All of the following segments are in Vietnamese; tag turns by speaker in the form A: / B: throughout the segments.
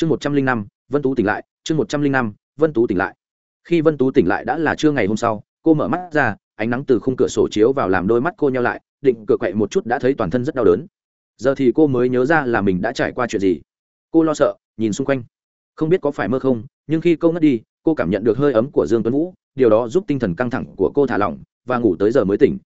A: chương một trăm linh năm, vân tú tỉnh lại, chương một trăm linh năm, vân tú tỉnh lại. Khi vân tú tỉnh lại đã là trưa ngày hôm sau, cô mở mắt ra, ánh nắng từ khung cửa sổ chiếu vào làm đôi mắt cô nhau lại, định cửa quậy một chút đã thấy toàn thân rất đau đớn. Giờ thì cô mới nhớ ra là mình đã trải qua chuyện gì. Cô lo sợ, nhìn xung quanh. Không biết có phải mơ không, nhưng khi câu ngất đi, cô cảm nhận được hơi ấm của dương tuấn vũ, điều đó giúp tinh thần căng thẳng của cô thả lỏng, và ngủ tới giờ mới tỉnh.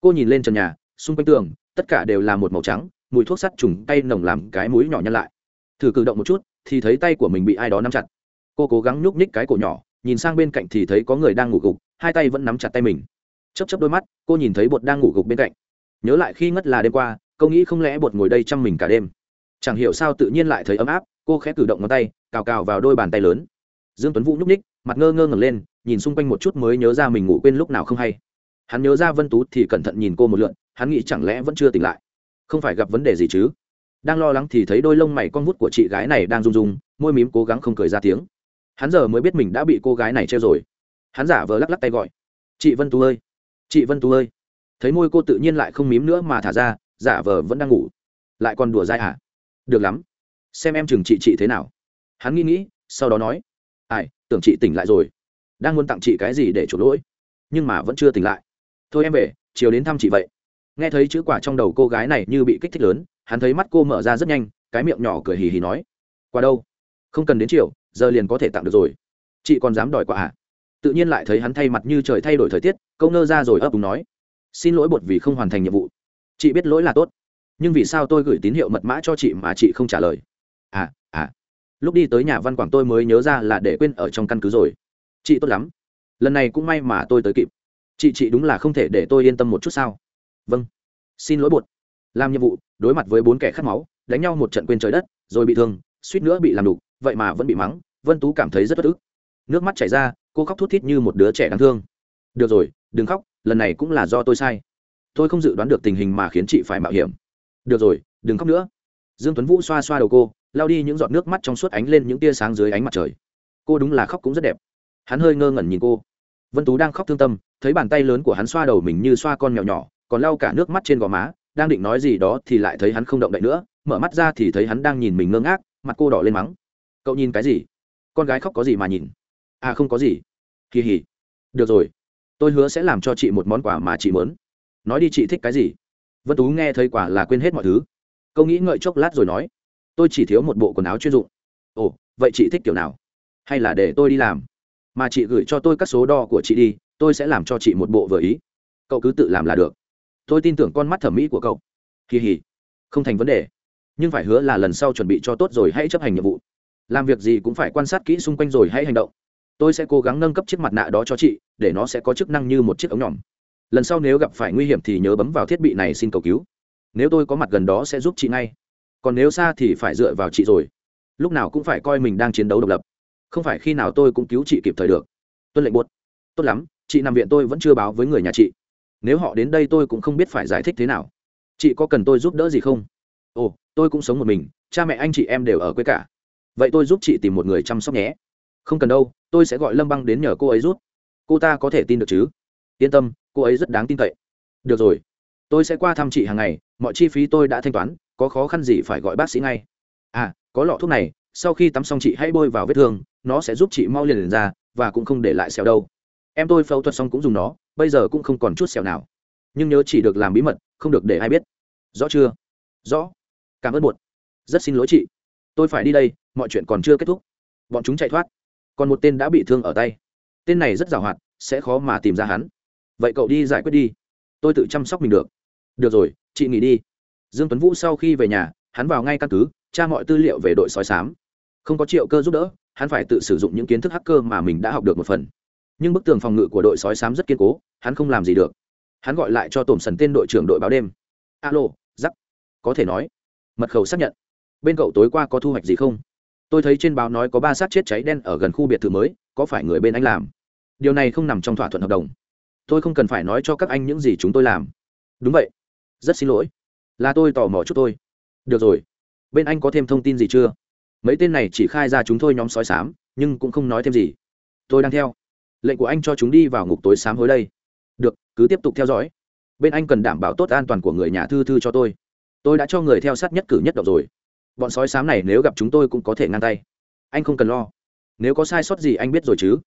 A: Cô nhìn lên trần nhà, xung quanh tường, tất cả đều là một màu trắng, mùi thuốc sắt trùng tay nồng làm cái mũi nhỏ nhăn lại thử cử động một chút, thì thấy tay của mình bị ai đó nắm chặt. Cô cố gắng nhúc nhích cái cổ nhỏ, nhìn sang bên cạnh thì thấy có người đang ngủ gục, hai tay vẫn nắm chặt tay mình. Chấp chấp đôi mắt, cô nhìn thấy bột đang ngủ gục bên cạnh. Nhớ lại khi ngất là đêm qua, cô nghĩ không lẽ bột ngồi đây chăm mình cả đêm. Chẳng hiểu sao tự nhiên lại thấy ấm áp, cô khẽ cử động ngón tay, cào cào vào đôi bàn tay lớn. Dương tuấn vũ nhúc ních mặt ngơ ngơ ngẩng lên, nhìn xung quanh một chút mới nhớ ra mình ngủ quên lúc nào không hay. Hắn nhớ ra vân tú thì cẩn thận nhìn cô một lượn, hắn nghĩ chẳng lẽ vẫn chưa tỉnh lại. Không phải gặp vấn đề gì chứ? Đang lo lắng thì thấy đôi lông mày con vút của chị gái này đang rung rung, môi mím cố gắng không cười ra tiếng. Hắn giờ mới biết mình đã bị cô gái này treo rồi. Hắn giả vờ lắc lắc tay gọi, chị vân tú ơi, chị vân tú ơi. Thấy môi cô tự nhiên lại không mím nữa mà thả ra, giả vờ vẫn đang ngủ. Lại còn đùa dai hả? Được lắm. Xem em chừng chị chị thế nào. Hắn nghĩ nghĩ, sau đó nói, ai, tưởng chị tỉnh lại rồi. Đang muốn tặng chị cái gì để chuộc lỗi, nhưng mà vẫn chưa tỉnh lại. Thôi em về, chiều đến thăm chị vậy. Nghe thấy chữ quả trong đầu cô gái này như bị kích thích lớn hắn thấy mắt cô mở ra rất nhanh, cái miệng nhỏ cười hì hì nói qua đâu? Không cần đến chiều, giờ liền có thể tặng được rồi. Chị còn dám đòi quả à? Tự nhiên lại thấy hắn thay mặt như trời thay đổi thời tiết, câu nơ ra rồi ấp úng nói, xin lỗi bột vì không hoàn thành nhiệm vụ. Chị biết lỗi là tốt, nhưng vì sao tôi gửi tín hiệu mật mã cho chị mà chị không trả lời? À à. Lúc đi tới nhà văn quảng tôi mới nhớ ra là để quên ở trong căn cứ rồi. Chị tốt lắm. Lần này cũng may mà tôi tới kịp. Chị chị đúng là không thể để tôi yên tâm một chút sao? Vâng. Xin lỗi bột. Làm nhiệm vụ đối mặt với bốn kẻ khát máu, đánh nhau một trận quên trời đất, rồi bị thương, suýt nữa bị làm đục, vậy mà vẫn bị mắng, vân tú cảm thấy rất bất ức. Nước mắt chảy ra, cô khóc thút thít như một đứa trẻ đáng thương. Được rồi, đừng khóc, lần này cũng là do tôi sai. Tôi không dự đoán được tình hình mà khiến chị phải mạo hiểm. Được rồi, đừng khóc nữa. Dương tuấn vũ xoa xoa đầu cô lao đi những giọt nước mắt trong suốt ánh lên những tia sáng dưới ánh mặt trời. Cô đúng là khóc cũng rất đẹp. Hắn hơi ngơ ngẩn nhìn cô. Vân tú đang khóc thương tâm, thấy bàn tay lớn của hắn xoa đầu mình như xoa con mèo nhỏ, còn lau cả nước mắt trên gò má đang định nói gì đó thì lại thấy hắn không động đậy nữa, mở mắt ra thì thấy hắn đang nhìn mình ngơ ngác, mặt cô đỏ lên mắng. Cậu nhìn cái gì? Con gái khóc có gì mà nhìn? À không có gì. Kỳ hỉ. Được rồi. Tôi hứa sẽ làm cho chị một món quà mà chị mớn nói đi chị thích cái gì? Vân tú nghe thấy quả là quên hết mọi thứ. Câu nghĩ ngợi chốc lát rồi nói. Tôi chỉ thiếu một bộ quần áo chuyên dụng. Ồ, vậy chị thích kiểu nào? Hay là để tôi đi làm? Mà chị gửi cho tôi các số đo của chị đi, tôi sẽ làm cho chị một bộ vừa ý. Cậu cứ tự làm là được tôi tin tưởng con mắt thẩm mỹ của cậu. Kỳ hỉ. Không thành vấn đề. Nhưng phải hứa là lần sau chuẩn bị cho tốt rồi hãy chấp hành nhiệm vụ. Làm việc gì cũng phải quan sát kỹ xung quanh rồi hãy hành động. Tôi sẽ cố gắng nâng cấp chiếc mặt nạ đó cho chị, để nó sẽ có chức năng như một chiếc ống nhỏm lần sau nếu gặp phải nguy hiểm thì nhớ bấm vào thiết bị này xin cầu cứu. Nếu tôi có mặt gần đó sẽ giúp chị ngay. Còn nếu xa thì phải dựa vào chị rồi. Lúc nào cũng phải coi mình đang chiến đấu độc lập. Không phải khi nào tôi cũng cứu chị kịp thời được. Tuân lệnh buốt. Tốt lắm, chị nằm viện tôi vẫn chưa báo với người nhà chị nếu họ đến đây tôi cũng không biết phải giải thích thế nào. Chị có cần tôi giúp đỡ gì không? Ồ tôi cũng sống một mình cha mẹ anh chị em đều ở quê cả. Vậy tôi giúp chị tìm một người chăm sóc nhé. Không cần đâu tôi sẽ gọi lâm băng đến nhờ cô ấy giúp. cô ta có thể tin được chứ? Yên tâm cô ấy rất đáng tin cậy. Được rồi. Tôi sẽ qua thăm chị hàng ngày mọi chi phí tôi đã thanh toán có khó khăn gì phải gọi bác sĩ ngay. À có lọ thuốc này sau khi tắm xong chị hãy bôi vào vết thương nó sẽ giúp chị mau liền, liền ra và cũng không để lại xẹo đâu em tôi phẫu thuật xong cũng dùng nó, bây giờ cũng không còn chút sẹo nào. Nhưng nhớ chỉ được làm bí mật, không được để ai biết. Rõ chưa? Rõ. Cảm ơn bột rất xin lỗi chị. Tôi phải đi đây, mọi chuyện còn chưa kết thúc. Bọn chúng chạy thoát. Còn một tên đã bị thương ở tay. Tên này rất giàu hoạt, sẽ khó mà tìm ra hắn. Vậy cậu đi giải quyết đi. Tôi tự chăm sóc mình được. Được rồi, chị nghỉ đi. Dương tuấn vũ sau khi về nhà, hắn vào ngay căn cứ, tra mọi tư liệu về đội sói sám không có triệu cơ giúp đỡ, hắn phải tự sử dụng những kiến thức hacker mà mình đã học được một phần nhưng bức tường phòng ngự của đội sói sám rất kiên cố, hắn không làm gì được. Hắn gọi lại cho tổm sần tên đội trưởng đội báo đêm. Alo giắc có thể nói, mật khẩu xác nhận. Bên cậu tối qua có thu hoạch gì không? Tôi thấy trên báo nói có ba xác chết cháy đen ở gần khu biệt thự mới, có phải người bên anh làm? Điều này không nằm trong thỏa thuận hợp đồng. Tôi không cần phải nói cho các anh những gì chúng tôi làm. Đúng vậy. Rất xin lỗi. Là tôi tò mò chút tôi được rồi. Bên anh có thêm thông tin gì chưa? Mấy tên này chỉ khai ra chúng tôi nhóm sói sám nhưng cũng không nói thêm gì. Tôi đang theo lệnh của anh cho chúng đi vào ngục tối sám hối đây. Được, cứ tiếp tục theo dõi. Bên anh cần đảm bảo tốt an toàn của người nhà thư thư cho tôi. Tôi đã cho người theo sát nhất cử nhất động rồi. Bọn sói sám này nếu gặp chúng tôi cũng có thể ngang tay. Anh không cần lo. Nếu có sai sót gì anh biết rồi chứ?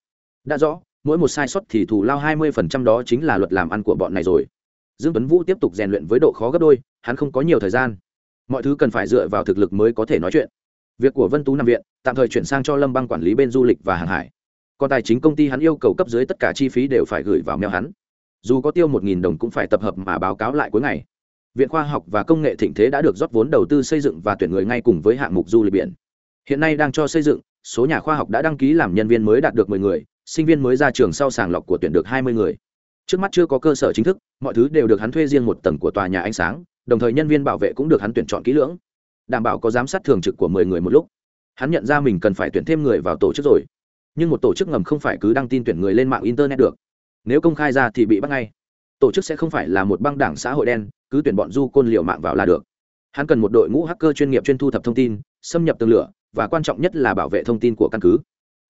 A: Đã rõ, mỗi một sai sót thì thù lao hai mươi phần trăm đó chính là luật làm ăn của bọn này rồi. Dương tuấn vũ tiếp tục rèn luyện với độ khó gấp đôi, hắn không có nhiều thời gian. Mọi thứ cần phải dựa vào thực lực mới có thể nói chuyện. Việc của vân tú nằm viện, tạm thời chuyển sang cho lâm băng quản lý bên du lịch và hàng hải còn tài chính công ty hắn yêu cầu cấp dưới tất cả chi phí đều phải gửi vào mail hắn. Dù có tiêu một nghìn đồng cũng phải tập hợp mà báo cáo lại cuối ngày. Viện khoa học và công nghệ thịnh thế đã được rót vốn đầu tư xây dựng và tuyển người ngay cùng với hạng mục du lịch biển. Hiện nay đang cho xây dựng, số nhà khoa học đã đăng ký làm nhân viên mới đạt được 10 người, sinh viên mới ra trường sau sàng lọc của tuyển được 20 người. Trước mắt chưa có cơ sở chính thức, mọi thứ đều được hắn thuê riêng một tầng của tòa nhà ánh sáng, đồng thời nhân viên bảo vệ cũng được hắn tuyển chọn kỹ lưỡng. Đảm bảo có giám sát thường trực của 10 người một lúc. Hắn nhận ra mình cần phải tuyển thêm người vào tổ chức rồi nhưng một tổ chức ngầm không phải cứ đăng tin tuyển người lên mạng internet được. Nếu công khai ra thì bị bắt ngay. Tổ chức sẽ không phải là một băng đảng xã hội đen, cứ tuyển bọn du côn liều mạng vào là được. Hắn cần một đội ngũ hacker chuyên nghiệp chuyên thu thập thông tin, xâm nhập tường lửa, và quan trọng nhất là bảo vệ thông tin của căn cứ.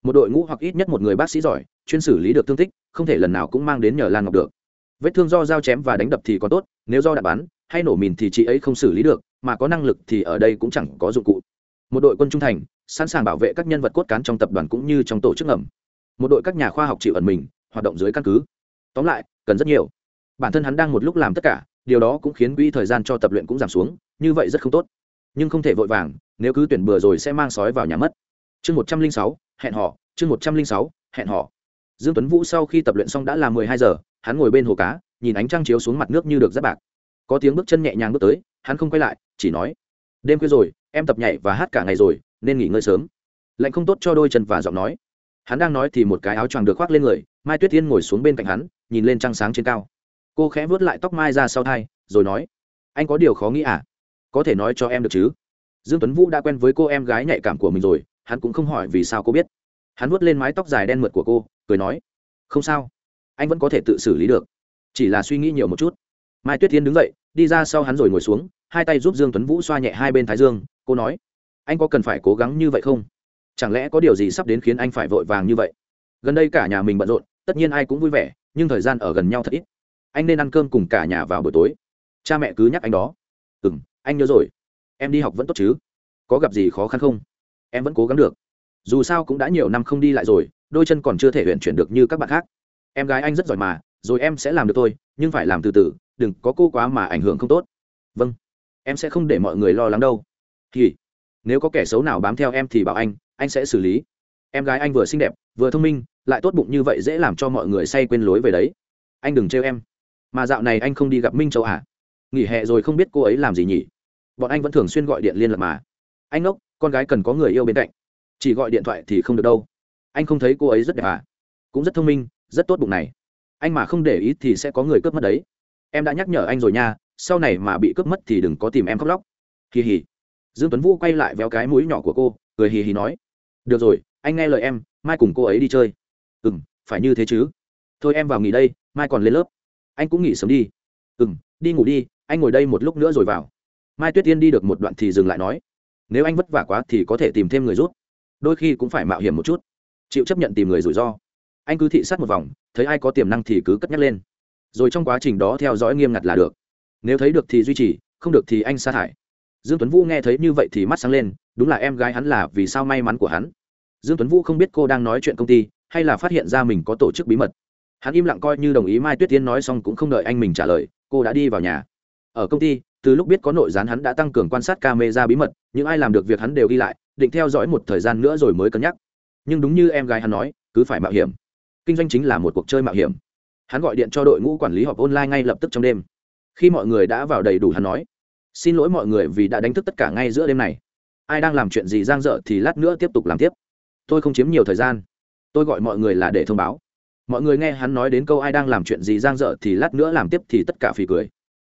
A: Một đội ngũ hoặc ít nhất một người bác sĩ giỏi, chuyên xử lý được thương tích, không thể lần nào cũng mang đến nhờ lan ngọc được. Vết thương do dao chém và đánh đập thì có tốt, nếu do đạn bắn, hay nổ mìn thì chị ấy không xử lý được, mà có năng lực thì ở đây cũng chẳng có dụng cụ. Một đội quân trung thành sẵn sàng bảo vệ các nhân vật cốt cán trong tập đoàn cũng như trong tổ chức ngầm. Một đội các nhà khoa học chịu ẩn mình, hoạt động dưới căn cứ. Tóm lại, cần rất nhiều. Bản thân hắn đang một lúc làm tất cả, điều đó cũng khiến quỹ thời gian cho tập luyện cũng giảm xuống, như vậy rất không tốt. Nhưng không thể vội vàng, nếu cứ tuyển bừa rồi sẽ mang sói vào nhà mất. Chương một trăm linh sáu, hẹn họ chương một trăm linh sáu, hẹn họ dương tuấn vũ sau khi tập luyện xong đã là mười hai giờ, hắn ngồi bên hồ cá, nhìn ánh trăng chiếu xuống mặt nước như được giáp bạc. Có tiếng bước chân nhẹ nhàng bước tới, hắn không quay lại, chỉ nói, đêm khuya rồi, em tập nhảy và hát cả ngày rồi nên nghỉ ngơi sớm. Lạnh không tốt cho đôi chân và giọng nói. Hắn đang nói thì một cái áo choàng được khoác lên người, mai tuyết tiên ngồi xuống bên cạnh hắn, nhìn lên trăng sáng trên cao. Cô khẽ vớt lại tóc mai ra sau thai, rồi nói, anh có điều khó nghĩ à? Có thể nói cho em được chứ? Dương tuấn vũ đã quen với cô em gái nhạy cảm của mình rồi, hắn cũng không hỏi vì sao cô biết. Hắn vuốt lên mái tóc dài đen mượt của cô, cười nói, không sao, anh vẫn có thể tự xử lý được, chỉ là suy nghĩ nhiều một chút. Mai tuyết tiên đứng dậy, đi ra sau hắn rồi ngồi xuống, hai tay giúp dương tuấn vũ xoa nhẹ hai bên thái dương, cô nói anh có cần phải cố gắng như vậy không? Chẳng lẽ có điều gì sắp đến khiến anh phải vội vàng như vậy? Gần đây cả nhà mình bận rộn, tất nhiên ai cũng vui vẻ, nhưng thời gian ở gần nhau thật ít. Anh nên ăn cơm cùng cả nhà vào buổi tối. Cha mẹ cứ nhắc anh đó. Ừ m anh nhớ rồi. Em đi học vẫn tốt chứ? Có gặp gì khó khăn không? Em vẫn cố gắng được. Dù sao cũng đã nhiều năm không đi lại rồi, đôi chân còn chưa thể huyện chuyển được như các bạn khác. Em gái anh rất giỏi mà, rồi em sẽ làm được thôi, nhưng phải làm từ từ, đừng có cô quá mà ảnh hưởng không tốt. Vâng. Em sẽ không để mọi người lo lắng đâu. Thì nếu có kẻ xấu nào bám theo em thì bảo anh anh sẽ xử lý. Em gái anh vừa xinh đẹp, vừa thông minh, lại tốt bụng như vậy dễ làm cho mọi người say quên lối về đấy. Anh đừng trêu em. Mà dạo này anh không đi gặp minh châu à? Nghỉ hè rồi không biết cô ấy làm gì nhỉ? Bọn anh vẫn thường xuyên gọi điện liên lạc mà. Anh ngốc con gái cần có người yêu bên cạnh. Chỉ gọi điện thoại thì không được đâu. Anh không thấy cô ấy rất đẹp à? Cũng rất thông minh, rất tốt bụng này. Anh mà không để ý thì sẽ có người cướp mất đấy. Em đã nhắc nhở anh rồi nha, sau này mà bị cướp mất thì đừng có tìm em khóc lóc. Kỳ hỉ dương tuấn vũ quay lại véo cái mũi nhỏ của cô, cười hì hì nói, được rồi, anh nghe lời em, mai cùng cô ấy đi chơi. Ừ m phải như thế chứ. Thôi em vào nghỉ đây, mai còn lên lớp. Anh cũng nghỉ sớm đi. Ừ m đi ngủ đi, anh ngồi đây một lúc nữa rồi vào. Mai tuyết tiên đi được một đoạn thì dừng lại nói, nếu anh vất vả quá thì có thể tìm thêm người rút đôi khi cũng phải mạo hiểm một chút, chịu chấp nhận tìm người rủi ro. Anh cứ thị sát một vòng, thấy ai có tiềm năng thì cứ cất nhắc lên. Rồi trong quá trình đó theo dõi nghiêm ngặt là được. Nếu thấy được thì duy trì, không được thì anh sa thải dương tuấn vũ nghe thấy như vậy thì mắt sáng lên, đúng là em gái hắn là vì sao may mắn của hắn. Dương tuấn vũ không biết cô đang nói chuyện công ty, hay là phát hiện ra mình có tổ chức bí mật. Hắn im lặng coi như đồng ý mai tuyết tiên nói xong cũng không đợi anh mình trả lời, cô đã đi vào nhà. Ở công ty, từ lúc biết có nội gián hắn đã tăng cường quan sát camera bí mật, những ai làm được việc hắn đều ghi lại, định theo dõi một thời gian nữa rồi mới cân nhắc. Nhưng đúng như em gái hắn nói, cứ phải mạo hiểm. Kinh doanh chính là một cuộc chơi mạo hiểm. Hắn gọi điện cho đội ngũ quản lý họp online ngay lập tức trong đêm. Khi mọi người đã vào đầy đủ, hắn nói xin lỗi mọi người vì đã đánh thức tất cả ngay giữa đêm này. Ai đang làm chuyện gì giang dở thì lát nữa tiếp tục làm tiếp. Tôi không chiếm nhiều thời gian. Tôi gọi mọi người là để thông báo. Mọi người nghe hắn nói đến câu ai đang làm chuyện gì giang dở thì lát nữa làm tiếp thì tất cả phì cười.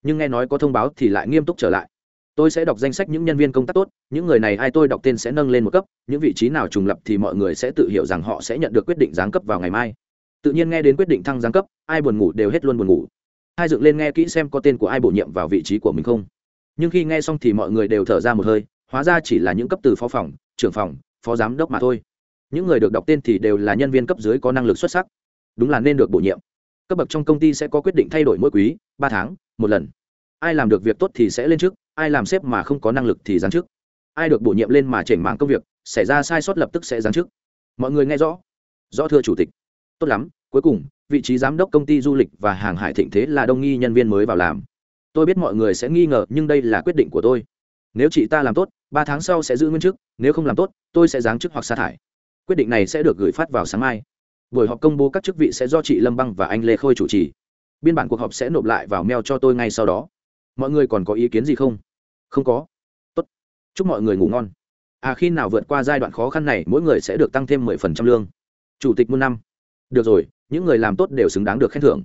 A: Nhưng nghe nói có thông báo thì lại nghiêm túc trở lại. Tôi sẽ đọc danh sách những nhân viên công tác tốt. Những người này ai tôi đọc tên sẽ nâng lên một cấp. Những vị trí nào trùng lập thì mọi người sẽ tự hiểu rằng họ sẽ nhận được quyết định giáng cấp vào ngày mai. Tự nhiên nghe đến quyết định thăng giáng cấp, ai buồn ngủ đều hết luôn buồn ngủ. Hai dựng lên nghe kỹ xem có tên của ai bổ nhiệm vào vị trí của mình không nhưng khi nghe xong thì mọi người đều thở ra một hơi, hóa ra chỉ là những cấp từ phó phòng, trưởng phòng, phó giám đốc mà thôi. Những người được đọc tên thì đều là nhân viên cấp dưới có năng lực xuất sắc. Đúng là nên được bổ nhiệm. Cấp bậc trong công ty sẽ có quyết định thay đổi mỗi quý, ba tháng, một lần. Ai làm được việc tốt thì sẽ lên trước, ai làm sếp mà không có năng lực thì giáng chức. Ai được bổ nhiệm lên mà chỉnh mạng công việc, xảy ra sai sót lập tức sẽ giáng chức. Mọi người nghe rõ. Rõ thưa chủ tịch. Tốt lắm, cuối cùng, vị trí giám đốc công ty du lịch và hàng hải thịnh thế là đông nghi nhân viên mới vào làm tôi biết mọi người sẽ nghi ngờ, nhưng đây là quyết định của tôi. Nếu chị ta làm tốt, ba tháng sau sẽ giữ nguyên chức, nếu không làm tốt, tôi sẽ giáng chức hoặc sa thải. Quyết định này sẽ được gửi phát vào sáng mai. Buổi họp công bố các chức vị sẽ do chị lâm băng và anh lê khôi chủ trì. Biên bản cuộc họp sẽ nộp lại vào mail cho tôi ngay sau đó. Mọi người còn có ý kiến gì không? Không có. Tốt. Chúc mọi người ngủ ngon. À khi nào vượt qua giai đoạn khó khăn này, mỗi người sẽ được tăng thêm mười phần trăm lương. Chủ tịch muôn năm. Được rồi, những người làm tốt đều xứng đáng được khen thưởng.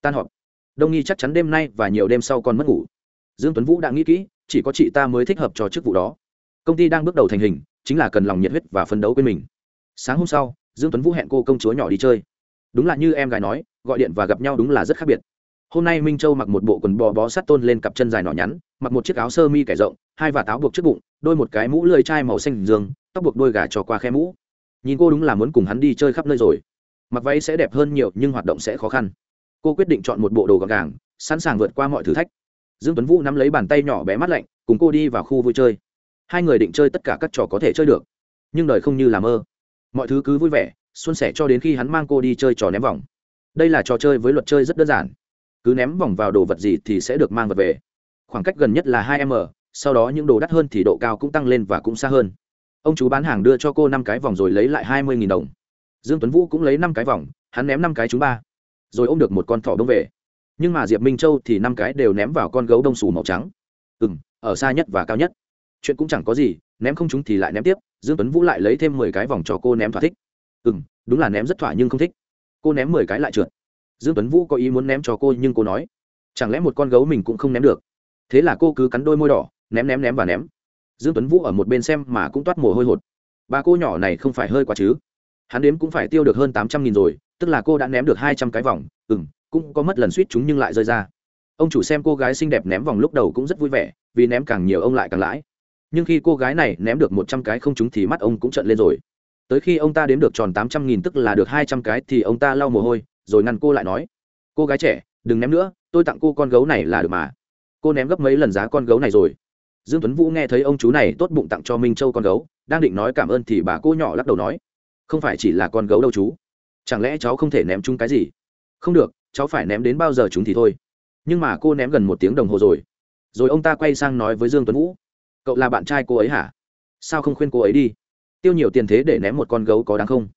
A: Tan họp đông nghi chắc chắn đêm nay và nhiều đêm sau còn mất ngủ. Dương tuấn vũ đã nghĩ kỹ, chỉ có chị ta mới thích hợp cho chức vụ đó. Công ty đang bước đầu thành hình, chính là cần lòng nhiệt huyết và phấn đấu quên mình. Sáng hôm sau, dương tuấn vũ hẹn cô công chúa nhỏ đi chơi. Đúng là như em gái nói, gọi điện và gặp nhau đúng là rất khác biệt. Hôm nay minh châu mặc một bộ quần bò bó sát tôn lên cặp chân dài nhỏ nhắn, mặc một chiếc áo sơ mi kẻ rộng, hai và táo buộc trước bụng, đôi một cái mũ lưỡi chai màu xanh dương, tóc buộc đôi gà cho qua khe mũ. Nhìn cô đúng là muốn cùng hắn đi chơi khắp nơi rồi. Mặc váy sẽ đẹp hơn nhiều, nhưng hoạt động sẽ khó khăn cô quyết định chọn một bộ đồ gọn gàng, sẵn sàng vượt qua mọi thử thách. Dương tuấn vũ nắm lấy bàn tay nhỏ bé mắt lạnh, cùng cô đi vào khu vui chơi. Hai người định chơi tất cả các trò có thể chơi được, nhưng đời không như là mơ. Mọi thứ cứ vui vẻ, xuân sẻ cho đến khi hắn mang cô đi chơi trò ném vòng. Đây là trò chơi với luật chơi rất đơn giản. Cứ ném vòng vào đồ vật gì thì sẽ được mang vật về. Khoảng cách gần nhất là hai m sau đó những đồ đắt hơn thì độ cao cũng tăng lên và cũng xa hơn. Ông chú bán hàng đưa cho cô năm cái vòng rồi lấy lại hai mươi đồng. Dương tuấn vũ cũng lấy năm cái vòng, hắn ném năm cái chúng ba rồi ôm được một con thỏ đông về. Nhưng mà diệp minh châu thì năm cái đều ném vào con gấu đông xù màu trắng. Ừ m ở xa nhất và cao nhất. Chuyện cũng chẳng có gì, ném không chúng thì lại ném tiếp. Dương tuấn vũ lại lấy thêm mười cái vòng cho cô ném thỏa thích. Ừ m đúng là ném rất thỏa nhưng không thích. Cô ném mười cái lại trượt. Dương tuấn vũ có ý muốn ném cho cô nhưng cô nói, chẳng lẽ một con gấu mình cũng không ném được? Thế là cô cứ cắn đôi môi đỏ, ném ném ném và ném. Dương tuấn vũ ở một bên xem mà cũng toát mồ hôi hột. Bà cô nhỏ này không phải hơi quá chứ? Hắn đếm cũng phải tiêu được hơn tám trăm nghìn rồi, tức là cô đã ném được hai trăm cái vòng ừ m cũng có mất lần suýt chúng nhưng lại rơi ra. Ông chủ xem cô gái xinh đẹp ném vòng lúc đầu cũng rất vui vẻ, vì ném càng nhiều ông lại càng lãi. Nhưng khi cô gái này ném được một trăm cái không trúng thì mắt ông cũng trận lên rồi. Tới khi ông ta đếm được tròn tám trăm nghìn tức là được hai trăm cái thì ông ta lau mồ hôi, rồi ngăn cô lại nói, cô gái trẻ, đừng ném nữa, tôi tặng cô con gấu này là được mà. Cô ném gấp mấy lần giá con gấu này rồi. Dương tuấn vũ nghe thấy ông chú này tốt bụng tặng cho minh châu con gấu, đang định nói cảm ơn thì bà cô nhỏ lắc đầu nói không phải chỉ là con gấu đâu chú. Chẳng lẽ cháu không thể ném chung cái gì? Không được, cháu phải ném đến bao giờ chúng thì thôi. Nhưng mà cô ném gần một tiếng đồng hồ rồi. Rồi ông ta quay sang nói với dương tuấn vũ. Cậu là bạn trai cô ấy hả? Sao không khuyên cô ấy đi? Tiêu nhiều tiền thế để ném một con gấu có đáng không?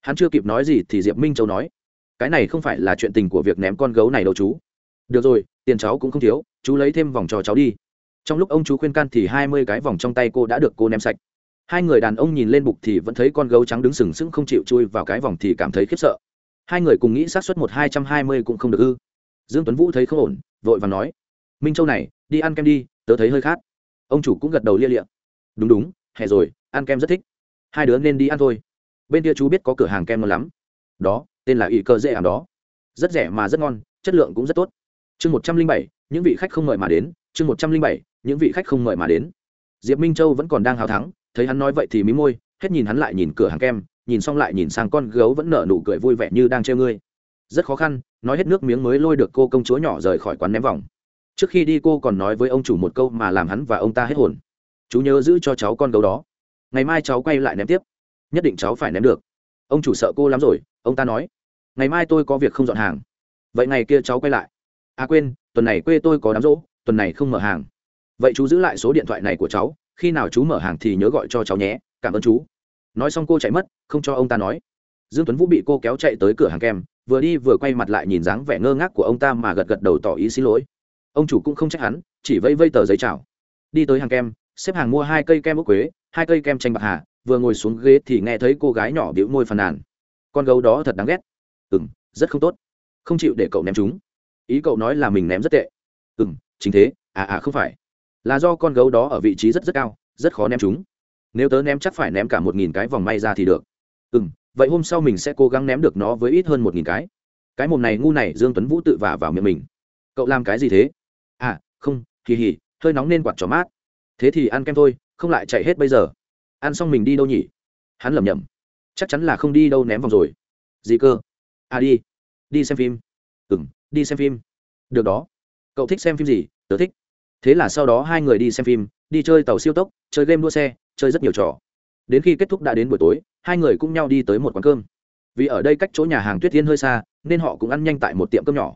A: Hắn chưa kịp nói gì thì diệp minh châu nói. Cái này không phải là chuyện tình của việc ném con gấu này đâu chú. Được rồi, tiền cháu cũng không thiếu, chú lấy thêm vòng cho cháu đi. Trong lúc ông chú khuyên can thì hai mươi cái vòng trong tay cô đã được cô ném sạch hai người đàn ông nhìn lên bục thì vẫn thấy con gấu trắng đứng sừng sững không chịu chui vào cái vòng thì cảm thấy khiếp sợ. Hai người cùng nghĩ xác suất một hai trăm hai mươi cũng không được ư. Dương tuấn vũ thấy không ổn, vội và nói, minh châu này, đi ăn kem đi, tớ thấy hơi khát. Ông chủ cũng gật đầu lia lịa. đúng đúng, hè rồi, ăn kem rất thích. Hai đứa nên đi ăn thôi. Bên kia chú biết có cửa hàng kem ngon lắm. Đó, tên là ỵ cơ dễ ảm đó. Rất rẻ mà rất ngon, chất lượng cũng rất tốt. Chương một trăm linh bảy, những vị khách không mời mà đến. Chương một trăm linh bảy, những vị khách không mời mà đến. Diệp minh châu vẫn còn đang hào thắng thấy hắn nói vậy thì mí môi, hết nhìn hắn lại nhìn cửa hàng kem, nhìn xong lại nhìn sang con gấu vẫn nở nụ cười vui vẻ như đang treo ngươi. Rất khó khăn, nói hết nước miếng mới lôi được cô công chúa nhỏ rời khỏi quán ném vòng. Trước khi đi cô còn nói với ông chủ một câu mà làm hắn và ông ta hết hồn. Chú nhớ giữ cho cháu con gấu đó. Ngày mai cháu quay lại ném tiếp. Nhất định cháu phải ném được. Ông chủ sợ cô lắm rồi, ông ta nói. Ngày mai tôi có việc không dọn hàng. Vậy ngày kia cháu quay lại. À quên, tuần này quê tôi có đám rỗ, tuần này không mở hàng. Vậy chú giữ lại số điện thoại này của cháu khi nào chú mở hàng thì nhớ gọi cho cháu nhé, cảm ơn chú. Nói xong cô chạy mất, không cho ông ta nói. Dương tuấn vũ bị cô kéo chạy tới cửa hàng kem, vừa đi vừa quay mặt lại nhìn dáng vẻ ngơ ngác của ông ta mà gật gật đầu tỏ ý xin lỗi. Ông chủ cũng không trách hắn, chỉ vây vây tờ giấy chào đi tới hàng kem, xếp hàng mua hai cây kem ốc quế, hai cây kem chanh bạc hà, vừa ngồi xuống ghế thì nghe thấy cô gái nhỏ bĩu môi phàn nàn. Con gấu đó thật đáng ghét. Ừm, rất không tốt. Không chịu để cậu ném chúng. Ý cậu nói là mình ném rất tệ. Ừm, chính thế. À à không phải là do con gấu đó ở vị trí rất rất cao, rất khó ném chúng. Nếu tớ ném chắc phải ném cả một nghìn cái vòng may ra thì được. Ừ m vậy hôm sau mình sẽ cố gắng ném được nó với ít hơn một nghìn cái. Cái mồm này ngu này, dương tuấn vũ tự vả vào miệng mình. Cậu làm cái gì thế? À không kỳ hỉ hơi nóng nên quạt cho mát. Thế thì ăn kem thôi, không lại chạy hết bây giờ. Ăn xong mình đi đâu nhỉ? Hắn lầm nhầm chắc chắn là không đi đâu ném vòng rồi. Gì cơ? À đi. Đi xem phim. Ừ m đi xem phim. Được đó. Cậu thích xem phim gì? Tớ thích thế là sau đó hai người đi xem phim, đi chơi tàu siêu tốc, chơi game đua xe, chơi rất nhiều trò. Đến khi kết thúc đã đến buổi tối, hai người cùng nhau đi tới một quán cơm. Vì ở đây cách chỗ nhà hàng tuyết tiên hơi xa, nên họ cũng ăn nhanh tại một tiệm cơm nhỏ.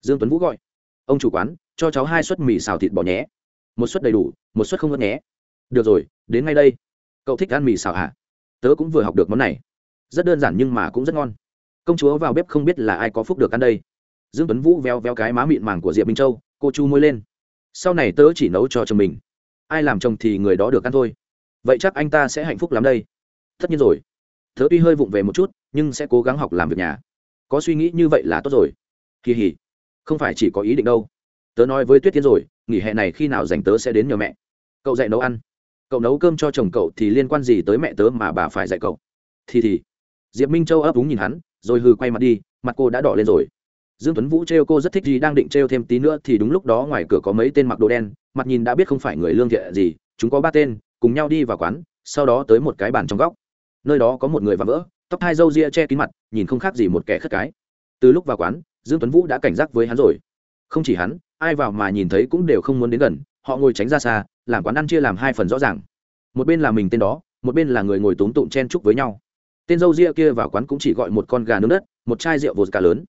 A: Dương tuấn vũ gọi, ông chủ quán, cho cháu hai suất mì xào thịt bò nhé. Một suất đầy đủ, một suất không ngớt nhé. Được rồi, đến ngay đây. Cậu thích ăn mì xào hả? Tớ cũng vừa học được món này. Rất đơn giản nhưng mà cũng rất ngon. Công chúa vào bếp không biết là ai có phúc được ăn đây. Dương tuấn vũ veo veo cái má mịn màng của diệp minh châu, cô chu môi lên sau này tớ chỉ nấu cho chồng mình. Ai làm chồng thì người đó được ăn thôi. Vậy chắc anh ta sẽ hạnh phúc lắm đây. Tất nhiên rồi. Tớ tuy hơi vụng về một chút, nhưng sẽ cố gắng học làm việc nhà. Có suy nghĩ như vậy là tốt rồi. Kỳ hỉ. Không phải chỉ có ý định đâu. Tớ nói với tuyết tiến rồi, nghỉ hè này khi nào dành tớ sẽ đến nhờ mẹ. Cậu dạy nấu ăn. Cậu nấu cơm cho chồng cậu thì liên quan gì tới mẹ tớ mà bà phải dạy cậu? Thì thì. Diệp minh châu ấp úng nhìn hắn, rồi hừ quay mặt đi, mặt cô đã đỏ lên rồi dương tuấn vũ trêu cô rất thích gì, đang định trêu thêm tí nữa thì đúng lúc đó ngoài cửa có mấy tên mặc đồ đen, mặt nhìn đã biết không phải người lương thiện gì, chúng có ba tên, cùng nhau đi vào quán, sau đó tới một cái bàn trong góc. Nơi đó có một người vạm vỡ, tóc hai râu ria che kín mặt, nhìn không khác gì một kẻ khất cái. Từ lúc vào quán, dương tuấn vũ đã cảnh giác với hắn rồi. Không chỉ hắn, ai vào mà nhìn thấy cũng đều không muốn đến gần, họ ngồi tránh ra xa, làm quán ăn chia làm hai phần rõ ràng. Một bên là mình tên đó, một bên là người ngồi túm tụm chen chúc với nhau. Tên râu ria kia vào quán cũng chỉ gọi một con gà nướng đất, một chai rượu vột cả lớn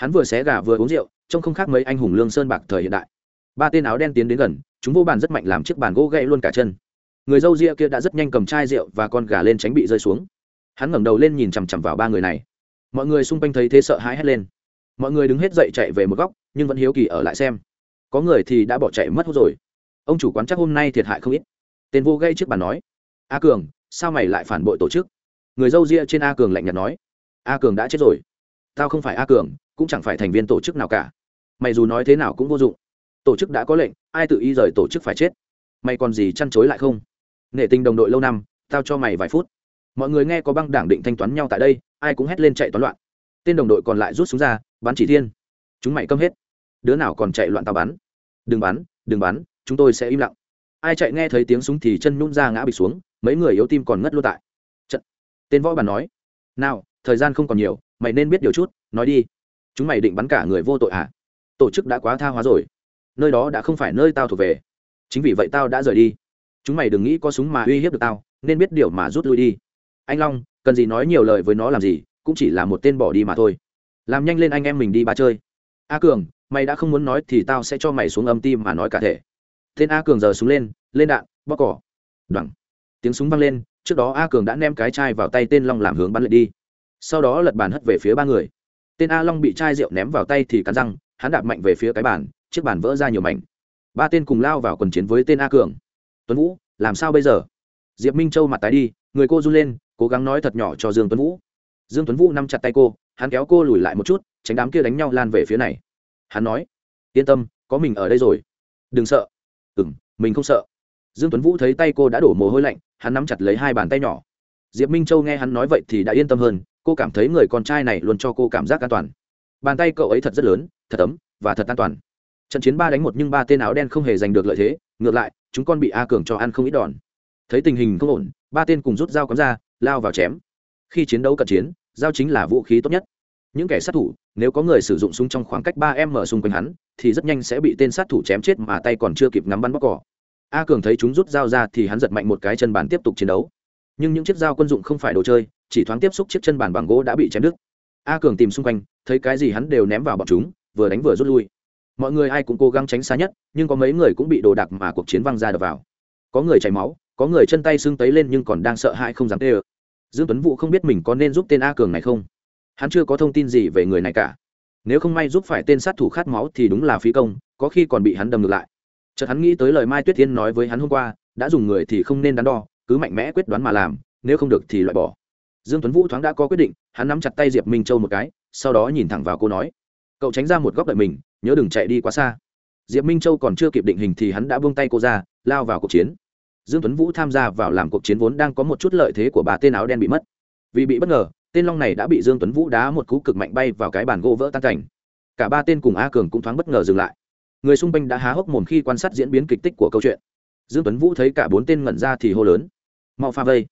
A: hắn vừa xé gà vừa uống rượu, trông không khác mấy anh hùng lương sơn bạc thời hiện đại. Ba tên áo đen tiến đến gần, chúng vô bàn rất mạnh làm chiếc bàn gỗ gãy luôn cả chân. Người dâu ria kia đã rất nhanh cầm chai rượu và con gà lên tránh bị rơi xuống. Hắn ngẩng đầu lên nhìn chằm chằm vào ba người này. Mọi người xung quanh thấy thế sợ hãi hét lên. Mọi người đứng hết dậy chạy về một góc, nhưng vẫn hiếu kỳ ở lại xem. Có người thì đã bỏ chạy mất hút rồi. Ông chủ quán chắc hôm nay thiệt hại không ít. Tên vô gây trước bàn nói, a cường, sao mày lại phản bội tổ chức? Người dâu ria trên a cường lạnh nhạt nói, a cường đã chết rồi tao không phải a cường, cũng chẳng phải thành viên tổ chức nào cả. Mày dù nói thế nào cũng vô dụng. Tổ chức đã có lệnh, ai tự ý rời tổ chức phải chết. Mày còn gì chăn chối lại không? Nể tình đồng đội lâu năm, tao cho mày vài phút. Mọi người nghe có băng đảng định thanh toán nhau tại đây, ai cũng hét lên chạy toán loạn. Tên đồng đội còn lại rút súng ra, bắn chỉ thiên. Chúng mày câm hết. Đứa nào còn chạy loạn tao bắn? Đừng bắn đừng bắn, chúng tôi sẽ im lặng. Ai chạy nghe thấy tiếng súng thì chân nhún ra ngã bị xuống, mấy người yếu tim còn ngất luôn tại. Trận. Tên võ bàn nói. Nào, thời gian không còn nhiều mày nên biết điều chút, nói đi. Chúng mày định bắn cả người vô tội à? Tổ chức đã quá tha hóa rồi. Nơi đó đã không phải nơi tao thuộc về. Chính vì vậy tao đã rời đi. Chúng mày đừng nghĩ có súng mà uy hiếp được tao, nên biết điều mà rút lui đi. Anh long, cần gì nói nhiều lời với nó làm gì, cũng chỉ là một tên bỏ đi mà thôi. Làm nhanh lên anh em mình đi ba chơi. A cường, mày đã không muốn nói thì tao sẽ cho mày xuống âm tim mà nói cả thể. Tên a cường giờ súng lên lên đạn bóc cỏ. Đoẳng tiếng súng vang lên, trước đó a cường đã ném cái chai vào tay tên long làm hướng bắn lại đi sau đó lật bàn hất về phía ba người. Tên a long bị chai rượu ném vào tay thì cắn răng, hắn đạp mạnh về phía cái bàn, chiếc bàn vỡ ra nhiều mảnh. Ba tên cùng lao vào quần chiến với tên a cường. Tuấn vũ, làm sao bây giờ? Diệp minh châu mặt tái đi, người cô run lên, cố gắng nói thật nhỏ cho dương tuấn vũ. Dương tuấn vũ nắm chặt tay cô, hắn kéo cô lùi lại một chút, tránh đám kia đánh nhau lan về phía này. Hắn nói, yên tâm, có mình ở đây rồi. Đừng sợ. Ừ m mình không sợ. Dương tuấn vũ thấy tay cô đã đổ mồ hôi lạnh, hắn nắm chặt lấy hai bàn tay nhỏ. Diệp minh châu nghe hắn nói vậy thì đã yên tâm hơn cô cảm thấy người con trai này luôn cho cô cảm giác an toàn. Bàn tay cậu ấy thật rất lớn, thật ấm, và thật an toàn. Trận chiến ba đánh một nhưng ba tên áo đen không hề giành được lợi thế, ngược lại, chúng con bị a cường cho ăn không ít đòn. Thấy tình hình không ổn, ba tên cùng rút dao cắm ra, lao vào chém. Khi chiến đấu cận chiến, dao chính là vũ khí tốt nhất. Những kẻ sát thủ, nếu có người sử dụng súng trong khoảng cách ba m xung quanh hắn, thì rất nhanh sẽ bị tên sát thủ chém chết mà tay còn chưa kịp ngắm bắn bóc cỏ. A cường thấy chúng rút dao ra thì hắn giật mạnh một cái chân bàn tiếp tục chiến đấu. Nhưng những chiếc dao quân dụng không phải đồ chơi chỉ thoáng tiếp xúc chiếc chân bàn bằng gỗ đã bị chém đứt. A cường tìm xung quanh, thấy cái gì hắn đều ném vào bọn chúng, vừa đánh vừa rút lui. Mọi người ai cũng cố gắng tránh xa nhất, nhưng có mấy người cũng bị đồ đạc mà cuộc chiến văng ra đập vào. Có người chảy máu, có người chân tay sưng tấy lên nhưng còn đang sợ hãi không dám tê ơ. Dương tuấn vũ không biết mình có nên giúp tên a cường này không. Hắn chưa có thông tin gì về người này cả. Nếu không may giúp phải tên sát thủ khát máu thì đúng là phí công, có khi còn bị hắn đâm ngược lại. Chợt hắn nghĩ tới lời mai tuyết thiên nói với hắn hôm qua, đã dùng người thì không nên đắn đo, cứ mạnh mẽ quyết đoán mà làm, nếu không được thì loại bỏ dương tuấn vũ thoáng đã có quyết định, hắn nắm chặt tay diệp minh châu một cái, sau đó nhìn thẳng vào cô nói, cậu tránh ra một góc đợi mình, nhớ đừng chạy đi quá xa. Diệp minh châu còn chưa kịp định hình thì hắn đã buông tay cô ra, lao vào cuộc chiến. Dương tuấn vũ tham gia vào làm cuộc chiến vốn đang có một chút lợi thế của bà tên áo đen bị mất. Vì bị bất ngờ, tên long này đã bị dương tuấn vũ đá một cú cực mạnh bay vào cái bàn gỗ vỡ tan cảnh. Cả ba tên cùng a cường cũng thoáng bất ngờ dừng lại. Người xung quanh đã há hốc mồm khi quan sát diễn biến kịch tích của câu chuyện. Dương tuấn vũ thấy cả bốn tên ngẩn ra thì hô lớn, mau pha vây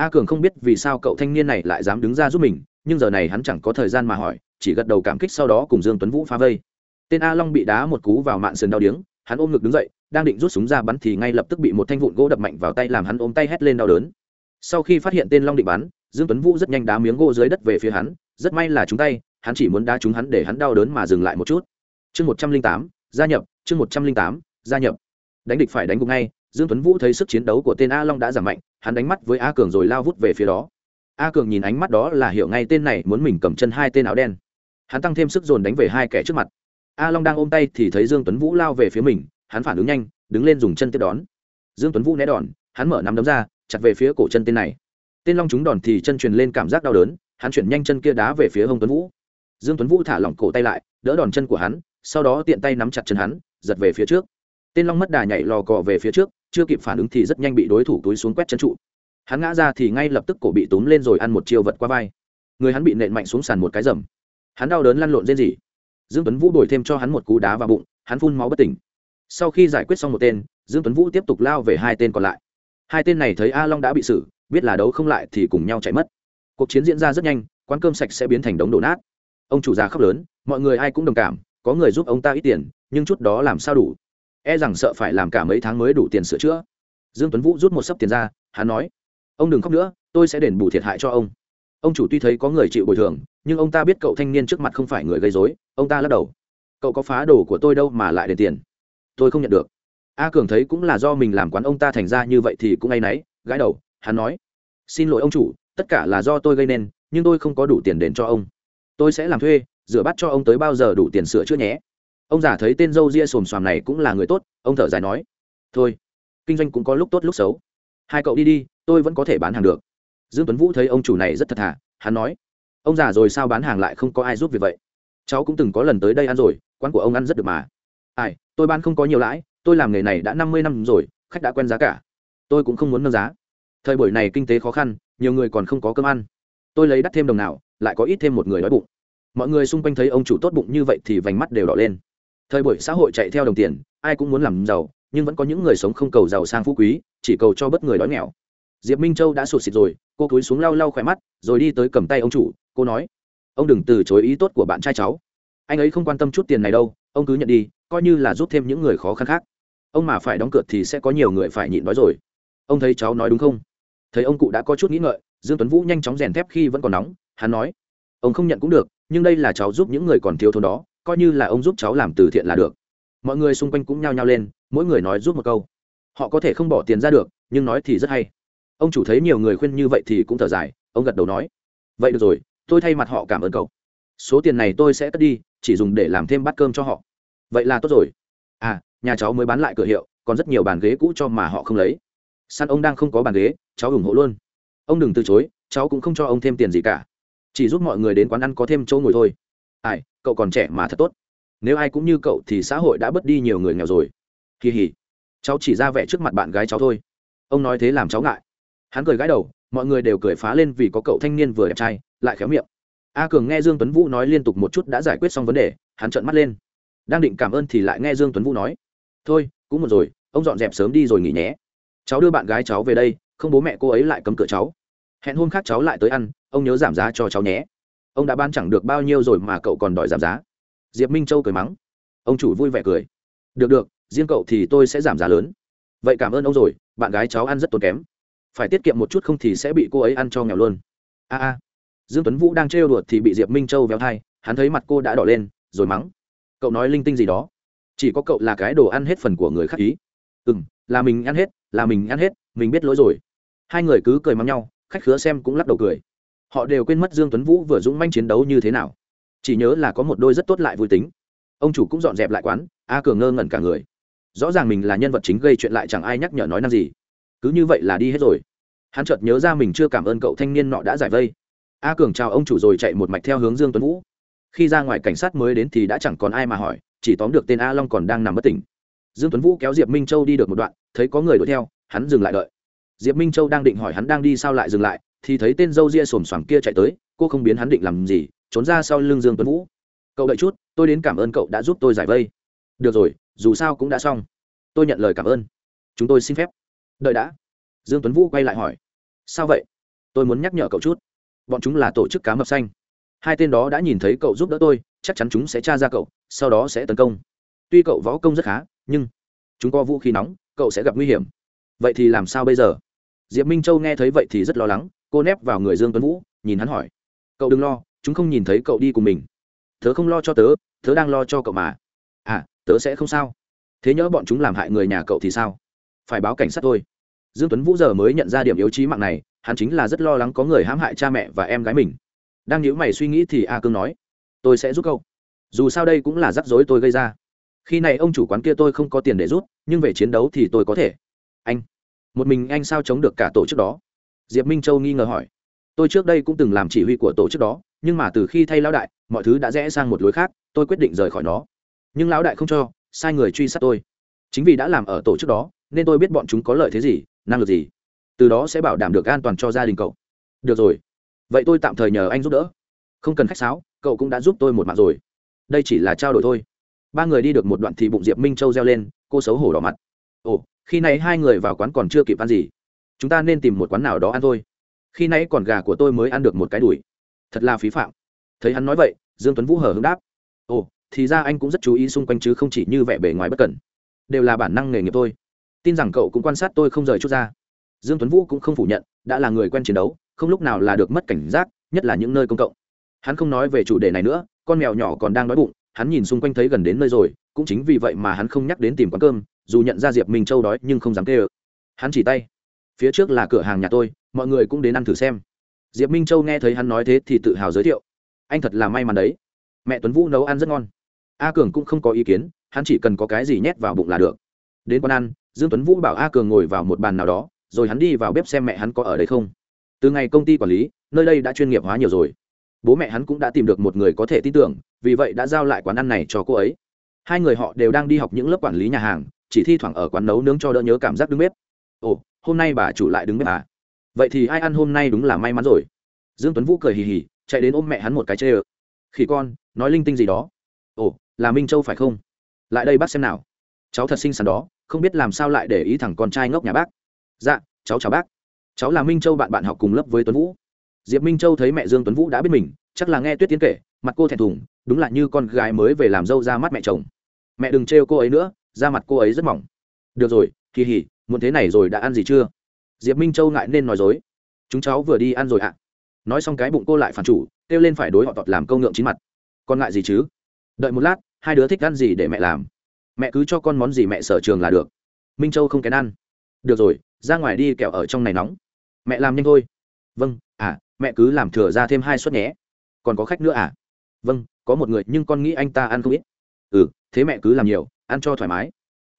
A: a cường không biết vì sao cậu thanh niên này lại dám đứng ra giúp mình, nhưng giờ này hắn chẳng có thời gian mà hỏi, chỉ gật đầu cảm kích sau đó cùng dương tuấn vũ phá vây. Tên a long bị đá một cú vào mạn sườn đau điếng, hắn ôm ngực đứng dậy, đang định rút súng ra bắn thì ngay lập tức bị một thanh vụn gỗ đập mạnh vào tay làm hắn ôm tay hét lên đau đớn. Sau khi phát hiện tên long định bắn, dương tuấn vũ rất nhanh đá miếng gỗ dưới đất về phía hắn, rất may là chúng tay, hắn chỉ muốn đá chúng hắn để hắn đau đớn mà dừng lại một chút. Chương một trăm linh tám, gia nhập, chương một trăm linh tám, gia nhập. Đánh địch phải đánh gục ngay, dương tuấn vũ thấy sức chiến đấu của tên a long đã giảm mạnh hắn đánh mắt với a cường rồi lao vút về phía đó. A cường nhìn ánh mắt đó là hiểu ngay tên này muốn mình cầm chân hai tên áo đen. Hắn tăng thêm sức dồn đánh về hai kẻ trước mặt. A long đang ôm tay thì thấy dương tuấn vũ lao về phía mình, hắn phản ứng nhanh, đứng lên dùng chân tiếp đón. Dương tuấn vũ né đòn, hắn mở nắm đấm ra, chặt về phía cổ chân tên này. Tên long trúng đòn thì chân truyền lên cảm giác đau đớn, hắn chuyển nhanh chân kia đá về phía hông tuấn vũ. Dương tuấn vũ thả lỏng cổ tay lại, đỡ đòn chân của hắn, sau đó tiện tay nắm chặt chân hắn, giật về phía trước tên long mất đà nhảy lò cò về phía trước, chưa kịp phản ứng thì rất nhanh bị đối thủ túi xuống quét chân trụ. Hắn ngã ra thì ngay lập tức cổ bị túm lên rồi ăn một chiêu vật qua vai. Người hắn bị nện mạnh xuống sàn một cái rầm. Hắn đau đớn lăn lộn rên rỉ. Dương tuấn vũ đổi thêm cho hắn một cú đá vào bụng, hắn phun máu bất tỉnh. Sau khi giải quyết xong một tên, dương tuấn vũ tiếp tục lao về hai tên còn lại. Hai tên này thấy a long đã bị xử, biết là đấu không lại thì cùng nhau chạy mất. Cuộc chiến diễn ra rất nhanh, quán cơm sạch sẽ biến thành đống đổ nát. Ông chủ già khóc lớn, mọi người ai cũng đồng cảm, có người giúp ông ta ít tiền, nhưng chút đó làm sao đủ? E rằng sợ phải làm cả mấy tháng mới đủ tiền sửa chữa. Dương tuấn vũ rút một sấp tiền ra, hắn nói, ông đừng khóc nữa, tôi sẽ đền bù thiệt hại cho ông. Ông chủ tuy thấy có người chịu bồi thường, nhưng ông ta biết cậu thanh niên trước mặt không phải người gây dối ông ta lắc đầu. Cậu có phá đồ của tôi đâu mà lại đền tiền. Tôi không nhận được. A cường thấy cũng là do mình làm quán ông ta thành ra như vậy thì cũng ngay náy, gãi đầu, hắn nói, xin lỗi ông chủ, tất cả là do tôi gây nên, nhưng tôi không có đủ tiền đền cho ông. Tôi sẽ làm thuê, rửa bắt cho ông tới bao giờ đủ tiền sửa chữa nhé ông giả thấy tên dâu ria xồm xoàm này cũng là người tốt, ông thở dài nói, thôi, kinh doanh cũng có lúc tốt lúc xấu. Hai cậu đi đi, tôi vẫn có thể bán hàng được. Dương tuấn vũ thấy ông chủ này rất thật thà, hắn nói, ông già rồi sao bán hàng lại không có ai giúp việc vậy? Cháu cũng từng có lần tới đây ăn rồi, quán của ông ăn rất được mà. Ai, tôi bán không có nhiều lãi, tôi làm nghề này đã năm mươi năm rồi, khách đã quen giá cả. Tôi cũng không muốn nâng giá. Thời buổi này kinh tế khó khăn, nhiều người còn không có cơm ăn. Tôi lấy đắt thêm đồng nào, lại có ít thêm một người đói bụng. Mọi người xung quanh thấy ông chủ tốt bụng như vậy thì vành mắt đều đỏ lên thời buổi xã hội chạy theo đồng tiền, ai cũng muốn làm giàu, nhưng vẫn có những người sống không cầu giàu sang phú quý, chỉ cầu cho bất người đói nghèo. Diệp minh châu đã sụt xịt rồi, cô cúi xuống lau lau khỏe mắt, rồi đi tới cầm tay ông chủ, cô nói, ông đừng từ chối ý tốt của bạn trai cháu. Anh ấy không quan tâm chút tiền này đâu, ông cứ nhận đi, coi như là giúp thêm những người khó khăn khác. Ông mà phải đóng cửa thì sẽ có nhiều người phải nhịn đói rồi. Ông thấy cháu nói đúng không? Thấy ông cụ đã có chút nghĩ ngợi, dương tuấn vũ nhanh chóng rèn thép khi vẫn còn nóng, hắn nói, ông không nhận cũng được, nhưng đây là cháu giúp những người còn thiếu thốn đó coi như là ông giúp cháu làm từ thiện là được. Mọi người xung quanh cũng nhao nhao lên, mỗi người nói giúp một câu. Họ có thể không bỏ tiền ra được, nhưng nói thì rất hay. Ông chủ thấy nhiều người khuyên như vậy thì cũng thở dài, ông gật đầu nói. Vậy được rồi, tôi thay mặt họ cảm ơn cậu. Số tiền này tôi sẽ cất đi, chỉ dùng để làm thêm bát cơm cho họ. Vậy là tốt rồi. À nhà cháu mới bán lại cửa hiệu, còn rất nhiều bàn ghế cũ cho mà họ không lấy. Săn ông đang không có bàn ghế, cháu ủng hộ luôn. Ông đừng từ chối, cháu cũng không cho ông thêm tiền gì cả. Chỉ giúp mọi người đến quán ăn có thêm chỗ ngồi thôi. Ai cậu còn trẻ mà thật tốt. Nếu ai cũng như cậu thì xã hội đã bớt đi nhiều người nghèo rồi. Kỳ hỉ cháu chỉ ra vẻ trước mặt bạn gái cháu thôi. Ông nói thế làm cháu ngại. Hắn cười gãi đầu, mọi người đều cười phá lên vì có cậu thanh niên vừa đẹp trai, lại khéo miệng. A cường nghe dương tuấn vũ nói liên tục một chút đã giải quyết xong vấn đề, hắn trợn mắt lên. Đang định cảm ơn thì lại nghe dương tuấn vũ nói. Thôi, cũng một rồi, ông dọn dẹp sớm đi rồi nghỉ nhé. Cháu đưa bạn gái cháu về đây, không bố mẹ cô ấy lại cấm cửa cháu. Hẹn hôm khác cháu lại tới ăn, ông nhớ giảm giá cho cháu nhé ông đã ban chẳng được bao nhiêu rồi mà cậu còn đòi giảm giá. Diệp minh châu cười mắng. Ông chủ vui vẻ cười. Được được, riêng cậu thì tôi sẽ giảm giá lớn. Vậy cảm ơn ông rồi, bạn gái cháu ăn rất tốn kém. Phải tiết kiệm một chút không thì sẽ bị cô ấy ăn cho nghèo luôn. A a. Dương tuấn vũ đang trêu đùa thì bị diệp minh châu véo thai, hắn thấy mặt cô đã đỏ lên, rồi mắng. Cậu nói linh tinh gì đó. Chỉ có cậu là cái đồ ăn hết phần của người khác ý. Ừ m là mình ăn hết, là mình ăn hết, mình biết lỗi rồi. Hai người cứ cười mắng nhau, khách khứa xem cũng lắc đầu cười họ đều quên mất dương tuấn vũ vừa dũng manh chiến đấu như thế nào. Chỉ nhớ là có một đôi rất tốt lại vui tính. Ông chủ cũng dọn dẹp lại quán, a cường ngơ ngẩn cả người. Rõ ràng mình là nhân vật chính gây chuyện lại chẳng ai nhắc nhở nói năng gì. Cứ như vậy là đi hết rồi. Hắn chợt nhớ ra mình chưa cảm ơn cậu thanh niên nọ đã giải vây. A cường chào ông chủ rồi chạy một mạch theo hướng dương tuấn vũ. Khi ra ngoài cảnh sát mới đến thì đã chẳng còn ai mà hỏi, chỉ tóm được tên a long còn đang nằm bất tỉnh. Dương tuấn vũ kéo diệp minh châu đi được một đoạn, thấy có người đuổi theo, hắn dừng lại đợi. Diệp minh châu đang định hỏi hắn đang đi sao lại dừng lại thì thấy tên dâu ria xồm xoàm kia chạy tới, cô không biến hắn định làm gì, trốn ra sau lưng dương tuấn vũ. Cậu đợi chút, tôi đến cảm ơn cậu đã giúp tôi giải vây. Được rồi, dù sao cũng đã xong. Tôi nhận lời cảm ơn. Chúng tôi xin phép. Đợi đã. Dương tuấn vũ quay lại hỏi. Sao vậy? Tôi muốn nhắc nhở cậu chút. Bọn chúng là tổ chức cá mập xanh. Hai tên đó đã nhìn thấy cậu giúp đỡ tôi, chắc chắn chúng sẽ tra ra cậu, sau đó sẽ tấn công. Tuy cậu võ công rất khá, nhưng chúng có vũ khí nóng, cậu sẽ gặp nguy hiểm. Vậy thì làm sao bây giờ? Diệp minh châu nghe thấy vậy thì rất lo lắng cô nép vào người dương tuấn vũ, nhìn hắn hỏi. Cậu đừng lo, chúng không nhìn thấy cậu đi cùng mình. Tớ không lo cho tớ tớ đang lo cho cậu mà. À tớ sẽ không sao. Thế nhỡ bọn chúng làm hại người nhà cậu thì sao? Phải báo cảnh sát thôi. Dương tuấn vũ giờ mới nhận ra điểm yếu trí mạng này, hắn chính là rất lo lắng có người hãm hại cha mẹ và em gái mình. Đang nhíu mày suy nghĩ thì a cương nói, tôi sẽ giúp cậu. Dù sao đây cũng là rắc rối tôi gây ra. Khi này ông chủ quán kia tôi không có tiền để rút, nhưng về chiến đấu thì tôi có thể. Anh, một mình anh sao chống được cả tổ chức đó? Diệp minh châu nghi ngờ hỏi. Tôi trước đây cũng từng làm chỉ huy của tổ chức đó, nhưng mà từ khi thay lão đại, mọi thứ đã rẽ sang một lối khác, tôi quyết định rời khỏi nó. Nhưng lão đại không cho, sai người truy sát tôi. Chính vì đã làm ở tổ chức đó, nên tôi biết bọn chúng có lợi thế gì, năng lực gì. Từ đó sẽ bảo đảm được an toàn cho gia đình cậu. Được rồi. Vậy tôi tạm thời nhờ anh giúp đỡ. Không cần khách sáo, cậu cũng đã giúp tôi một mạng rồi. Đây chỉ là trao đổi thôi. Ba người đi được một đoạn thì bụng diệp minh châu reo lên, cô xấu hổ đỏ mặt. Ồ, khi này hai người vào quán còn chưa kịp ăn gì chúng ta nên tìm một quán nào đó ăn thôi. Khi nãy còn gà của tôi mới ăn được một cái đùi. Thật là phí phạm. Thấy hắn nói vậy, dương tuấn vũ hở hứng đáp. Ồ, thì ra anh cũng rất chú ý xung quanh chứ không chỉ như vẻ bề ngoài bất cẩn. Đều là bản năng nghề nghiệp tôi tin rằng cậu cũng quan sát tôi không rời chút ra. Dương tuấn vũ cũng không phủ nhận, đã là người quen chiến đấu, không lúc nào là được mất cảnh giác, nhất là những nơi công cộng. Hắn không nói về chủ đề này nữa, con mèo nhỏ còn đang đói bụng, hắn nhìn xung quanh thấy gần đến nơi rồi, cũng chính vì vậy mà hắn không nhắc đến tìm quán cơm, dù nhận ra diệp minh châu đói nhưng không dám kê ơ hắn chỉ tay phía trước là cửa hàng nhà tôi, mọi người cũng đến ăn thử xem. Diệp minh châu nghe thấy hắn nói thế thì tự hào giới thiệu. Anh thật là may mắn đấy. Mẹ tuấn vũ nấu ăn rất ngon. A cường cũng không có ý kiến, hắn chỉ cần có cái gì nhét vào bụng là được. Đến quán ăn, dương tuấn vũ bảo a cường ngồi vào một bàn nào đó, rồi hắn đi vào bếp xem mẹ hắn có ở đây không. Từ ngày công ty quản lý, nơi đây đã chuyên nghiệp hóa nhiều rồi. Bố mẹ hắn cũng đã tìm được một người có thể tin tưởng, vì vậy đã giao lại quán ăn này cho cô ấy. Hai người họ đều đang đi học những lớp quản lý nhà hàng, chỉ thi thoảng ở quán nấu nướng cho đỡ nhớ cảm giác đứng bếp ồ, hôm nay bà chủ lại đứng bếp à? Vậy thì ai ăn hôm nay đúng là may mắn rồi. Dương tuấn vũ cười hì hì, chạy đến ôm mẹ hắn một cái chê ờ khỉ con, nói linh tinh gì đó. Ồ, là minh châu phải không? Lại đây bác xem nào. Cháu thật xinh xắn đó, không biết làm sao lại để ý thằng con trai ngốc nhà bác. Dạ cháu chào bác. Cháu là minh châu bạn bạn học cùng lớp với tuấn vũ. Diệp minh châu thấy mẹ dương tuấn vũ đã biết mình, chắc là nghe tuyết tiến kể, mặt cô thẹn thùng, đúng là như con gái mới về làm dâu ra mắt mẹ chồng. Mẹ đừng trêu cô ấy nữa, da mặt cô ấy rất mỏng. Được rồi kỳ hỉ muốn thế này rồi đã ăn gì chưa? Diệp minh châu ngại nên nói dối. Chúng cháu vừa đi ăn rồi ạ. Nói xong cái bụng cô lại phản chủ, kêu lên phải đối họ tọt làm câu ngượng chín mặt. Con ngại gì chứ? Đợi một lát, hai đứa thích ăn gì để mẹ làm? Mẹ cứ cho con món gì mẹ sở trường là được. Minh châu không kén ăn. Được rồi, ra ngoài đi kẹo ở trong này nóng. Mẹ làm nhanh thôi. Vâng à mẹ cứ làm thừa ra thêm hai suất nhé. Còn có khách nữa à? Vâng có một người nhưng con nghĩ anh ta ăn không ít. Ừ thế mẹ cứ làm nhiều, ăn cho thoải mái.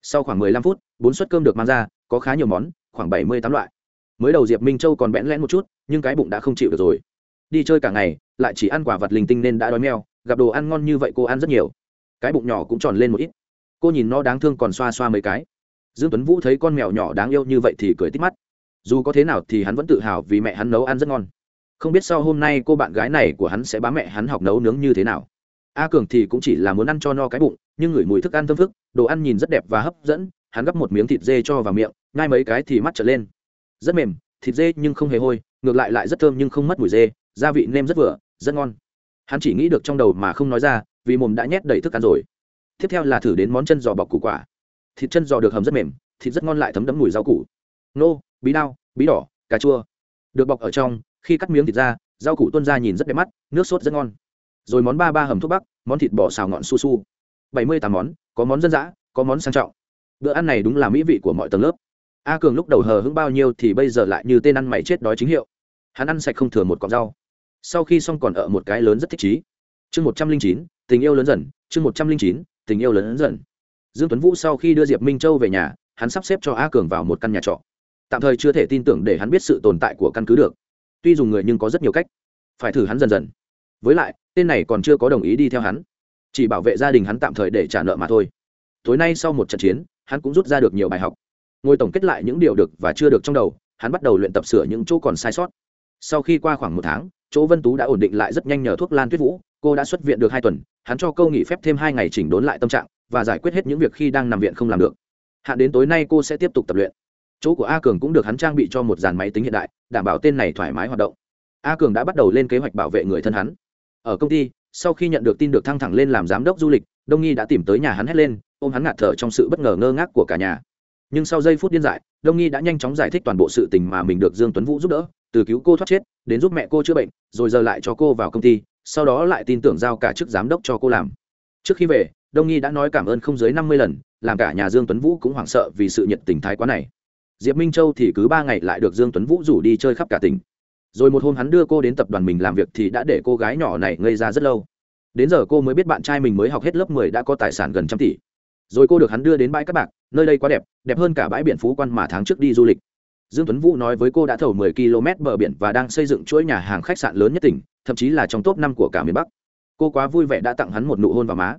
A: Sau khoảng mười lăm phút, bốn suất cơm được mang ra có khá nhiều món, khoảng bảy mươi tám loại. Mới đầu diệp minh châu còn bẽn lẽn một chút, nhưng cái bụng đã không chịu được rồi. Đi chơi cả ngày, lại chỉ ăn quả vật linh tinh nên đã đói meo, gặp đồ ăn ngon như vậy cô ăn rất nhiều. Cái bụng nhỏ cũng tròn lên một ít. Cô nhìn nó đáng thương còn xoa xoa mấy cái. Dương tuấn vũ thấy con mèo nhỏ đáng yêu như vậy thì cười tít mắt. Dù có thế nào thì hắn vẫn tự hào vì mẹ hắn nấu ăn rất ngon. Không biết sau hôm nay cô bạn gái này của hắn sẽ bám mẹ hắn học nấu nướng như thế nào. A cường thì cũng chỉ là muốn ăn cho no cái bụng, nhưng ngửi mùi thức ăn thơm phức, đồ ăn nhìn rất đẹp và hấp dẫn hắn gắp một miếng thịt dê cho vào miệng, ngay mấy cái thì mắt trở lên. Rất mềm, thịt dê nhưng không hề hôi, ngược lại lại rất thơm nhưng không mất mùi dê, gia vị nêm rất vừa, rất ngon. Hắn chỉ nghĩ được trong đầu mà không nói ra, vì mồm đã nhét đầy thức ăn rồi. Tiếp theo là thử đến món chân giò bọc củ quả. Thịt chân giò được hầm rất mềm, thịt rất ngon lại thấm đẫm mùi rau củ. Nô, bí đao, bí đỏ, cà chua. Được bọc ở trong, khi cắt miếng thịt ra, rau củ tuôn ra nhìn rất đẹp mắt, nước sốt rất ngon. Rồi món ba ba hầm thuốc bắc, món thịt bò xào ngọn su su. Bảy mươi tám món, có món dân dã, có món sang trọng bữa ăn này đúng là mỹ vị của mọi tầng lớp. A cường lúc đầu hờ hững bao nhiêu thì bây giờ lại như tên ăn mày chết đói chính hiệu. Hắn ăn sạch không thừa một cọng rau. Sau khi xong còn ở một cái lớn rất thích chí. Chương một trăm linh chín, tình yêu lớn dần. Chương một trăm linh chín, tình yêu lớn dần. Dương tuấn vũ sau khi đưa diệp minh châu về nhà, hắn sắp xếp cho a cường vào một căn nhà trọ. Tạm thời chưa thể tin tưởng để hắn biết sự tồn tại của căn cứ được. Tuy dùng người nhưng có rất nhiều cách. Phải thử hắn dần dần. Với lại, tên này còn chưa có đồng ý đi theo hắn. Chỉ bảo vệ gia đình hắn tạm thời để trả nợ mà thôi. Tối nay sau một trận chiến hắn cũng rút ra được nhiều bài học. Ngồi tổng kết lại những điều được và chưa được trong đầu, hắn bắt đầu luyện tập sửa những chỗ còn sai sót. Sau khi qua khoảng một tháng, chỗ vân tú đã ổn định lại rất nhanh nhờ thuốc lan tuyết vũ, cô đã xuất viện được hai tuần, hắn cho câu nghỉ phép thêm hai ngày chỉnh đốn lại tâm trạng và giải quyết hết những việc khi đang nằm viện không làm được. Hạn đến tối nay cô sẽ tiếp tục tập luyện. Chỗ của a cường cũng được hắn trang bị cho một dàn máy tính hiện đại, đảm bảo tên này thoải mái hoạt động. A cường đã bắt đầu lên kế hoạch bảo vệ người thân hắn. Ở công ty, sau khi nhận được tin được thăng thẳng lên làm giám đốc du lịch, đông nghi đã tìm tới nhà hắn hét lên ôm hắn ngạt thở trong sự bất ngờ ngơ ngác của cả nhà. Nhưng sau giây phút điên dại, đông nghi đã nhanh chóng giải thích toàn bộ sự tình mà mình được dương tuấn vũ giúp đỡ, từ cứu cô thoát chết, đến giúp mẹ cô chữa bệnh, rồi giờ lại cho cô vào công ty, sau đó lại tin tưởng giao cả chức giám đốc cho cô làm. Trước khi về, đông nghi đã nói cảm ơn không dưới năm mươi lần, làm cả nhà dương tuấn vũ cũng hoảng sợ vì sự nhiệt tình thái quá này. Diệp minh châu thì cứ ba ngày lại được dương tuấn vũ rủ đi chơi khắp cả tỉnh. Rồi một hôm hắn đưa cô đến tập đoàn mình làm việc thì đã để cô gái nhỏ này ngây ra rất lâu. Đến giờ cô mới biết bạn trai mình mới học hết lớp 10 đã có tài sản gần trăm tỷ rồi cô được hắn đưa đến bãi cát bạc, nơi đây quá đẹp đẹp hơn cả bãi biển phú quan mà tháng trước đi du lịch. Dương tuấn vũ nói với cô đã thầu 10 km bờ biển và đang xây dựng chuỗi nhà hàng khách sạn lớn nhất tỉnh, thậm chí là trong top năm của cả miền bắc. Cô quá vui vẻ đã tặng hắn một nụ hôn vào má.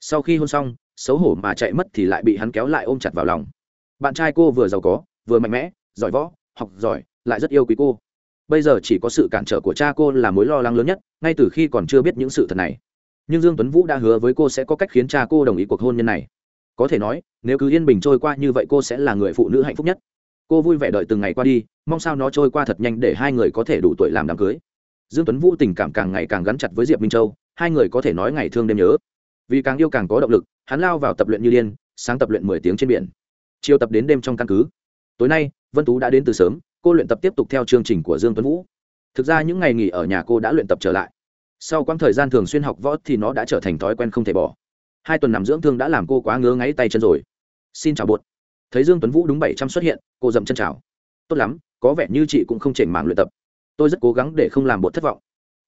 A: Sau khi hôn xong, xấu hổ mà chạy mất thì lại bị hắn kéo lại ôm chặt vào lòng. Bạn trai cô vừa giàu có, vừa mạnh mẽ, giỏi võ, học giỏi, lại rất yêu quý cô. Bây giờ chỉ có sự cản trở của cha cô là mối lo lắng lớn nhất, ngay từ khi còn chưa biết những sự thật này. Nhưng dương tuấn vũ đã hứa với cô sẽ có cách khiến cha cô đồng ý cuộc hôn nhân này có thể nói, nếu cứ yên bình trôi qua như vậy cô sẽ là người phụ nữ hạnh phúc nhất. Cô vui vẻ đợi từng ngày qua đi, mong sao nó trôi qua thật nhanh để hai người có thể đủ tuổi làm đám cưới. Dương tuấn vũ tình cảm càng ngày càng gắn chặt với diệp minh châu, hai người có thể nói ngày thương đêm nhớ. Vì càng yêu càng có động lực, hắn lao vào tập luyện như điên, sáng tập luyện mười tiếng trên biển. Chiều tập đến đêm trong căn cứ. Tối nay, vân tú đã đến từ sớm, cô luyện tập tiếp tục theo chương trình của dương tuấn vũ. Thực ra những ngày nghỉ ở nhà cô đã luyện tập trở lại. Sau quãng thời gian thường xuyên học võ thì nó đã trở thành thói quen không thể bỏ hai tuần nằm dưỡng thương đã làm cô quá ngứa ngáy tay chân rồi. Xin chào bột. Thấy dương tuấn vũ đúng bảy trăm xuất hiện, cô dậm chân chào. Tốt lắm, có vẻ như chị cũng không chỉnh mảng luyện tập. Tôi rất cố gắng để không làm bột thất vọng.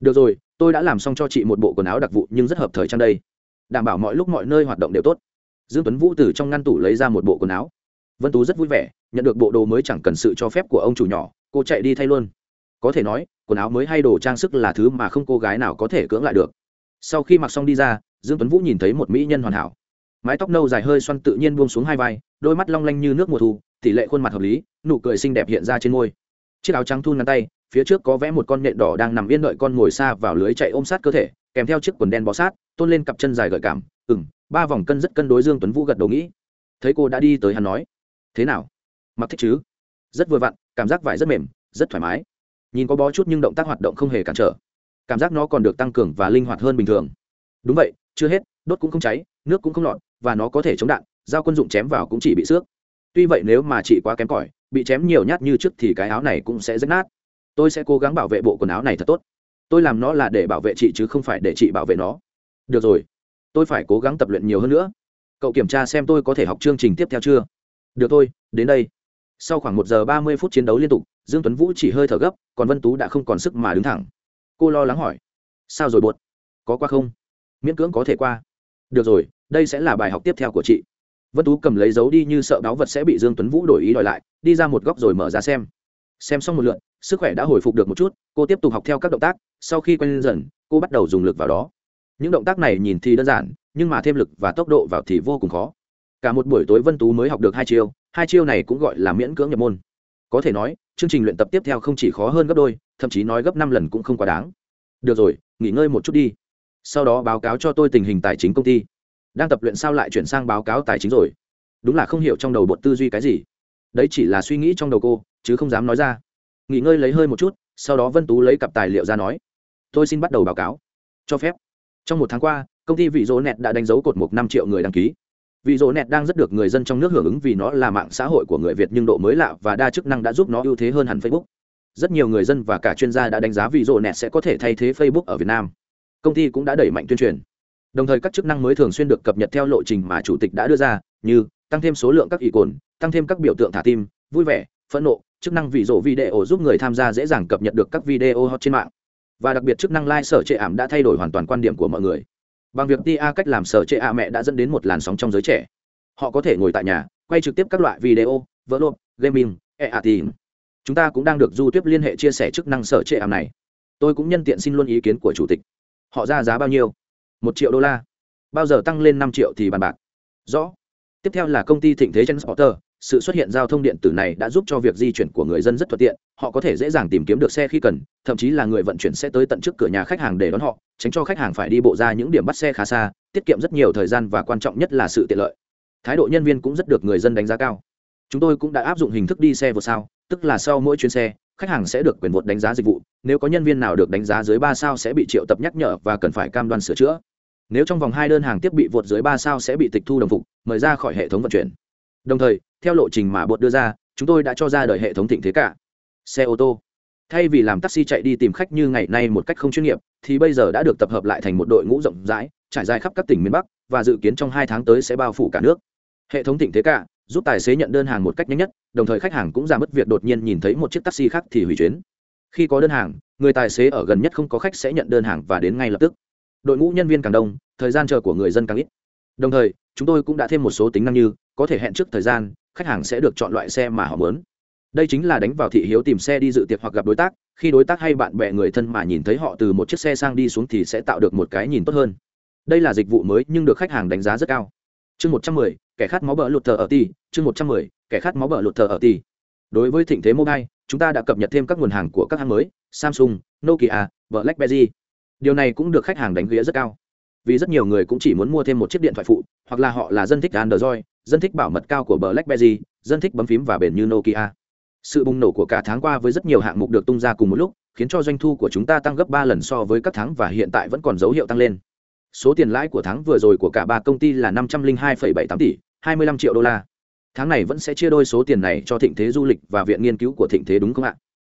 A: Được rồi, tôi đã làm xong cho chị một bộ quần áo đặc vụ nhưng rất hợp thời trang đây. Đảm bảo mọi lúc mọi nơi hoạt động đều tốt. Dương tuấn vũ từ trong ngăn tủ lấy ra một bộ quần áo. Vân tú rất vui vẻ, nhận được bộ đồ mới chẳng cần sự cho phép của ông chủ nhỏ, cô chạy đi thay luôn. Có thể nói, quần áo mới hay đồ trang sức là thứ mà không cô gái nào có thể cưỡng lại được. Sau khi mặc xong đi ra dương tuấn vũ nhìn thấy một mỹ nhân hoàn hảo. Mái tóc nâu dài hơi xoăn tự nhiên buông xuống hai vai đôi mắt long lanh như nước mùa thu tỷ lệ khuôn mặt hợp lý nụ cười xinh đẹp hiện ra trên môi. Chiếc áo trắng thun ngắn tay phía trước có vẽ một con nhện đỏ đang nằm yên đợi con ngồi xa vào lưới chạy ôm sát cơ thể kèm theo chiếc quần đen bó sát tôn lên cặp chân dài gợi cảm Ừm, ba vòng cân rất cân đối dương tuấn vũ gật đầu nghĩ. Thấy cô đã đi tới hắn nói thế nào? Mặc thích chứ? Rất vừa vặn cảm giác vải rất mềm rất thoải mái. Nhìn có bó chút nhưng động tác hoạt động không hề cản trở. Cảm giác nó còn được tăng cường và linh hoạt hơn bình thường. Đúng vậy chưa hết, đốt cũng không cháy, nước cũng không lọt, và nó có thể chống đạn dao quân dụng chém vào cũng chỉ bị xước. Tuy vậy nếu mà chị quá kém cỏi, bị chém nhiều nhát như trước thì cái áo này cũng sẽ rách nát. Tôi sẽ cố gắng bảo vệ bộ quần áo này thật tốt. Tôi làm nó là để bảo vệ chị chứ không phải để chị bảo vệ nó. Được rồi, tôi phải cố gắng tập luyện nhiều hơn nữa. Cậu kiểm tra xem tôi có thể học chương trình tiếp theo chưa? Được thôi, đến đây. Sau khoảng một giờ ba mươi phút chiến đấu liên tục, dương tuấn vũ chỉ hơi thở gấp, còn vân tú đã không còn sức mà đứng thẳng. Cô lo lắng hỏi, sao rồi bột có qua không? Miễn cưỡng có thể qua. Được rồi, đây sẽ là bài học tiếp theo của chị. Vân tú cầm lấy dấu đi như sợ báo vật sẽ bị dương tuấn vũ đổi ý đòi lại, đi ra một góc rồi mở ra xem. Xem xong một lượt, sức khỏe đã hồi phục được một chút, cô tiếp tục học theo các động tác, sau khi quen dần, cô bắt đầu dùng lực vào đó. Những động tác này nhìn thì đơn giản, nhưng mà thêm lực và tốc độ vào thì vô cùng khó. Cả một buổi tối vân tú mới học được hai chiêu hai chiêu này cũng gọi là miễn cưỡng nhập môn. Có thể nói, chương trình luyện tập tiếp theo không chỉ khó hơn gấp đôi, thậm chí nói gấp năm lần cũng không quá đáng. Được rồi, nghỉ ngơi một chút đi sau đó báo cáo cho tôi tình hình tài chính công ty. Đang tập luyện sao lại chuyển sang báo cáo tài chính rồi? Đúng là không hiểu trong đầu bột tư duy cái gì. Đấy chỉ là suy nghĩ trong đầu cô, chứ không dám nói ra. Nghỉ ngơi lấy hơi một chút, sau đó vân tú lấy cặp tài liệu ra nói. Tôi xin bắt đầu báo cáo. Cho phép. Trong một tháng qua, công ty vị dỗ nẹt đã đánh dấu cột một năm triệu người đăng ký. Vị dỗ nẹt đang rất được người dân trong nước hưởng ứng vì nó là mạng xã hội của người việt nhưng độ mới lạ và đa chức năng đã giúp nó ưu thế hơn hẳn facebook. Rất nhiều người dân và cả chuyên gia đã đánh giá vị dỗ nẹt sẽ có thể thay thế facebook ở việt nam công ty cũng đã đẩy mạnh tuyên truyền. Đồng thời các chức năng mới thường xuyên được cập nhật theo lộ trình mà chủ tịch đã đưa ra, như tăng thêm số lượng các ý cồn, tăng thêm các biểu tượng thả tim, vui vẻ, phẫn nộ, chức năng vị rộ video giúp người tham gia dễ dàng cập nhật được các video hot trên mạng. Và đặc biệt chức năng like sở trệ ảm đã thay đổi hoàn toàn quan điểm của mọi người. Bằng việc tia cách làm sở trệ ạ mẹ đã dẫn đến một làn sóng trong giới trẻ. Họ có thể ngồi tại nhà, quay trực tiếp các loại video vỡ lộp gaming e a tin chúng ta cũng đang được du tiếp liên hệ chia sẻ chức năng sở trệ ảm này. Tôi cũng nhân tiện xin luôn ý kiến của chủ tịch họ ra giá bao nhiêu? Một triệu đô la. Bao giờ tăng lên năm triệu thì bàn bạc. Rõ. Tiếp theo là công ty thịnh thế transporter. sự xuất hiện giao thông điện tử này đã giúp cho việc di chuyển của người dân rất thuận tiện. Họ có thể dễ dàng tìm kiếm được xe khi cần, thậm chí là người vận chuyển sẽ tới tận trước cửa nhà khách hàng để đón họ, tránh cho khách hàng phải đi bộ ra những điểm bắt xe khá xa, tiết kiệm rất nhiều thời gian và quan trọng nhất là sự tiện lợi. Thái độ nhân viên cũng rất được người dân đánh giá cao. Chúng tôi cũng đã áp dụng hình thức đi xe vượt sao, tức là sau mỗi chuyến xe khách hàng sẽ được quyền vượt đánh giá dịch vụ, nếu có nhân viên nào được đánh giá dưới ba sao sẽ bị triệu tập nhắc nhở và cần phải cam đoan sửa chữa. Nếu trong vòng hai đơn hàng tiếp bị vượt dưới ba sao sẽ bị tịch thu đồng phục, mời ra khỏi hệ thống vận chuyển. Đồng thời, theo lộ trình mà bột đưa ra, chúng tôi đã cho ra đời hệ thống thịnh thế cả. Xe ô tô. Thay vì làm taxi chạy đi tìm khách như ngày nay một cách không chuyên nghiệp, thì bây giờ đã được tập hợp lại thành một đội ngũ rộng rãi, trải dài khắp các tỉnh miền bắc, và dự kiến trong hai tháng tới sẽ bao phủ cả nước. Hệ thống thịnh thế cả giúp tài xế nhận đơn hàng một cách nhanh nhất, đồng thời khách hàng cũng giảm mất việc đột nhiên nhìn thấy một chiếc taxi khác thì hủy chuyến. Khi có đơn hàng, người tài xế ở gần nhất không có khách sẽ nhận đơn hàng và đến ngay lập tức. Đội ngũ nhân viên càng đông, thời gian chờ của người dân càng ít. Đồng thời, chúng tôi cũng đã thêm một số tính năng như, có thể hẹn trước thời gian, khách hàng sẽ được chọn loại xe mà họ muốn. Đây chính là đánh vào thị hiếu tìm xe đi dự tiệc hoặc gặp đối tác, khi đối tác hay bạn bè người thân mà nhìn thấy họ từ một chiếc xe sang đi xuống thì sẽ tạo được một cái nhìn tốt hơn. Đây là dịch vụ mới nhưng được khách hàng đánh giá rất cao. Chương một trăm mười kẻ khát máu bờ lụt thờ ở ti chương một trăm mười, kẻ khát máu bờ lụt thờ ở ti đối với thịnh thế mobile, chúng ta đã cập nhật thêm các nguồn hàng của các hãng mới, samsung, nokia blackberry. Điều này cũng được khách hàng đánh ghía rất cao. Vì rất nhiều người cũng chỉ muốn mua thêm một chiếc điện thoại phụ, hoặc là họ là dân thích android, dân thích bảo mật cao của blackberry, dân thích bấm phím và bền như nokia. Sự bùng nổ của cả tháng qua với rất nhiều hạng mục được tung ra cùng một lúc, khiến cho doanh thu của chúng ta tăng gấp ba lần so với các tháng và hiện tại vẫn còn dấu hiệu tăng lên số tiền lãi của tháng vừa rồi của cả ba công ty là năm trăm linh hai bảy tám tỷ, hai mươi lăm triệu đô la. Tháng này vẫn sẽ chia đôi số tiền này cho thịnh thế du lịch và viện nghiên cứu của thịnh thế đúng không ạ?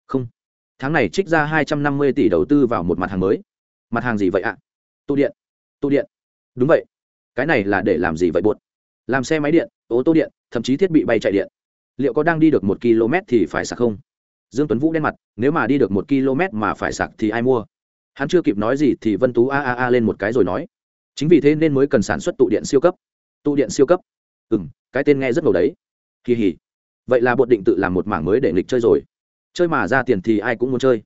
A: Không. Tháng này trích ra hai trăm năm mươi tỷ đầu tư vào một mặt hàng mới. Mặt hàng gì vậy ạ? Tụ điện. Tụ điện. Đúng vậy. Cái này là để làm gì vậy buồn? làm xe máy điện, ô tô điện, thậm chí thiết bị bay chạy điện. Liệu có đang đi được một km thì phải sạc không? Dương tuấn vũ đen mặt, nếu mà đi được một km mà phải sạc thì ai mua? Hắn chưa kịp nói gì thì vân tú a a a lên một cái rồi nói, chính vì thế nên mới cần sản xuất tụ điện siêu cấp. Tụ điện siêu cấp? Ừ m cái tên nghe rất ngầu đấy. Kỳ hỉ vậy là bột định tự làm một mảng mới để nghịch chơi rồi. Chơi mà ra tiền thì ai cũng muốn chơi.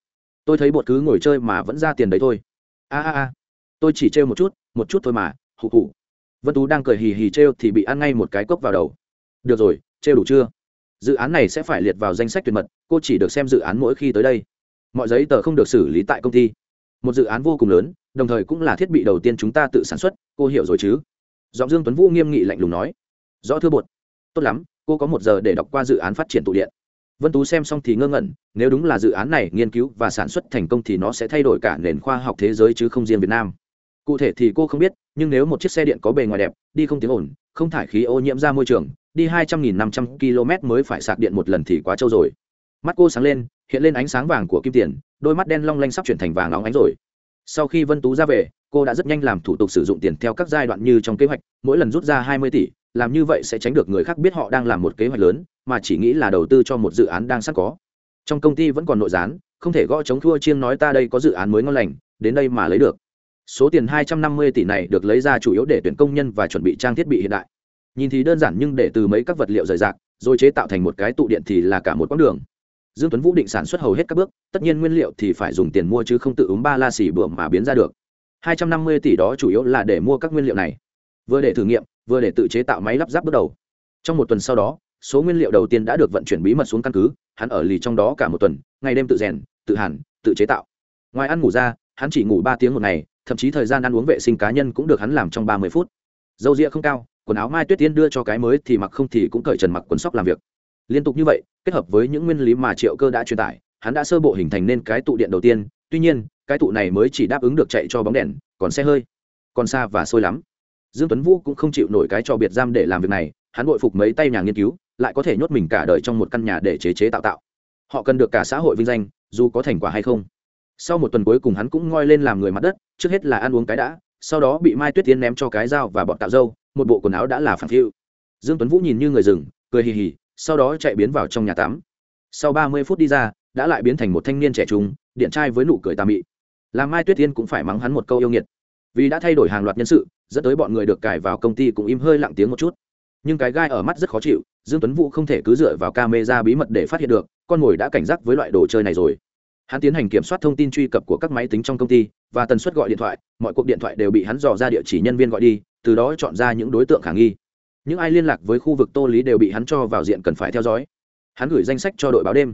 A: Tôi thấy bột cứ ngồi chơi mà vẫn ra tiền đấy thôi. A a a, tôi chỉ trêu một chút một chút thôi mà hụ hụ vân tú đang cười hì hì trêu thì bị ăn ngay một cái cốc vào đầu. Được rồi, trêu đủ chưa? Dự án này sẽ phải liệt vào danh sách tuyệt mật, cô chỉ được xem dự án mỗi khi tới đây. Mọi giấy tờ không được xử lý tại công ty một dự án vô cùng lớn, đồng thời cũng là thiết bị đầu tiên chúng ta tự sản xuất, cô hiểu rồi chứ? Giọng dương tuấn vũ nghiêm nghị lạnh lùng nói. Rõ thưa bột. Tốt lắm, cô có một giờ để đọc qua dự án phát triển tụ điện. Vân tú xem xong thì ngơ ngẩn, nếu đúng là dự án này nghiên cứu và sản xuất thành công thì nó sẽ thay đổi cả nền khoa học thế giới chứ không riêng việt nam. Cụ thể thì cô không biết, nhưng nếu một chiếc xe điện có bề ngoài đẹp, đi không tiếng ồn, không thải khí ô nhiễm ra môi trường, đi hai trăm nghìn năm trăm km mới phải sạc điện một lần thì quá trâu rồi. Mắt cô sáng lên hiện lên ánh sáng vàng của kim tiền, đôi mắt đen long lanh sắp chuyển thành vàng óng ánh rồi. Sau khi vân tú ra về, cô đã rất nhanh làm thủ tục sử dụng tiền theo các giai đoạn như trong kế hoạch, mỗi lần rút ra hai mươi tỷ, làm như vậy sẽ tránh được người khác biết họ đang làm một kế hoạch lớn, mà chỉ nghĩ là đầu tư cho một dự án đang sẵn có. Trong công ty vẫn còn nội gián, không thể gõ chống thua chiêng nói ta đây có dự án mới ngon lành, đến đây mà lấy được. Số tiền hai trăm năm mươi tỷ này được lấy ra chủ yếu để tuyển công nhân và chuẩn bị trang thiết bị hiện đại. Nhìn thì đơn giản nhưng để từ mấy các vật liệu rời rạc, rồi chế tạo thành một cái tụ điện thì là cả một quãng đường dương tuấn vũ định sản xuất hầu hết các bước, tất nhiên nguyên liệu thì phải dùng tiền mua chứ không tự ứng ba la xỉ bựa mà biến ra được. 250 tỷ đó chủ yếu là để mua các nguyên liệu này. Vừa để thử nghiệm, vừa để tự chế tạo máy lắp ráp bước đầu. Trong một tuần sau đó, số nguyên liệu đầu tiên đã được vận chuyển bí mật xuống căn cứ, hắn ở lì trong đó cả một tuần, ngày đêm tự rèn, tự hàn, tự chế tạo. Ngoài ăn ngủ ra, hắn chỉ ngủ ba tiếng một ngày, thậm chí thời gian ăn uống vệ sinh cá nhân cũng được hắn làm trong ba mươi phút. Dâu dịa không cao, quần áo mai tuyết tiên đưa cho cái mới thì mặc không thì cũng cởi trần mặc quần sóc làm việc liên tục như vậy, kết hợp với những nguyên lý mà triệu cơ đã truyền tải, hắn đã sơ bộ hình thành nên cái tụ điện đầu tiên. Tuy nhiên, cái tụ này mới chỉ đáp ứng được chạy cho bóng đèn, còn xe hơi, còn xa và sôi lắm. Dương tuấn vũ cũng không chịu nổi cái cho biệt giam để làm việc này, hắn bội phục mấy tay nhà nghiên cứu, lại có thể nhốt mình cả đời trong một căn nhà để chế chế tạo tạo. Họ cần được cả xã hội vinh danh, dù có thành quả hay không. Sau một tuần cuối cùng hắn cũng ngoi lên làm người mặt đất, trước hết là ăn uống cái đã, sau đó bị mai tuyết tiến ném cho cái dao và bọn tạo dâu một bộ quần áo đã là phản phiu. Dương tuấn vũ nhìn như người rừng, cười hì hì sau đó chạy biến vào trong nhà tắm. Sau ba mươi phút đi ra, đã lại biến thành một thanh niên trẻ trung, điện trai với nụ cười tà mị. Làm mai tuyết tiên cũng phải mắng hắn một câu yêu nghiệt. Vì đã thay đổi hàng loạt nhân sự, dẫn tới bọn người được cài vào công ty cũng im hơi lặng tiếng một chút. Nhưng cái gai ở mắt rất khó chịu, dương tuấn vũ không thể cứ dựa vào camera bí mật để phát hiện được, con mồi đã cảnh giác với loại đồ chơi này rồi. Hắn tiến hành kiểm soát thông tin truy cập của các máy tính trong công ty, và tần suất gọi điện thoại, mọi cuộc điện thoại đều bị hắn dò ra địa chỉ nhân viên gọi đi, từ đó chọn ra những đối tượng khả nghi những ai liên lạc với khu vực tô lý đều bị hắn cho vào diện cần phải theo dõi. Hắn gửi danh sách cho đội báo đêm.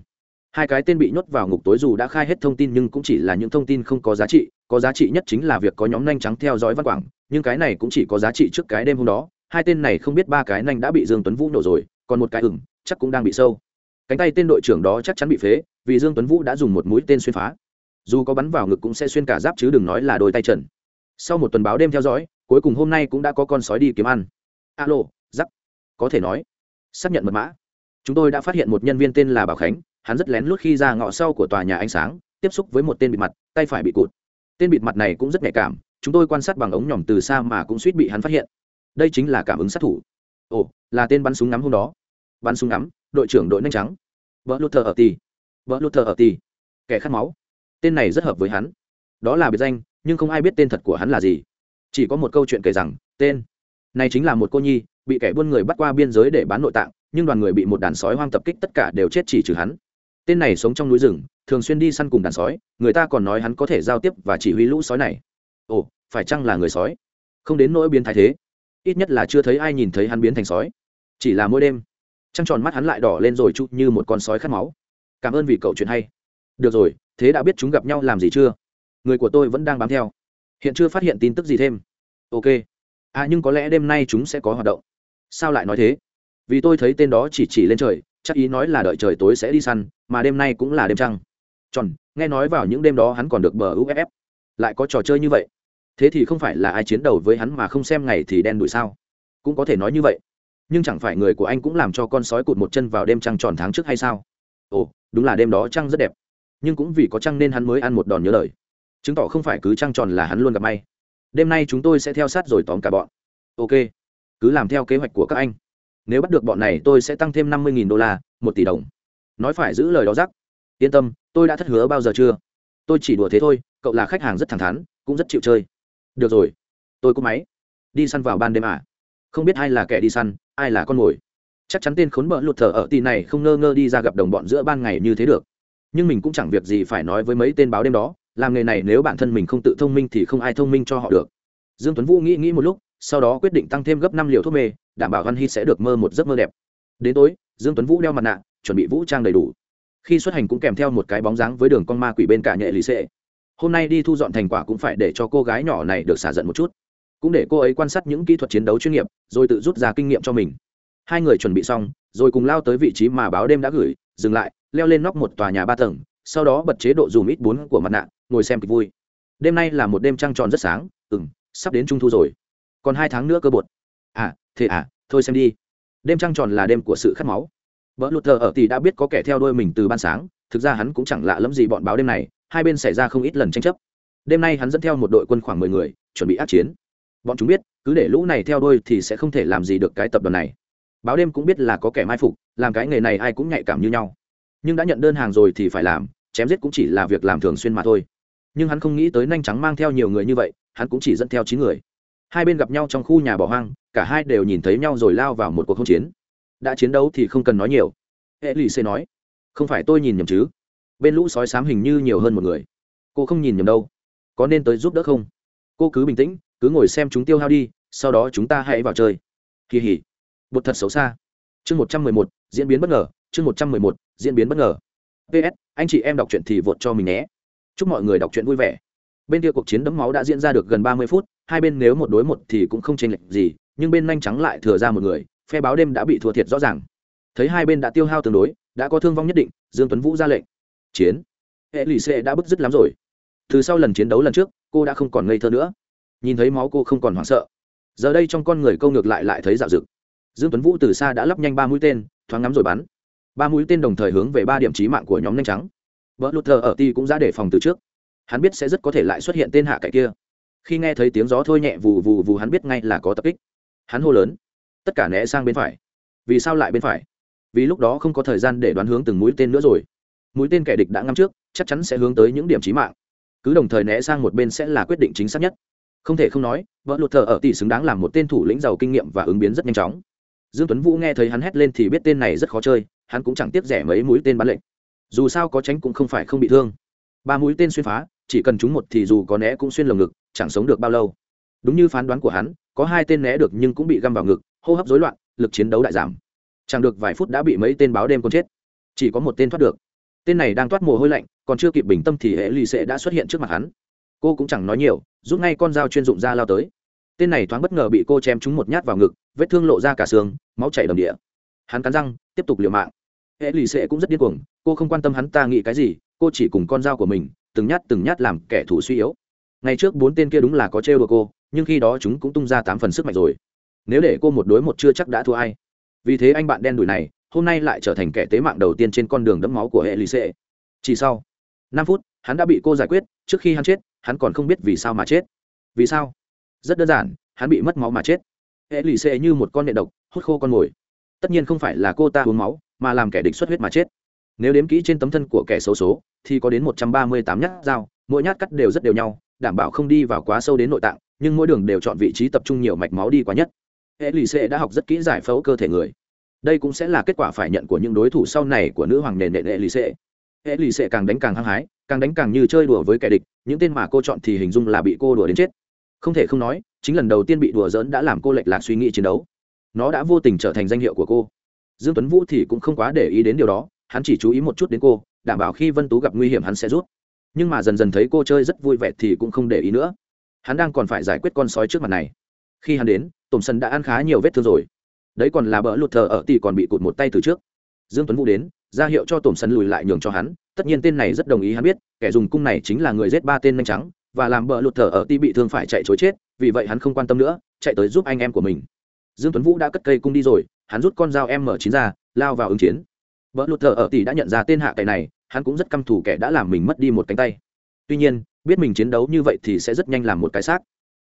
A: Hai cái tên bị nhốt vào ngục tối dù đã khai hết thông tin nhưng cũng chỉ là những thông tin không có giá trị, có giá trị nhất chính là việc có nhóm nhanh trắng theo dõi văn quảng, nhưng cái này cũng chỉ có giá trị trước cái đêm hôm đó. Hai tên này không biết ba cái nhanh đã bị dương tuấn vũ nổ rồi, còn một cái ửng, chắc cũng đang bị sâu. Cánh tay tên đội trưởng đó chắc chắn bị phế, vì dương tuấn vũ đã dùng một mũi tên xuyên phá. Dù có bắn vào ngực cũng sẽ xuyên cả giáp chứ đừng nói là đôi tay trần. Sau một tuần báo đêm theo dõi, cuối cùng hôm nay cũng đã có con sói đi kiếm ăn. Alo giắc. Có thể nói, xác nhận mật mã. Chúng tôi đã phát hiện một nhân viên tên là bảo khánh, hắn rất lén lút khi ra ngõ sau của tòa nhà ánh sáng, tiếp xúc với một tên bịt mặt, tay phải bị cụt. Tên bịt mặt này cũng rất nhạy cảm, chúng tôi quan sát bằng ống nhỏm từ xa mà cũng suýt bị hắn phát hiện. Đây chính là cảm ứng sát thủ. Ồ, là tên bắn súng ngắm hôm đó. Bắn súng ngắm, đội trưởng đội nhanh trắng. Vợ luther ở tì. Vợ luther ở tì. Kẻ khát máu. Tên này rất hợp với hắn. Đó là biệt danh, nhưng không ai biết tên thật của hắn là gì. Chỉ có một câu chuyện kể rằng, tên này chính là một cô nhi bị kẻ buôn người bắt qua biên giới để bán nội tạng, nhưng đoàn người bị một đàn sói hoang tập kích tất cả đều chết chỉ trừ hắn. Tên này sống trong núi rừng, thường xuyên đi săn cùng đàn sói, người ta còn nói hắn có thể giao tiếp và chỉ huy lũ sói này. Ồ, phải chăng là người sói? Không đến nỗi biến thái thế. Ít nhất là chưa thấy ai nhìn thấy hắn biến thành sói. Chỉ là mỗi đêm, trăng tròn mắt hắn lại đỏ lên rồi chút như một con sói khát máu. Cảm ơn vì cậu chuyện hay. Được rồi, thế đã biết chúng gặp nhau làm gì chưa? Người của tôi vẫn đang bám theo. Hiện chưa phát hiện tin tức gì thêm. Ok. À nhưng có lẽ đêm nay chúng sẽ có hoạt động sao lại nói thế? Vì tôi thấy tên đó chỉ chỉ lên trời, chắc ý nói là đợi trời tối sẽ đi săn, mà đêm nay cũng là đêm trăng. Tròn, nghe nói vào những đêm đó hắn còn được bờ uff lại có trò chơi như vậy. Thế thì không phải là ai chiến đầu với hắn mà không xem ngày thì đen đuổi sao? Cũng có thể nói như vậy. Nhưng chẳng phải người của anh cũng làm cho con sói cụt một chân vào đêm trăng tròn tháng trước hay sao? Ồ, đúng là đêm đó trăng rất đẹp. Nhưng cũng vì có trăng nên hắn mới ăn một đòn nhớ lời. Chứng tỏ không phải cứ trăng tròn là hắn luôn gặp may. Đêm nay chúng tôi sẽ theo sát rồi tóm cả bọn. Ok cứ làm theo kế hoạch của các anh. Nếu bắt được bọn này, tôi sẽ tăng thêm năm mươi đô la, một tỷ đồng. Nói phải giữ lời đó rắc. Yên tâm, tôi đã thất hứa bao giờ chưa? Tôi chỉ đùa thế thôi, cậu là khách hàng rất thẳng thắn, cũng rất chịu chơi. Được rồi, tôi có máy. Đi săn vào ban đêm à? Không biết ai là kẻ đi săn, ai là con mồi. Chắc chắn tên khốn bợ lụt thở ở tì này không ngơ ngơ đi ra gặp đồng bọn giữa ban ngày như thế được. Nhưng mình cũng chẳng việc gì phải nói với mấy tên báo đêm đó, làm nghề này nếu bản thân mình không tự thông minh thì không ai thông minh cho họ được. Dương tuấn vũ nghĩ nghĩ một lúc sau đó quyết định tăng thêm gấp năm liều thuốc mê, đảm bảo văn hy sẽ được mơ một giấc mơ đẹp. Đến tối, dương tuấn vũ đeo mặt nạ, chuẩn bị vũ trang đầy đủ. Khi xuất hành cũng kèm theo một cái bóng dáng với đường con ma quỷ bên cả nhẹ lì xệ hôm nay đi thu dọn thành quả cũng phải để cho cô gái nhỏ này được xả giận một chút. Cũng để cô ấy quan sát những kỹ thuật chiến đấu chuyên nghiệp, rồi tự rút ra kinh nghiệm cho mình. Hai người chuẩn bị xong, rồi cùng lao tới vị trí mà báo đêm đã gửi, dừng lại, leo lên nóc một tòa nhà ba tầng, sau đó bật chế độ dùm ít bốn của mặt nạ, ngồi xem kịch vui. Đêm nay là một đêm trăng tròn rất sáng ừ m sắp đến trung thu rồi còn hai tháng nữa cơ bột. À thế à thôi xem đi. Đêm trăng tròn là đêm của sự khát máu. Vợ lụt thờ ở tỷ đã biết có kẻ theo đuôi mình từ ban sáng, thực ra hắn cũng chẳng lạ lẫm gì bọn báo đêm này, hai bên xảy ra không ít lần tranh chấp. Đêm nay hắn dẫn theo một đội quân khoảng mười người, chuẩn bị át chiến. Bọn chúng biết, cứ để lũ này theo đuôi thì sẽ không thể làm gì được cái tập đoàn này. Báo đêm cũng biết là có kẻ mai phục, làm cái nghề này ai cũng nhạy cảm như nhau. Nhưng đã nhận đơn hàng rồi thì phải làm, chém giết cũng chỉ là việc làm thường xuyên mà thôi. Nhưng hắn không nghĩ tới nhanh trắng mang theo nhiều người như vậy, hắn cũng chỉ dẫn theo chín người hai bên gặp nhau trong khu nhà bỏ hoang, cả hai đều nhìn thấy nhau rồi lao vào một cuộc hỗn chiến. Đã chiến đấu thì không cần nói nhiều. Hệ lì xê nói, không phải tôi nhìn nhầm chứ? Bên lũ sói sám hình như nhiều hơn một người. Cô không nhìn nhầm đâu. Có nên tới giúp đỡ không? Cô cứ bình tĩnh, cứ ngồi xem chúng tiêu hao đi, sau đó chúng ta hãy vào chơi. Kỳ hỉ. Bột thật xấu xa. Chương một trăm mười một, diễn biến bất ngờ. Chương một trăm mười một, diễn biến bất ngờ. Ps anh chị em đọc truyện thì vội cho mình nhé. Chúc mọi người đọc truyện vui vẻ. Bên kia cuộc chiến đẫm máu đã diễn ra được gần ba mươi phút hai bên nếu một đối một thì cũng không chênh lệch gì, nhưng bên nhanh trắng lại thừa ra một người, phe báo đêm đã bị thua thiệt rõ ràng. Thấy hai bên đã tiêu hao tương đối, đã có thương vong nhất định, dương tuấn vũ ra lệnh. Chiến. Hệ lì xệ đã bức dứt lắm rồi. Từ sau lần chiến đấu lần trước, cô đã không còn ngây thơ nữa. Nhìn thấy máu cô không còn hoảng sợ. Giờ đây trong con người câu ngược lại lại thấy dạo dực. Dương tuấn vũ từ xa đã lắp nhanh ba mũi tên, thoáng ngắm rồi bắn. Ba mũi tên đồng thời hướng về ba điểm chí mạng của nhóm nhanh trắng. Bỡ Luther ở ti cũng ra để phòng từ trước. Hắn biết sẽ rất có thể lại xuất hiện tên hạ cậy kia khi nghe thấy tiếng gió thôi nhẹ vù vù vù hắn biết ngay là có tập kích. Hắn hô lớn, tất cả né sang bên phải. Vì sao lại bên phải? Vì lúc đó không có thời gian để đoán hướng từng mũi tên nữa rồi. Mũi tên kẻ địch đã ngắm trước, chắc chắn sẽ hướng tới những điểm trí mạng. Cứ đồng thời né sang một bên sẽ là quyết định chính xác nhất. Không thể không nói vợ lột thờ ở tỷ xứng đáng làm một tên thủ lĩnh giàu kinh nghiệm và ứng biến rất nhanh chóng. Dương tuấn vũ nghe thấy hắn hét lên thì biết tên này rất khó chơi, hắn cũng chẳng tiếc rẻ mấy mũi tên bắn lệnh dù sao có tránh cũng không phải không bị thương. Ba mũi tên xuyên phá, chỉ cần trúng một thì dù có né cũng xuyên lồng ngực chẳng sống được bao lâu. Đúng như phán đoán của hắn, có hai tên né được nhưng cũng bị găm vào ngực, hô hấp rối loạn, lực chiến đấu đại giảm. Chẳng được vài phút đã bị mấy tên báo đêm con chết. Chỉ có một tên thoát được. Tên này đang toát mồ hôi lạnh, còn chưa kịp bình tâm thì hệ lì xệ đã xuất hiện trước mặt hắn. Cô cũng chẳng nói nhiều, rút ngay con dao chuyên dụng ra lao tới. Tên này thoáng bất ngờ bị cô chém trúng một nhát vào ngực, vết thương lộ ra cả xương, máu chảy đầm địa. Hắn cắn răng, tiếp tục liều mạng. Hệ lì xệ cũng rất điên cuồng, cô không quan tâm hắn ta nghĩ cái gì, cô chỉ cùng con dao của mình, từng nhát từng nhát làm kẻ thù suy yếu ngày trước bốn tên kia đúng là có trêu được cô, nhưng khi đó chúng cũng tung ra tám phần sức mạnh rồi. Nếu để cô một đối một chưa chắc đã thua ai. Vì thế anh bạn đen đùi này, hôm nay lại trở thành kẻ tế mạng đầu tiên trên con đường đẫm máu của hệ lì xệ chỉ sau năm phút, hắn đã bị cô giải quyết, trước khi hắn chết, hắn còn không biết vì sao mà chết. Vì sao? Rất đơn giản, hắn bị mất máu mà chết. Hệ lì xệ như một con nhện độc, hút khô con mồi. Tất nhiên không phải là cô ta uống máu, mà làm kẻ địch xuất huyết mà chết. Nếu đếm kỹ trên tấm thân của kẻ xấu số, thì có đến một trăm ba mươi tám nhát dao, mỗi nhát cắt đều rất đều nhau đảm bảo không đi vào quá sâu đến nội tạng, nhưng mỗi đường đều chọn vị trí tập trung nhiều mạch máu đi quá nhất. Hệ lì xệ đã học rất kỹ giải phẫu cơ thể người. Đây cũng sẽ là kết quả phải nhận của những đối thủ sau này của nữ hoàng nền nệ hệ lì xệ hệ lì xệ càng đánh càng hăng hái, càng đánh càng như chơi đùa với kẻ địch, những tên mà cô chọn thì hình dung là bị cô đùa đến chết. Không thể không nói, chính lần đầu tiên bị đùa dỡn đã làm cô lệch lạc suy nghĩ chiến đấu. Nó đã vô tình trở thành danh hiệu của cô. Dương tuấn vũ thì cũng không quá để ý đến điều đó, hắn chỉ chú ý một chút đến cô, đảm bảo khi vân tú gặp nguy hiểm hắn sẽ rút nhưng mà dần dần thấy cô chơi rất vui vẻ thì cũng không để ý nữa. Hắn đang còn phải giải quyết con sói trước mặt này. Khi hắn đến, tổm sân đã ăn khá nhiều vết thương rồi. Đấy còn là bỡ lụt thờ ở tỷ còn bị cụt một tay từ trước. Dương tuấn vũ đến, ra hiệu cho tổm sân lùi lại nhường cho hắn. Tất nhiên tên này rất đồng ý hắn biết, kẻ dùng cung này chính là người giết ba tên nhanh trắng, và làm bỡ lụt thờ ở tỷ bị thương phải chạy chối chết, vì vậy hắn không quan tâm nữa, chạy tới giúp anh em của mình. Dương tuấn vũ đã cất cây cung đi rồi, hắn rút con dao m 9 ra, lao vào ứng chiến. Bỡ lụt thờ ở tỷ đã nhận ra tên hạ cậy này hắn cũng rất căm thù kẻ đã làm mình mất đi một cánh tay. Tuy nhiên, biết mình chiến đấu như vậy thì sẽ rất nhanh làm một cái xác.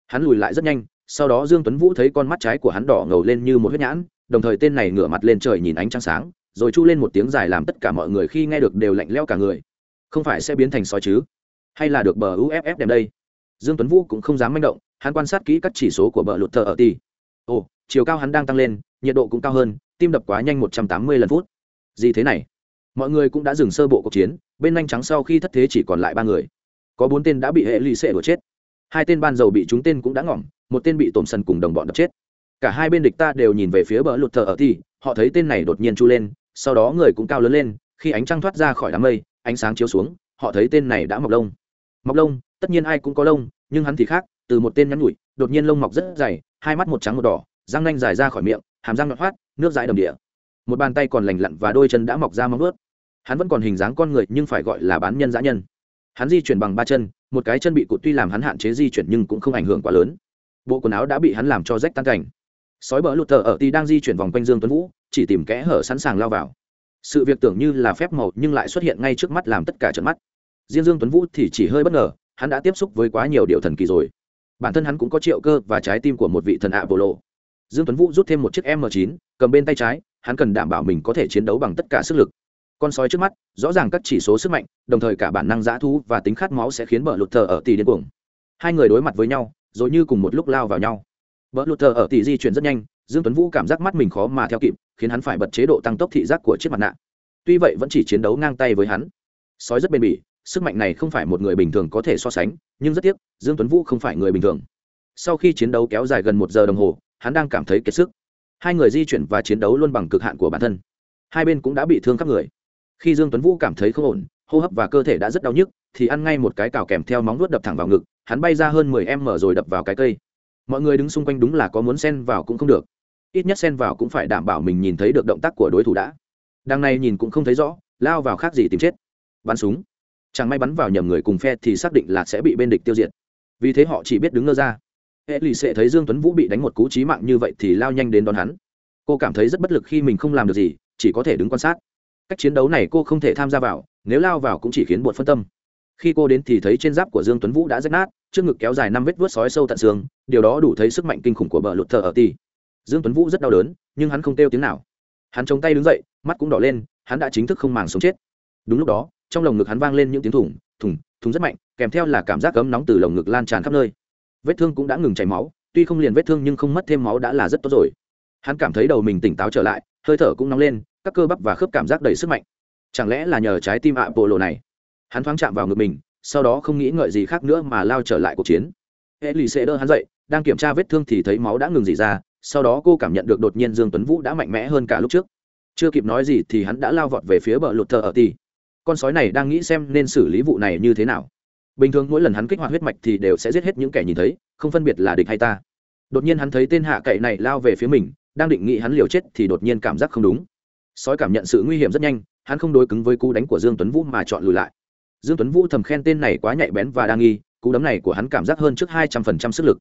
A: Hắn lùi lại rất nhanh, sau đó dương tuấn vũ thấy con mắt trái của hắn đỏ ngầu lên như một huyết nhãn, đồng thời tên này ngửa mặt lên trời nhìn ánh trăng sáng, rồi chu lên một tiếng dài làm tất cả mọi người khi nghe được đều lạnh leo cả người. Không phải sẽ biến thành sói chứ? Hay là được bờ uff đem đây? Dương tuấn vũ cũng không dám manh động, hắn quan sát kỹ các chỉ số của bờ lụt thờ ở ti ồ, chiều cao hắn đang tăng lên, nhiệt độ cũng cao hơn, tim đập quá nhanh 180 lần phút. Gì thế này? Mọi người cũng đã dừng sơ bộ cuộc chiến, bên nhanh trắng sau khi thất thế chỉ còn lại ba người. Có bốn tên đã bị hệ lì xệ đuổi chết. Hai tên ban dầu bị chúng tên cũng đã ngỏm, một tên bị tổm sần cùng đồng bọn đập chết. Cả hai bên địch ta đều nhìn về phía bờ lụt thờ ở thì, họ thấy tên này đột nhiên chu lên, sau đó người cũng cao lớn lên, khi ánh trăng thoát ra khỏi đám mây, ánh sáng chiếu xuống, họ thấy tên này đã mọc lông. Mọc lông, tất nhiên ai cũng có lông, nhưng hắn thì khác, từ một tên nhắn nhủi, đột nhiên lông mọc rất dày, hai mắt một trắng một đỏ, răng nanh dài ra khỏi miệng, hàm răng nhọn hoắt, nước dãi đầm địa một bàn tay còn lành lặn và đôi chân đã mọc ra móng ướt hắn vẫn còn hình dáng con người nhưng phải gọi là bán nhân dã nhân. Hắn di chuyển bằng ba chân, một cái chân bị cụt tuy làm hắn hạn chế di chuyển nhưng cũng không ảnh hưởng quá lớn. Bộ quần áo đã bị hắn làm cho rách tan cảnh. Sói bờ lụt thờ ở ti đang di chuyển vòng quanh dương tuấn vũ, chỉ tìm kẽ hở sẵn sàng lao vào. Sự việc tưởng như là phép màu nhưng lại xuất hiện ngay trước mắt làm tất cả trận mắt. Riêng dương tuấn vũ thì chỉ hơi bất ngờ, hắn đã tiếp xúc với quá nhiều điều thần kỳ rồi. Bản thân hắn cũng có triệu cơ và trái tim của một vị thần ạ bộ lộ. Dương tuấn vũ rút thêm một chiếc m 9 cầm bên tay trái hắn cần đảm bảo mình có thể chiến đấu bằng tất cả sức lực. Con sói trước mắt, rõ ràng các chỉ số sức mạnh, đồng thời cả bản năng dã thú và tính khát máu sẽ khiến bờ lụt thờ ở tỷ điên cuồng. Hai người đối mặt với nhau, rồi như cùng một lúc lao vào nhau. Bờ lụt thờ ở tỷ di chuyển rất nhanh, dương tuấn vũ cảm giác mắt mình khó mà theo kịp, khiến hắn phải bật chế độ tăng tốc thị giác của chiếc mặt nạ. Tuy vậy vẫn chỉ chiến đấu ngang tay với hắn. Sói rất bền bỉ, sức mạnh này không phải một người bình thường có thể so sánh, nhưng rất tiếc, dương tuấn vũ không phải người bình thường. Sau khi chiến đấu kéo dài gần một giờ đồng hồ, hắn đang cảm thấy kiệt sức hai người di chuyển và chiến đấu luôn bằng cực hạn của bản thân. Hai bên cũng đã bị thương khắp người. Khi dương tuấn vũ cảm thấy không ổn, hô hấp và cơ thể đã rất đau nhức, thì ăn ngay một cái cào kèm theo móng vuốt đập thẳng vào ngực, hắn bay ra hơn 10 mở rồi đập vào cái cây. Mọi người đứng xung quanh đúng là có muốn xen vào cũng không được. Ít nhất xen vào cũng phải đảm bảo mình nhìn thấy được động tác của đối thủ đã. Đằng này nhìn cũng không thấy rõ, lao vào khác gì tìm chết. Bắn súng. Chẳng may bắn vào nhầm người cùng phe thì xác định là sẽ bị bên địch tiêu diệt. Vì thế họ chỉ biết đứng ngơ ra hệ lì xệ thấy dương tuấn vũ bị đánh một cú chí mạng như vậy thì lao nhanh đến đón hắn. Cô cảm thấy rất bất lực khi mình không làm được gì, chỉ có thể đứng quan sát. Cách chiến đấu này cô không thể tham gia vào, nếu lao vào cũng chỉ khiến bột phân tâm. Khi cô đến thì thấy trên giáp của dương tuấn vũ đã rách nát, trước ngực kéo dài năm vết vuốt sói sâu tận xương, điều đó đủ thấy sức mạnh kinh khủng của bờ lụt thờ ở ti dương tuấn vũ rất đau đớn, nhưng hắn không kêu tiếng nào. Hắn chống tay đứng dậy, mắt cũng đỏ lên, hắn đã chính thức không màng sống chết. Đúng lúc đó, trong lồng ngực hắn vang lên những tiếng thủng thủng thủng rất mạnh, kèm theo là cảm giác cấm nóng từ lồng ngực lan tràn khắp nơi vết thương cũng đã ngừng chảy máu, tuy không liền vết thương nhưng không mất thêm máu đã là rất tốt rồi. Hắn cảm thấy đầu mình tỉnh táo trở lại, hơi thở cũng nóng lên, các cơ bắp và khớp cảm giác đầy sức mạnh. Chẳng lẽ là nhờ trái tim ạ bộ lộ này? Hắn thoáng chạm vào ngực mình, sau đó không nghĩ ngợi gì khác nữa mà lao trở lại cuộc chiến. Hệ lì xê đỡ hắn dậy, đang kiểm tra vết thương thì thấy máu đã ngừng dỉ ra, sau đó cô cảm nhận được đột nhiên dương tuấn vũ đã mạnh mẽ hơn cả lúc trước. Chưa kịp nói gì thì hắn đã lao vọt về phía bờ lụt thờ ở tì. Con sói này đang nghĩ xem nên xử lý vụ này như thế nào bình thường mỗi lần hắn kích hoạt huyết mạch thì đều sẽ giết hết những kẻ nhìn thấy, không phân biệt là địch hay ta. Đột nhiên hắn thấy tên hạ cậy này lao về phía mình, đang định nghĩ hắn liều chết thì đột nhiên cảm giác không đúng. Sói cảm nhận sự nguy hiểm rất nhanh, hắn không đối cứng với cú đánh của dương tuấn vũ mà chọn lùi lại. Dương tuấn vũ thầm khen tên này quá nhạy bén và đa nghi, cú đấm này của hắn cảm giác hơn trước hai trăm phần trăm sức lực.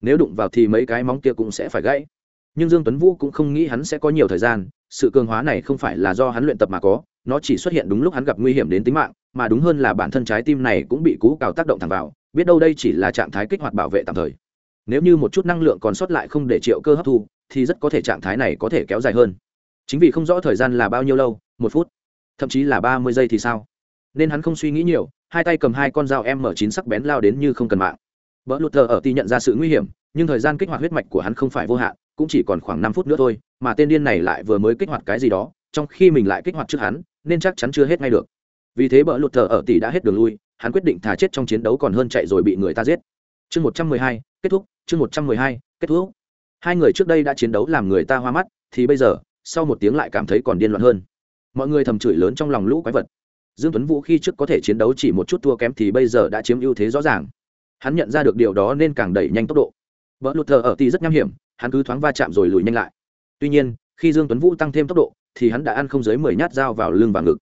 A: Nếu đụng vào thì mấy cái móng kia cũng sẽ phải gãy. Nhưng dương tuấn vũ cũng không nghĩ hắn sẽ có nhiều thời gian, sự cường hóa này không phải là do hắn luyện tập mà có, nó chỉ xuất hiện đúng lúc hắn gặp nguy hiểm đến tính mạng mà đúng hơn là bản thân trái tim này cũng bị cú cào tác động thẳng vào, biết đâu đây chỉ là trạng thái kích hoạt bảo vệ tạm thời. Nếu như một chút năng lượng còn sót lại không để triệu cơ hấp thu, thì rất có thể trạng thái này có thể kéo dài hơn. Chính vì không rõ thời gian là bao nhiêu lâu, một phút, thậm chí là ba mươi giây thì sao? Nên hắn không suy nghĩ nhiều, hai tay cầm hai con dao m chín sắc bén lao đến như không cần mạng. Vợ lụt thờ ở ti nhận ra sự nguy hiểm, nhưng thời gian kích hoạt huyết mạch của hắn không phải vô hạn, cũng chỉ còn khoảng năm phút nữa thôi, mà tên điên này lại vừa mới kích hoạt cái gì đó, trong khi mình lại kích hoạt trước hắn, nên chắc chắn chưa hết ngay được vì thế bỡ lụt thờ ở tỷ đã hết đường lui, hắn quyết định thả chết trong chiến đấu còn hơn chạy rồi bị người ta giết. Chương một trăm mười hai, kết thúc, chương một trăm mười hai, kết thúc. Hai người trước đây đã chiến đấu làm người ta hoa mắt, thì bây giờ, sau một tiếng lại cảm thấy còn điên loạn hơn. Mọi người thầm chửi lớn trong lòng lũ quái vật. Dương tuấn vũ khi trước có thể chiến đấu chỉ một chút thua kém thì bây giờ đã chiếm ưu thế rõ ràng. Hắn nhận ra được điều đó nên càng đẩy nhanh tốc độ. Vợ lụt thờ ở tỷ rất nham hiểm, hắn cứ thoáng va chạm rồi lùi nhanh lại. Tuy nhiên, khi dương tuấn vũ tăng thêm tốc độ, thì hắn đã ăn không dưới mười nhát dao vào lưng và ngực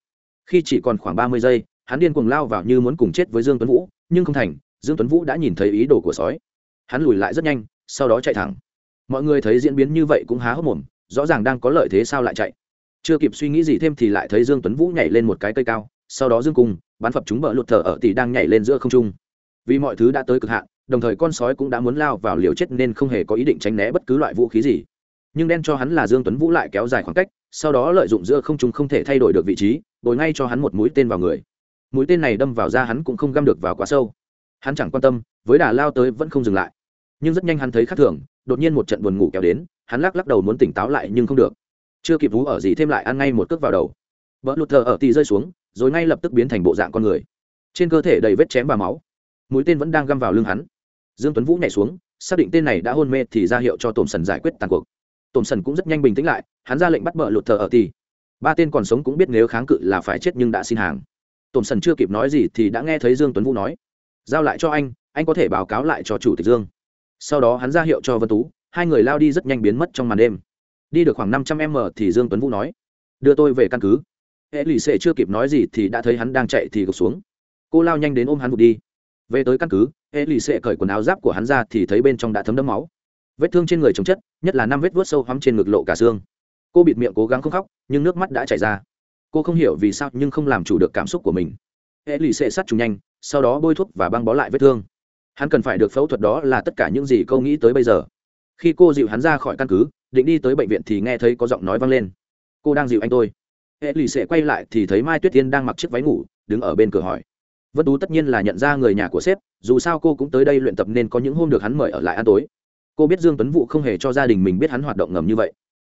A: khi chỉ còn khoảng ba mươi giây, hắn điên cuồng lao vào như muốn cùng chết với dương tuấn vũ, nhưng không thành, dương tuấn vũ đã nhìn thấy ý đồ của sói. Hắn lùi lại rất nhanh, sau đó chạy thẳng. Mọi người thấy diễn biến như vậy cũng há hốc mồm, rõ ràng đang có lợi thế sao lại chạy. Chưa kịp suy nghĩ gì thêm thì lại thấy dương tuấn vũ nhảy lên một cái cây cao, sau đó dương cung, bắn phập chúng bỡ lụt thở ở tỷ đang nhảy lên giữa không trung. Vì mọi thứ đã tới cực hạn, đồng thời con sói cũng đã muốn lao vào liều chết nên không hề có ý định tránh né bất cứ loại vũ khí gì. Nhưng đen cho hắn là dương tuấn vũ lại kéo dài khoảng cách sau đó lợi dụng giữa không trung không thể thay đổi được vị trí bồi ngay cho hắn một mũi tên vào người. Mũi tên này đâm vào da hắn cũng không găm được vào quá sâu. Hắn chẳng quan tâm, với đà lao tới vẫn không dừng lại. Nhưng rất nhanh hắn thấy khác thường, đột nhiên một trận buồn ngủ kéo đến, hắn lắc lắc đầu muốn tỉnh táo lại nhưng không được. Chưa kịp vú ở gì thêm lại ăn ngay một cước vào đầu. Vợ lụt thờ ở tì rơi xuống, rồi ngay lập tức biến thành bộ dạng con người. Trên cơ thể đầy vết chém và máu. Mũi tên vẫn đang găm vào lưng hắn. Dương tuấn vũ nhảy xuống, xác định tên này đã hôn mê thì ra hiệu cho tổm sần giải quyết tàn cuộc. Tổn sần cũng rất nhanh bình tĩnh lại, hắn ra lệnh bắt bợ lụt thờ ở tì ba tên còn sống cũng biết nếu kháng cự là phải chết nhưng đã xin hàng. Tổn sần chưa kịp nói gì thì đã nghe thấy dương tuấn vũ nói, giao lại cho anh anh có thể báo cáo lại cho chủ tịch dương. Sau đó hắn ra hiệu cho vân tú, hai người lao đi rất nhanh biến mất trong màn đêm. Đi được khoảng năm trăm m thì dương tuấn vũ nói, đưa tôi về căn cứ. Hệ lì xệ chưa kịp nói gì thì đã thấy hắn đang chạy thì gục xuống. Cô lao nhanh đến ôm hắn vụt đi. Về tới căn cứ, hệ lì xệ cởi quần áo giáp của hắn ra thì thấy bên trong đã thấm đẫm máu vết thương trên người chồng chất, nhất là năm vết vớt sâu hắm trên ngực lộ cả xương. Cô bịt miệng cố gắng không khóc, nhưng nước mắt đã chảy ra. Cô không hiểu vì sao nhưng không làm chủ được cảm xúc của mình. Hệ lì xệ sát trùng nhanh, sau đó bôi thuốc và băng bó lại vết thương. Hắn cần phải được phẫu thuật đó là tất cả những gì cô nghĩ tới bây giờ. Khi cô dịu hắn ra khỏi căn cứ, định đi tới bệnh viện thì nghe thấy có giọng nói vang lên. Cô đang dịu anh tôi. Hệ lì xệ quay lại thì thấy mai tuyết tiên đang mặc chiếc váy ngủ, đứng ở bên cửa hỏi. Vân tú tất nhiên là nhận ra người nhà của sếp, dù sao cô cũng tới đây luyện tập nên có những hôm được hắn mời ở lại ăn tối cô biết dương tuấn vũ không hề cho gia đình mình biết hắn hoạt động ngầm như vậy.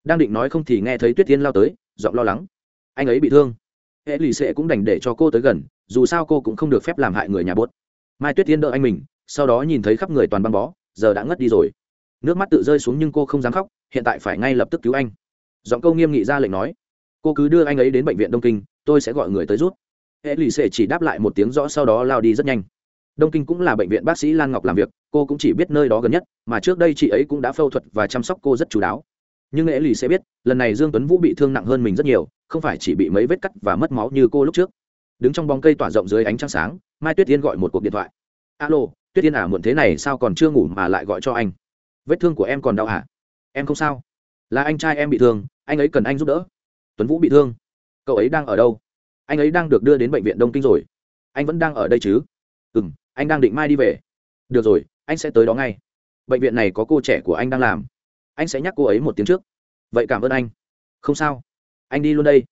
A: Đang định nói không thì nghe thấy tuyết tiên lao tới, giọng lo lắng. Anh ấy bị thương. Hệ lì xệ cũng đành để cho cô tới gần, dù sao cô cũng không được phép làm hại người nhà bốt mai tuyết tiên đỡ anh mình, sau đó nhìn thấy khắp người toàn băng bó, giờ đã ngất đi rồi. Nước mắt tự rơi xuống nhưng cô không dám khóc, hiện tại phải ngay lập tức cứu anh. Giọng câu nghiêm nghị ra lệnh nói, cô cứ đưa anh ấy đến bệnh viện đông kinh, tôi sẽ gọi người tới rút. Hệ lì xệ chỉ đáp lại một tiếng rõ sau đó lao đi rất nhanh đông kinh cũng là bệnh viện bác sĩ lan ngọc làm việc, cô cũng chỉ biết nơi đó gần nhất, mà trước đây chị ấy cũng đã phẫu thuật và chăm sóc cô rất chú đáo. Nhưng nghệ lì sẽ biết, lần này dương tuấn vũ bị thương nặng hơn mình rất nhiều, không phải chỉ bị mấy vết cắt và mất máu như cô lúc trước. Đứng trong bóng cây tỏa rộng dưới ánh trăng sáng, mai tuyết yên gọi một cuộc điện thoại. Alo, tuyết yên à muộn thế này sao còn chưa ngủ mà lại gọi cho anh? Vết thương của em còn đau hả em không sao. Là anh trai em bị thương, anh ấy cần anh giúp đỡ. Tuấn vũ bị thương? Cậu ấy đang ở đâu? Anh ấy đang được đưa đến bệnh viện đông kinh rồi. Anh vẫn đang ở đây chứ? Ừ m anh đang định mai đi về. Được rồi, anh sẽ tới đó ngay. Bệnh viện này có cô trẻ của anh đang làm. Anh sẽ nhắc cô ấy một tiếng trước. Vậy cảm ơn anh. Không sao. Anh đi luôn đây.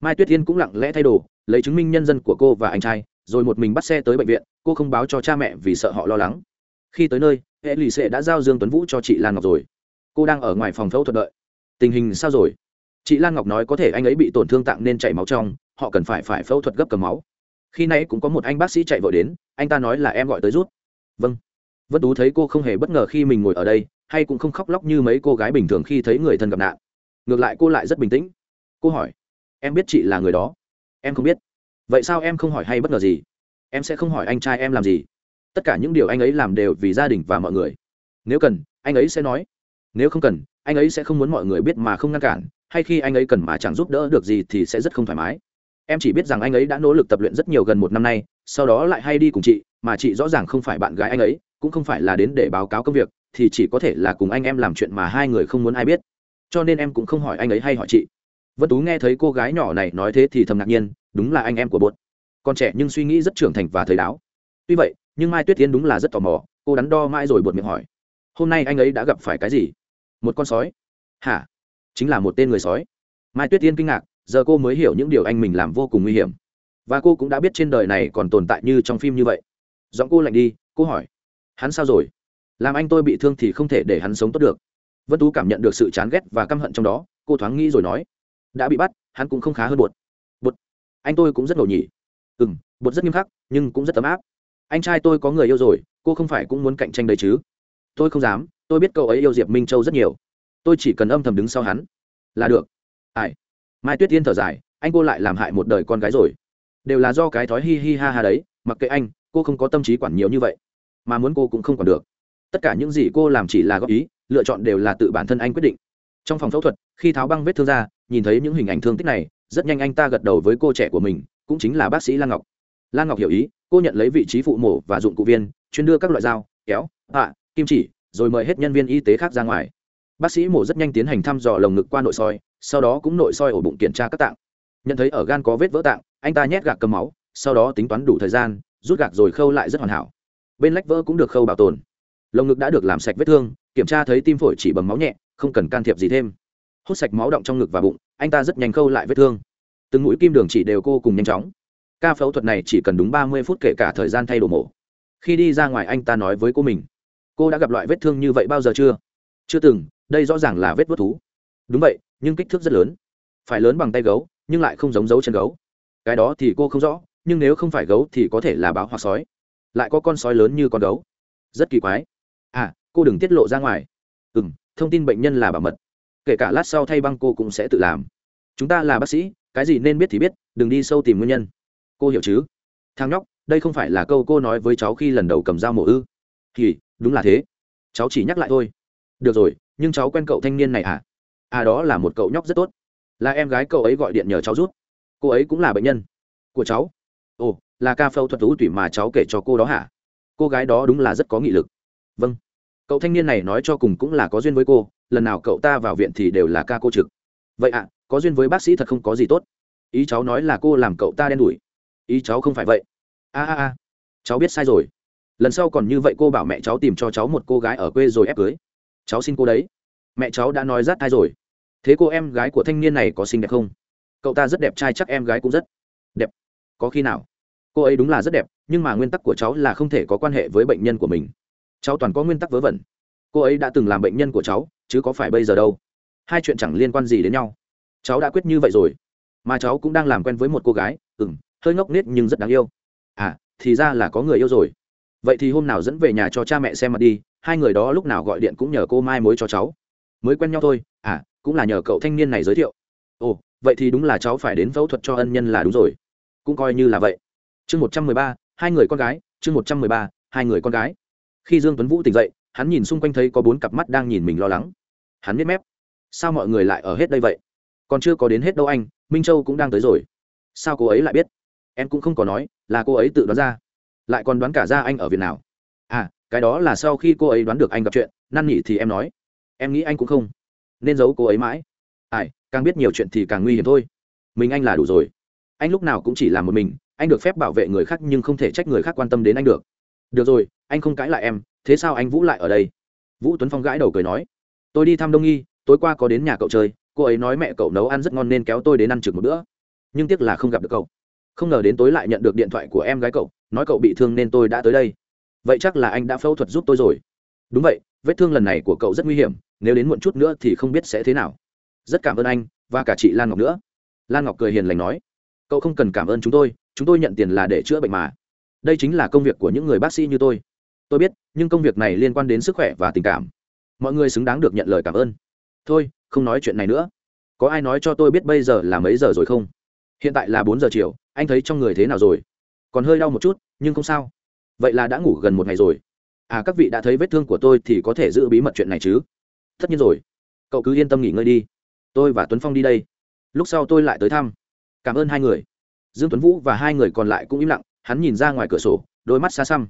A: Mai tuyết thiên cũng lặng lẽ thay đồ, lấy chứng minh nhân dân của cô và anh trai, rồi một mình bắt xe tới bệnh viện, cô không báo cho cha mẹ vì sợ họ lo lắng. Khi tới nơi, hệ lì xệ đã giao dương tuấn vũ cho chị lan ngọc rồi. Cô đang ở ngoài phòng phẫu thuật đợi. Tình hình sao rồi? Chị lan ngọc nói có thể anh ấy bị tổn thương tạng nên chảy máu trong, họ cần phải phải phẫu thuật gấp cầm máu khi nãy cũng có một anh bác sĩ chạy vội đến, anh ta nói là em gọi tới rút. Vâng. Vân tú thấy cô không hề bất ngờ khi mình ngồi ở đây, hay cũng không khóc lóc như mấy cô gái bình thường khi thấy người thân gặp nạn. Ngược lại cô lại rất bình tĩnh. Cô hỏi, em biết chị là người đó? Em không biết. Vậy sao em không hỏi hay bất ngờ gì? Em sẽ không hỏi anh trai em làm gì. Tất cả những điều anh ấy làm đều vì gia đình và mọi người. Nếu cần, anh ấy sẽ nói. Nếu không cần, anh ấy sẽ không muốn mọi người biết mà không ngăn cản, hay khi anh ấy cần mà chẳng giúp đỡ được gì thì sẽ rất không thoải mái em chỉ biết rằng anh ấy đã nỗ lực tập luyện rất nhiều gần một năm nay, sau đó lại hay đi cùng chị, mà chị rõ ràng không phải bạn gái anh ấy, cũng không phải là đến để báo cáo công việc, thì chỉ có thể là cùng anh em làm chuyện mà hai người không muốn ai biết. Cho nên em cũng không hỏi anh ấy hay hỏi chị. Vân tú nghe thấy cô gái nhỏ này nói thế thì thầm ngạc nhiên, đúng là anh em của bột. Còn trẻ nhưng suy nghĩ rất trưởng thành và thời đáo. Tuy vậy, nhưng mai tuyết tiến đúng là rất tò mò, cô đắn đo mãi rồi buột miệng hỏi. Hôm nay anh ấy đã gặp phải cái gì? Một con sói. Hả? Chính là một tên người sói. Mai tuyết tiên kinh ngạc giờ cô mới hiểu những điều anh mình làm vô cùng nguy hiểm. Và cô cũng đã biết trên đời này còn tồn tại như trong phim như vậy. Giọng cô lạnh đi, cô hỏi, hắn sao rồi? Làm anh tôi bị thương thì không thể để hắn sống tốt được. Vân tú cảm nhận được sự chán ghét và căm hận trong đó, cô thoáng nghĩ rồi nói, đã bị bắt, hắn cũng không khá hơn bột bột anh tôi cũng rất ngầu nhỉ ừ m bột rất nghiêm khắc, nhưng cũng rất ấm áp. Anh trai tôi có người yêu rồi, cô không phải cũng muốn cạnh tranh đấy chứ? Tôi không dám, tôi biết cậu ấy yêu diệp minh châu rất nhiều. Tôi chỉ cần âm thầm đứng sau hắn. Là được. Ai? Mai tuyết tiên thở dài, anh cô lại làm hại một đời con gái rồi. Đều là do cái thói hi hi ha ha đấy, mặc kệ anh, cô không có tâm trí quản nhiều như vậy. Mà muốn cô cũng không còn được. Tất cả những gì cô làm chỉ là góp ý, lựa chọn đều là tự bản thân anh quyết định. Trong phòng phẫu thuật, khi tháo băng vết thương ra, nhìn thấy những hình ảnh thương tích này, rất nhanh anh ta gật đầu với cô trẻ của mình, cũng chính là bác sĩ lan ngọc. Lan ngọc hiểu ý, cô nhận lấy vị trí phụ mổ và dụng cụ viên, chuyên đưa các loại dao, kéo hạ kim chỉ, rồi mời hết nhân viên y tế khác ra ngoài bác sĩ mổ rất nhanh tiến hành thăm dò lồng ngực qua nội soi, sau đó cũng nội soi ổ bụng kiểm tra các tạng. Nhận thấy ở gan có vết vỡ tạng, anh ta nhét gạc cầm máu, sau đó tính toán đủ thời gian, rút gạc rồi khâu lại rất hoàn hảo. Bên lách vỡ cũng được khâu bảo tồn. Lồng ngực đã được làm sạch vết thương, kiểm tra thấy tim phổi chỉ bầm máu nhẹ, không cần can thiệp gì thêm. Hút sạch máu động trong ngực và bụng, anh ta rất nhanh khâu lại vết thương. Từng mũi kim đường chỉ đều cô cùng nhanh chóng. Ca phẫu thuật này chỉ cần đúng ba mươi phút kể cả thời gian thay đồ mổ. Khi đi ra ngoài anh ta nói với cô mình, cô đã gặp loại vết thương như vậy bao giờ chưa? Chưa từng đây rõ ràng là vết vớt thú. Đúng vậy, nhưng kích thước rất lớn. Phải lớn bằng tay gấu, nhưng lại không giống dấu chân gấu. Cái đó thì cô không rõ, nhưng nếu không phải gấu thì có thể là báo hoặc sói. Lại có con sói lớn như con gấu. Rất kỳ quái. À cô đừng tiết lộ ra ngoài. Ừ m thông tin bệnh nhân là bảo mật. Kể cả lát sau thay băng cô cũng sẽ tự làm. Chúng ta là bác sĩ, cái gì nên biết thì biết, đừng đi sâu tìm nguyên nhân. Cô hiểu chứ? Thang nhóc, đây không phải là câu cô nói với cháu khi lần đầu cầm dao mổ ư? Thì, đúng là thế. Cháu chỉ nhắc lại thôi. Được rồi nhưng cháu quen cậu thanh niên này à? À đó là một cậu nhóc rất tốt. Là em gái cậu ấy gọi điện nhờ cháu rút cô ấy cũng là bệnh nhân của cháu. Ồ là ca phẫu thuật thú tủy mà cháu kể cho cô đó hả? Cô gái đó đúng là rất có nghị lực. Vâng. Cậu thanh niên này nói cho cùng cũng là có duyên với cô. Lần nào cậu ta vào viện thì đều là ca cô trực. Vậy ạ à, có duyên với bác sĩ thật không có gì tốt. Ý cháu nói là cô làm cậu ta đen đủi. Ý cháu không phải vậy. A a a. Cháu biết sai rồi. Lần sau còn như vậy cô bảo mẹ cháu tìm cho cháu một cô gái ở quê rồi ép cưới cháu xin cô đấy. Mẹ cháu đã nói rát thai rồi. Thế cô em gái của thanh niên này có xinh đẹp không? Cậu ta rất đẹp, trai chắc em gái cũng rất đẹp. Có khi nào? Cô ấy đúng là rất đẹp, nhưng mà nguyên tắc của cháu là không thể có quan hệ với bệnh nhân của mình. Cháu toàn có nguyên tắc vớ vẩn. Cô ấy đã từng làm bệnh nhân của cháu, chứ có phải bây giờ đâu. Hai chuyện chẳng liên quan gì đến nhau. Cháu đã quyết như vậy rồi. Mà cháu cũng đang làm quen với một cô gái ừ m hơi ngốc nết nhưng rất đáng yêu. À thì ra là có người yêu rồi vậy thì hôm nào dẫn về nhà cho cha mẹ xem mặt đi, hai người đó lúc nào gọi điện cũng nhờ cô mai mối cho cháu. Mới quen nhau thôi à cũng là nhờ cậu thanh niên này giới thiệu. Ồ, vậy thì đúng là cháu phải đến phẫu thuật cho ân nhân là đúng rồi. Cũng coi như là vậy. Chương một trăm mười ba, hai người con gái, chương một trăm mười ba, hai người con gái. Khi dương tuấn vũ tỉnh dậy, hắn nhìn xung quanh thấy có bốn cặp mắt đang nhìn mình lo lắng. Hắn biết mép. Sao mọi người lại ở hết đây vậy? Còn chưa có đến hết đâu anh, minh châu cũng đang tới rồi. Sao cô ấy lại biết? Em cũng không có nói, là cô ấy tự đoán ra lại còn đoán cả ra anh ở viện nào. À cái đó là sau khi cô ấy đoán được anh gặp chuyện, năn nỉ thì em nói, em nghĩ anh cũng không nên giấu cô ấy mãi. Ai, càng biết nhiều chuyện thì càng nguy hiểm thôi. Mình anh là đủ rồi. Anh lúc nào cũng chỉ làm một mình, anh được phép bảo vệ người khác nhưng không thể trách người khác quan tâm đến anh được. Được rồi, anh không cãi lại em, thế sao anh vũ lại ở đây? Vũ tuấn phong gãi đầu cười nói, tôi đi thăm đông nghi, tối qua có đến nhà cậu chơi, cô ấy nói mẹ cậu nấu ăn rất ngon nên kéo tôi đến ăn trực một bữa. Nhưng tiếc là không gặp được cậu. Không ngờ đến tối lại nhận được điện thoại của em gái cậu nói cậu bị thương nên tôi đã tới đây. Vậy chắc là anh đã phẫu thuật giúp tôi rồi. Đúng vậy, vết thương lần này của cậu rất nguy hiểm, nếu đến muộn chút nữa thì không biết sẽ thế nào. Rất cảm ơn anh, và cả chị lan ngọc nữa. Lan ngọc cười hiền lành nói. Cậu không cần cảm ơn chúng tôi chúng tôi nhận tiền là để chữa bệnh mà. Đây chính là công việc của những người bác sĩ như tôi. Tôi biết, nhưng công việc này liên quan đến sức khỏe và tình cảm. Mọi người xứng đáng được nhận lời cảm ơn. Thôi, không nói chuyện này nữa. Có ai nói cho tôi biết bây giờ là mấy giờ rồi không? Hiện tại là bốn giờ chiều, anh thấy trong người thế nào rồi? Còn hơi đau một chút, nhưng không sao. Vậy là đã ngủ gần một ngày rồi. À các vị đã thấy vết thương của tôi thì có thể giữ bí mật chuyện này chứ? Tất nhiên rồi. Cậu cứ yên tâm nghỉ ngơi đi. Tôi và tuấn phong đi đây. Lúc sau tôi lại tới thăm. Cảm ơn hai người. Dương tuấn vũ và hai người còn lại cũng im lặng, hắn nhìn ra ngoài cửa sổ, đôi mắt xa xăm.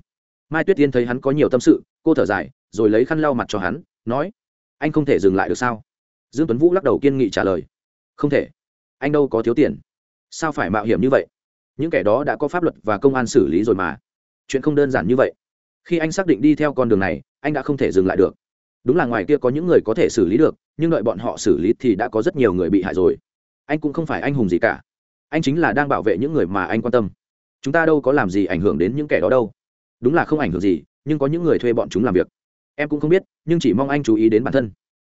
A: Mai tuyết tiên thấy hắn có nhiều tâm sự, cô thở dài, rồi lấy khăn lau mặt cho hắn, nói, anh không thể dừng lại được sao? Dương tuấn vũ lắc đầu kiên nghị trả lời, không thể. Anh đâu có thiếu tiền. Sao phải mạo hiểm như vậy? Những kẻ đó đã có pháp luật và công an xử lý rồi mà. Chuyện không đơn giản như vậy. Khi anh xác định đi theo con đường này, anh đã không thể dừng lại được. Đúng là ngoài kia có những người có thể xử lý được, nhưng đợi bọn họ xử lý thì đã có rất nhiều người bị hại rồi. Anh cũng không phải anh hùng gì cả. Anh chính là đang bảo vệ những người mà anh quan tâm. Chúng ta đâu có làm gì ảnh hưởng đến những kẻ đó đâu. Đúng là không ảnh hưởng gì, nhưng có những người thuê bọn chúng làm việc. Em cũng không biết, nhưng chỉ mong anh chú ý đến bản thân.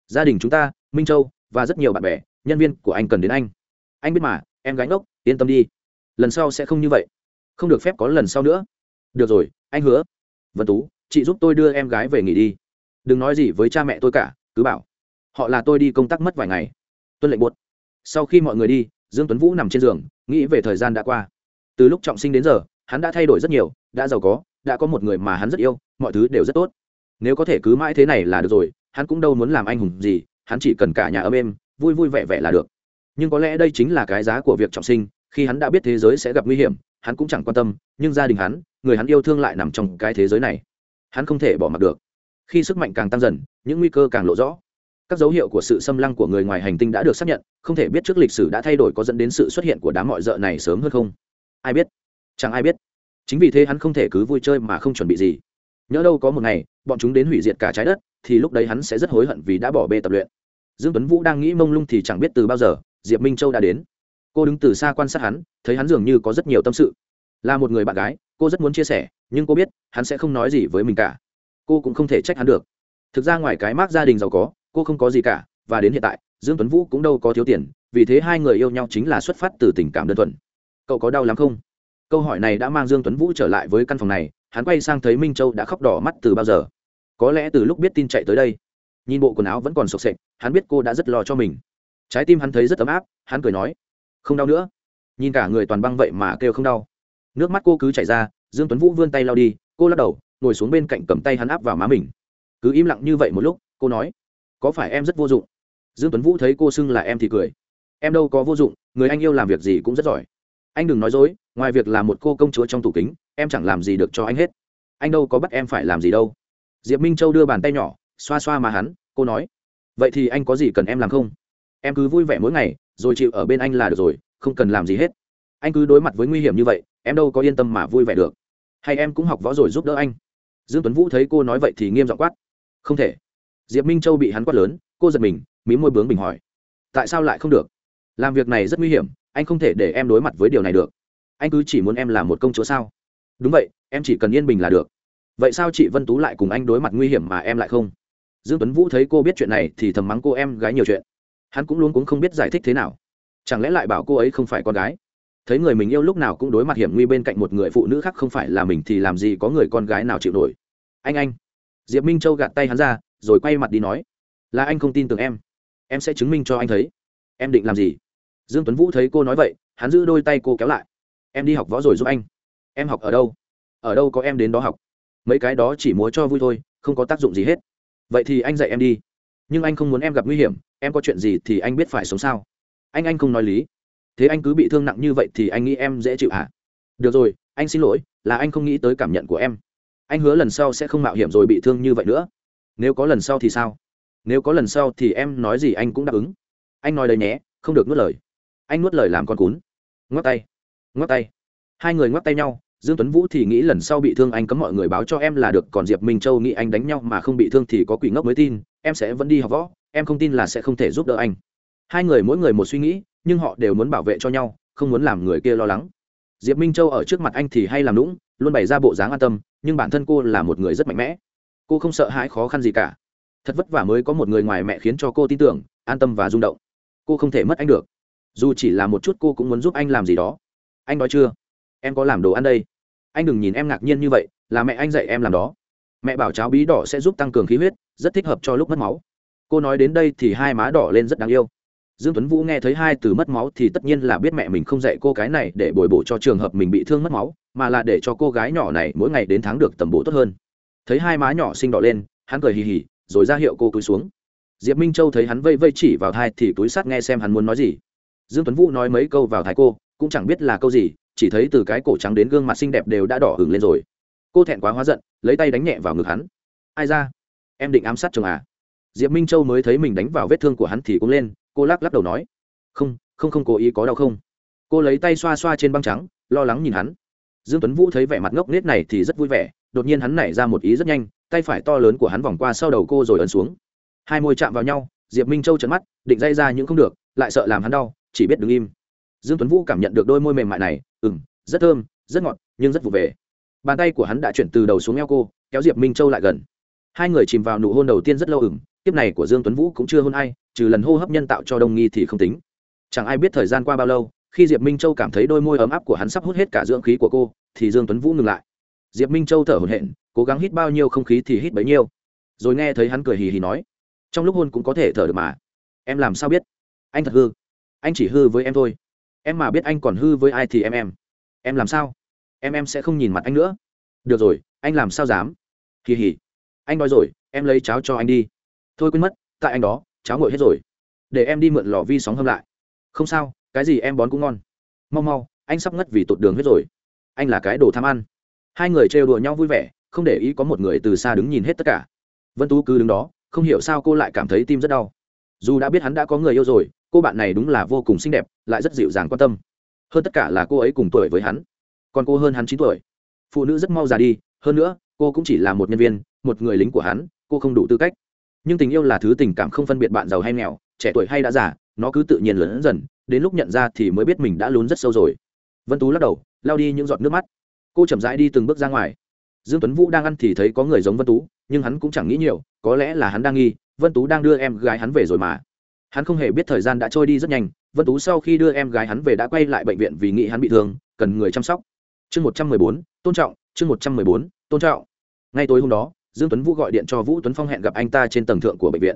A: Gia đình chúng ta, minh châu và rất nhiều bạn bè, nhân viên của anh cần đến anh. Anh biết mà, em gánh ốc, yên tâm đi lần sau sẽ không như vậy. Không được phép có lần sau nữa. Được rồi, anh hứa. Vân tú, chị giúp tôi đưa em gái về nghỉ đi. Đừng nói gì với cha mẹ tôi cả, cứ bảo. Họ là tôi đi công tác mất vài ngày. Tuân lệnh buốt sau khi mọi người đi, dương tuấn vũ nằm trên giường, nghĩ về thời gian đã qua. Từ lúc trọng sinh đến giờ, hắn đã thay đổi rất nhiều, đã giàu có, đã có một người mà hắn rất yêu, mọi thứ đều rất tốt. Nếu có thể cứ mãi thế này là được rồi, hắn cũng đâu muốn làm anh hùng gì, hắn chỉ cần cả nhà ấm êm, vui vui vẻ vẻ là được. Nhưng có lẽ đây chính là cái giá của việc trọng sinh khi hắn đã biết thế giới sẽ gặp nguy hiểm, hắn cũng chẳng quan tâm, nhưng gia đình hắn, người hắn yêu thương lại nằm trong cái thế giới này. Hắn không thể bỏ mặc được. Khi sức mạnh càng tăng dần, những nguy cơ càng lộ rõ. Các dấu hiệu của sự xâm lăng của người ngoài hành tinh đã được xác nhận, không thể biết trước lịch sử đã thay đổi có dẫn đến sự xuất hiện của đám mọi d này sớm hơn không. Ai biết? Chẳng ai biết. Chính vì thế hắn không thể cứ vui chơi mà không chuẩn bị gì. Nhỡ đâu có một ngày, bọn chúng đến hủy diệt cả trái đất, thì lúc đấy hắn sẽ rất hối hận vì đã bỏ bê tập luyện. Dương tuấn vũ đang nghĩ mông lung thì chẳng biết từ bao giờ, diệp minh châu đã đến cô đứng từ xa quan sát hắn, thấy hắn dường như có rất nhiều tâm sự. Là một người bạn gái, cô rất muốn chia sẻ, nhưng cô biết, hắn sẽ không nói gì với mình cả. Cô cũng không thể trách hắn được. Thực ra ngoài cái mác gia đình giàu có, cô không có gì cả, và đến hiện tại, dương tuấn vũ cũng đâu có thiếu tiền, vì thế hai người yêu nhau chính là xuất phát từ tình cảm đơn thuần. Cậu có đau lắm không? Câu hỏi này đã mang dương tuấn vũ trở lại với căn phòng này, hắn quay sang thấy minh châu đã khóc đỏ mắt từ bao giờ. Có lẽ từ lúc biết tin chạy tới đây, nhìn bộ quần áo vẫn còn sộc sệch hắn biết cô đã rất lo cho mình. Trái tim hắn thấy rất ấm áp, hắn cười nói không đau nữa. Nhìn cả người toàn băng vậy mà kêu không đau. Nước mắt cô cứ chảy ra, dương tuấn vũ vươn tay lao đi, cô lắc đầu, ngồi xuống bên cạnh cầm tay hắn áp vào má mình. Cứ im lặng như vậy một lúc, cô nói, có phải em rất vô dụng? Dương tuấn vũ thấy cô xưng là em thì cười. Em đâu có vô dụng, người anh yêu làm việc gì cũng rất giỏi. Anh đừng nói dối, ngoài việc là một cô công chúa trong tủ kính, em chẳng làm gì được cho anh hết. Anh đâu có bắt em phải làm gì đâu. Diệp minh châu đưa bàn tay nhỏ, xoa xoa mà hắn, cô nói, vậy thì anh có gì cần em làm không? Em cứ vui vẻ mỗi ngày rồi chịu ở bên anh là được rồi, không cần làm gì hết. Anh cứ đối mặt với nguy hiểm như vậy, em đâu có yên tâm mà vui vẻ được. Hay em cũng học võ rồi giúp đỡ anh? Dương tuấn vũ thấy cô nói vậy thì nghiêm giọng quát. Không thể. Diệp minh châu bị hắn quát lớn, cô giật mình, mí môi bướng bình hỏi. Tại sao lại không được? Làm việc này rất nguy hiểm, anh không thể để em đối mặt với điều này được. Anh cứ chỉ muốn em là một công chúa sao? Đúng vậy, em chỉ cần yên bình là được. Vậy sao chị vân tú lại cùng anh đối mặt nguy hiểm mà em lại không? Dương tuấn vũ thấy cô biết chuyện này thì thầm mắng cô em gái nhiều chuyện hắn cũng luôn cũng không biết giải thích thế nào. Chẳng lẽ lại bảo cô ấy không phải con gái? Thấy người mình yêu lúc nào cũng đối mặt hiểm nguy bên cạnh một người phụ nữ khác không phải là mình thì làm gì có người con gái nào chịu nổi. Anh anh. Diệp minh châu gạt tay hắn ra, rồi quay mặt đi nói. Là anh không tin tưởng em. Em sẽ chứng minh cho anh thấy. Em định làm gì? Dương tuấn vũ thấy cô nói vậy, hắn giữ đôi tay cô kéo lại. Em đi học võ rồi giúp anh. Em học ở đâu? Ở đâu có em đến đó học? Mấy cái đó chỉ múa cho vui thôi, không có tác dụng gì hết. Vậy thì anh dạy em đi. Nhưng anh không muốn em gặp nguy hiểm em có chuyện gì thì anh biết phải sống sao? Anh anh không nói lý. Thế anh cứ bị thương nặng như vậy thì anh nghĩ em dễ chịu hả? Được rồi, anh xin lỗi, là anh không nghĩ tới cảm nhận của em. Anh hứa lần sau sẽ không mạo hiểm rồi bị thương như vậy nữa. Nếu có lần sau thì sao? Nếu có lần sau thì em nói gì anh cũng đáp ứng. Anh nói đấy nhé, không được nuốt lời. Anh nuốt lời làm con cún. Ngoắc tay. Ngoắc tay. Hai người ngoắc tay nhau, dương tuấn vũ thì nghĩ lần sau bị thương anh cấm mọi người báo cho em là được, còn diệp minh châu nghĩ anh đánh nhau mà không bị thương thì có quỷ ngốc mới tin, em sẽ vẫn đi học võ em không tin là sẽ không thể giúp đỡ anh. Hai người mỗi người một suy nghĩ, nhưng họ đều muốn bảo vệ cho nhau, không muốn làm người kia lo lắng. Diệp minh châu ở trước mặt anh thì hay làm lũng luôn bày ra bộ dáng an tâm, nhưng bản thân cô là một người rất mạnh mẽ. Cô không sợ hãi khó khăn gì cả. Thật vất vả mới có một người ngoài mẹ khiến cho cô tin tưởng, an tâm và rung động. Cô không thể mất anh được. Dù chỉ là một chút cô cũng muốn giúp anh làm gì đó. Anh nói chưa? Em có làm đồ ăn đây? Anh đừng nhìn em ngạc nhiên như vậy, là mẹ anh dạy em làm đó. Mẹ bảo cháo bí đỏ sẽ giúp tăng cường khí huyết, rất thích hợp cho lúc mất máu cô nói đến đây thì hai má đỏ lên rất đáng yêu. Dương tuấn vũ nghe thấy hai từ mất máu thì tất nhiên là biết mẹ mình không dạy cô cái này để bồi bổ cho trường hợp mình bị thương mất máu, mà là để cho cô gái nhỏ này mỗi ngày đến tháng được tầm bổ tốt hơn. Thấy hai má nhỏ xinh đỏ lên, hắn cười hì hì, rồi ra hiệu cô cúi xuống. Diệp minh châu thấy hắn vây vây chỉ vào thai thì túi sát nghe xem hắn muốn nói gì. Dương tuấn vũ nói mấy câu vào thái cô, cũng chẳng biết là câu gì, chỉ thấy từ cái cổ trắng đến gương mặt xinh đẹp đều đã đỏ hửng lên rồi. Cô thẹn quá hóa giận, lấy tay đánh nhẹ vào ngực hắn. Ai ra? Em định ám sát chồng à? Diệp minh châu mới thấy mình đánh vào vết thương của hắn thì cũng lên cô lắc lắc đầu nói không không không cố ý có đau không? Cô lấy tay xoa xoa trên băng trắng lo lắng nhìn hắn. Dương tuấn vũ thấy vẻ mặt ngốc nghếch này thì rất vui vẻ đột nhiên hắn nảy ra một ý rất nhanh tay phải to lớn của hắn vòng qua sau đầu cô rồi ấn xuống. Hai môi chạm vào nhau diệp minh châu trợn mắt định dây ra những không được lại sợ làm hắn đau chỉ biết đứng im. Dương tuấn vũ cảm nhận được đôi môi mềm mại này ừm, rất thơm rất ngọt nhưng rất vụ về. Bàn tay của hắn đã chuyển từ đầu xuống eo cô kéo diệp minh châu lại gần. Hai người chìm vào nụ hôn đầu tiên rất lâu ửng tiếp này của dương tuấn vũ cũng chưa hôn ai, trừ lần hô hấp nhân tạo cho đông nghi thì không tính. Chẳng ai biết thời gian qua bao lâu, khi diệp minh châu cảm thấy đôi môi ấm áp của hắn sắp hút hết cả dưỡng khí của cô, thì dương tuấn vũ ngừng lại. Diệp minh châu thở hổn hển, cố gắng hít bao nhiêu không khí thì hít bấy nhiêu. Rồi nghe thấy hắn cười hì hì nói, trong lúc hôn cũng có thể thở được mà. Em làm sao biết? Anh thật hư. Anh chỉ hư với em thôi. Em mà biết anh còn hư với ai thì em em. Em làm sao? Em em sẽ không nhìn mặt anh nữa. Được rồi, anh làm sao dám? Kỳ hỉ anh nói rồi, em lấy cháo cho anh đi thôi quên mất, tại anh đó cháo ngồi hết rồi. Để em đi mượn lò vi sóng hâm lại. Không sao, cái gì em bón cũng ngon. Mau mau, anh sắp ngất vì tụt đường hết rồi. Anh là cái đồ tham ăn. Hai người trêu đùa nhau vui vẻ, không để ý có một người từ xa đứng nhìn hết tất cả. Vân tú cứ đứng đó, không hiểu sao cô lại cảm thấy tim rất đau. Dù đã biết hắn đã có người yêu rồi, cô bạn này đúng là vô cùng xinh đẹp, lại rất dịu dàng quan tâm. Hơn tất cả là cô ấy cùng tuổi với hắn. Còn cô hơn hắn chín tuổi. Phụ nữ rất mau già đi, hơn nữa, cô cũng chỉ là một nhân viên, một người lính của hắn, cô không đủ tư cách nhưng tình yêu là thứ tình cảm không phân biệt bạn giàu hay nghèo, trẻ tuổi hay đã già, nó cứ tự nhiên lớn dần, đến lúc nhận ra thì mới biết mình đã lún rất sâu rồi. Vân tú lắc đầu, lao đi những giọt nước mắt. Cô chậm rãi đi từng bước ra ngoài. Dương tuấn vũ đang ăn thì thấy có người giống vân tú, nhưng hắn cũng chẳng nghĩ nhiều, có lẽ là hắn đang nghi, vân tú đang đưa em gái hắn về rồi mà. Hắn không hề biết thời gian đã trôi đi rất nhanh, vân tú sau khi đưa em gái hắn về đã quay lại bệnh viện vì nghĩ hắn bị thương, cần người chăm sóc. Chương một trăm mười bốn, tôn trọng, chương một trăm mười bốn, tôn trọng. Ngay tối hôm đó dương tuấn vũ gọi điện cho vũ tuấn phong hẹn gặp anh ta trên tầng thượng của bệnh viện.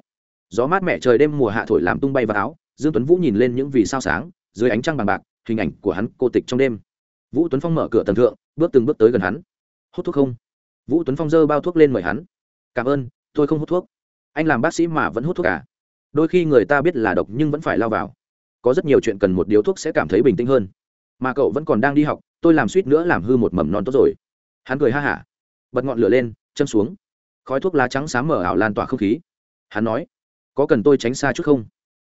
A: Gió mát mẻ trời đêm mùa hạ thổi làm tung bay vào áo, dương tuấn vũ nhìn lên những vì sao sáng, dưới ánh trăng bằng bạc, hình ảnh của hắn cô tịch trong đêm. Vũ tuấn phong mở cửa tầng thượng, bước từng bước tới gần hắn. Hút thuốc không? Vũ tuấn phong giơ bao thuốc lên mời hắn. Cảm ơn, tôi không hút thuốc. Anh làm bác sĩ mà vẫn hút thuốc cả à? đôi khi người ta biết là độc nhưng vẫn phải lao vào. Có rất nhiều chuyện cần một điếu thuốc sẽ cảm thấy bình tĩnh hơn. Mà cậu vẫn còn đang đi học, tôi làm suýt nữa làm hư một mầm non tốt rồi. Hắn cười ha hả. Bật ngọn lửa lên, châm xuống khói thuốc lá trắng xám mở ảo lan tỏa không khí. Hắn nói, có cần tôi tránh xa chút không?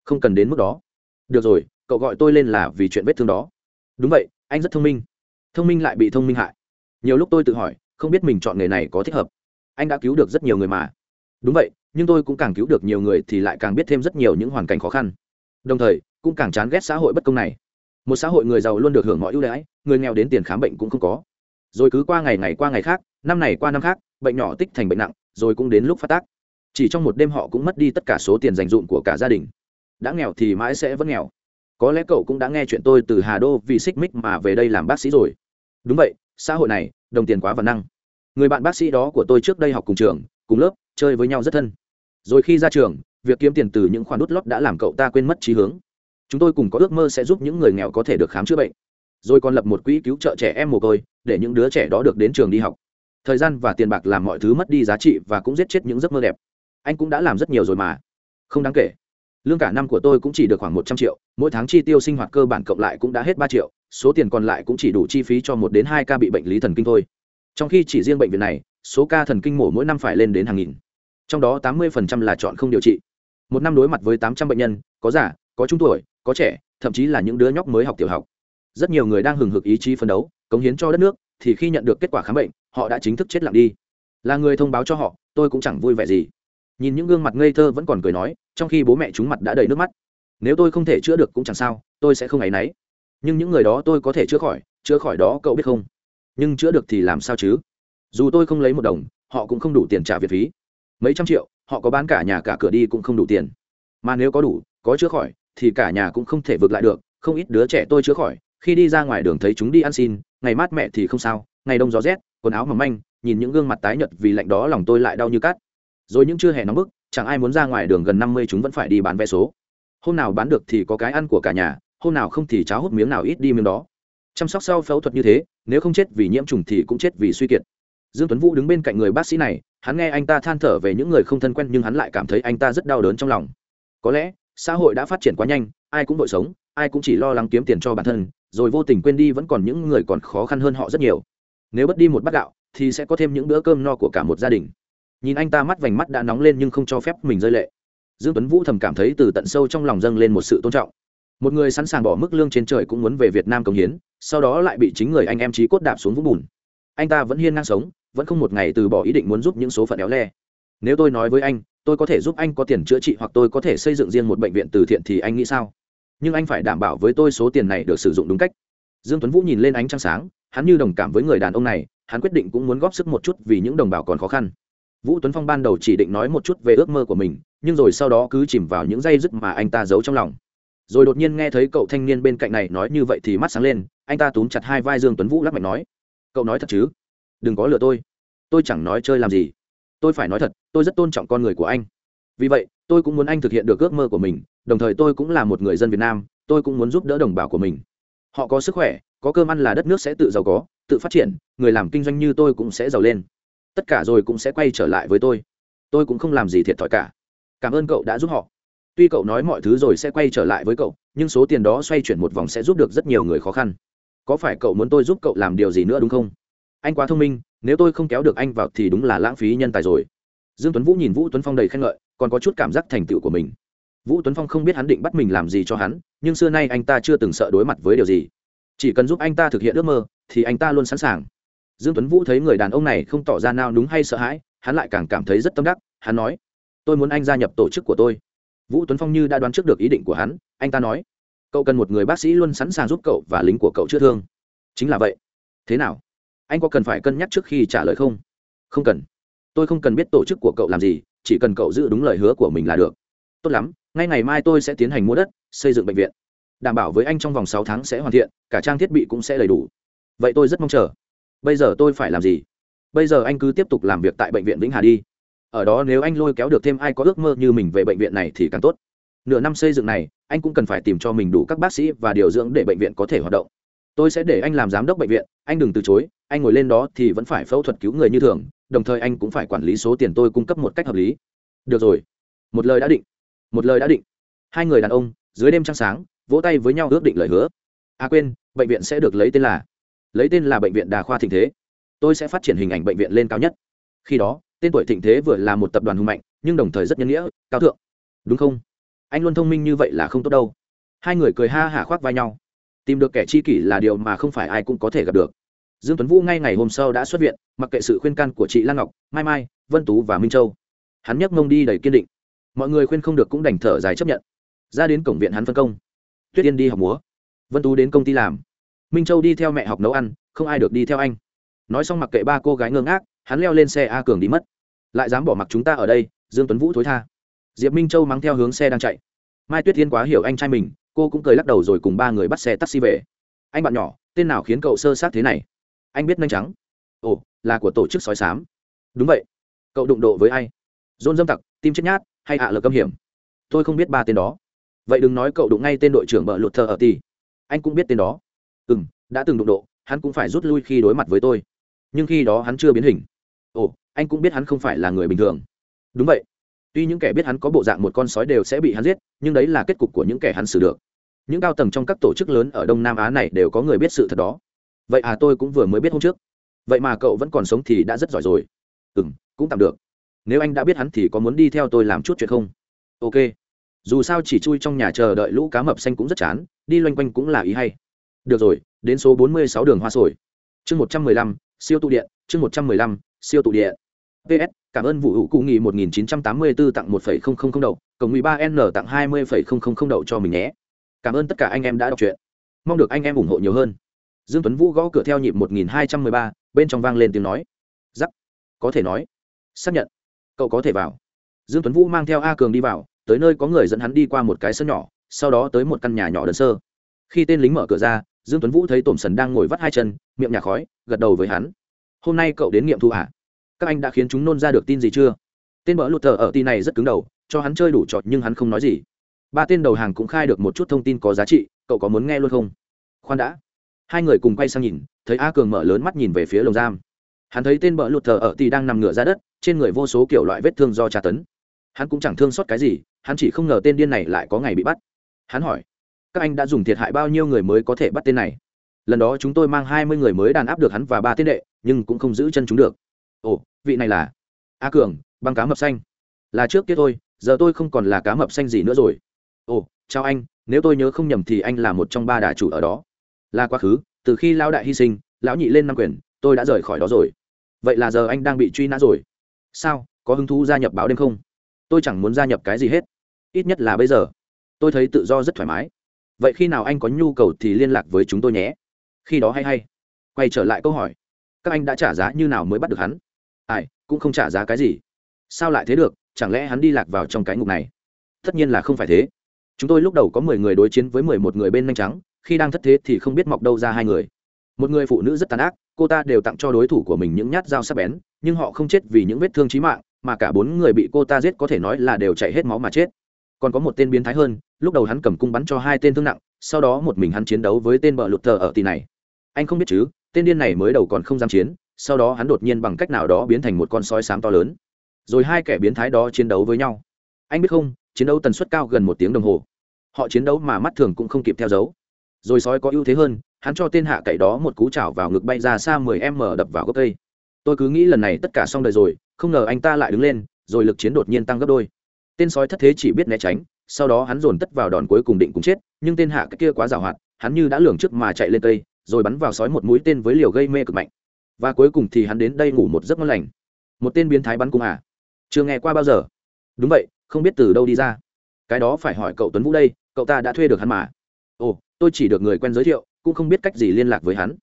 A: Không cần đến mức đó. Được rồi, cậu gọi tôi lên là vì chuyện vết thương đó. Đúng vậy, anh rất thông minh. Thông minh lại bị thông minh hại. Nhiều lúc tôi tự hỏi, không biết mình chọn nghề này có thích hợp. Anh đã cứu được rất nhiều người mà. Đúng vậy, nhưng tôi cũng càng cứu được nhiều người thì lại càng biết thêm rất nhiều những hoàn cảnh khó khăn. Đồng thời, cũng càng chán ghét xã hội bất công này. Một xã hội người giàu luôn được hưởng mọi ưu đãi, người nghèo đến tiền khám bệnh cũng không có. Rồi cứ qua ngày ngày qua ngày khác, năm này qua năm khác, bệnh nhỏ tích thành bệnh nặng rồi cũng đến lúc phát tác. Chỉ trong một đêm họ cũng mất đi tất cả số tiền dành dụm của cả gia đình. Đã nghèo thì mãi sẽ vẫn nghèo. Có lẽ cậu cũng đã nghe chuyện tôi từ hà đô vì xích mích mà về đây làm bác sĩ rồi. Đúng vậy, xã hội này, đồng tiền quá và năng. Người bạn bác sĩ đó của tôi trước đây học cùng trường, cùng lớp, chơi với nhau rất thân. Rồi khi ra trường, việc kiếm tiền từ những khoản đút lót đã làm cậu ta quên mất trí hướng. Chúng tôi cùng có ước mơ sẽ giúp những người nghèo có thể được khám chữa bệnh. Rồi còn lập một quỹ cứu trợ trẻ em mồ côi, để những đứa trẻ đó được đến trường đi học thời gian và tiền bạc làm mọi thứ mất đi giá trị và cũng giết chết những giấc mơ đẹp. Anh cũng đã làm rất nhiều rồi mà. Không đáng kể. Lương cả năm của tôi cũng chỉ được khoảng một trăm triệu, mỗi tháng chi tiêu sinh hoạt cơ bản cộng lại cũng đã hết ba triệu, số tiền còn lại cũng chỉ đủ chi phí cho một đến hai ca bị bệnh lý thần kinh thôi. Trong khi chỉ riêng bệnh viện này, số ca thần kinh mổ mỗi năm phải lên đến hàng nghìn. Trong đó tám mươi là chọn không điều trị. Một năm đối mặt với tám trăm bệnh nhân, có già, có trung tuổi, có trẻ, thậm chí là những đứa nhóc mới học tiểu học. Rất nhiều người đang hừng hực ý chí phấn đấu, cống hiến cho đất nước, thì khi nhận được kết quả khám bệnh họ đã chính thức chết lặng đi. Là người thông báo cho họ, tôi cũng chẳng vui vẻ gì. Nhìn những gương mặt ngây thơ vẫn còn cười nói, trong khi bố mẹ chúng mặt đã đầy nước mắt. Nếu tôi không thể chữa được cũng chẳng sao, tôi sẽ không áy náy nhưng những người đó tôi có thể chữa khỏi chữa khỏi đó cậu biết không? Nhưng chữa được thì làm sao chứ? Dù tôi không lấy một đồng, họ cũng không đủ tiền trả viện phí. Mấy trăm triệu, họ có bán cả nhà cả cửa đi cũng không đủ tiền. Mà nếu có đủ, có chữa khỏi, thì cả nhà cũng không thể vượt lại được. Không ít đứa trẻ tôi chữa khỏi, khi đi ra ngoài đường thấy chúng đi ăn xin, ngày mát mẹ thì không sao, ngày đông gió rét quần áo mỏng manh, nhìn những gương mặt tái nhợt vì lạnh đó lòng tôi lại đau như cát. Rồi những chưa hè nóng bức, chẳng ai muốn ra ngoài đường gần năm mươi chúng vẫn phải đi bán vé số. Hôm nào bán được thì có cái ăn của cả nhà, hôm nào không thì cháo hút miếng nào ít đi miếng đó. Chăm sóc sau phẫu thuật như thế, nếu không chết vì nhiễm trùng thì cũng chết vì suy kiệt. Dương tuấn vũ đứng bên cạnh người bác sĩ này, hắn nghe anh ta than thở về những người không thân quen nhưng hắn lại cảm thấy anh ta rất đau đớn trong lòng. Có lẽ, xã hội đã phát triển quá nhanh, ai cũng vội sống, ai cũng chỉ lo lắng kiếm tiền cho bản thân, rồi vô tình quên đi vẫn còn những người còn khó khăn hơn họ rất nhiều nếu bất đi một bát gạo, thì sẽ có thêm những bữa cơm no của cả một gia đình. Nhìn anh ta mắt vành mắt đã nóng lên nhưng không cho phép mình rơi lệ. Dương tuấn vũ thầm cảm thấy từ tận sâu trong lòng dâng lên một sự tôn trọng. Một người sẵn sàng bỏ mức lương trên trời cũng muốn về việt nam cống hiến, sau đó lại bị chính người anh em trí cốt đạp xuống vũng bùn. Anh ta vẫn hiên ngang sống, vẫn không một ngày từ bỏ ý định muốn giúp những số phận éo le. Nếu tôi nói với anh, tôi có thể giúp anh có tiền chữa trị hoặc tôi có thể xây dựng riêng một bệnh viện từ thiện thì anh nghĩ sao? Nhưng anh phải đảm bảo với tôi số tiền này được sử dụng đúng cách. Dương tuấn vũ nhìn lên ánh trăng sáng hắn như đồng cảm với người đàn ông này, hắn quyết định cũng muốn góp sức một chút vì những đồng bào còn khó khăn. Vũ tuấn phong ban đầu chỉ định nói một chút về ước mơ của mình, nhưng rồi sau đó cứ chìm vào những dây dứt mà anh ta giấu trong lòng. Rồi đột nhiên nghe thấy cậu thanh niên bên cạnh này nói như vậy thì mắt sáng lên, anh ta túm chặt hai vai dương tuấn vũ lắc mạnh nói, cậu nói thật chứ? Đừng có lừa tôi. Tôi chẳng nói chơi làm gì. Tôi phải nói thật, tôi rất tôn trọng con người của anh. Vì vậy, tôi cũng muốn anh thực hiện được ước mơ của mình, đồng thời tôi cũng là một người dân việt nam, tôi cũng muốn giúp đỡ đồng bào của mình. Họ có sức khỏe có cơm ăn là đất nước sẽ tự giàu có, tự phát triển, người làm kinh doanh như tôi cũng sẽ giàu lên. Tất cả rồi cũng sẽ quay trở lại với tôi. Tôi cũng không làm gì thiệt thòi cả. Cảm ơn cậu đã giúp họ. Tuy cậu nói mọi thứ rồi sẽ quay trở lại với cậu, nhưng số tiền đó xoay chuyển một vòng sẽ giúp được rất nhiều người khó khăn. Có phải cậu muốn tôi giúp cậu làm điều gì nữa đúng không? Anh quá thông minh, nếu tôi không kéo được anh vào thì đúng là lãng phí nhân tài rồi. Dương tuấn vũ nhìn vũ tuấn phong đầy khen ngợi, còn có chút cảm giác thành tựu của mình. Vũ tuấn phong không biết hắn định bắt mình làm gì cho hắn, nhưng xưa nay anh ta chưa từng sợ đối mặt với điều gì chỉ cần giúp anh ta thực hiện ước mơ, thì anh ta luôn sẵn sàng. Dương tuấn vũ thấy người đàn ông này không tỏ ra nào đúng hay sợ hãi, hắn lại càng cảm thấy rất tâm đắc, hắn nói, tôi muốn anh gia nhập tổ chức của tôi. Vũ tuấn phong như đã đoán trước được ý định của hắn, anh ta nói, cậu cần một người bác sĩ luôn sẵn sàng giúp cậu và lính của cậu chữa thương. Chính là vậy. Thế nào? Anh có cần phải cân nhắc trước khi trả lời không? Không cần. Tôi không cần biết tổ chức của cậu làm gì, chỉ cần cậu giữ đúng lời hứa của mình là được. Tốt lắm. Ngay ngày mai tôi sẽ tiến hành mua đất, xây dựng bệnh viện đảm bảo với anh trong vòng sáu tháng sẽ hoàn thiện, cả trang thiết bị cũng sẽ đầy đủ. Vậy tôi rất mong chờ. Bây giờ tôi phải làm gì? Bây giờ anh cứ tiếp tục làm việc tại bệnh viện vĩnh hà đi. Ở đó nếu anh lôi kéo được thêm ai có ước mơ như mình về bệnh viện này thì càng tốt. Nửa năm xây dựng này, anh cũng cần phải tìm cho mình đủ các bác sĩ và điều dưỡng để bệnh viện có thể hoạt động. Tôi sẽ để anh làm giám đốc bệnh viện, anh đừng từ chối, anh ngồi lên đó thì vẫn phải phẫu thuật cứu người như thường, đồng thời anh cũng phải quản lý số tiền tôi cung cấp một cách hợp lý. Được rồi. Một lời đã định. Một lời đã định. Hai người đàn ông, dưới đêm trăng sáng vỗ tay với nhau ước định lời hứa. À quên, bệnh viện sẽ được lấy tên là, lấy tên là bệnh viện đà khoa thịnh thế. Tôi sẽ phát triển hình ảnh bệnh viện lên cao nhất. Khi đó, tên tuổi thịnh thế vừa là một tập đoàn hùng mạnh, nhưng đồng thời rất nhân nghĩa, cao thượng. Đúng không? Anh luôn thông minh như vậy là không tốt đâu. Hai người cười ha hả khoác vai nhau. Tìm được kẻ chi kỷ là điều mà không phải ai cũng có thể gặp được. Dương tuấn vũ ngay ngày hôm sau đã xuất viện, mặc kệ sự khuyên can của chị lan ngọc, mai mai, vân tú và minh châu. Hắn nhấc mông đi đầy kiên định. Mọi người khuyên không được cũng đành thở dài chấp nhận. Ra đến cổng viện hắn phân công tuyết yên đi học múa. Vân tú đến công ty làm. Minh châu đi theo mẹ học nấu ăn, không ai được đi theo anh. Nói xong mặc kệ ba cô gái ngơ ngác, hắn leo lên xe a cường đi mất. Lại dám bỏ mặc chúng ta ở đây, dương tuấn vũ thối tha. Diệp minh châu mắng theo hướng xe đang chạy. Mai tuyết yên quá hiểu anh trai mình, cô cũng cười lắc đầu rồi cùng ba người bắt xe taxi về. Anh bạn nhỏ, tên nào khiến cậu sơ sát thế này? Anh biết nhanh trắng. Ồ, là của tổ chức sói sám. Đúng vậy. Cậu đụng độ với ai? Dôn dâm tặc, tim chết nhát, hay hạ à lực âm hiểm? Tôi không biết ba tên đó vậy đừng nói cậu đụng ngay tên đội trưởng bợ lụt thờ ở ti anh cũng biết tên đó. Ừ m đã từng đụng độ, hắn cũng phải rút lui khi đối mặt với tôi. Nhưng khi đó hắn chưa biến hình. Ồ, anh cũng biết hắn không phải là người bình thường. Đúng vậy. Tuy những kẻ biết hắn có bộ dạng một con sói đều sẽ bị hắn giết, nhưng đấy là kết cục của những kẻ hắn xử được. Những cao tầng trong các tổ chức lớn ở đông nam á này đều có người biết sự thật đó. Vậy à tôi cũng vừa mới biết hôm trước. Vậy mà cậu vẫn còn sống thì đã rất giỏi rồi. Ừ m cũng tạm được. Nếu anh đã biết hắn thì có muốn đi theo tôi làm chút chuyện không? Ok dù sao chỉ chui trong nhà chờ đợi lũ cá mập xanh cũng rất chán, đi loanh quanh cũng là ý hay. Được rồi, đến số bốn mươi sáu đường hoa sồi. Chương một trăm mười lăm, siêu tụ điện, chương một trăm mười lăm, siêu tụ điện. Ps cảm ơn vụ hữu cụ nghị một nghìn chín trăm tám mươi bốn tặng một phẩy không không không đậu, cộng mười ba n tặng hai mươi phẩy không không không đậu cho mình nhé. Cảm ơn tất cả anh em đã đọc truyện. Mong được anh em ủng hộ nhiều hơn. Dương tuấn vũ gõ cửa theo nhịp một nghìn hai trăm mười ba, bên trong vang lên tiếng nói. Giắc, có thể nói. Xác nhận. Cậu có thể vào. Dương tuấn vũ mang theo a cường đi vào tới nơi có người dẫn hắn đi qua một cái sân nhỏ, sau đó tới một căn nhà nhỏ đơn sơ. Khi tên lính mở cửa ra, dương tuấn vũ thấy tổm sần đang ngồi vắt hai chân, miệng nhà khói, gật đầu với hắn. Hôm nay cậu đến nghiệm thu ạ à? các anh đã khiến chúng nôn ra được tin gì chưa? Tên bỡ lụt thờ ở tin này rất cứng đầu, cho hắn chơi đủ trọt nhưng hắn không nói gì. Ba tên đầu hàng cũng khai được một chút thông tin có giá trị, cậu có muốn nghe luôn không? Khoan đã. Hai người cùng quay sang nhìn, thấy a cường mở lớn mắt nhìn về phía lồng giam. Hắn thấy tên bỡ lụt thờ ở tì đang nằm ngửa ra đất, trên người vô số kiểu loại vết thương do tra tấn. Hắn cũng chẳng thương xót cái gì hắn chỉ không ngờ tên điên này lại có ngày bị bắt. Hắn hỏi, các anh đã dùng thiệt hại bao nhiêu người mới có thể bắt tên này? Lần đó chúng tôi mang hai mươi người mới đàn áp được hắn và ba tiên đệ, nhưng cũng không giữ chân chúng được. Ồ, vị này là a cường, băng cá mập xanh. Là trước kia thôi giờ tôi không còn là cá mập xanh gì nữa rồi. Ồ, chào anh, nếu tôi nhớ không nhầm thì anh là một trong ba đà chủ ở đó. Là quá khứ, từ khi lão đại hy sinh, lão nhị lên năm quyền, tôi đã rời khỏi đó rồi. Vậy là giờ anh đang bị truy nã rồi. Sao, có hứng thú gia nhập báo đêm không? Tôi chẳng muốn gia nhập cái gì hết ít nhất là bây giờ. Tôi thấy tự do rất thoải mái. Vậy khi nào anh có nhu cầu thì liên lạc với chúng tôi nhé. Khi đó hay hay. Quay trở lại câu hỏi. Các anh đã trả giá như nào mới bắt được hắn? Ai, cũng không trả giá cái gì. Sao lại thế được? Chẳng lẽ hắn đi lạc vào trong cái ngục này? Tất nhiên là không phải thế. Chúng tôi lúc đầu có mười người đối chiến với mười một người bên nhanh trắng. Khi đang thất thế thì không biết mọc đâu ra hai người. Một người phụ nữ rất tàn ác. Cô ta đều tặng cho đối thủ của mình những nhát dao sắc bén. Nhưng họ không chết vì những vết thương trí mạng, mà cả bốn người bị cô ta giết có thể nói là đều chạy hết máu mà chết còn có một tên biến thái hơn, lúc đầu hắn cầm cung bắn cho hai tên thương nặng, sau đó một mình hắn chiến đấu với tên bờ lụt thờ ở tỷ này. Anh không biết chứ, tên điên này mới đầu còn không dám chiến, sau đó hắn đột nhiên bằng cách nào đó biến thành một con sói xám to lớn. Rồi hai kẻ biến thái đó chiến đấu với nhau. Anh biết không, chiến đấu tần suất cao gần một tiếng đồng hồ. Họ chiến đấu mà mắt thường cũng không kịp theo dấu. Rồi sói có ưu thế hơn, hắn cho tên hạ cậy đó một cú chảo vào ngực bay ra xa mười m đập vào gốc cây. Tôi cứ nghĩ lần này tất cả xong đời rồi, không ngờ anh ta lại đứng lên, rồi lực chiến đột nhiên tăng gấp đôi tên sói thất thế chỉ biết né tránh, sau đó hắn dồn tất vào đòn cuối cùng định cùng chết, nhưng tên hạ cái kia quá giàu hoạt, hắn như đã lường trước mà chạy lên cây, rồi bắn vào sói một mũi tên với liều gây mê cực mạnh. Và cuối cùng thì hắn đến đây ngủ một giấc ngon lành. Một tên biến thái bắn cung à? Chưa nghe qua bao giờ. Đúng vậy, không biết từ đâu đi ra. Cái đó phải hỏi cậu tuấn vũ đây, cậu ta đã thuê được hắn mà. Ồ, tôi chỉ được người quen giới thiệu, cũng không biết cách gì liên lạc với hắn.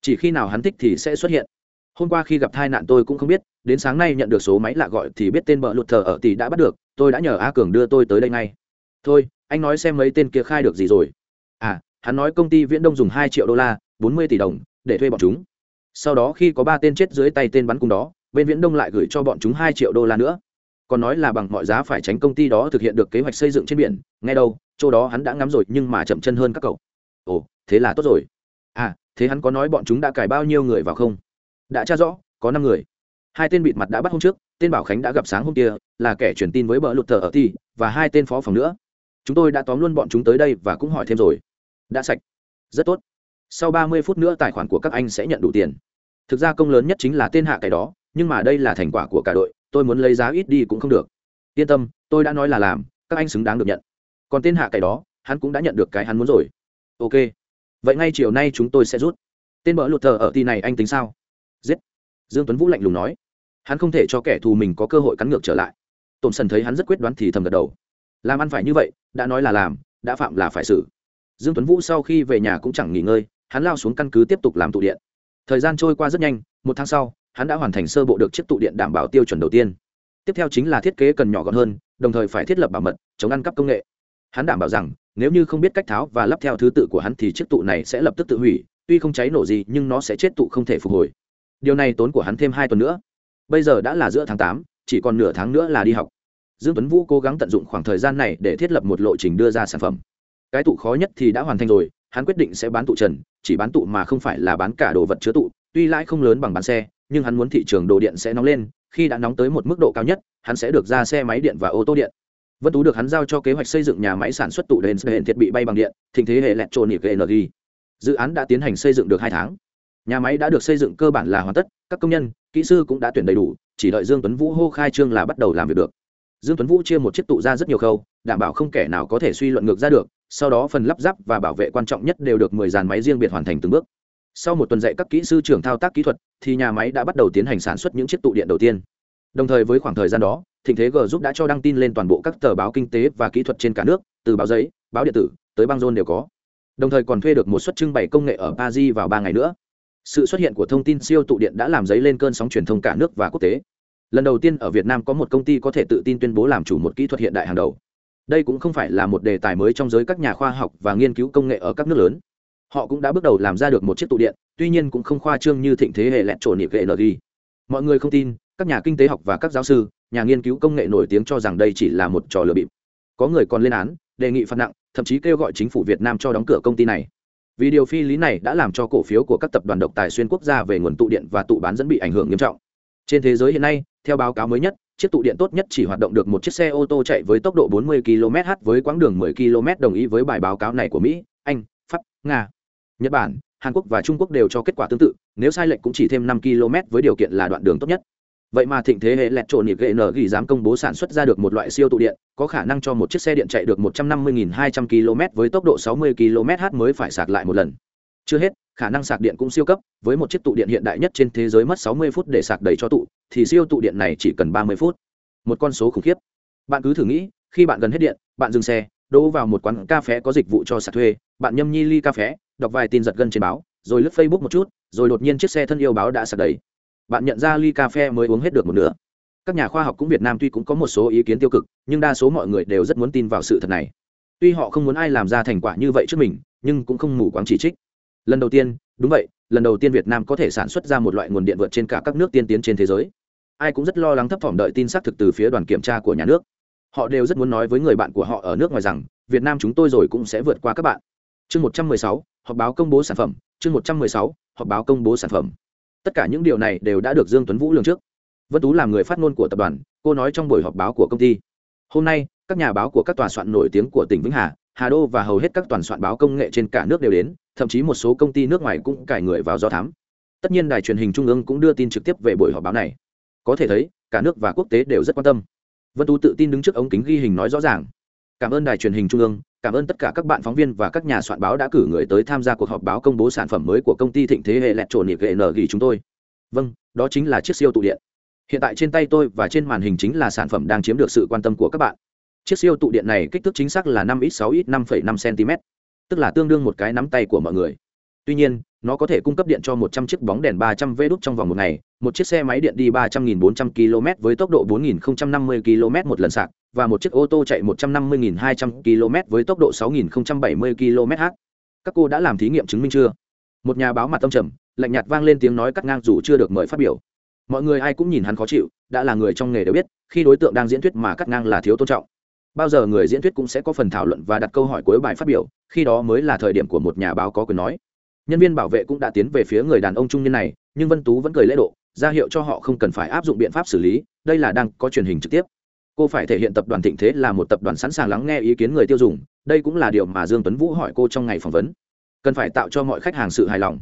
A: Chỉ khi nào hắn thích thì sẽ xuất hiện. Hôm qua khi gặp tai nạn tôi cũng không biết, đến sáng nay nhận được số máy lạ gọi thì biết tên bợ lụt thờ ở thì đã bắt được tôi đã nhờ a cường đưa tôi tới đây ngay. Thôi, anh nói xem mấy tên kia khai được gì rồi. À hắn nói công ty viễn đông dùng hai triệu đô la, bốn mươi tỷ đồng, để thuê bọn chúng. Sau đó khi có ba tên chết dưới tay tên bắn cung đó, bên viễn đông lại gửi cho bọn chúng hai triệu đô la nữa. Còn nói là bằng mọi giá phải tránh công ty đó thực hiện được kế hoạch xây dựng trên biển. Nghe đâu, chỗ đó hắn đã ngắm rồi nhưng mà chậm chân hơn các cậu. Ồ, thế là tốt rồi. À thế hắn có nói bọn chúng đã cài bao nhiêu người vào không? Đã tra rõ, có năm người. Hai tên bịt mặt đã bắt hôm trước, tên bảo khánh đã gặp sáng hôm kia là kẻ truyền tin với bờ lụt tờ ở thi và hai tên phó phòng nữa. Chúng tôi đã tóm luôn bọn chúng tới đây và cũng hỏi thêm rồi. Đã sạch. Rất tốt. Sau ba mươi phút nữa tài khoản của các anh sẽ nhận đủ tiền. Thực ra công lớn nhất chính là tên hạ cái đó, nhưng mà đây là thành quả của cả đội, tôi muốn lấy giá ít đi cũng không được. Yên tâm, tôi đã nói là làm, các anh xứng đáng được nhận. Còn tên hạ cái đó, hắn cũng đã nhận được cái hắn muốn rồi. Ok. Vậy ngay chiều nay chúng tôi sẽ rút. Tên bỡ lụt thờ ở ti này anh tính sao? Giết. Dương tuấn vũ lạnh lùng nói. Hắn không thể cho kẻ thù mình có cơ hội cắn ngược trở lại tổn sần thấy hắn rất quyết đoán thì thầm gật đầu. Làm ăn phải như vậy, đã nói là làm, đã phạm là phải xử. Dương tuấn vũ sau khi về nhà cũng chẳng nghỉ ngơi, hắn lao xuống căn cứ tiếp tục làm tụ điện. Thời gian trôi qua rất nhanh, một tháng sau, hắn đã hoàn thành sơ bộ được chiếc tụ điện đảm bảo tiêu chuẩn đầu tiên. Tiếp theo chính là thiết kế cần nhỏ gọn hơn, đồng thời phải thiết lập bảo mật, chống ăn cắp công nghệ. Hắn đảm bảo rằng, nếu như không biết cách tháo và lắp theo thứ tự của hắn thì chiếc tụ này sẽ lập tức tự hủy, tuy không cháy nổ gì nhưng nó sẽ chết tụ không thể phục hồi. Điều này tốn của hắn thêm hai tuần nữa. Bây giờ đã là giữa tháng tám chỉ còn nửa tháng nữa là đi học. Dương tuấn vũ cố gắng tận dụng khoảng thời gian này để thiết lập một lộ trình đưa ra sản phẩm. Cái tụ khó nhất thì đã hoàn thành rồi, hắn quyết định sẽ bán tụ trần, chỉ bán tụ mà không phải là bán cả đồ vật chứa tụ, tuy lãi không lớn bằng bán xe, nhưng hắn muốn thị trường đồ điện sẽ nóng lên, khi đã nóng tới một mức độ cao nhất, hắn sẽ được ra xe máy điện và ô tô điện. Vân tú được hắn giao cho kế hoạch xây dựng nhà máy sản xuất tụ đèn hệ thiết bị bay bằng điện thình thế hệ electronic energy. Dự án đã tiến hành xây dựng được hai tháng. Nhà máy đã được xây dựng cơ bản là hoàn tất, các công nhân, kỹ sư cũng đã tuyển đầy đủ chỉ đợi dương tuấn vũ hô khai trương là bắt đầu làm việc được. Dương tuấn vũ chia một chiếc tụ ra rất nhiều khâu, đảm bảo không kẻ nào có thể suy luận ngược ra được, sau đó phần lắp ráp và bảo vệ quan trọng nhất đều được 10 dàn máy riêng biệt hoàn thành từng bước. Sau một tuần dạy các kỹ sư trưởng thao tác kỹ thuật, thì nhà máy đã bắt đầu tiến hành sản xuất những chiếc tụ điện đầu tiên. Đồng thời với khoảng thời gian đó, thịnh thế g giúp đã cho đăng tin lên toàn bộ các tờ báo kinh tế và kỹ thuật trên cả nước, từ báo giấy, báo điện tử, tới băng rôn đều có. Đồng thời còn thuê được một suất trưng bày công nghệ ở paris vào ba ngày nữa sự xuất hiện của thông tin siêu tụ điện đã làm dấy lên cơn sóng truyền thông cả nước và quốc tế. Lần đầu tiên ở việt nam có một công ty có thể tự tin tuyên bố làm chủ một kỹ thuật hiện đại hàng đầu. Đây cũng không phải là một đề tài mới trong giới các nhà khoa học và nghiên cứu công nghệ ở các nước lớn. Họ cũng đã bước đầu làm ra được một chiếc tụ điện, tuy nhiên cũng không khoa trương như thịnh thế hệ lẹt trộn nhịp vệ nd mọi người không tin, các nhà kinh tế học và các giáo sư, nhà nghiên cứu công nghệ nổi tiếng cho rằng đây chỉ là một trò lừa bịp. Có người còn lên án, đề nghị phạt nặng, thậm chí kêu gọi chính phủ việt nam cho đóng cửa công ty này vì điều phi lý này đã làm cho cổ phiếu của các tập đoàn độc tài xuyên quốc gia về nguồn tụ điện và tụ bán dẫn bị ảnh hưởng nghiêm trọng. Trên thế giới hiện nay, theo báo cáo mới nhất, chiếc tụ điện tốt nhất chỉ hoạt động được một chiếc xe ô tô chạy với tốc độ 40 km/h với quãng đường 10 km đồng ý với bài báo cáo này của mỹ, anh, pháp, nga, nhật bản, hàn quốc và trung quốc đều cho kết quả tương tự, nếu sai lệch cũng chỉ thêm 5 km với điều kiện là đoạn đường tốt nhất vậy mà thịnh thế hệ lẹt trộn nhịp gậy nở ghi dám công bố sản xuất ra được một loại siêu tụ điện, có khả năng cho một chiếc xe điện chạy được 150.200 km với tốc độ 60 km/h mới phải sạc lại một lần. Chưa hết, khả năng sạc điện cũng siêu cấp, với một chiếc tụ điện hiện đại nhất trên thế giới mất 60 phút để sạc đầy cho tụ, thì siêu tụ điện này chỉ cần 30 phút. Một con số khủng khiếp. Bạn cứ thử nghĩ, khi bạn gần hết điện, bạn dừng xe đỗ vào một quán cà phê có dịch vụ cho sạc thuê, bạn nhâm nhi ly cà phê, đọc vài tin giật gân trên báo, rồi lướt facebook một chút, rồi đột nhiên chiếc xe thân yêu báo đã sạc đầy bạn nhận ra ly cà phê mới uống hết được một nửa. Các nhà khoa học cũng việt nam tuy cũng có một số ý kiến tiêu cực, nhưng đa số mọi người đều rất muốn tin vào sự thật này. Tuy họ không muốn ai làm ra thành quả như vậy trước mình, nhưng cũng không mù quáng chỉ trích. Lần đầu tiên, đúng vậy, lần đầu tiên việt nam có thể sản xuất ra một loại nguồn điện vượt trên cả các nước tiên tiến trên thế giới. Ai cũng rất lo lắng thấp thỏm đợi tin xác thực từ phía đoàn kiểm tra của nhà nước. Họ đều rất muốn nói với người bạn của họ ở nước ngoài rằng, việt nam chúng tôi rồi cũng sẽ vượt qua các bạn. Chương một trăm mười sáu, họp báo công bố sản phẩm. Chương một trăm mười sáu, họp báo công bố sản phẩm tất cả những điều này đều đã được dương tuấn vũ lường trước. Vân tú làm người phát ngôn của tập đoàn, cô nói trong buổi họp báo của công ty. Hôm nay, các nhà báo của các tòa soạn nổi tiếng của tỉnh vĩnh hà hà đô và hầu hết các toàn soạn báo công nghệ trên cả nước đều đến, thậm chí một số công ty nước ngoài cũng cải người vào do thám. Tất nhiên đài truyền hình trung ương cũng đưa tin trực tiếp về buổi họp báo này. Có thể thấy, cả nước và quốc tế đều rất quan tâm. Vân tú tự tin đứng trước ống kính ghi hình nói rõ ràng cảm ơn đài truyền hình trung ương, cảm ơn tất cả các bạn phóng viên và các nhà soạn báo đã cử người tới tham gia cuộc họp báo công bố sản phẩm mới của công ty thịnh thế hệ lẹt trộn nhịp hệ nở ghi chúng tôi. Vâng đó chính là chiếc siêu tụ điện. Hiện tại trên tay tôi và trên màn hình chính là sản phẩm đang chiếm được sự quan tâm của các bạn. Chiếc siêu tụ điện này kích thước chính xác là năm x sáu x năm năm cm tức là tương đương một cái nắm tay của mọi người. Tuy nhiên, nó có thể cung cấp điện cho 100 chiếc bóng đèn 300 v đúc trong vòng một ngày một chiếc xe máy điện đi 300.400 km với tốc độ 4.050 km một lần sạc, và một chiếc ô tô chạy 150.200 km với tốc độ 6.070 km/h các cô đã làm thí nghiệm chứng minh chưa? Một nhà báo mặt tâm trầm, lạnh nhạt vang lên tiếng nói cắt ngang dù chưa được mời phát biểu. Mọi người ai cũng nhìn hắn khó chịu, đã là người trong nghề đều biết, khi đối tượng đang diễn thuyết mà cắt ngang là thiếu tôn trọng. Bao giờ người diễn thuyết cũng sẽ có phần thảo luận và đặt câu hỏi cuối bài phát biểu, khi đó mới là thời điểm của một nhà báo có quyền nói. Nhân viên bảo vệ cũng đã tiến về phía người đàn ông trung niên này, nhưng vân tú vẫn cười lễ độ ra hiệu cho họ không cần phải áp dụng biện pháp xử lý, đây là đang có truyền hình trực tiếp. Cô phải thể hiện tập đoàn thịnh thế là một tập đoàn sẵn sàng lắng nghe ý kiến người tiêu dùng, đây cũng là điều mà dương tuấn vũ hỏi cô trong ngày phỏng vấn. Cần phải tạo cho mọi khách hàng sự hài lòng.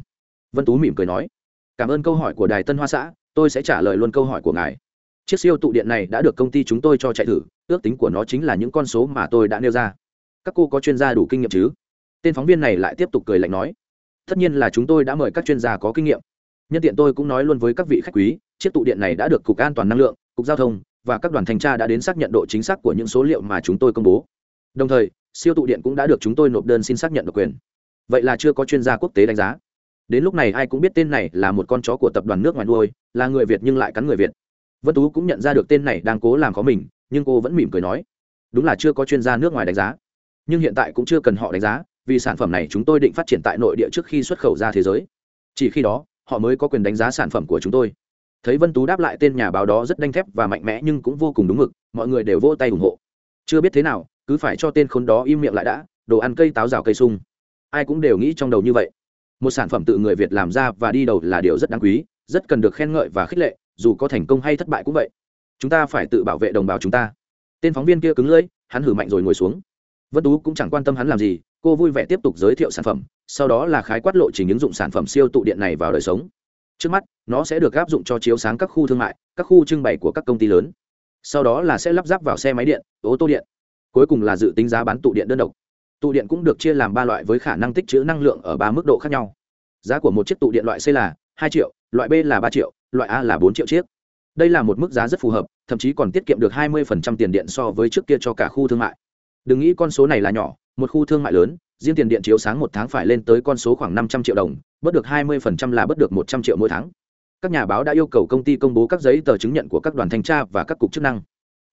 A: Vân tú mỉm cười nói, cảm ơn câu hỏi của đài tân hoa xã, tôi sẽ trả lời luôn câu hỏi của ngài. Chiếc siêu tụ điện này đã được công ty chúng tôi cho chạy thử, ước tính của nó chính là những con số mà tôi đã nêu ra. Các cô có chuyên gia đủ kinh nghiệm chứ? Tên phóng viên này lại tiếp tục cười lạnh nói, tất nhiên là chúng tôi đã mời các chuyên gia có kinh nghiệm nhân tiện tôi cũng nói luôn với các vị khách quý, chiếc tụ điện này đã được cục an toàn năng lượng, cục giao thông và các đoàn thanh tra đã đến xác nhận độ chính xác của những số liệu mà chúng tôi công bố. Đồng thời, siêu tụ điện cũng đã được chúng tôi nộp đơn xin xác nhận độc quyền. Vậy là chưa có chuyên gia quốc tế đánh giá. Đến lúc này ai cũng biết tên này là một con chó của tập đoàn nước ngoài nuôi, là người việt nhưng lại cắn người việt. Vân tú cũng nhận ra được tên này đang cố làm khó mình, nhưng cô vẫn mỉm cười nói, đúng là chưa có chuyên gia nước ngoài đánh giá. Nhưng hiện tại cũng chưa cần họ đánh giá, vì sản phẩm này chúng tôi định phát triển tại nội địa trước khi xuất khẩu ra thế giới. Chỉ khi đó họ mới có quyền đánh giá sản phẩm của chúng tôi. Thấy vân tú đáp lại tên nhà báo đó rất đanh thép và mạnh mẽ nhưng cũng vô cùng đúng mực, mọi người đều vỗ tay ủng hộ. Chưa biết thế nào, cứ phải cho tên khốn đó im miệng lại đã, đồ ăn cây táo rào cây sung. Ai cũng đều nghĩ trong đầu như vậy. Một sản phẩm tự người việt làm ra và đi đầu là điều rất đáng quý, rất cần được khen ngợi và khích lệ, dù có thành công hay thất bại cũng vậy. Chúng ta phải tự bảo vệ đồng bào chúng ta. Tên phóng viên kia cứng lưỡi, hắn hử mạnh rồi ngồi xuống. Vân tú cũng chẳng quan tâm hắn làm gì cô vui vẻ tiếp tục giới thiệu sản phẩm, sau đó là khái quát lộ trình ứng dụng sản phẩm siêu tụ điện này vào đời sống. Trước mắt, nó sẽ được áp dụng cho chiếu sáng các khu thương mại, các khu trưng bày của các công ty lớn. Sau đó là sẽ lắp ráp vào xe máy điện, ô tô điện. Cuối cùng là dự tính giá bán tụ điện đơn độc. Tụ điện cũng được chia làm ba loại với khả năng tích trữ năng lượng ở ba mức độ khác nhau. Giá của một chiếc tụ điện loại c là hai triệu, loại b là ba triệu, loại a là bốn triệu chiếc. Đây là một mức giá rất phù hợp, thậm chí còn tiết kiệm được hai mươi tiền điện so với trước kia cho cả khu thương mại. Đừng nghĩ con số này là nhỏ một khu thương mại lớn, riêng tiền điện chiếu sáng một tháng phải lên tới con số khoảng năm trăm triệu đồng, bớt được hai mươi là bớt được một trăm triệu mỗi tháng. Các nhà báo đã yêu cầu công ty công bố các giấy tờ chứng nhận của các đoàn thanh tra và các cục chức năng.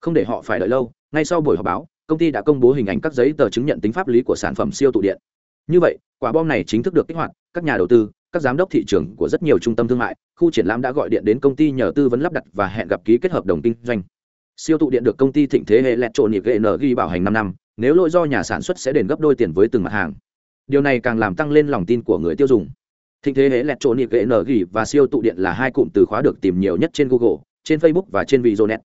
A: Không để họ phải đợi lâu, ngay sau buổi họp báo, công ty đã công bố hình ảnh các giấy tờ chứng nhận tính pháp lý của sản phẩm siêu tụ điện. Như vậy, quả bom này chính thức được kích hoạt, các nhà đầu tư, các giám đốc thị trường của rất nhiều trung tâm thương mại, khu triển lãm đã gọi điện đến công ty nhờ tư vấn lắp đặt và hẹn gặp ký kết hợp đồng kinh doanh. Siêu tụ điện được công ty thịnh thế hệ lẹt trộn nhịp gn ghi bảo hành năm năm nếu lỗi do nhà sản xuất sẽ đền gấp đôi tiền với từng mặt hàng. Điều này càng làm tăng lên lòng tin của người tiêu dùng. Thịnh thế hệ lẹt trộn nhịp gậy nở gỉ và siêu tụ điện là hai cụm từ khóa được tìm nhiều nhất trên google, trên facebook và trên videonet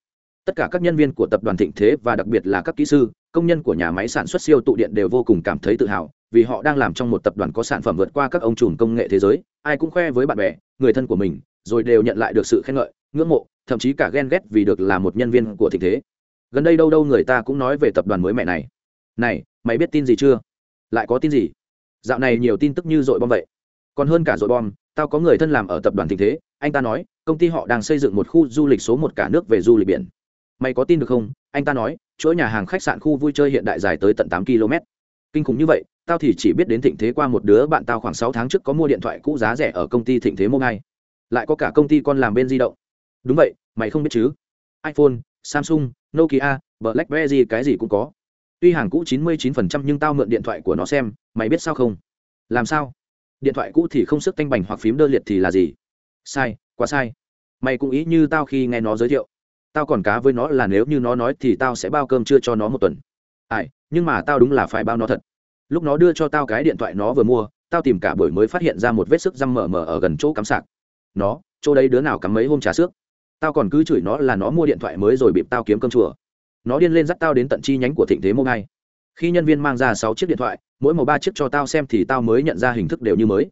A: tất cả các nhân viên của tập đoàn thịnh thế và đặc biệt là các kỹ sư, công nhân của nhà máy sản xuất siêu tụ điện đều vô cùng cảm thấy tự hào, vì họ đang làm trong một tập đoàn có sản phẩm vượt qua các ông trùm công nghệ thế giới, ai cũng khoe với bạn bè, người thân của mình, rồi đều nhận lại được sự khen ngợi, ngưỡng mộ, thậm chí cả ghen ghét vì được là một nhân viên của thịnh thế. Gần đây đâu đâu người ta cũng nói về tập đoàn mới mẹ này này, mày biết tin gì chưa? Lại có tin gì? Dạo này nhiều tin tức như dội bom vậy. Còn hơn cả dội bom, tao có người thân làm ở tập đoàn thịnh thế, anh ta nói, công ty họ đang xây dựng một khu du lịch số một cả nước về du lịch biển. Mày có tin được không? Anh ta nói, chuỗi nhà hàng khách sạn khu vui chơi hiện đại dài tới tận tám km kinh khủng như vậy, tao thì chỉ biết đến thịnh thế qua một đứa bạn tao khoảng sáu tháng trước có mua điện thoại cũ giá rẻ ở công ty thịnh thế mua ngay lại có cả công ty con làm bên di động. Đúng vậy, mày không biết chứ? iphone, samsung, nokia, blackberry cái gì cũng có tuy hàng cũ chín mươi 99% nhưng tao mượn điện thoại của nó xem, mày biết sao không? Làm sao? Điện thoại cũ thì không sức tanh bành hoặc phím đơn liệt thì là gì? Sai, quá sai. Mày cũng ý như tao khi nghe nó giới thiệu. Tao còn cá với nó là nếu như nó nói thì tao sẽ bao cơm trưa cho nó một tuần. Ai, nhưng mà tao đúng là phải bao nó thật. Lúc nó đưa cho tao cái điện thoại nó vừa mua, tao tìm cả buổi mới phát hiện ra một vết sức răm mở mở ở gần chỗ cắm sạc. Nó, chỗ đấy đứa nào cắm mấy hôm trà xước tao còn cứ chửi nó là nó mua điện thoại mới rồi bịp tao kiếm cơm chùa nó điên lên dắt tao đến tận chi nhánh của thịnh thế mobile khi nhân viên mang ra sáu chiếc điện thoại, mỗi màu ba chiếc cho tao xem thì tao mới nhận ra hình thức đều như mới.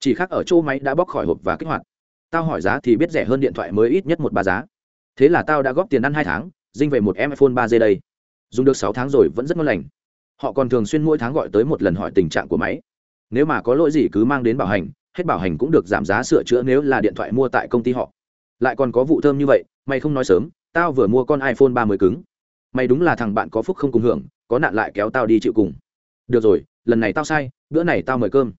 A: Chỉ khác ở chỗ máy đã bóc khỏi hộp và kích hoạt. Tao hỏi giá thì biết rẻ hơn điện thoại mới ít nhất một ba giá. Thế là tao đã góp tiền ăn hai tháng, dinh về một em iphone ba g đây. Dùng được sáu tháng rồi vẫn rất ngon lành. Họ còn thường xuyên mỗi tháng gọi tới một lần hỏi tình trạng của máy. Nếu mà có lỗi gì cứ mang đến bảo hành, hết bảo hành cũng được giảm giá sửa chữa nếu là điện thoại mua tại công ty họ. Lại còn có vụ thơm như vậy, mày không nói sớm, tao vừa mua con iphone ba mới cứng mày đúng là thằng bạn có phúc không cùng hưởng, có nạn lại kéo tao đi chịu cùng. Được rồi, lần này tao sai, bữa này tao mời cơm.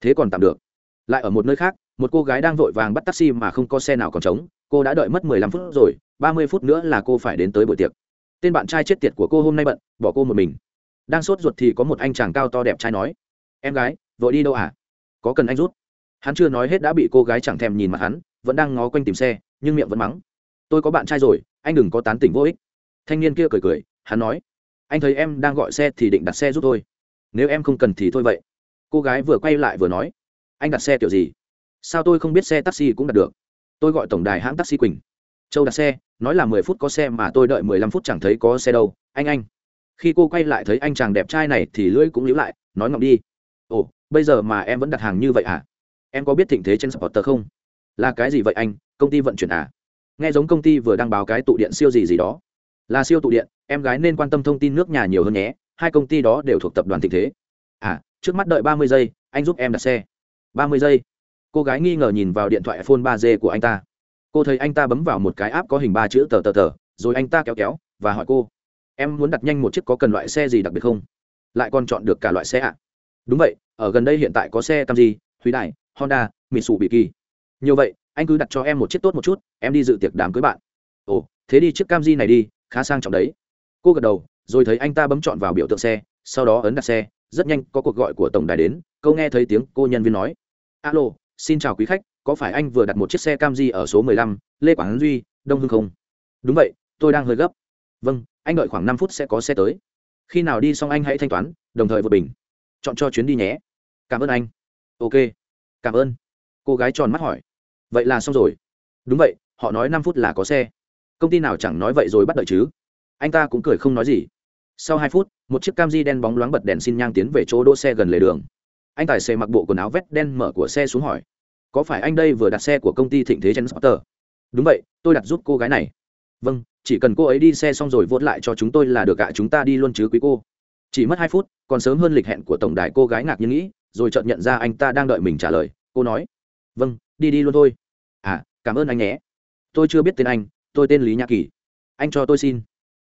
A: Thế còn tạm được. Lại ở một nơi khác, một cô gái đang vội vàng bắt taxi mà không có xe nào còn trống, cô đã đợi mất mười lăm phút rồi, ba mươi phút nữa là cô phải đến tới buổi tiệc. Tên bạn trai chết tiệt của cô hôm nay bận, bỏ cô một mình. Đang sốt ruột thì có một anh chàng cao to đẹp trai nói, em gái, vội đi đâu à? Có cần anh rút hắn chưa nói hết đã bị cô gái chẳng thèm nhìn mặt hắn, vẫn đang ngó quanh tìm xe, nhưng miệng vẫn mắng, tôi có bạn trai rồi, anh đừng có tán tỉnh vô ích thanh niên kia cười cười, hắn nói, anh thấy em đang gọi xe thì định đặt xe giúp tôi. Nếu em không cần thì thôi vậy. Cô gái vừa quay lại vừa nói, anh đặt xe kiểu gì? Sao tôi không biết xe taxi cũng đặt được? Tôi gọi tổng đài hãng taxi quỳnh. Châu đặt xe, nói là mười phút có xe mà tôi đợi mười lăm phút chẳng thấy có xe đâu. Anh anh. Khi cô quay lại thấy anh chàng đẹp trai này thì lưỡi cũng líu lại, nói ngọng đi, ồ, bây giờ mà em vẫn đặt hàng như vậy à? Em có biết thịnh thế trên supporter không? Là cái gì vậy anh? Công ty vận chuyển à? Nghe giống công ty vừa đăng báo cái tụ điện siêu gì gì đó là siêu tụ điện, em gái nên quan tâm thông tin nước nhà nhiều hơn nhé, hai công ty đó đều thuộc tập đoàn thịnh thế. À trước mắt đợi ba mươi giây, anh giúp em đặt xe. ba mươi giây. Cô gái nghi ngờ nhìn vào điện thoại iphone ba g của anh ta. Cô thấy anh ta bấm vào một cái app có hình ba chữ tờ tờ tờ, rồi anh ta kéo kéo, và hỏi cô, em muốn đặt nhanh một chiếc có cần loại xe gì đặc biệt không? Lại còn chọn được cả loại xe ạ. À? đúng vậy, ở gần đây hiện tại có xe camry thúy đại honda, mitsubishi. Nhiều vậy, anh cứ đặt cho em một chiếc tốt một chút, em đi dự tiệc đám cưới bạn. Ồ, thế đi chiếc camry này đi khá sang trọng đấy. Cô gật đầu rồi thấy anh ta bấm chọn vào biểu tượng xe sau đó ấn đặt xe rất nhanh có cuộc gọi của tổng đài đến câu nghe thấy tiếng cô nhân viên nói. Alo xin chào quý khách có phải anh vừa đặt một chiếc xe cam di ở số 15, lê quảng duy đông hưng không? Đúng vậy tôi đang hơi gấp. Vâng anh đợi khoảng năm phút sẽ có xe tới. Khi nào đi xong anh hãy thanh toán đồng thời vượt bình. Chọn cho chuyến đi nhé. Cảm ơn anh. Ok. Cảm ơn. Cô gái tròn mắt hỏi. Vậy là xong rồi. Đúng vậy họ nói năm phút là có xe công ty nào chẳng nói vậy rồi bắt đợi chứ? Anh ta cũng cười không nói gì. Sau hai phút, một chiếc cam di đen bóng loáng bật đèn xin nhang tiến về chỗ đỗ xe gần lề đường. Anh tài xế mặc bộ quần áo vét đen mở của xe xuống hỏi, có phải anh đây vừa đặt xe của công ty thịnh thế chen tờ đúng vậy, tôi đặt giúp cô gái này. Vâng chỉ cần cô ấy đi xe xong rồi vốt lại cho chúng tôi là được ạ, chúng ta đi luôn chứ quý cô. Chỉ mất hai phút, còn sớm hơn lịch hẹn của tổng đài cô gái ngạc nhiên nghĩ, rồi chợt nhận ra anh ta đang đợi mình trả lời. Cô nói vâng đi đi luôn thôi. À cảm ơn anh nhé. Tôi chưa biết tên anh tôi tên lý nhã kỳ anh cho tôi xin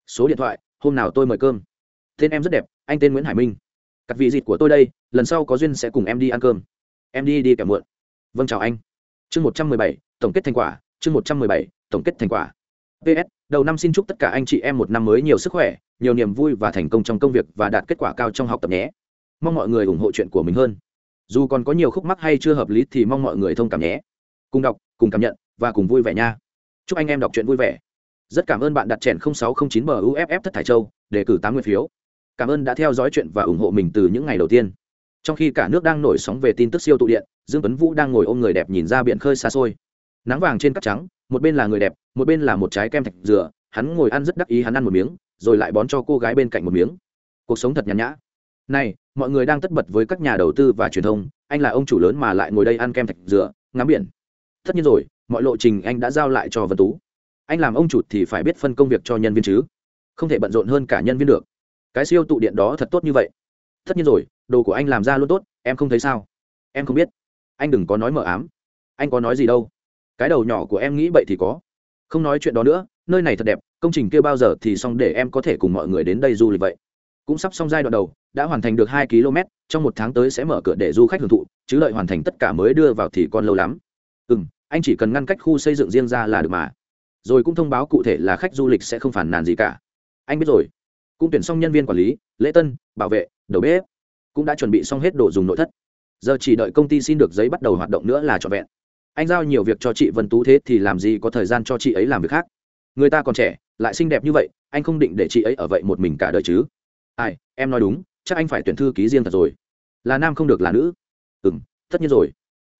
A: số điện thoại hôm nào tôi mời cơm tên em rất đẹp anh tên nguyễn hải minh cặp vị dịt của tôi đây lần sau có duyên sẽ cùng em đi ăn cơm em đi đi kẻ muộn vâng chào anh chương một trăm mười bảy tổng kết thành quả chương một trăm mười bảy tổng kết thành quả ps đầu năm xin chúc tất cả anh chị em một năm mới nhiều sức khỏe nhiều niềm vui và thành công trong công việc và đạt kết quả cao trong học tập nhé mong mọi người ủng hộ chuyện của mình hơn dù còn có nhiều khúc mắc hay chưa hợp lý thì mong mọi người thông cảm nhé cùng đọc cùng cảm nhận và cùng vui vẻ nha chúc anh em đọc truyện vui vẻ. Rất cảm ơn bạn đặt trẻn 0609 buff thất thải châu để cử tám nguyên phiếu. Cảm ơn đã theo dõi chuyện và ủng hộ mình từ những ngày đầu tiên. Trong khi cả nước đang nổi sóng về tin tức siêu tụ điện, dương tuấn vũ đang ngồi ôm người đẹp nhìn ra biển khơi xa xôi. Nắng vàng trên cát trắng, một bên là người đẹp, một bên là một trái kem thạch dừa, hắn ngồi ăn rất đắc ý, hắn ăn một miếng, rồi lại bón cho cô gái bên cạnh một miếng. Cuộc sống thật nhàn nhã. Này, mọi người đang tất bật với các nhà đầu tư và truyền thông, anh là ông chủ lớn mà lại ngồi đây ăn kem thạch dừa, ngắm biển. Tất nhiên rồi mọi lộ trình anh đã giao lại cho vân tú. Anh làm ông chủ thì phải biết phân công việc cho nhân viên chứ. Không thể bận rộn hơn cả nhân viên được. Cái siêu tụ điện đó thật tốt như vậy. Tất nhiên rồi, đồ của anh làm ra luôn tốt, em không thấy sao? Em không biết. Anh đừng có nói mờ ám. Anh có nói gì đâu. Cái đầu nhỏ của em nghĩ vậy thì có. Không nói chuyện đó nữa, nơi này thật đẹp, công trình kia bao giờ thì xong để em có thể cùng mọi người đến đây du lịch vậy. Cũng sắp xong giai đoạn đầu, đã hoàn thành được hai km, trong một tháng tới sẽ mở cửa để du khách hưởng thụ, chứ đợi hoàn thành tất cả mới đưa vào thì còn lâu lắm. Ừ m anh chỉ cần ngăn cách khu xây dựng riêng ra là được mà. Rồi cũng thông báo cụ thể là khách du lịch sẽ không phản nàn gì cả. Anh biết rồi. Cũng tuyển xong nhân viên quản lý, lễ tân, bảo vệ, đầu bếp. Cũng đã chuẩn bị xong hết đồ dùng nội thất. Giờ chỉ đợi công ty xin được giấy bắt đầu hoạt động nữa là trọn vẹn. Anh giao nhiều việc cho chị vân tú thế thì làm gì có thời gian cho chị ấy làm việc khác? Người ta còn trẻ, lại xinh đẹp như vậy, anh không định để chị ấy ở vậy một mình cả đời chứ? Ai, em nói đúng, chắc anh phải tuyển thư ký riêng thật rồi. Là nam không được là nữ? Ừ m tất nhiên rồi.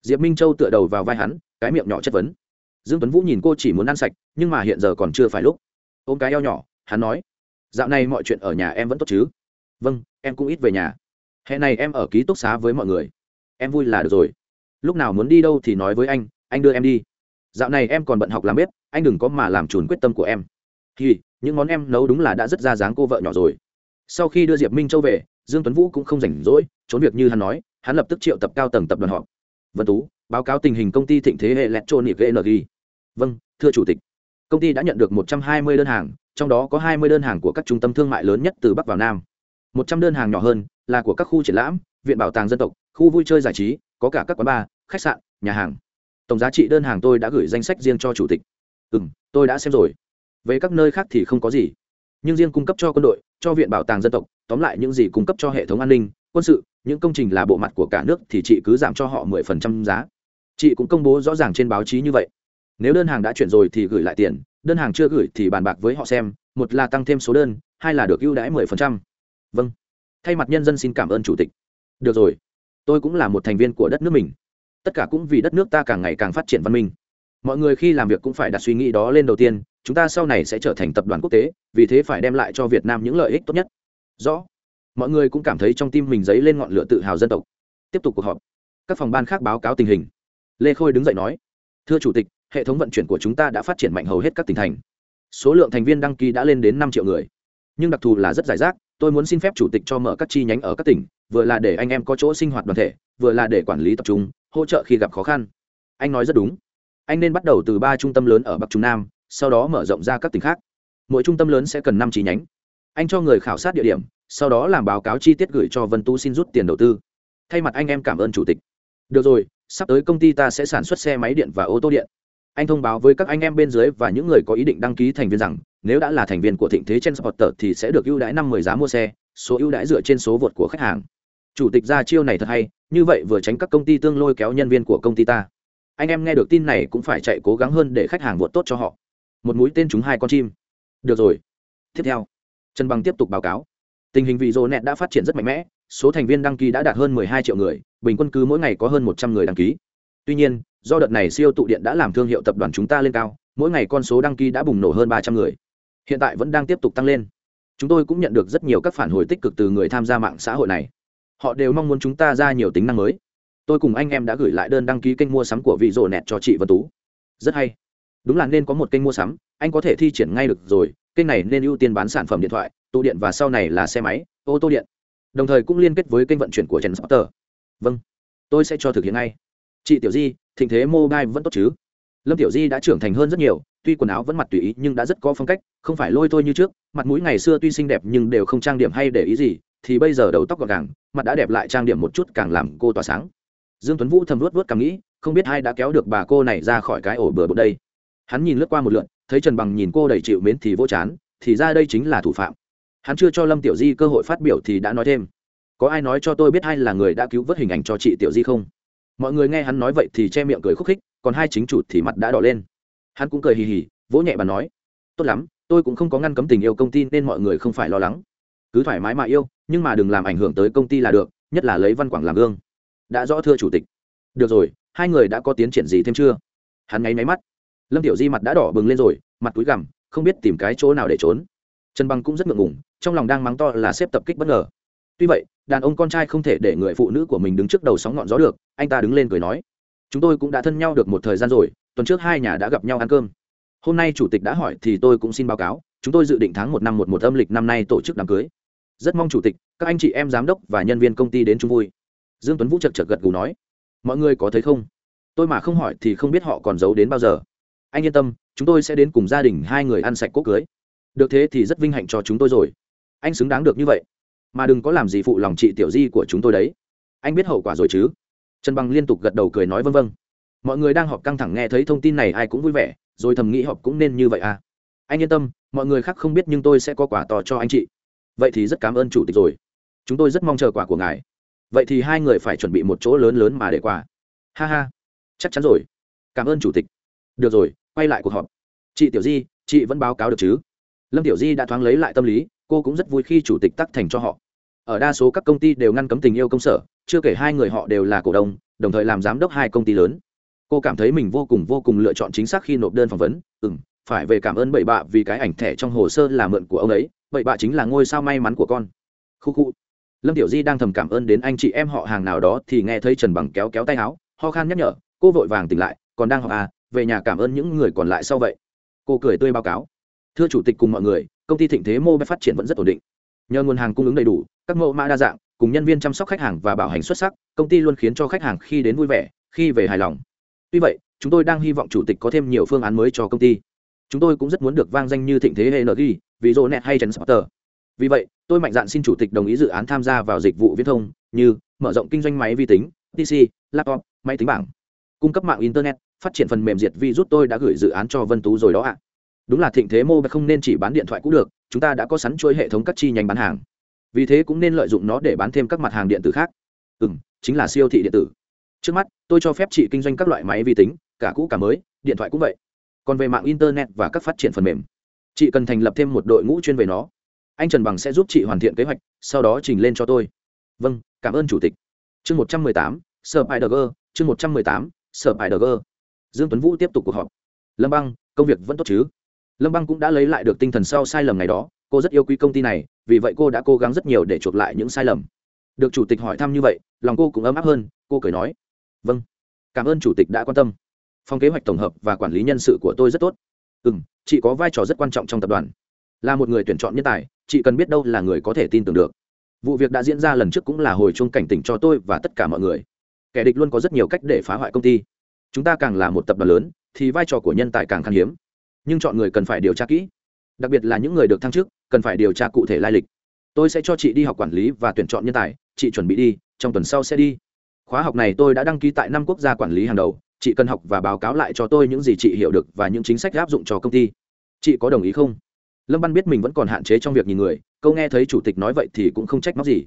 A: Diệp minh châu tựa đầu vào vai hắn cái miệng nhỏ chất vấn. Dương tuấn vũ nhìn cô chỉ muốn ăn sạch, nhưng mà hiện giờ còn chưa phải lúc. Ôm cái eo nhỏ, hắn nói, dạo này mọi chuyện ở nhà em vẫn tốt chứ? Vâng em cũng ít về nhà. Hè này em ở ký túc xá với mọi người. Em vui là được rồi. Lúc nào muốn đi đâu thì nói với anh anh đưa em đi. Dạo này em còn bận học làm bếp, anh đừng có mà làm trùn quyết tâm của em. Thì những món em nấu đúng là đã rất ra dáng cô vợ nhỏ rồi. Sau khi đưa diệp minh châu về, dương tuấn vũ cũng không rảnh rỗi, trốn việc như hắn nói, hắn lập tức triệu tập cao tầng tập đoàn họp. Vân tú báo cáo tình hình công ty thịnh thế hệ electronic energy. Vâng thưa chủ tịch. Công ty đã nhận được một trăm hai mươi đơn hàng, trong đó có hai mươi đơn hàng của các trung tâm thương mại lớn nhất từ bắc vào nam. một trăm đơn hàng nhỏ hơn là của các khu triển lãm, viện bảo tàng dân tộc, khu vui chơi giải trí, có cả các quán bar, khách sạn, nhà hàng. Tổng giá trị đơn hàng tôi đã gửi danh sách riêng cho chủ tịch. Ừ m tôi đã xem rồi. Về các nơi khác thì không có gì. Nhưng riêng cung cấp cho quân đội, cho viện bảo tàng dân tộc, tóm lại những gì cung cấp cho hệ thống an ninh, quân sự, những công trình là bộ mặt của cả nước thì chị cứ giảm cho họ mười phần trăm giá chị cũng công bố rõ ràng trên báo chí như vậy. Nếu đơn hàng đã chuyển rồi thì gửi lại tiền, đơn hàng chưa gửi thì bàn bạc với họ xem, một là tăng thêm số đơn, hai là được ưu đãi mười phần trăm. Vâng. Thay mặt nhân dân xin cảm ơn chủ tịch. Được rồi. Tôi cũng là một thành viên của đất nước mình. Tất cả cũng vì đất nước ta càng ngày càng phát triển văn minh. Mọi người khi làm việc cũng phải đặt suy nghĩ đó lên đầu tiên, chúng ta sau này sẽ trở thành tập đoàn quốc tế, vì thế phải đem lại cho việt nam những lợi ích tốt nhất. Rõ. Mọi người cũng cảm thấy trong tim mình dấy lên ngọn lửa tự hào dân tộc. Tiếp tục cuộc họp. Các phòng ban khác báo cáo tình hình lê khôi đứng dậy nói, thưa chủ tịch, hệ thống vận chuyển của chúng ta đã phát triển mạnh hầu hết các tỉnh thành. Số lượng thành viên đăng ký đã lên đến năm triệu người. Nhưng đặc thù là rất giải rác, tôi muốn xin phép chủ tịch cho mở các chi nhánh ở các tỉnh, vừa là để anh em có chỗ sinh hoạt đoàn thể, vừa là để quản lý tập trung, hỗ trợ khi gặp khó khăn. Anh nói rất đúng. Anh nên bắt đầu từ ba trung tâm lớn ở bắc trung nam, sau đó mở rộng ra các tỉnh khác. Mỗi trung tâm lớn sẽ cần năm chi nhánh. Anh cho người khảo sát địa điểm, sau đó làm báo cáo chi tiết gửi cho vân tu xin rút tiền đầu tư. Thay mặt anh em cảm ơn chủ tịch. Được rồi sắp tới công ty ta sẽ sản xuất xe máy điện và ô tô điện anh thông báo với các anh em bên dưới và những người có ý định đăng ký thành viên rằng nếu đã là thành viên của thịnh thế trên Sporter thì sẽ được ưu đãi năm mười giá mua xe, số ưu đãi dựa trên số vượt của khách hàng. Chủ tịch ra chiêu này thật hay, như vậy vừa tránh các công ty tương lôi kéo nhân viên của công ty ta. Anh em nghe được tin này cũng phải chạy cố gắng hơn để khách hàng vượt tốt cho họ. Một mũi tên trúng hai con chim. Được rồi. Tiếp theo, Trần Bằng tiếp tục báo cáo. Tình hình vị nẹt đã phát triển rất mạnh mẽ, số thành viên đăng ký đã đạt hơn 12 triệu người, bình quân cứ mỗi ngày có hơn 100 người đăng ký. Tuy nhiên, do đợt này siêu tụ điện đã làm thương hiệu tập đoàn chúng ta lên cao, mỗi ngày con số đăng ký đã bùng nổ hơn 300 người. Hiện tại vẫn đang tiếp tục tăng lên. Chúng tôi cũng nhận được rất nhiều các phản hồi tích cực từ người tham gia mạng xã hội này. Họ đều mong muốn chúng ta ra nhiều tính năng mới. Tôi cùng anh em đã gửi lại đơn đăng ký kênh mua sắm của vị rồ nẹt cho chị vân tú. Rất hay. Đúng là nên có một kênh mua sắm anh có thể thi triển ngay được rồi kênh này nên ưu tiên bán sản phẩm điện thoại tụ điện và sau này là xe máy ô tô điện đồng thời cũng liên kết với kênh vận chuyển của trần Potter. vâng tôi sẽ cho thực hiện ngay. Chị tiểu di, thịnh thế mobile vẫn tốt chứ? Lâm tiểu di đã trưởng thành hơn rất nhiều, tuy quần áo vẫn mặt tùy ý nhưng đã rất có phong cách, không phải lôi thôi như trước, mặt mũi ngày xưa tuy xinh đẹp nhưng đều không trang điểm hay để ý gì, thì bây giờ đầu tóc gọn gàng, mặt đã đẹp lại trang điểm một chút càng làm cô tỏa sáng. Dương tuấn vũ thầm luốt vớt cảm nghĩ, không biết ai đã kéo được bà cô này ra khỏi cái ổ bừa bộn đây. Hắn nhìn lướt qua một lượn thấy trần bằng nhìn cô đầy chịu mến thì vô chán, thì ra đây chính là thủ phạm hắn chưa cho lâm tiểu di cơ hội phát biểu thì đã nói thêm. Có ai nói cho tôi biết ai là người đã cứu vớt hình ảnh cho chị tiểu di không? Mọi người nghe hắn nói vậy thì che miệng cười khúc khích, còn hai chính chủ thì mặt đã đỏ lên. Hắn cũng cười hì hì, vỗ nhẹ bà nói. Tốt lắm, tôi cũng không có ngăn cấm tình yêu công ty nên mọi người không phải lo lắng. Cứ thoải mái mà yêu, nhưng mà đừng làm ảnh hưởng tới công ty là được, nhất là lấy văn quảng làm gương. Đã rõ thưa chủ tịch. Được rồi, hai người đã có tiến triển gì thêm chưa? Hắn ngáy máy mắt. Lâm tiểu di mặt đã đỏ bừng lên rồi, mặt túi gằm, không biết tìm cái chỗ nào để trốn trần băng cũng rất ngượng ngùng, trong lòng đang mắng to là xếp tập kích bất ngờ. Tuy vậy, đàn ông con trai không thể để người phụ nữ của mình đứng trước đầu sóng ngọn gió được, anh ta đứng lên cười nói. Chúng tôi cũng đã thân nhau được một thời gian rồi, tuần trước hai nhà đã gặp nhau ăn cơm. Hôm nay chủ tịch đã hỏi thì tôi cũng xin báo cáo, chúng tôi dự định tháng một năm một một âm lịch năm nay tổ chức đám cưới. Rất mong chủ tịch, các anh chị em giám đốc và nhân viên công ty đến chung vui. Dương tuấn vũ chật chật gật gù nói. Mọi người có thấy không? Tôi mà không hỏi thì không biết họ còn giấu đến bao giờ. Anh yên tâm, chúng tôi sẽ đến cùng gia đình hai người ăn sạch cốt cưới được thế thì rất vinh hạnh cho chúng tôi rồi. Anh xứng đáng được như vậy. Mà đừng có làm gì phụ lòng chị tiểu di của chúng tôi đấy. Anh biết hậu quả rồi chứ? Trần bằng liên tục gật đầu cười nói vân vân mọi người đang họp căng thẳng nghe thấy thông tin này ai cũng vui vẻ, rồi thầm nghĩ họp cũng nên như vậy à? Anh yên tâm, mọi người khác không biết nhưng tôi sẽ có quả to cho anh chị. Vậy thì rất cảm ơn chủ tịch rồi. Chúng tôi rất mong chờ quả của ngài. Vậy thì hai người phải chuẩn bị một chỗ lớn lớn mà để quà. Ha ha. Chắc chắn rồi. Cảm ơn chủ tịch. Được rồi, quay lại cuộc họp. Chị tiểu di, chị vẫn báo cáo được chứ? Lâm tiểu di đã thoáng lấy lại tâm lý, cô cũng rất vui khi chủ tịch tắc thành cho họ. Ở đa số các công ty đều ngăn cấm tình yêu công sở, chưa kể hai người họ đều là cổ đông, đồng thời làm giám đốc hai công ty lớn. Cô cảm thấy mình vô cùng vô cùng lựa chọn chính xác khi nộp đơn phỏng vấn. Ừ m phải về cảm ơn bậy bạ vì cái ảnh thẻ trong hồ sơ là mượn của ông ấy, bậy bạ chính là ngôi sao may mắn của con. Khu khu. Lâm tiểu di đang thầm cảm ơn đến anh chị em họ hàng nào đó thì nghe thấy trần bằng kéo kéo tay áo, ho khan nhắc nhở, cô vội vàng tỉnh lại, còn đang học à về nhà cảm ơn những người còn lại sau vậy. Cô cười tươi báo cáo thưa chủ tịch cùng mọi người, công ty thịnh thế mô phát triển vẫn rất ổn định. Nhờ nguồn hàng cung ứng đầy đủ, các mẫu mã đa dạng, cùng nhân viên chăm sóc khách hàng và bảo hành xuất sắc, công ty luôn khiến cho khách hàng khi đến vui vẻ, khi về hài lòng. Tuy vậy, chúng tôi đang hy vọng chủ tịch có thêm nhiều phương án mới cho công ty. Chúng tôi cũng rất muốn được vang danh như thịnh thế energy ví dụ net hay trần spotter vì vậy, tôi mạnh dạn xin chủ tịch đồng ý dự án tham gia vào dịch vụ viễn thông như mở rộng kinh doanh máy vi tính pc laptop, máy tính bảng, cung cấp mạng internet, phát triển phần mềm diệt virus tôi đã gửi dự án cho vân tú rồi đó ạ đúng là thịnh thế mô không nên chỉ bán điện thoại cũng được, chúng ta đã có sẵn chuỗi hệ thống các chi nhánh bán hàng. Vì thế cũng nên lợi dụng nó để bán thêm các mặt hàng điện tử khác. Ừ m chính là siêu thị điện tử. Trước mắt, tôi cho phép chị kinh doanh các loại máy vi tính, cả cũ cả mới, điện thoại cũng vậy. Còn về mạng internet và các phát triển phần mềm, chị cần thành lập thêm một đội ngũ chuyên về nó. Anh trần bằng sẽ giúp chị hoàn thiện kế hoạch, sau đó trình lên cho tôi. Vâng cảm ơn chủ tịch. Chương một trăm mười tám sở bài đờ chương một trăm mười tám sở bài đờ dương tuấn vũ tiếp tục cuộc họp. Lâm băng, công việc vẫn tốt chứ? Lâm băng cũng đã lấy lại được tinh thần sau sai lầm ngày đó, cô rất yêu quý công ty này, vì vậy cô đã cố gắng rất nhiều để chuộc lại những sai lầm. Được chủ tịch hỏi thăm như vậy, lòng cô cũng ấm áp hơn, cô cười nói vâng cảm ơn chủ tịch đã quan tâm. Phòng kế hoạch tổng hợp và quản lý nhân sự của tôi rất tốt. Ừ m chị có vai trò rất quan trọng trong tập đoàn. Là một người tuyển chọn nhân tài, chị cần biết đâu là người có thể tin tưởng được. Vụ việc đã diễn ra lần trước cũng là hồi chuông cảnh tỉnh cho tôi và tất cả mọi người. Kẻ địch luôn có rất nhiều cách để phá hoại công ty. Chúng ta càng là một tập đoàn lớn, thì vai trò của nhân tài càng khan hiếm nhưng chọn người cần phải điều tra kỹ. Đặc biệt là những người được thăng chức, cần phải điều tra cụ thể lai lịch. Tôi sẽ cho chị đi học quản lý và tuyển chọn nhân tài, chị chuẩn bị đi, trong tuần sau sẽ đi. Khóa học này tôi đã đăng ký tại năm quốc gia quản lý hàng đầu, chị cần học và báo cáo lại cho tôi những gì chị hiểu được và những chính sách áp dụng cho công ty. Chị có đồng ý không? Lâm văn biết mình vẫn còn hạn chế trong việc nhìn người câu nghe thấy chủ tịch nói vậy thì cũng không trách móc gì.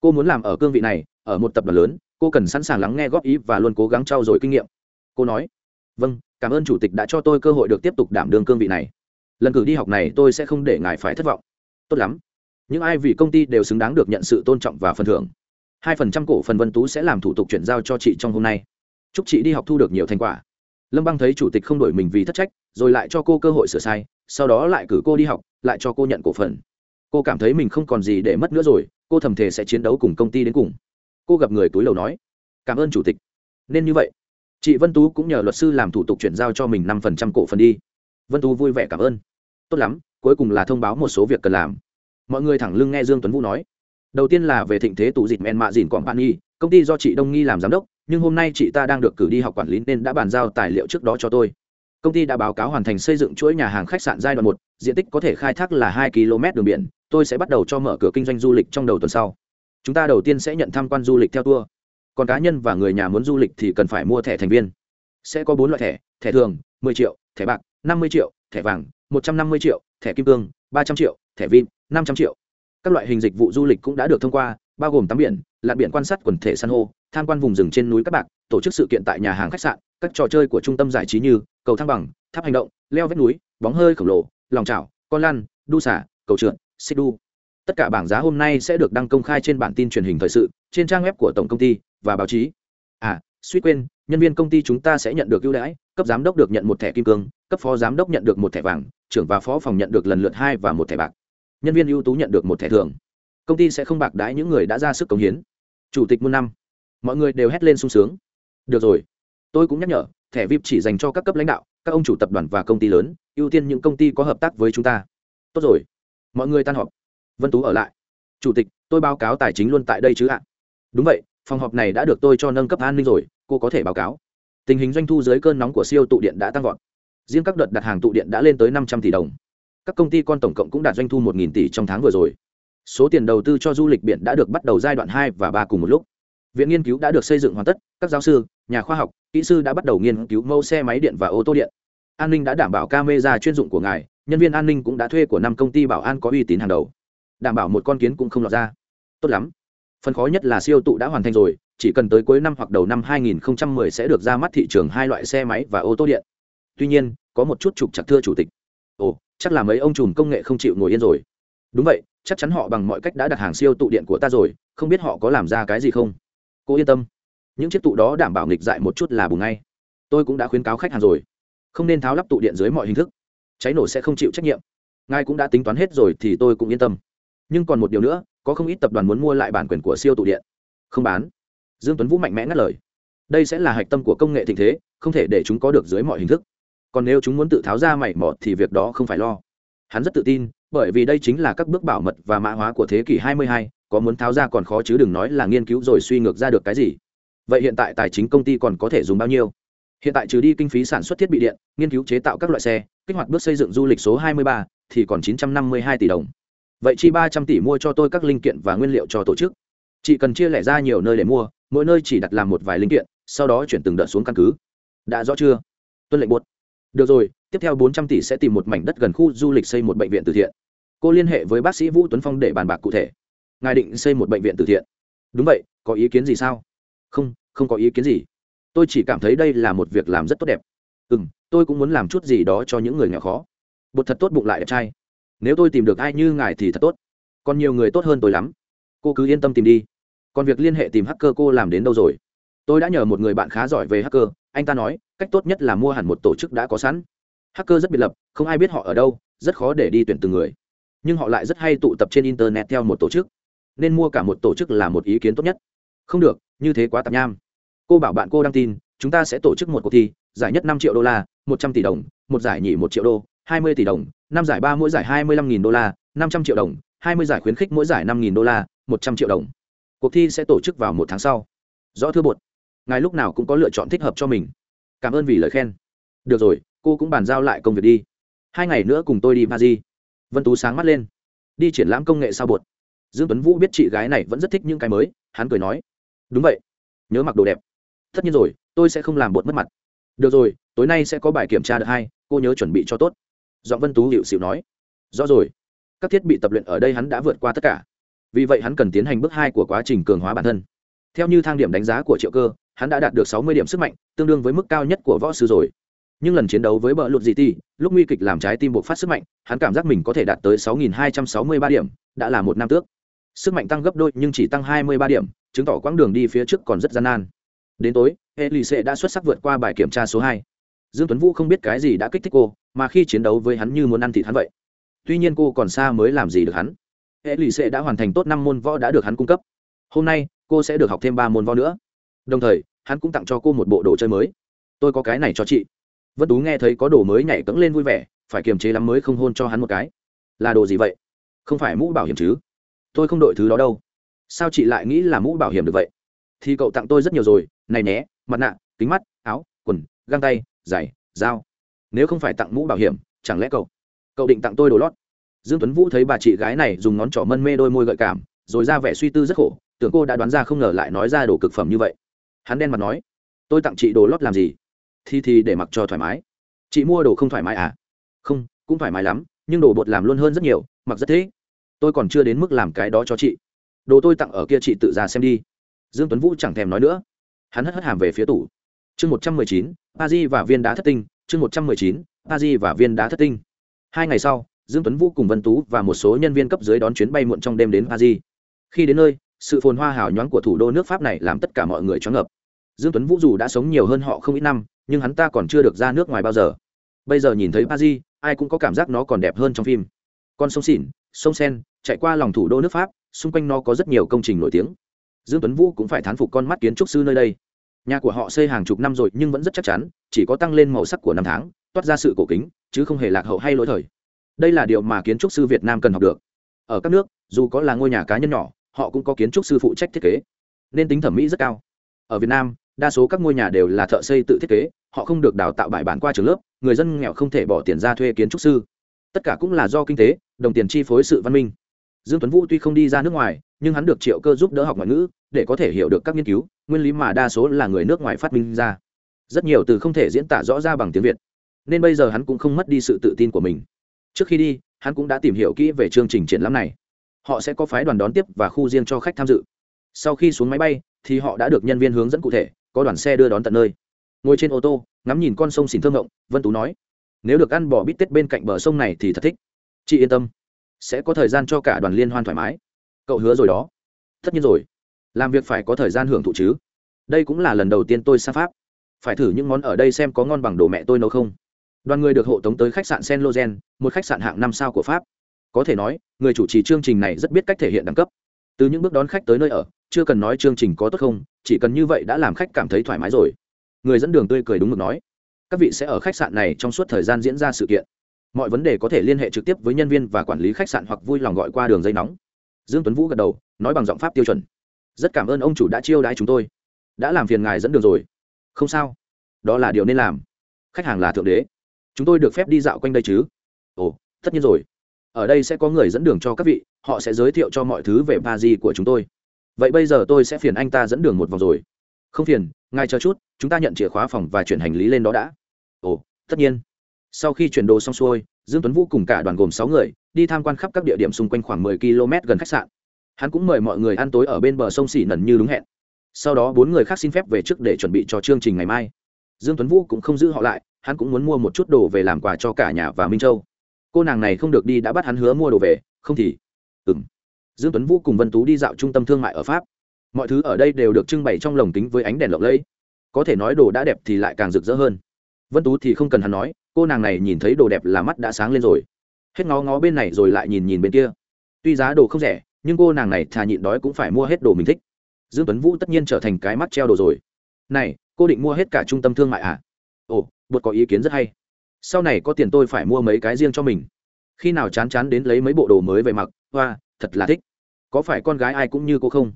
A: Cô muốn làm ở cương vị này, ở một tập đoàn lớn, cô cần sẵn sàng lắng nghe góp ý và luôn cố gắng trau dồi kinh nghiệm. Cô nói vâng cảm ơn chủ tịch đã cho tôi cơ hội được tiếp tục đảm đương cương vị này. Lần cử đi học này tôi sẽ không để ngài phải thất vọng. Tốt lắm. Những ai vì công ty đều xứng đáng được nhận sự tôn trọng và phần thưởng. Hai phần trăm cổ phần vân tú sẽ làm thủ tục chuyển giao cho chị trong hôm nay. Chúc chị đi học thu được nhiều thành quả. Lâm băng thấy chủ tịch không đổi mình vì thất trách, rồi lại cho cô cơ hội sửa sai, sau đó lại cử cô đi học, lại cho cô nhận cổ phần. Cô cảm thấy mình không còn gì để mất nữa rồi, cô thầm thề sẽ chiến đấu cùng công ty đến cùng. Cô gặp người túi lầu nói, cảm ơn chủ tịch. Nên như vậy chị vân tú cũng nhờ luật sư làm thủ tục chuyển giao cho mình năm phần trăm cổ phần đi. Vân tú vui vẻ cảm ơn. Tốt lắm, cuối cùng là thông báo một số việc cần làm. Mọi người thẳng lưng nghe dương tuấn vũ nói. Đầu tiên là về thịnh thế tủ dịch men mạ dìn quảng bạn nghi công ty do chị đông nghi làm giám đốc, nhưng hôm nay chị ta đang được cử đi học quản lý nên đã bàn giao tài liệu trước đó cho tôi. Công ty đã báo cáo hoàn thành xây dựng chuỗi nhà hàng khách sạn giai đoạn một, diện tích có thể khai thác là hai km đường biển, tôi sẽ bắt đầu cho mở cửa kinh doanh du lịch trong đầu tuần sau. Chúng ta đầu tiên sẽ nhận tham quan du lịch theo tour còn cá nhân và người nhà muốn du lịch thì cần phải mua thẻ thành viên. Sẽ có bốn loại thẻ thẻ thường 10 triệu, thẻ bạc 50 triệu, thẻ vàng 150 triệu, thẻ kim cương 300 triệu, thẻ vin 500 triệu. Các loại hình dịch vụ du lịch cũng đã được thông qua, bao gồm tắm biển, lặn biển quan sát quần thể san hô, tham quan vùng rừng trên núi các bạc, tổ chức sự kiện tại nhà hàng khách sạn, các trò chơi của trung tâm giải trí như cầu thang bằng, tháp hành động, leo vách núi, bóng hơi khổng lồ, lòng chảo, con lăn, đu xả, cầu trượt, xích đu. Tất cả bảng giá hôm nay sẽ được đăng công khai trên bản tin truyền hình thời sự, trên trang web của tổng công ty và báo chí. À suýt quên, nhân viên công ty chúng ta sẽ nhận được ưu đãi, cấp giám đốc được nhận một thẻ kim cương, cấp phó giám đốc nhận được một thẻ vàng, trưởng và phó phòng nhận được lần lượt hai và một thẻ bạc. Nhân viên ưu tú nhận được một thẻ thường công ty sẽ không bạc đãi những người đã ra sức cống hiến. Chủ tịch muôn năm. Mọi người đều hét lên sung sướng. Được rồi. Tôi cũng nhắc nhở, thẻ vip chỉ dành cho các cấp lãnh đạo, các ông chủ tập đoàn và công ty lớn, ưu tiên những công ty có hợp tác với chúng ta. Tốt rồi. Mọi người tan họp. Vân tú ở lại. Chủ tịch, tôi báo cáo tài chính luôn tại đây chứ ạ. Đúng vậy phòng họp này đã được tôi cho nâng cấp an ninh rồi, cô có thể báo cáo. Tình hình doanh thu dưới cơn nóng của siêu tụ điện đã tăng vọt. Riêng các đợt đặt hàng tụ điện đã lên tới năm trăm tỷ đồng. Các công ty con tổng cộng cũng đạt doanh thu một tỷ trong tháng vừa rồi. Số tiền đầu tư cho du lịch biển đã được bắt đầu giai đoạn hai và ba cùng một lúc. Viện nghiên cứu đã được xây dựng hoàn tất, các giáo sư, nhà khoa học, kỹ sư đã bắt đầu nghiên cứu mẫu xe máy điện và ô tô điện. An ninh đã đảm bảo camera chuyên dụng của ngài, nhân viên an ninh cũng đã thuê của năm công ty bảo an có uy tín hàng đầu. Đảm bảo một con kiến cũng không lọt ra. Tốt lắm phần khó nhất là siêu tụ đã hoàn thành rồi, chỉ cần tới cuối năm hoặc đầu năm 2010 sẽ được ra mắt thị trường hai loại xe máy và ô tô điện. Tuy nhiên, có một chút trục chặt thưa chủ tịch. Ồ, chắc là mấy ông trùm công nghệ không chịu ngồi yên rồi. Đúng vậy, chắc chắn họ bằng mọi cách đã đặt hàng siêu tụ điện của ta rồi, không biết họ có làm ra cái gì không? Cô yên tâm. Những chiếc tụ đó đảm bảo nghịch dại một chút là bùng ngay. Tôi cũng đã khuyến cáo khách hàng rồi. Không nên tháo lắp tụ điện dưới mọi hình thức. Cháy nổ sẽ không chịu trách nhiệm. Ngài cũng đã tính toán hết rồi thì tôi cũng yên tâm. Nhưng còn một điều nữa có không ít tập đoàn muốn mua lại bản quyền của siêu tụ điện. Không bán. Dương tuấn vũ mạnh mẽ ngắt lời. Đây sẽ là hạch tâm của công nghệ thịnh thế không thể để chúng có được dưới mọi hình thức. Còn nếu chúng muốn tự tháo ra mảy mọt thì việc đó không phải lo. Hắn rất tự tin bởi vì đây chính là các bước bảo mật và mã hóa của thế kỷ 22, có muốn tháo ra còn khó chứ đừng nói là nghiên cứu rồi suy ngược ra được cái gì. Vậy hiện tại tài chính công ty còn có thể dùng bao nhiêu? Hiện tại trừ đi kinh phí sản xuất thiết bị điện nghiên cứu chế tạo các loại xe kích hoạt bước xây dựng du lịch số 23, thì còn 952 tỷ đồng vậy chi 300 tỷ mua cho tôi các linh kiện và nguyên liệu cho tổ chức. Chị cần chia lẻ ra nhiều nơi để mua, mỗi nơi chỉ đặt làm một vài linh kiện, sau đó chuyển từng đợt xuống căn cứ. Đã rõ chưa? Tuân lệnh buốt. Được rồi, tiếp theo 400 tỷ sẽ tìm một mảnh đất gần khu du lịch xây một bệnh viện từ thiện. Cô liên hệ với bác sĩ vũ tuấn phong để bàn bạc cụ thể. Ngài định xây một bệnh viện từ thiện. Đúng vậy, có ý kiến gì sao? Không không có ý kiến gì. Tôi chỉ cảm thấy đây là một việc làm rất tốt đẹp. Ừ m tôi cũng muốn làm chút gì đó cho những người nghèo khó. Bột thật tốt bụng lại đẹp trai nếu tôi tìm được ai như ngài thì thật tốt. Còn nhiều người tốt hơn tôi lắm. Cô cứ yên tâm tìm đi. Còn việc liên hệ tìm hacker cô làm đến đâu rồi? Tôi đã nhờ một người bạn khá giỏi về hacker. Anh ta nói, cách tốt nhất là mua hẳn một tổ chức đã có sẵn. Hacker rất biệt lập, không ai biết họ ở đâu, rất khó để đi tuyển từng người. Nhưng họ lại rất hay tụ tập trên internet theo một tổ chức. Nên mua cả một tổ chức là một ý kiến tốt nhất. Không được, như thế quá tạp nham. Cô bảo bạn cô đăng tin, chúng ta sẽ tổ chức một cuộc thi, giải nhất năm triệu đô la, một trăm tỷ đồng, một giải nhì một triệu đô, hai mươi tỷ đồng năm giải ba mỗi giải hai mươi lăm nghìn đô la, năm trăm triệu đồng, hai mươi giải khuyến khích mỗi giải năm nghìn đô la, một trăm triệu đồng. Cuộc thi sẽ tổ chức vào một tháng sau. Rõ thưa bột, ngài lúc nào cũng có lựa chọn thích hợp cho mình. Cảm ơn vì lời khen. Được rồi, cô cũng bàn giao lại công việc đi. Hai ngày nữa cùng tôi đi Paris. vân tú sáng mắt lên. Đi triển lãm công nghệ sao bột? Dương tuấn vũ biết chị gái này vẫn rất thích những cái mới, hắn cười nói. Đúng vậy. Nhớ mặc đồ đẹp. Tất nhiên rồi, tôi sẽ không làm bột mất mặt. Được rồi, tối nay sẽ có bài kiểm tra được hai, cô nhớ chuẩn bị cho tốt giọng vân tú hiệu xịu nói, rõ rồi, các thiết bị tập luyện ở đây hắn đã vượt qua tất cả. Vì vậy hắn cần tiến hành bước hai của quá trình cường hóa bản thân. Theo như thang điểm đánh giá của triệu cơ, hắn đã đạt được sáu mươi điểm sức mạnh, tương đương với mức cao nhất của võ sư rồi. Nhưng lần chiến đấu với bờ lụt dị ti lúc nguy kịch làm trái tim buộc phát sức mạnh, hắn cảm giác mình có thể đạt tới sáu nghìn hai trăm sáu mươi ba điểm, đã là một năm tước. Sức mạnh tăng gấp đôi nhưng chỉ tăng hai mươi ba điểm, chứng tỏ quãng đường đi phía trước còn rất gian nan. Đến tối, elise đã xuất sắc vượt qua bài kiểm tra số hai. Dương tuấn vũ không biết cái gì đã kích thích cô mà khi chiến đấu với hắn như muốn ăn thịt hắn vậy. Tuy nhiên cô còn xa mới làm gì được hắn. Elise đã hoàn thành tốt năm môn võ đã được hắn cung cấp. Hôm nay, cô sẽ được học thêm ba môn võ nữa. Đồng thời, hắn cũng tặng cho cô một bộ đồ chơi mới. Tôi có cái này cho chị. Vân tú nghe thấy có đồ mới nhảy cẫng lên vui vẻ, phải kiềm chế lắm mới không hôn cho hắn một cái. Là đồ gì vậy? Không phải mũ bảo hiểm chứ? Tôi không đội thứ đó đâu. Sao chị lại nghĩ là mũ bảo hiểm được vậy? Thì cậu tặng tôi rất nhiều rồi. Này nhé, mặt nạ, kính mắt, áo, quần, găng tay, giày, dao nếu không phải tặng mũ bảo hiểm, chẳng lẽ cậu cậu định tặng tôi đồ lót? Dương tuấn vũ thấy bà chị gái này dùng ngón trỏ mân mê đôi môi gợi cảm, rồi ra vẻ suy tư rất khổ, tưởng cô đã đoán ra không ngờ lại nói ra đồ cực phẩm như vậy. Hắn đen mặt nói, tôi tặng chị đồ lót làm gì? Thì thì để mặc cho thoải mái. Chị mua đồ không thoải mái à? Không, cũng thoải mái lắm, nhưng đồ bột làm luôn hơn rất nhiều, mặc rất thế. Tôi còn chưa đến mức làm cái đó cho chị. Đồ tôi tặng ở kia chị tự ra xem đi. Dương tuấn vũ chẳng thèm nói nữa. Hắn hất hất hàm về phía tủ. Chương một trăm mười chín pa di và viên đá thất tinh chương một trăm mười chín di và viên đá thất tinh. Hai ngày sau, dương tuấn vũ cùng vân tú và một số nhân viên cấp dưới đón chuyến bay muộn trong đêm đến pa di. Khi đến nơi, sự phồn hoa hào nhoáng của thủ đô nước pháp này làm tất cả mọi người choáng ngợp. Dương tuấn vũ dù đã sống nhiều hơn họ không ít năm, nhưng hắn ta còn chưa được ra nước ngoài bao giờ. Bây giờ nhìn thấy pa di, ai cũng có cảm giác nó còn đẹp hơn trong phim. Con sông xỉn sông sen, chạy qua lòng thủ đô nước pháp, xung quanh nó có rất nhiều công trình nổi tiếng. Dương tuấn vũ cũng phải thán phục con mắt kiến trúc sư nơi đây nhà của họ xây hàng chục năm rồi nhưng vẫn rất chắc chắn, chỉ có tăng lên màu sắc của năm tháng, toát ra sự cổ kính, chứ không hề lạc hậu hay lỗi thời. Đây là điều mà kiến trúc sư việt nam cần học được. Ở các nước, dù có là ngôi nhà cá nhân nhỏ, họ cũng có kiến trúc sư phụ trách thiết kế. Nên tính thẩm mỹ rất cao. Ở việt nam, đa số các ngôi nhà đều là thợ xây tự thiết kế, họ không được đào tạo bài bản qua trường lớp, người dân nghèo không thể bỏ tiền ra thuê kiến trúc sư. Tất cả cũng là do kinh tế, đồng tiền chi phối sự văn minh. Dương tuấn vũ tuy không đi ra nước ngoài, nhưng hắn được triệu cơ giúp đỡ học ngoại ngữ để có thể hiểu được các nghiên cứu, nguyên lý mà đa số là người nước ngoài phát minh ra. Rất nhiều từ không thể diễn tả rõ ra bằng tiếng việt. Nên bây giờ hắn cũng không mất đi sự tự tin của mình. Trước khi đi, hắn cũng đã tìm hiểu kỹ về chương trình triển lãm này. Họ sẽ có phái đoàn đón tiếp và khu riêng cho khách tham dự. Sau khi xuống máy bay, thì họ đã được nhân viên hướng dẫn cụ thể, có đoàn xe đưa đón tận nơi. Ngồi trên ô tô, ngắm nhìn con sông xìn thương ngộng, vân tú nói, nếu được ăn bỏ bít tết bên cạnh bờ sông này thì thật thích. Chị yên tâm, sẽ có thời gian cho cả đoàn liên hoan thoải mái. Cậu hứa rồi đó. Tất nhiên rồi làm việc phải có thời gian hưởng thụ chứ. Đây cũng là lần đầu tiên tôi sang pháp. Phải thử những món ở đây xem có ngon bằng đồ mẹ tôi nấu không. Đoàn người được hộ tống tới khách sạn sen lozen một khách sạn hạng năm sao của pháp. Có thể nói, người chủ trì chương trình này rất biết cách thể hiện đẳng cấp. Từ những bước đón khách tới nơi ở, chưa cần nói chương trình có tốt không, chỉ cần như vậy đã làm khách cảm thấy thoải mái rồi. Người dẫn đường tươi cười đúng mực nói, các vị sẽ ở khách sạn này trong suốt thời gian diễn ra sự kiện. Mọi vấn đề có thể liên hệ trực tiếp với nhân viên và quản lý khách sạn hoặc vui lòng gọi qua đường dây nóng. Dương tuấn vũ gật đầu, nói bằng giọng pháp tiêu chuẩn rất cảm ơn ông chủ đã chiêu đãi chúng tôi. Đã làm phiền ngài dẫn đường rồi. Không sao. Đó là điều nên làm. Khách hàng là thượng đế. Chúng tôi được phép đi dạo quanh đây chứ? Ồ, tất nhiên rồi. Ở đây sẽ có người dẫn đường cho các vị, họ sẽ giới thiệu cho mọi thứ về ba di của chúng tôi. Vậy bây giờ tôi sẽ phiền anh ta dẫn đường một vòng rồi. Không phiền, ngài chờ chút, chúng ta nhận chìa khóa phòng và chuyển hành lý lên đó đã. Ồ, tất nhiên. Sau khi chuyển đồ xong xuôi, dương tuấn vũ cùng cả đoàn gồm sáu người, đi tham quan khắp các địa điểm xung quanh khoảng 10 km gần khách sạn hắn cũng mời mọi người ăn tối ở bên bờ sông xỉ nần như đúng hẹn. Sau đó bốn người khác xin phép về trước để chuẩn bị cho chương trình ngày mai. Dương tuấn vũ cũng không giữ họ lại, hắn cũng muốn mua một chút đồ về làm quà cho cả nhà và minh châu. Cô nàng này không được đi đã bắt hắn hứa mua đồ về, không thì, ừm. Dương tuấn vũ cùng vân tú đi dạo trung tâm thương mại ở pháp. Mọi thứ ở đây đều được trưng bày trong lồng kính với ánh đèn lộng lẫy. Có thể nói đồ đã đẹp thì lại càng rực rỡ hơn. Vân tú thì không cần hắn nói, cô nàng này nhìn thấy đồ đẹp là mắt đã sáng lên rồi. Hết ngó ngó bên này rồi lại nhìn nhìn bên kia. Tuy giá đồ không rẻ nhưng cô nàng này thà nhịn đói cũng phải mua hết đồ mình thích. Dương tuấn vũ tất nhiên trở thành cái mắt treo đồ rồi. Này, cô định mua hết cả trung tâm thương mại à? Ồ, bột có ý kiến rất hay. Sau này có tiền tôi phải mua mấy cái riêng cho mình. Khi nào chán chán đến lấy mấy bộ đồ mới về mặc, hoa, thật là thích. Có phải con gái ai cũng như cô không?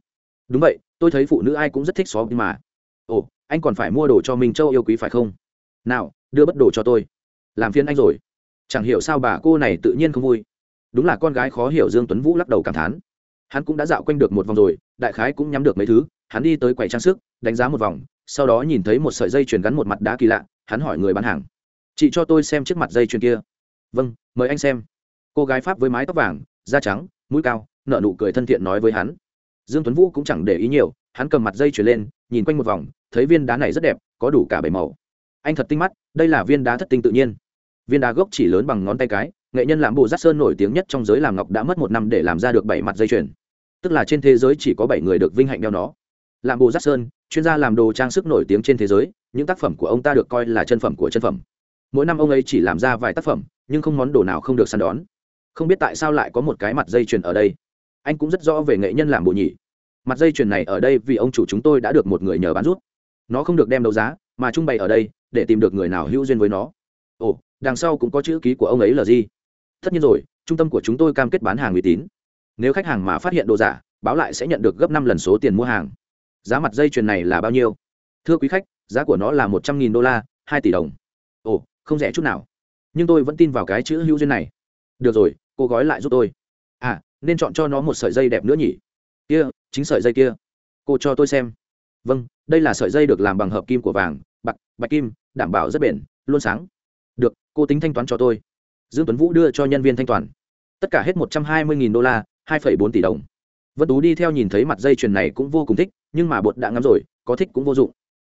A: Đúng vậy, tôi thấy phụ nữ ai cũng rất thích xó mà. Ồ, anh còn phải mua đồ cho mình châu yêu quý phải không? Nào, đưa bất đồ cho tôi. Làm phiền anh rồi. Chẳng hiểu sao bà cô này tự nhiên không vui. Đúng là con gái khó hiểu dương tuấn vũ lắc đầu cảm thán hắn cũng đã dạo quanh được một vòng rồi, đại khái cũng nhắm được mấy thứ, hắn đi tới quầy trang sức, đánh giá một vòng, sau đó nhìn thấy một sợi dây chuyền gắn một mặt đá kỳ lạ, hắn hỏi người bán hàng. Chị cho tôi xem chiếc mặt dây chuyền kia. Vâng mời anh xem. Cô gái pháp với mái tóc vàng, da trắng, mũi cao nợ nụ cười thân thiện nói với hắn. Dương tuấn vũ cũng chẳng để ý nhiều, hắn cầm mặt dây chuyền lên, nhìn quanh một vòng, thấy viên đá này rất đẹp, có đủ cả bảy màu. Anh thật tinh mắt, đây là viên đá thất tinh tự nhiên. Viên đá gốc chỉ lớn bằng ngón tay cái, nghệ nhân làm bộ giác sơn nổi tiếng nhất trong giới làm ngọc đã mất một năm để làm ra được bảy mặt dây chuyền tức là trên thế giới chỉ có bảy người được vinh hạnh đeo nó. Làm bồ giác sơn, chuyên gia làm đồ trang sức nổi tiếng trên thế giới, những tác phẩm của ông ta được coi là chân phẩm của chân phẩm. Mỗi năm ông ấy chỉ làm ra vài tác phẩm, nhưng không món đồ nào không được săn đón. Không biết tại sao lại có một cái mặt dây chuyền ở đây. Anh cũng rất rõ về nghệ nhân làm bộ nhỉ mặt dây chuyền này ở đây vì ông chủ chúng tôi đã được một người nhờ bán rút. Nó không được đem đấu giá, mà trưng bày ở đây, để tìm được người nào hữu duyên với nó. Ồ, đằng sau cũng có chữ ký của ông ấy là gì? Tất nhiên rồi, trung tâm của chúng tôi cam kết bán hàng uy tín nếu khách hàng mà phát hiện đồ giả, báo lại sẽ nhận được gấp năm lần số tiền mua hàng. Giá mặt dây chuyền này là bao nhiêu? Thưa quý khách, giá của nó là một trăm nghìn đô la, hai tỷ đồng. Ồ, không rẻ chút nào. Nhưng tôi vẫn tin vào cái chữ hữu duyên này. Được rồi, cô gói lại giúp tôi. À nên chọn cho nó một sợi dây đẹp nữa nhỉ? Kia, chính sợi dây kia. Cô cho tôi xem. Vâng đây là sợi dây được làm bằng hợp kim của vàng, bạc, bạch kim, đảm bảo rất bền, luôn sáng. Được, cô tính thanh toán cho tôi. Dương tuấn vũ đưa cho nhân viên thanh toán. Tất cả hết một trăm hai mươi đô la hai bốn tỷ đồng. Vân tú đi theo nhìn thấy mặt dây chuyền này cũng vô cùng thích, nhưng mà bột đã ngắm rồi, có thích cũng vô dụng.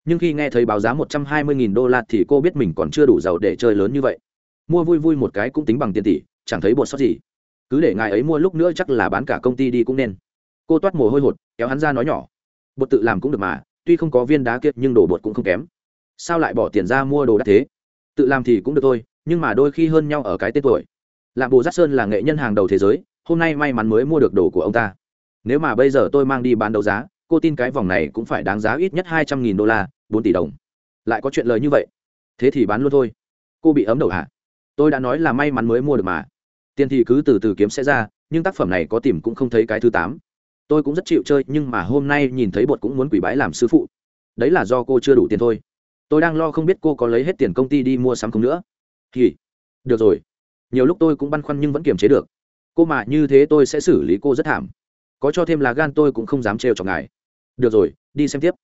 A: Nhưng khi nghe thấy báo giá một trăm hai mươi đô la thì cô biết mình còn chưa đủ giàu để chơi lớn như vậy. Mua vui vui một cái cũng tính bằng tiền tỷ, chẳng thấy bột sót gì. Cứ để ngài ấy mua lúc nữa chắc là bán cả công ty đi cũng nên. Cô toát mồ hôi hột, kéo hắn ra nói nhỏ. Bột tự làm cũng được mà, tuy không có viên đá kiệt nhưng đồ bột cũng không kém. Sao lại bỏ tiền ra mua đồ đắt thế? Tự làm thì cũng được thôi, nhưng mà đôi khi hơn nhau ở cái tên tuổi. Lạm bồ giác sơn là nghệ nhân hàng đầu thế giới hôm nay may mắn mới mua được đồ của ông ta. Nếu mà bây giờ tôi mang đi bán đấu giá, cô tin cái vòng này cũng phải đáng giá ít nhất hai trăm nghìn đô la, bốn tỷ đồng. Lại có chuyện lời như vậy. Thế thì bán luôn thôi. Cô bị ấm đầu hả? Tôi đã nói là may mắn mới mua được mà. Tiền thì cứ từ từ kiếm sẽ ra, nhưng tác phẩm này có tìm cũng không thấy cái thứ tám. Tôi cũng rất chịu chơi, nhưng mà hôm nay nhìn thấy bột cũng muốn quỷ bái làm sư phụ. Đấy là do cô chưa đủ tiền thôi. Tôi đang lo không biết cô có lấy hết tiền công ty đi mua sắm không nữa. Thì được rồi. Nhiều lúc tôi cũng băn khoăn nhưng vẫn kiềm chế được cô mà như thế tôi sẽ xử lý cô rất thảm. Có cho thêm là gan tôi cũng không dám trêu cho ngài. Được rồi đi xem tiếp.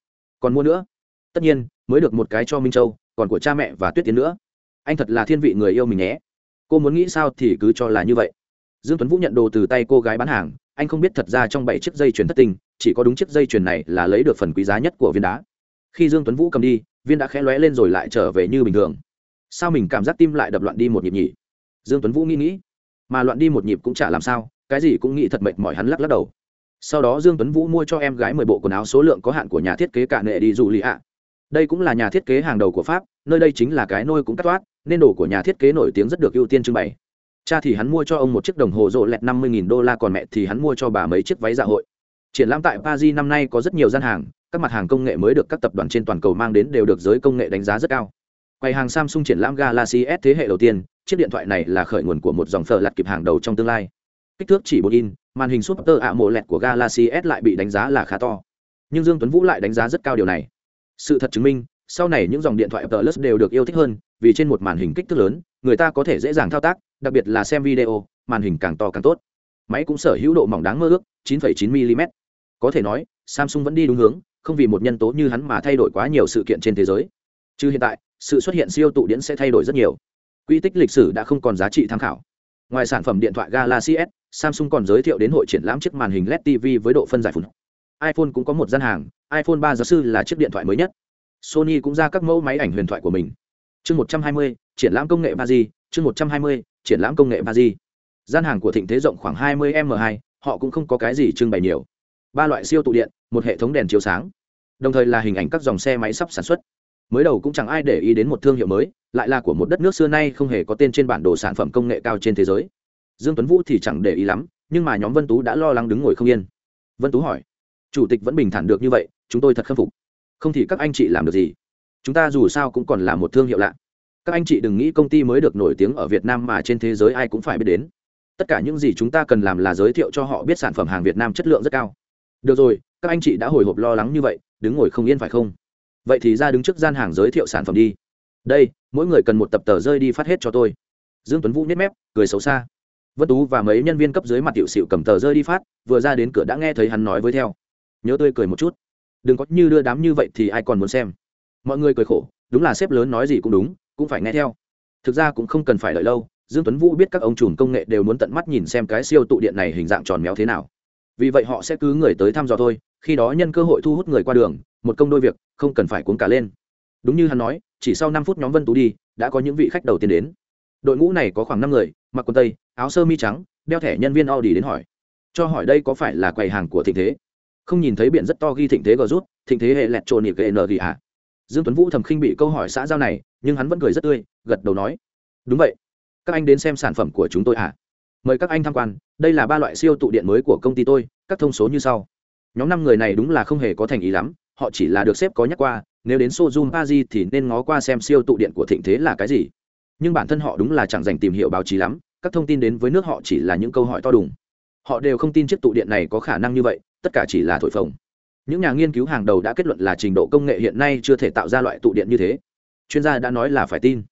A: Còn mua nữa? Tất nhiên mới được một cái cho minh châu còn của cha mẹ và tuyết tiến nữa. Anh thật là thiên vị người yêu mình nhé. Cô muốn nghĩ sao thì cứ cho là như vậy. Dương tuấn vũ nhận đồ từ tay cô gái bán hàng. Anh không biết thật ra trong bảy chiếc dây chuyền thất tình, chỉ có đúng chiếc dây chuyền này là lấy được phần quý giá nhất của viên đá. Khi dương tuấn vũ cầm đi viên đã khẽ lóe lên rồi lại trở về như bình thường. Sao mình cảm giác tim lại đập loạn đi một nhịp nhỉ? Dương tuấn vũ nghĩ nghĩ mà loạn đi một nhịp cũng chả làm sao, cái gì cũng nghĩ thật mệt mỏi hắn lắc lắc đầu. Sau đó dương tuấn vũ mua cho em gái mười bộ quần áo số lượng có hạn của nhà thiết kế cả nệ đi dù lì ạ. Đây cũng là nhà thiết kế hàng đầu của pháp, nơi đây chính là cái nôi cũng cắt toát, nên đồ của nhà thiết kế nổi tiếng rất được ưu tiên trưng bày. Cha thì hắn mua cho ông một chiếc đồng hồ rộ lẹt năm mươi đô la, còn mẹ thì hắn mua cho bà mấy chiếc váy dạ hội. Triển lãm tại paris năm nay có rất nhiều gian hàng, các mặt hàng công nghệ mới được các tập đoàn trên toàn cầu mang đến đều được giới công nghệ đánh giá rất cao quầy hàng samsung triển lãm galaxy s thế hệ đầu tiên chiếc điện thoại này là khởi nguồn của một dòng phở lật kịp hàng đầu trong tương lai. Kích thước chỉ 4 in màn hình super ạ lẹt của galaxy s lại bị đánh giá là khá to. Nhưng dương tuấn vũ lại đánh giá rất cao điều này. Sự thật chứng minh sau này những dòng điện thoại plus đều được yêu thích hơn vì trên một màn hình kích thước lớn người ta có thể dễ dàng thao tác đặc biệt là xem video màn hình càng to càng tốt. Máy cũng sở hữu độ mỏng đáng mơ ước 9,9 mm có thể nói samsung vẫn đi đúng hướng không vì một nhân tố như hắn mà thay đổi quá nhiều sự kiện trên thế giới chứ hiện tại sự xuất hiện siêu tụ điện sẽ thay đổi rất nhiều. Quy tích lịch sử đã không còn giá trị tham khảo. Ngoài sản phẩm điện thoại galaxy s samsung còn giới thiệu đến hội triển lãm chiếc màn hình led tv với độ phân giải phun iphone cũng có một gian hàng iphone 3 giáo sư là chiếc điện thoại mới nhất. Sony cũng ra các mẫu máy ảnh huyền thoại của mình. Chương 120, triển lãm công nghệ ba d chương 120, triển lãm công nghệ ba d gian hàng của thịnh thế rộng khoảng 20 m 2 họ cũng không có cái gì trưng bày nhiều. Ba loại siêu tụ điện một hệ thống đèn chiếu sáng. Đồng thời là hình ảnh các dòng xe máy sắp sản xuất mới đầu cũng chẳng ai để ý đến một thương hiệu mới, lại là của một đất nước xưa nay không hề có tên trên bản đồ sản phẩm công nghệ cao trên thế giới. Dương tuấn vũ thì chẳng để ý lắm, nhưng mà nhóm vân tú đã lo lắng đứng ngồi không yên. Vân tú hỏi, chủ tịch vẫn bình thản được như vậy, chúng tôi thật khâm phục. Không thì các anh chị làm được gì? Chúng ta dù sao cũng còn là một thương hiệu lạ. Các anh chị đừng nghĩ công ty mới được nổi tiếng ở việt nam mà trên thế giới ai cũng phải biết đến. Tất cả những gì chúng ta cần làm là giới thiệu cho họ biết sản phẩm hàng việt nam chất lượng rất cao. Được rồi, các anh chị đã hồi hộp lo lắng như vậy, đứng ngồi không yên phải không? Vậy thì ra đứng trước gian hàng giới thiệu sản phẩm đi. Đây, mỗi người cần một tập tờ rơi đi phát hết cho tôi. Dương tuấn vũ nhếch mép, cười xấu xa. Vân tú và mấy nhân viên cấp dưới mặt tiểu xịu cầm tờ rơi đi phát, vừa ra đến cửa đã nghe thấy hắn nói với theo. Nhớ tôi cười một chút. Đừng có như đưa đám như vậy thì ai còn muốn xem. Mọi người cười khổ, đúng là sếp lớn nói gì cũng đúng, cũng phải nghe theo. Thực ra cũng không cần phải đợi lâu, dương tuấn vũ biết các ông trùm công nghệ đều muốn tận mắt nhìn xem cái siêu tụ điện này hình dạng tròn méo thế nào. Vì vậy họ sẽ cứ người tới thăm dò thôi khi đó nhân cơ hội thu hút người qua đường, một công đôi việc, không cần phải cuốn cả lên. Đúng như hắn nói, chỉ sau năm phút nhóm vân tú đi, đã có những vị khách đầu tiên đến. Đội ngũ này có khoảng năm người, mặc quần tây, áo sơ mi trắng, đeo thẻ nhân viên audi đến hỏi. Cho hỏi đây có phải là quầy hàng của thịnh thế? Không nhìn thấy biển rất to ghi thịnh thế gờ rút, thịnh thế hệ lẹt trộn nhịp n gì hả dương tuấn vũ thầm khinh bị câu hỏi xã giao này, nhưng hắn vẫn cười rất tươi, gật đầu nói. Đúng vậy. Các anh đến xem sản phẩm của chúng tôi à? Mời các anh tham quan, đây là ba loại siêu tụ điện mới của công ty tôi, các thông số như sau nhóm năm người này đúng là không hề có thành ý lắm, họ chỉ là được xếp có nhắc qua, nếu đến sojum paji thì nên ngó qua xem siêu tụ điện của thịnh thế là cái gì. Nhưng bản thân họ đúng là chẳng dành tìm hiểu báo chí lắm, các thông tin đến với nước họ chỉ là những câu hỏi to đùng. Họ đều không tin chiếc tụ điện này có khả năng như vậy, tất cả chỉ là thổi phồng. Những nhà nghiên cứu hàng đầu đã kết luận là trình độ công nghệ hiện nay chưa thể tạo ra loại tụ điện như thế. Chuyên gia đã nói là phải tin.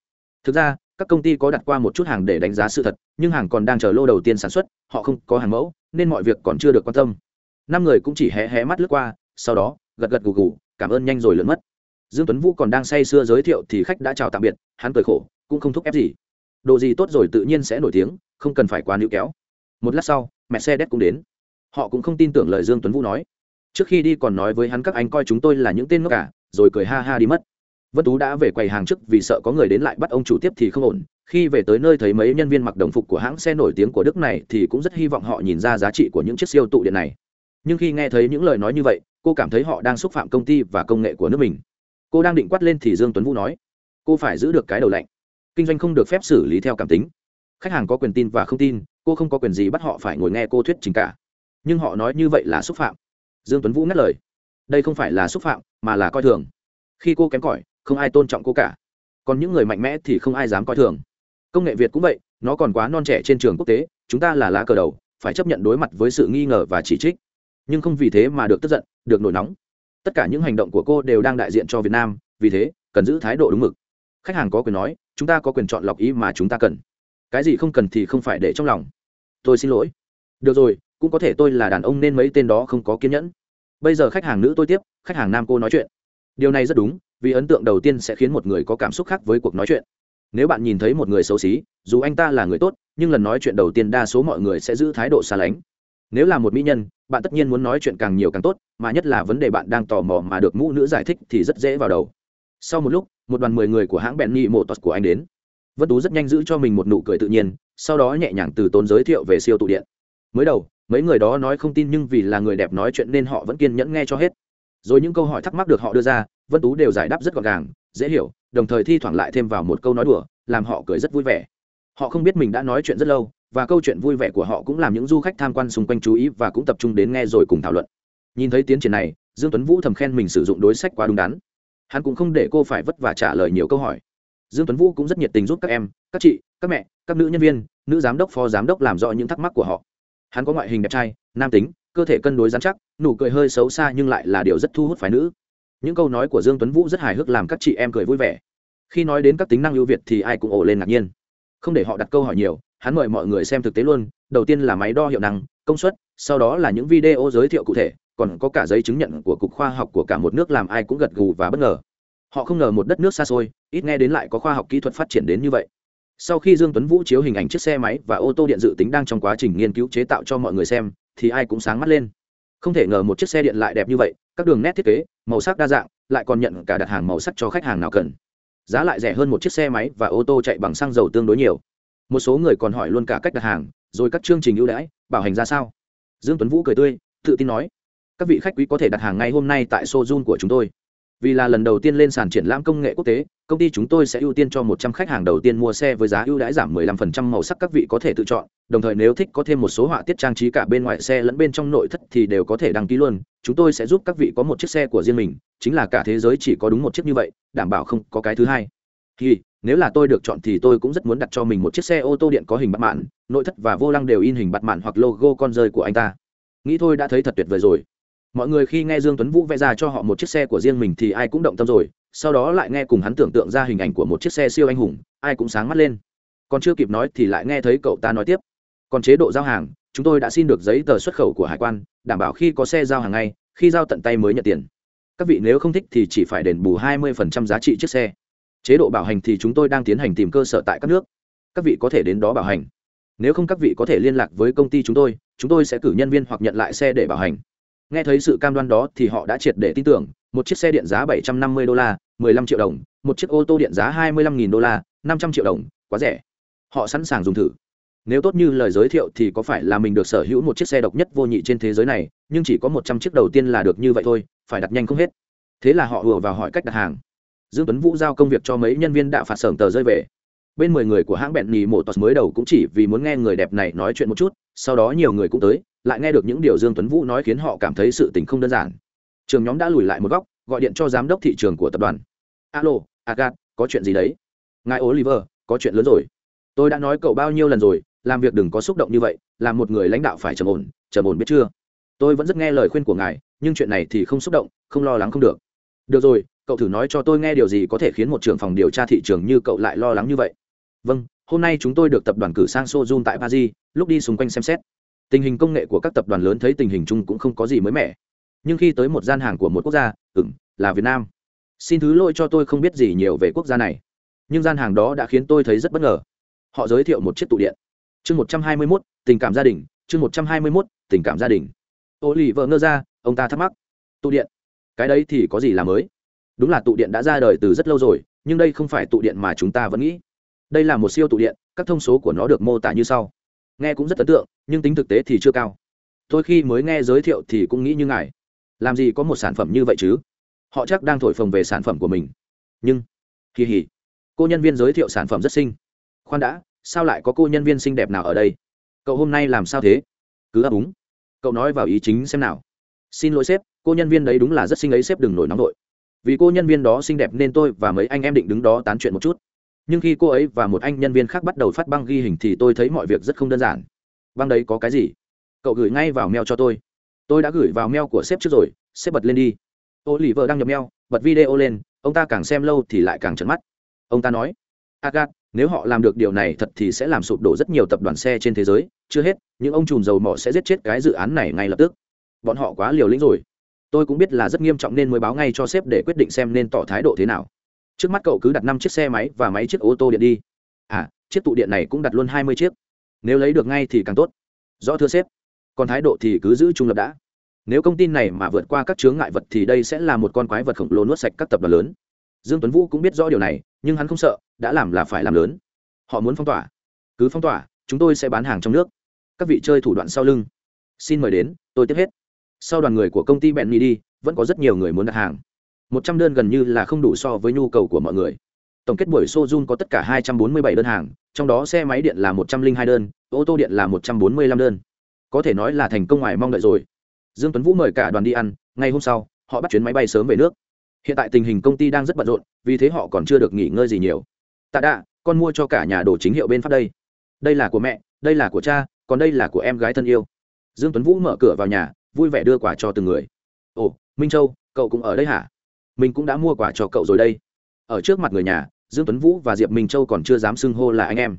A: Thực ra, các công ty có đặt qua một chút hàng để đánh giá sự thật, nhưng hàng còn đang chờ lô đầu tiên sản xuất, họ không có hàng mẫu, nên mọi việc còn chưa được quan tâm năm người cũng chỉ hé hé mắt lướt qua, sau đó, gật gật gù gù, cảm ơn nhanh rồi lượn mất. Dương tuấn vũ còn đang say sưa giới thiệu thì khách đã chào tạm biệt, hắn cười khổ, cũng không thúc ép gì. Đồ gì tốt rồi tự nhiên sẽ nổi tiếng, không cần phải quá níu kéo. Một lát sau mẹ xe đét cũng đến. Họ cũng không tin tưởng lời dương tuấn vũ nói. Trước khi đi còn nói với hắn các anh coi chúng tôi là những tên ngốc cả, rồi cười ha ha đi mất. Vân tú đã về quầy hàng trước vì sợ có người đến lại bắt ông chủ tiếp thì không ổn. Khi về tới nơi thấy mấy nhân viên mặc đồng phục của hãng xe nổi tiếng của đức này thì cũng rất hy vọng họ nhìn ra giá trị của những chiếc siêu tụ điện này nhưng khi nghe thấy những lời nói như vậy, cô cảm thấy họ đang xúc phạm công ty và công nghệ của nước mình. Cô đang định quát lên thì dương tuấn vũ nói, cô phải giữ được cái đầu lạnh. Kinh doanh không được phép xử lý theo cảm tính. Khách hàng có quyền tin và không tin, cô không có quyền gì bắt họ phải ngồi nghe cô thuyết trình cả. Nhưng họ nói như vậy là xúc phạm. Dương tuấn vũ ngắt lời, đây không phải là xúc phạm, mà là coi thường. Khi cô kém cỏi, không ai tôn trọng cô cả. Còn những người mạnh mẽ thì không ai dám coi thường. Công nghệ việt cũng vậy, nó còn quá non trẻ trên trường quốc tế, chúng ta là lá cờ đầu, phải chấp nhận đối mặt với sự nghi ngờ và chỉ trích nhưng không vì thế mà được tức giận, được nổi nóng. Tất cả những hành động của cô đều đang đại diện cho việt nam, vì thế, cần giữ thái độ đúng mực. Khách hàng có quyền nói, chúng ta có quyền chọn lọc ý mà chúng ta cần. Cái gì không cần thì không phải để trong lòng. Tôi xin lỗi. Được rồi, cũng có thể tôi là đàn ông nên mấy tên đó không có kiên nhẫn. Bây giờ khách hàng nữ tôi tiếp, khách hàng nam cô nói chuyện. Điều này rất đúng, vì ấn tượng đầu tiên sẽ khiến một người có cảm xúc khác với cuộc nói chuyện. Nếu bạn nhìn thấy một người xấu xí, dù anh ta là người tốt, nhưng lần nói chuyện đầu tiên đa số mọi người sẽ giữ thái độ xa lánh nếu là một mỹ nhân, bạn tất nhiên muốn nói chuyện càng nhiều càng tốt, mà nhất là vấn đề bạn đang tò mò mà được mũ nữ giải thích thì rất dễ vào đầu. Sau một lúc, một đoàn mười người của hãng bèn nhị mộ tos của anh đến. Vân tú rất nhanh giữ cho mình một nụ cười tự nhiên, sau đó nhẹ nhàng từ tốn giới thiệu về siêu tụ điện. Mới đầu, mấy người đó nói không tin nhưng vì là người đẹp nói chuyện nên họ vẫn kiên nhẫn nghe cho hết. Rồi những câu hỏi thắc mắc được họ đưa ra, vân tú đều giải đáp rất gọn gàng, dễ hiểu, đồng thời thi thoảng lại thêm vào một câu nói đùa, làm họ cười rất vui vẻ. Họ không biết mình đã nói chuyện rất lâu và câu chuyện vui vẻ của họ cũng làm những du khách tham quan xung quanh chú ý và cũng tập trung đến nghe rồi cùng thảo luận. Nhìn thấy tiến triển này, dương tuấn vũ thầm khen mình sử dụng đối sách quá đúng đắn. Hắn cũng không để cô phải vất vả trả lời nhiều câu hỏi. Dương tuấn vũ cũng rất nhiệt tình giúp các em, các chị, các mẹ, các nữ nhân viên, nữ giám đốc, phó giám đốc làm rõ những thắc mắc của họ. Hắn có ngoại hình đẹp trai, nam tính, cơ thể cân đối rắn chắc, nụ cười hơi xấu xa nhưng lại là điều rất thu hút phái nữ. Những câu nói của dương tuấn vũ rất hài hước làm các chị em cười vui vẻ. Khi nói đến các tính năng ưu việt thì ai cũng ồ lên ngạc nhiên. Không để họ đặt câu hỏi nhiều hắn mời mọi người xem thực tế luôn, đầu tiên là máy đo hiệu năng, công suất, sau đó là những video giới thiệu cụ thể, còn có cả giấy chứng nhận của cục khoa học của cả một nước làm ai cũng gật gù và bất ngờ. Họ không ngờ một đất nước xa xôi, ít nghe đến lại có khoa học kỹ thuật phát triển đến như vậy. Sau khi dương tuấn vũ chiếu hình ảnh chiếc xe máy và ô tô điện dự tính đang trong quá trình nghiên cứu chế tạo cho mọi người xem, thì ai cũng sáng mắt lên. Không thể ngờ một chiếc xe điện lại đẹp như vậy, các đường nét thiết kế, màu sắc đa dạng, lại còn nhận cả đặt hàng màu sắc cho khách hàng nào cần. Giá lại rẻ hơn một chiếc xe máy và ô tô chạy bằng xăng dầu tương đối nhiều một số người còn hỏi luôn cả cách đặt hàng, rồi các chương trình ưu đãi, bảo hành ra sao? Dương tuấn vũ cười tươi, tự tin nói, các vị khách quý có thể đặt hàng ngay hôm nay tại showroom của chúng tôi. Vì là lần đầu tiên lên sàn triển lãm công nghệ quốc tế, công ty chúng tôi sẽ ưu tiên cho 100 khách hàng đầu tiên mua xe với giá ưu đãi giảm 15% màu sắc các vị có thể tự chọn. Đồng thời nếu thích có thêm một số họa tiết trang trí cả bên ngoài xe lẫn bên trong nội thất thì đều có thể đăng ký luôn. Chúng tôi sẽ giúp các vị có một chiếc xe của riêng mình, chính là cả thế giới chỉ có đúng một chiếc như vậy, đảm bảo không có cái thứ hai. Thì nếu là tôi được chọn thì tôi cũng rất muốn đặt cho mình một chiếc xe ô tô điện có hình bắt mạn nội thất và vô lăng đều in hình bắt mạn hoặc logo con rơi của anh ta. Nghĩ thôi đã thấy thật tuyệt vời rồi. Mọi người khi nghe dương tuấn vũ vẽ ra cho họ một chiếc xe của riêng mình thì ai cũng động tâm rồi, sau đó lại nghe cùng hắn tưởng tượng ra hình ảnh của một chiếc xe siêu anh hùng, ai cũng sáng mắt lên. Còn chưa kịp nói thì lại nghe thấy cậu ta nói tiếp, còn chế độ giao hàng, chúng tôi đã xin được giấy tờ xuất khẩu của hải quan, đảm bảo khi có xe giao hàng ngay, khi giao tận tay mới nhận tiền. Các vị nếu không thích thì chỉ phải đền bù 20% giá trị chiếc xe chế độ bảo hành thì chúng tôi đang tiến hành tìm cơ sở tại các nước. Các vị có thể đến đó bảo hành. Nếu không các vị có thể liên lạc với công ty chúng tôi chúng tôi sẽ cử nhân viên hoặc nhận lại xe để bảo hành. Nghe thấy sự cam đoan đó thì họ đã triệt để tin tưởng, một chiếc xe điện giá 750 đô la 15 triệu đồng, một chiếc ô tô điện giá 25.000 đô la 500 triệu đồng, quá rẻ. Họ sẵn sàng dùng thử. Nếu tốt như lời giới thiệu thì có phải là mình được sở hữu một chiếc xe độc nhất vô nhị trên thế giới này, nhưng chỉ có một trăm chiếc đầu tiên là được như vậy thôi, phải đặt nhanh không hết. Thế là họ ùa vào hỏi cách đặt hàng dương tuấn vũ giao công việc cho mấy nhân viên đạo phạt sởm tờ rơi về. Bên mười người của hãng bẹn nhì mổ tos mới đầu cũng chỉ vì muốn nghe người đẹp này nói chuyện một chút, sau đó nhiều người cũng tới, lại nghe được những điều dương tuấn vũ nói khiến họ cảm thấy sự tình không đơn giản. Trường nhóm đã lùi lại một góc, gọi điện cho giám đốc thị trường của tập đoàn. Alo, agat, có chuyện gì đấy? Ngài oliver, có chuyện lớn rồi. Tôi đã nói cậu bao nhiêu lần rồi, làm việc đừng có xúc động như vậy, làm một người lãnh đạo phải trầm ổn trầm ổn biết chưa? Tôi vẫn rất nghe lời khuyên của ngài, nhưng chuyện này thì không xúc động, không lo lắng không được. Được rồi cậu thử nói cho tôi nghe điều gì có thể khiến một trưởng phòng điều tra thị trường như cậu lại lo lắng như vậy? Vâng hôm nay chúng tôi được tập đoàn cử sang sojun tại paris, lúc đi xung quanh xem xét. Tình hình công nghệ của các tập đoàn lớn thấy tình hình chung cũng không có gì mới mẻ. Nhưng khi tới một gian hàng của một quốc gia ừng là việt nam. Xin thứ lỗi cho tôi không biết gì nhiều về quốc gia này. Nhưng gian hàng đó đã khiến tôi thấy rất bất ngờ. Họ giới thiệu một chiếc tụ điện. Chương một trăm hai mươi mốt, tình cảm gia đình. Chương một trăm hai mươi mốt, tình cảm gia đình. Ô lì vợ ngơ ra, ông ta thắc mắc. Tụ điện? Cái đấy thì có gì là mới? Đúng là tụ điện đã ra đời từ rất lâu rồi, nhưng đây không phải tụ điện mà chúng ta vẫn nghĩ. Đây là một siêu tụ điện, các thông số của nó được mô tả như sau. Nghe cũng rất ấn tượng, nhưng tính thực tế thì chưa cao. Tôi khi mới nghe giới thiệu thì cũng nghĩ như ngài. Làm gì có một sản phẩm như vậy chứ? Họ chắc đang thổi phồng về sản phẩm của mình. Nhưng, kỳ hỉ. Cô nhân viên giới thiệu sản phẩm rất xinh. Khoan đã, sao lại có cô nhân viên xinh đẹp nào ở đây? Cậu hôm nay làm sao thế? Cứ ấp úng. Cậu nói vào ý chính xem nào. Xin lỗi sếp, cô nhân viên đấy đúng là rất xinh ấy, sếp đừng nổi nóng đội vì cô nhân viên đó xinh đẹp nên tôi và mấy anh em định đứng đó tán chuyện một chút. Nhưng khi cô ấy và một anh nhân viên khác bắt đầu phát băng ghi hình thì tôi thấy mọi việc rất không đơn giản. Băng đấy có cái gì? Cậu gửi ngay vào mail cho tôi. Tôi đã gửi vào mail của sếp trước rồi, sếp bật lên đi. Ô lì vợ đang nhập mail, bật video lên, ông ta càng xem lâu thì lại càng trấn mắt. Ông ta nói, agat, nếu họ làm được điều này thật thì sẽ làm sụp đổ rất nhiều tập đoàn xe trên thế giới. Chưa hết, những ông trùm dầu mỏ sẽ giết chết cái dự án này ngay lập tức. Bọn họ quá liều lĩnh rồi tôi cũng biết là rất nghiêm trọng nên mới báo ngay cho sếp để quyết định xem nên tỏ thái độ thế nào. Trước mắt cậu cứ đặt năm chiếc xe máy và mấy chiếc ô tô điện đi. À chiếc tụ điện này cũng đặt luôn hai mươi chiếc. Nếu lấy được ngay thì càng tốt. Rõ thưa sếp. Còn thái độ thì cứ giữ trung lập đã. Nếu công ty này mà vượt qua các chướng ngại vật thì đây sẽ là một con quái vật khổng lồ nuốt sạch các tập đoàn lớn. Dương tuấn vũ cũng biết rõ điều này, nhưng hắn không sợ, đã làm là phải làm lớn. Họ muốn phong tỏa. Cứ phong tỏa, chúng tôi sẽ bán hàng trong nước. Các vị chơi thủ đoạn sau lưng. Xin mời đến, tôi tiếp hết sau đoàn người của công ty bẹn đi, vẫn có rất nhiều người muốn đặt hàng. Một trăm đơn gần như là không đủ so với nhu cầu của mọi người. Tổng kết buổi showroom có tất cả hai trăm bốn mươi bảy đơn hàng, trong đó xe máy điện là một trăm linh hai đơn, ô tô điện là một trăm bốn mươi lăm đơn. Có thể nói là thành công ngoài mong đợi rồi. Dương tuấn vũ mời cả đoàn đi ăn, ngay hôm sau, họ bắt chuyến máy bay sớm về nước. Hiện tại tình hình công ty đang rất bận rộn, vì thế họ còn chưa được nghỉ ngơi gì nhiều. Tạ đạ, con mua cho cả nhà đồ chính hiệu bên pháp đây. Đây là của mẹ, đây là của cha, còn đây là của em gái thân yêu. Dương tuấn vũ mở cửa vào nhà vui vẻ đưa quà cho từng người. Ồ, minh châu, cậu cũng ở đây hả? Mình cũng đã mua quà cho cậu rồi đây. Ở trước mặt người nhà, dương tuấn vũ và diệp minh châu còn chưa dám xưng hô là anh em.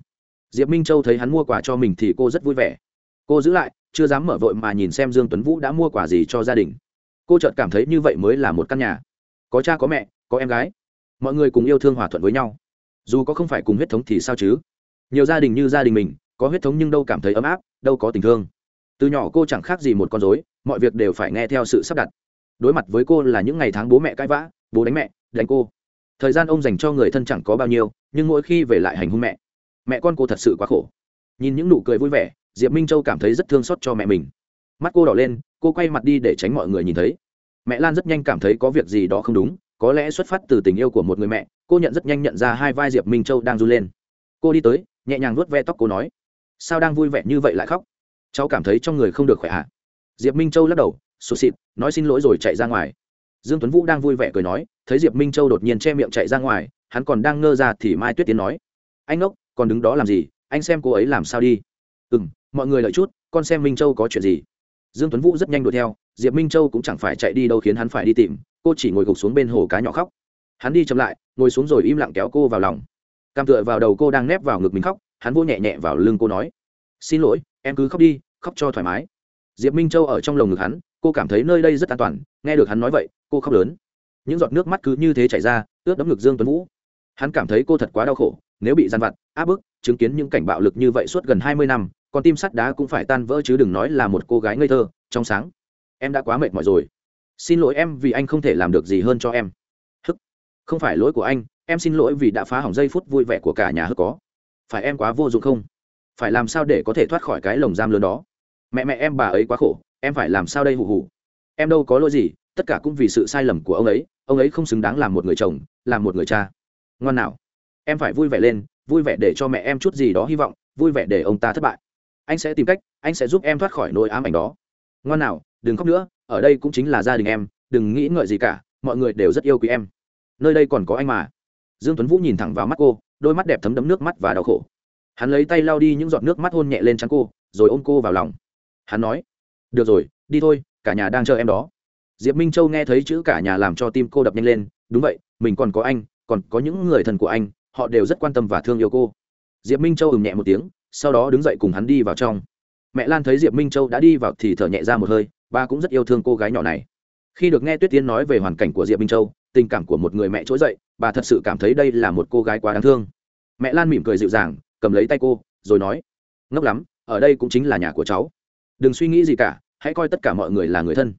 A: Diệp minh châu thấy hắn mua quà cho mình thì cô rất vui vẻ. Cô giữ lại, chưa dám mở vội mà nhìn xem dương tuấn vũ đã mua quà gì cho gia đình. Cô chợt cảm thấy như vậy mới là một căn nhà. Có cha có mẹ, có em gái. Mọi người cùng yêu thương hòa thuận với nhau. Dù có không phải cùng huyết thống thì sao chứ? Nhiều gia đình như gia đình mình, có huyết thống nhưng đâu cảm thấy ấm áp, đâu có tình thương. Từ nhỏ cô chẳng khác gì một con dối mọi việc đều phải nghe theo sự sắp đặt. Đối mặt với cô là những ngày tháng bố mẹ cãi vã, bố đánh mẹ, đánh cô. Thời gian ông dành cho người thân chẳng có bao nhiêu, nhưng mỗi khi về lại hành hung mẹ mẹ con cô thật sự quá khổ. Nhìn những nụ cười vui vẻ, diệp minh châu cảm thấy rất thương xót cho mẹ mình. Mắt cô đỏ lên, cô quay mặt đi để tránh mọi người nhìn thấy. Mẹ lan rất nhanh cảm thấy có việc gì đó không đúng, có lẽ xuất phát từ tình yêu của một người mẹ, cô nhận rất nhanh nhận ra hai vai diệp minh châu đang run lên. Cô đi tới, nhẹ nhàng vuốt ve tóc cô nói, sao đang vui vẻ như vậy lại khóc? Cháu cảm thấy trong người không được khỏe ạ à? Diệp minh châu lắc đầu, sụt xịt, nói xin lỗi rồi chạy ra ngoài. Dương tuấn vũ đang vui vẻ cười nói, thấy diệp minh châu đột nhiên che miệng chạy ra ngoài, hắn còn đang ngơ ra thì mai tuyết tiến nói, anh ngốc, còn đứng đó làm gì? Anh xem cô ấy làm sao đi. Ừ m mọi người lợi chút, con xem minh châu có chuyện gì. Dương tuấn vũ rất nhanh đuổi theo, diệp minh châu cũng chẳng phải chạy đi đâu khiến hắn phải đi tìm, cô chỉ ngồi gục xuống bên hồ cá nhỏ khóc. Hắn đi chậm lại, ngồi xuống rồi im lặng kéo cô vào lòng. Cam tựa vào đầu cô đang nép vào ngực mình khóc, hắn vô nhẹ nhẹ vào lưng cô nói, xin lỗi, em cứ khóc đi, khóc cho thoải mái diệp minh châu ở trong lồng ngực hắn, cô cảm thấy nơi đây rất an toàn, nghe được hắn nói vậy, cô khóc lớn. Những giọt nước mắt cứ như thế chảy ra, ướt đẫm ngực dương tuấn vũ. Hắn cảm thấy cô thật quá đau khổ, nếu bị gian vặt, áp bức, chứng kiến những cảnh bạo lực như vậy suốt gần hai mươi năm, con tim sắt đá cũng phải tan vỡ chứ đừng nói là một cô gái ngây thơ, trong sáng. Em đã quá mệt mỏi rồi. Xin lỗi em vì anh không thể làm được gì hơn cho em. Hức. Không phải lỗi của anh, em xin lỗi vì đã phá hỏng giây phút vui vẻ của cả nhà hức có. Phải em quá vô dụng không? Phải làm sao để có thể thoát khỏi cái lồng giam lớn đó? Mẹ mẹ em bà ấy quá khổ, em phải làm sao đây hù hù? Em đâu có lỗi gì, tất cả cũng vì sự sai lầm của ông ấy ông ấy không xứng đáng làm một người chồng, làm một người cha. Ngoan nào. Em phải vui vẻ lên, vui vẻ để cho mẹ em chút gì đó hy vọng, vui vẻ để ông ta thất bại. Anh sẽ tìm cách, anh sẽ giúp em thoát khỏi nỗi ám ảnh đó. Ngoan nào, đừng khóc nữa, ở đây cũng chính là gia đình em, đừng nghĩ ngợi gì cả, mọi người đều rất yêu quý em. Nơi đây còn có anh mà. Dương tuấn vũ nhìn thẳng vào mắt cô, đôi mắt đẹp thấm đẫm nước mắt và đau khổ. Hắn lấy tay lau đi những giọt nước mắt hôn nhẹ lên trắng cô, rồi ôm cô vào lòng hắn nói, được rồi, đi thôi, cả nhà đang chờ em đó. Diệp minh châu nghe thấy chữ cả nhà làm cho tim cô đập nhanh lên, đúng vậy, mình còn có anh, còn có những người thân của anh, họ đều rất quan tâm và thương yêu cô. Diệp minh châu ừng nhẹ một tiếng, sau đó đứng dậy cùng hắn đi vào trong. Mẹ lan thấy diệp minh châu đã đi vào thì thở nhẹ ra một hơi, ba cũng rất yêu thương cô gái nhỏ này. Khi được nghe tuyết tiến nói về hoàn cảnh của diệp minh châu, tình cảm của một người mẹ trỗi dậy, bà thật sự cảm thấy đây là một cô gái quá đáng thương. Mẹ lan mỉm cười dịu dàng, cầm lấy tay cô, rồi nói, ngốc lắm, ở đây cũng chính là nhà của cháu đừng suy nghĩ gì cả, hãy coi tất cả mọi người là người thân.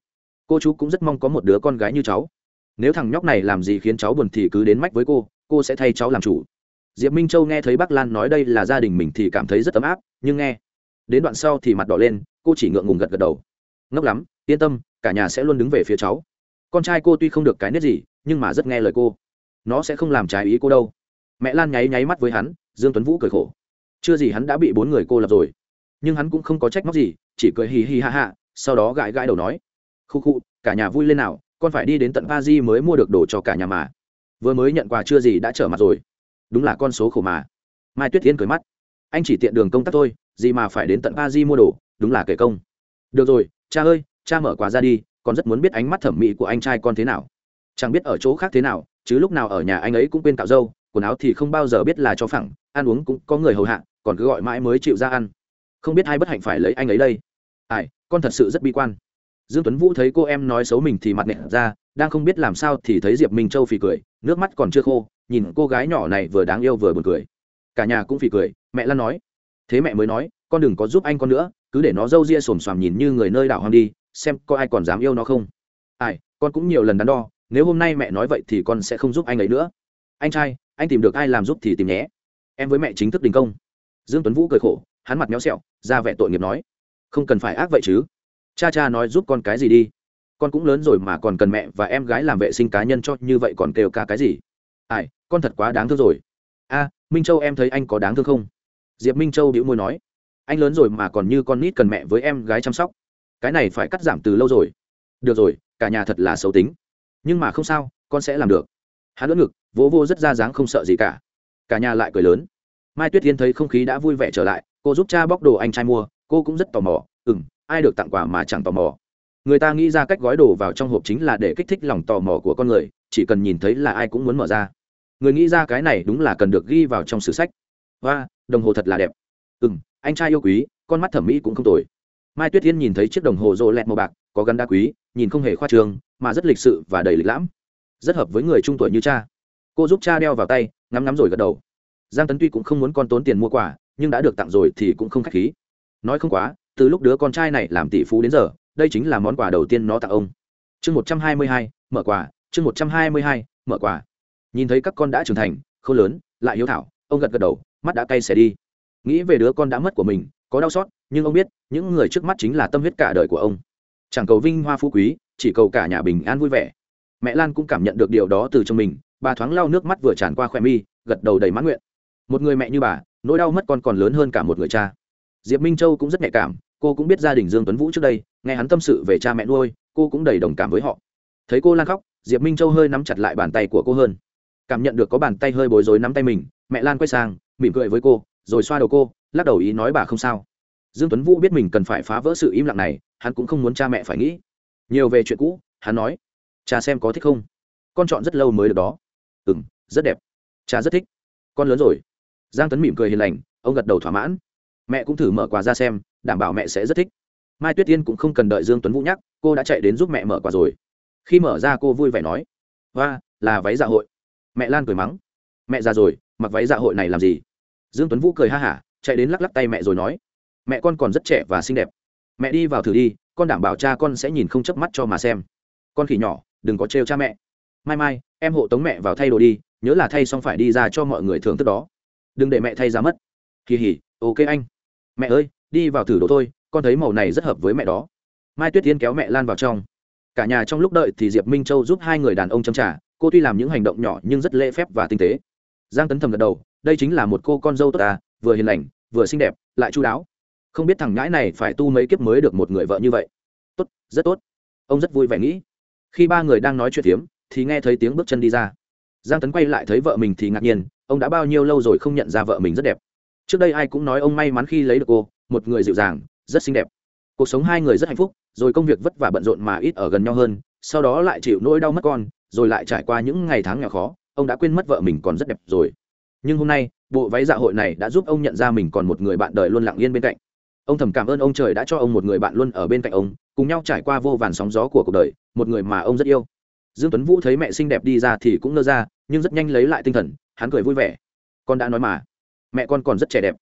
A: Cô chú cũng rất mong có một đứa con gái như cháu. Nếu thằng nhóc này làm gì khiến cháu buồn thì cứ đến mách với cô cô sẽ thay cháu làm chủ. Diệp minh châu nghe thấy bác lan nói đây là gia đình mình thì cảm thấy rất ấm áp, nhưng nghe đến đoạn sau thì mặt đỏ lên, cô chỉ ngượng ngùng gật gật đầu. Ngốc lắm, yên tâm, cả nhà sẽ luôn đứng về phía cháu. Con trai cô tuy không được cái nết gì, nhưng mà rất nghe lời cô. Nó sẽ không làm trái ý cô đâu. Mẹ lan nháy nháy mắt với hắn, dương tuấn vũ cười khổ. Chưa gì hắn đã bị bốn người cô lập rồi nhưng hắn cũng không có trách móc gì, chỉ cười hì hì ha ha, sau đó gãi gãi đầu nói, khu khu, cả nhà vui lên nào, con phải đi đến tận pa di mới mua được đồ cho cả nhà mà. Vừa mới nhận quà chưa gì đã trở mặt rồi. Đúng là con số khổ mà. Mai tuyết tiến cười mắt, anh chỉ tiện đường công tác thôi, gì mà phải đến tận pa di mua đồ, đúng là kể công. Được rồi, cha ơi, cha mở quà ra đi, con rất muốn biết ánh mắt thẩm mỹ của anh trai con thế nào. Chẳng biết ở chỗ khác thế nào, chứ lúc nào ở nhà anh ấy cũng quên cạo râu, quần áo thì không bao giờ biết là cho phẳng, ăn uống cũng có người hầu hạ, còn cứ gọi mãi mới chịu ra ăn không biết ai bất hạnh phải lấy anh ấy đây. Ai, con thật sự rất bi quan. Dương tuấn vũ thấy cô em nói xấu mình thì mặt nẹt ra, đang không biết làm sao thì thấy diệp minh châu phì cười, nước mắt còn chưa khô, nhìn cô gái nhỏ này vừa đáng yêu vừa buồn cười. Cả nhà cũng phì cười, mẹ lan nói. Thế mẹ mới nói, con đừng có giúp anh con nữa, cứ để nó râu ria xồm xoàm nhìn như người nơi đảo hoang đi, xem có ai còn dám yêu nó không. Ai, con cũng nhiều lần đắn đo, nếu hôm nay mẹ nói vậy thì con sẽ không giúp anh ấy nữa. Anh trai, anh tìm được ai làm giúp thì tìm nhé. Em với mẹ chính thức đình công. Dương tuấn vũ cười khổ hắn mặt méo xẹo, ra vẻ tội nghiệp nói, không cần phải ác vậy chứ. Cha cha nói giúp con cái gì đi. Con cũng lớn rồi mà còn cần mẹ và em gái làm vệ sinh cá nhân cho, như vậy còn kêu ca cái gì? Ai, con thật quá đáng thương rồi. A, minh châu em thấy anh có đáng thương không? Diệp minh châu đĩu môi nói, anh lớn rồi mà còn như con nít cần mẹ với em gái chăm sóc. Cái này phải cắt giảm từ lâu rồi. Được rồi, cả nhà thật là xấu tính. Nhưng mà không sao, con sẽ làm được. Hắn lỡ ngực, vỗ vô rất ra dáng không sợ gì cả. Cả nhà lại cười lớn. Mai tuyết tiên thấy không khí đã vui vẻ trở lại cô giúp cha bóc đồ anh trai mua, cô cũng rất tò mò. Ừ m ai được tặng quà mà chẳng tò mò. Người ta nghĩ ra cách gói đồ vào trong hộp chính là để kích thích lòng tò mò của con người, chỉ cần nhìn thấy là ai cũng muốn mở ra. Người nghĩ ra cái này đúng là cần được ghi vào trong sử sách. Và đồng hồ thật là đẹp. Ừ m anh trai yêu quý, con mắt thẩm mỹ cũng không tồi. Mai tuyết yên nhìn thấy chiếc đồng hồ rô lẹt màu bạc, có gắn đá quý, nhìn không hề khoa trường mà rất lịch sự và đầy lịch lãm. Rất hợp với người trung tuổi như cha. Cô giúp cha đeo vào tay, ngắm ngắm rồi gật đầu. Giang tấn tuy cũng không muốn con tốn tiền mua quà nhưng đã được tặng rồi thì cũng không khách khí. Nói không quá, từ lúc đứa con trai này làm tỷ phú đến giờ, đây chính là món quà đầu tiên nó tặng ông. Chương một trăm hai mươi hai, mở quà, chương một trăm hai mươi hai, mở quà. Nhìn thấy các con đã trưởng thành không lớn, lại hiếu thảo, ông gật gật đầu, mắt đã cay xẻ đi. Nghĩ về đứa con đã mất của mình, có đau xót, nhưng ông biết, những người trước mắt chính là tâm huyết cả đời của ông. Chẳng cầu vinh hoa phú quý, chỉ cầu cả nhà bình an vui vẻ. Mẹ lan cũng cảm nhận được điều đó từ trong mình, bà thoáng lau nước mắt vừa tràn qua khoe mi, gật đầu đầy mãn nguyện. Một người mẹ như bà nỗi đau mất con còn lớn hơn cả một người cha. Diệp minh châu cũng rất nhạy cảm, cô cũng biết gia đình dương tuấn vũ trước đây, nghe hắn tâm sự về cha mẹ nuôi, cô cũng đầy đồng cảm với họ. Thấy cô lan khóc, diệp minh châu hơi nắm chặt lại bàn tay của cô hơn. Cảm nhận được có bàn tay hơi bối rối nắm tay mình, mẹ lan quay sang, mỉm cười với cô, rồi xoa đầu cô, lắc đầu ý nói bà không sao. Dương tuấn vũ biết mình cần phải phá vỡ sự im lặng này, hắn cũng không muốn cha mẹ phải nghĩ. Nhiều về chuyện cũ, hắn nói, cha xem có thích không? Con chọn rất lâu mới được đó. Ừ m rất đẹp. Cha rất thích. Con lớn rồi giang tấn mỉm cười hiền lành, ông gật đầu thỏa mãn. Mẹ cũng thử mở quà ra xem, đảm bảo mẹ sẽ rất thích. Mai tuyết tiên cũng không cần đợi dương tuấn vũ nhắc, cô đã chạy đến giúp mẹ mở quà rồi. Khi mở ra, cô vui vẻ nói và là váy dạ hội. Mẹ lan cười mắng, mẹ già rồi, mặc váy dạ hội này làm gì? Dương tuấn vũ cười ha hả, chạy đến lắc lắc tay mẹ rồi nói, mẹ con còn rất trẻ và xinh đẹp. Mẹ đi vào thử đi, con đảm bảo cha con sẽ nhìn không chớp mắt cho mà xem. Con khỉ nhỏ, đừng có trêu cha mẹ. Mai mai, em hộ tống mẹ vào thay đồ đi, nhớ là thay xong phải đi ra cho mọi người thưởng thức đó đừng để mẹ thay ra mất. Kỳ hỉ, ok anh. Mẹ ơi, đi vào thử đồ thôi, con thấy màu này rất hợp với mẹ đó. Mai tuyết tiên kéo mẹ lan vào trong. Cả nhà trong lúc đợi thì diệp minh châu giúp hai người đàn ông châm trả cô tuy làm những hành động nhỏ nhưng rất lễ phép và tinh tế. Giang tấn thầm gật đầu, đây chính là một cô con dâu tốt à vừa hiền lành, vừa xinh đẹp, lại chu đáo. Không biết thằng nhãi này phải tu mấy kiếp mới được một người vợ như vậy. Tốt, rất tốt. Ông rất vui vẻ nghĩ. Khi ba người đang nói chuyện tiếm thì nghe thấy tiếng bước chân đi ra. Giang tấn quay lại thấy vợ mình thì ngạc nhiên ông đã bao nhiêu lâu rồi không nhận ra vợ mình rất đẹp. Trước đây ai cũng nói ông may mắn khi lấy được cô, một người dịu dàng, rất xinh đẹp. Cuộc sống hai người rất hạnh phúc, rồi công việc vất vả bận rộn mà ít ở gần nhau hơn, sau đó lại chịu nỗi đau mất con, rồi lại trải qua những ngày tháng nghèo khó, ông đã quên mất vợ mình còn rất đẹp rồi. Nhưng hôm nay, bộ váy dạ hội này đã giúp ông nhận ra mình còn một người bạn đời luôn lặng yên bên cạnh. Ông thầm cảm ơn ông trời đã cho ông một người bạn luôn ở bên cạnh ông, cùng nhau trải qua vô vàn sóng gió của cuộc đời, một người mà ông rất yêu. Dương tuấn vũ thấy mẹ xinh đẹp đi ra thì cũng nơ ra nhưng rất nhanh lấy lại tinh thần, hắn cười vui vẻ. Con đã nói mà. Mẹ con còn rất trẻ đẹp.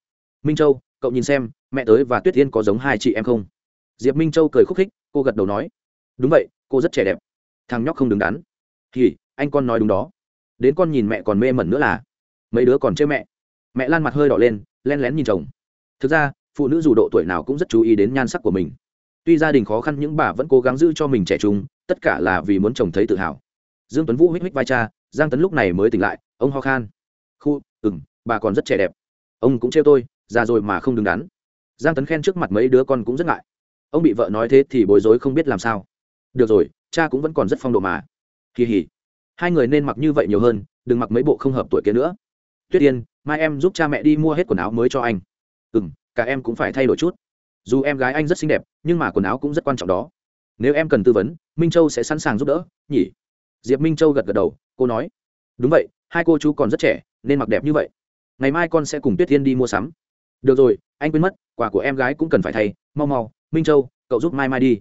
A: Minh châu, cậu nhìn xem, mẹ tới và tuyết yên có giống hai chị em không? Diệp minh châu cười khúc khích, cô gật đầu nói. Đúng vậy, cô rất trẻ đẹp. Thằng nhóc không đứng đắn. Thì anh con nói đúng đó. Đến con nhìn mẹ còn mê mẩn nữa là. Mấy đứa còn chơi mẹ. Mẹ lan mặt hơi đỏ lên, len lén nhìn chồng. Thực ra, phụ nữ dù độ tuổi nào cũng rất chú ý đến nhan sắc của mình. Tuy gia đình khó khăn những bà vẫn cố gắng giữ cho mình trẻ trung, tất cả là vì muốn chồng thấy tự hào. Dương tuấn vũ hít hít vai cha giang tấn lúc này mới tỉnh lại, ông ho khan. Khu ừng bà còn rất trẻ đẹp. Ông cũng trêu tôi, già rồi mà không đứng đắn. Giang tấn khen trước mặt mấy đứa con cũng rất ngại. Ông bị vợ nói thế thì bối rối không biết làm sao. Được rồi, cha cũng vẫn còn rất phong độ mà. Kỳ hỉ. Hai người nên mặc như vậy nhiều hơn, đừng mặc mấy bộ không hợp tuổi kia nữa. Tuyết yên, mai em giúp cha mẹ đi mua hết quần áo mới cho anh. Ừ m cả em cũng phải thay đổi chút. Dù em gái anh rất xinh đẹp, nhưng mà quần áo cũng rất quan trọng đó. Nếu em cần tư vấn, minh châu sẽ sẵn sàng giúp đỡ, nhỉ? Diệp minh châu gật gật đầu, cô nói, đúng vậy, hai cô chú còn rất trẻ, nên mặc đẹp như vậy. Ngày mai con sẽ cùng tuyết thiên đi mua sắm. Được rồi, anh quên mất, quà của em gái cũng cần phải thay. Mau mau, minh châu, cậu giúp mai mai đi.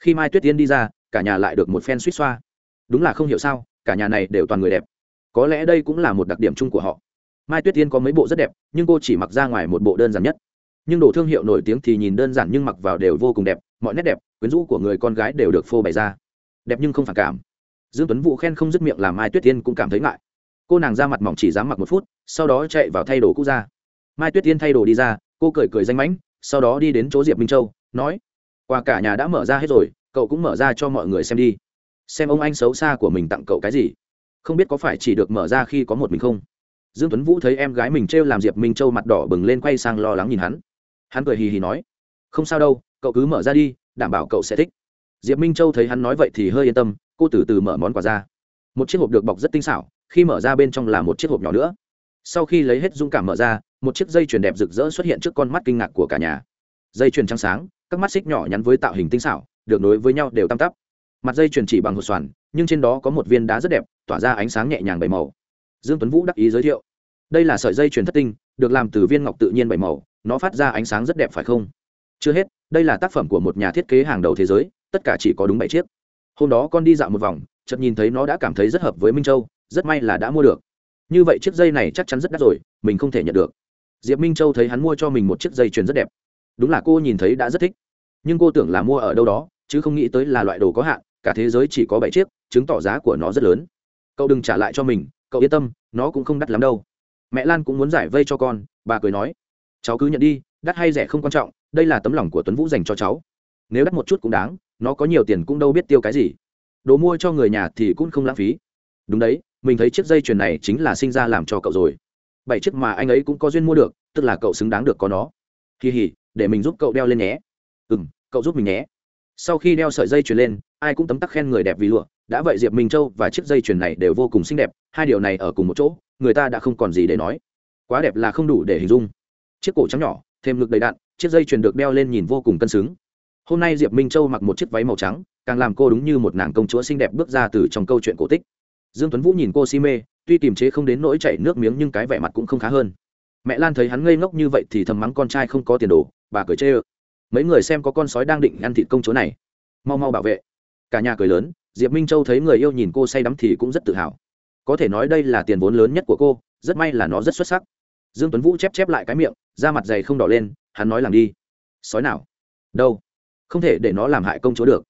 A: Khi mai tuyết tiên đi ra, cả nhà lại được một phen suýt xoa. Đúng là không hiểu sao, cả nhà này đều toàn người đẹp. Có lẽ đây cũng là một đặc điểm chung của họ. Mai tuyết tiên có mấy bộ rất đẹp, nhưng cô chỉ mặc ra ngoài một bộ đơn giản nhất. Nhưng đồ thương hiệu nổi tiếng thì nhìn đơn giản nhưng mặc vào đều vô cùng đẹp, mọi nét đẹp, quyến rũ của người con gái đều được phô bày ra. Đẹp nhưng không phản cảm dương tuấn vũ khen không dứt miệng làm mai tuyết tiên cũng cảm thấy ngại. Cô nàng ra mặt mỏng chỉ dám mặc một phút, sau đó chạy vào thay đồ cũ ra. Mai tuyết tiên thay đồ đi ra, cô cười cười danh mãnh, sau đó đi đến chỗ diệp minh châu, nói, quà cả nhà đã mở ra hết rồi, cậu cũng mở ra cho mọi người xem đi. Xem ông anh xấu xa của mình tặng cậu cái gì. Không biết có phải chỉ được mở ra khi có một mình không? Dương tuấn vũ thấy em gái mình trêu làm diệp minh châu mặt đỏ bừng lên quay sang lo lắng nhìn hắn. Hắn cười hì hì nói, không sao đâu, cậu cứ mở ra đi, đảm bảo cậu sẽ thích. Diệp minh châu thấy hắn nói vậy thì hơi yên tâm cô từ từ mở món quà ra. Một chiếc hộp được bọc rất tinh xảo, khi mở ra bên trong là một chiếc hộp nhỏ nữa. Sau khi lấy hết dung cảm mở ra, một chiếc dây chuyền đẹp rực rỡ xuất hiện trước con mắt kinh ngạc của cả nhà. Dây chuyền trắng sáng, các mắt xích nhỏ nhắn với tạo hình tinh xảo, được nối với nhau đều tăm tắp. Mặt dây chuyền chỉ bằng hột xoàn, nhưng trên đó có một viên đá rất đẹp, tỏa ra ánh sáng nhẹ nhàng bảy màu. Dương tuấn vũ đắc ý giới thiệu. Đây là sợi dây chuyền thất tinh, được làm từ viên ngọc tự nhiên bảy màu, nó phát ra ánh sáng rất đẹp phải không? Chưa hết, đây là tác phẩm của một nhà thiết kế hàng đầu thế giới, tất cả chỉ có đúng bảy chiếc hôm đó con đi dạo một vòng, chợt nhìn thấy nó đã cảm thấy rất hợp với minh châu, rất may là đã mua được. Như vậy chiếc dây này chắc chắn rất đắt rồi, mình không thể nhận được. Diệp minh châu thấy hắn mua cho mình một chiếc dây chuyền rất đẹp. Đúng là cô nhìn thấy đã rất thích. Nhưng cô tưởng là mua ở đâu đó, chứ không nghĩ tới là loại đồ có hạn, cả thế giới chỉ có bảy chiếc, chứng tỏ giá của nó rất lớn. Cậu đừng trả lại cho mình, cậu yên tâm, nó cũng không đắt lắm đâu. Mẹ lan cũng muốn giải vây cho con, bà cười nói. Cháu cứ nhận đi, đắt hay rẻ không quan trọng, đây là tấm lòng của tuấn vũ dành cho cháu. Nếu đắt một chút cũng đáng nó có nhiều tiền cũng đâu biết tiêu cái gì. Đồ mua cho người nhà thì cũng không lãng phí. Đúng đấy, mình thấy chiếc dây chuyền này chính là sinh ra làm cho cậu rồi. Bảy chiếc mà anh ấy cũng có duyên mua được, tức là cậu xứng đáng được có nó. Kỳ hỉ để mình giúp cậu đeo lên nhé. Ừ m cậu giúp mình nhé. Sau khi đeo sợi dây chuyền lên, ai cũng tấm tắc khen người đẹp vì lụa. Đã vậy diệp minh châu và chiếc dây chuyền này đều vô cùng xinh đẹp, hai điều này ở cùng một chỗ, người ta đã không còn gì để nói. Quá đẹp là không đủ để hình dung. Chiếc cổ trắng nhỏ, thêm ngực đầy đạn chiếc dây chuyền được đeo lên nhìn vô cùng cân xứng hôm nay diệp minh châu mặc một chiếc váy màu trắng, càng làm cô đúng như một nàng công chúa xinh đẹp bước ra từ trong câu chuyện cổ tích. Dương tuấn vũ nhìn cô si mê, tuy kiềm chế không đến nỗi chảy nước miếng nhưng cái vẻ mặt cũng không khá hơn. Mẹ lan thấy hắn ngây ngốc như vậy thì thầm mắng con trai không có tiền đồ, bà cười chê ơ. Mấy người xem có con sói đang định ăn thịt công chúa này. Mau mau bảo vệ. Cả nhà cười lớn, diệp minh châu thấy người yêu nhìn cô say đắm thì cũng rất tự hào. Có thể nói đây là tiền vốn lớn nhất của cô, rất may là nó rất xuất sắc. Dương tuấn vũ chép chép lại cái miệng, da mặt dày không đỏ lên, hắn nói làm đi. Sói nào? Đâu? Không thể để nó làm hại công chúa được.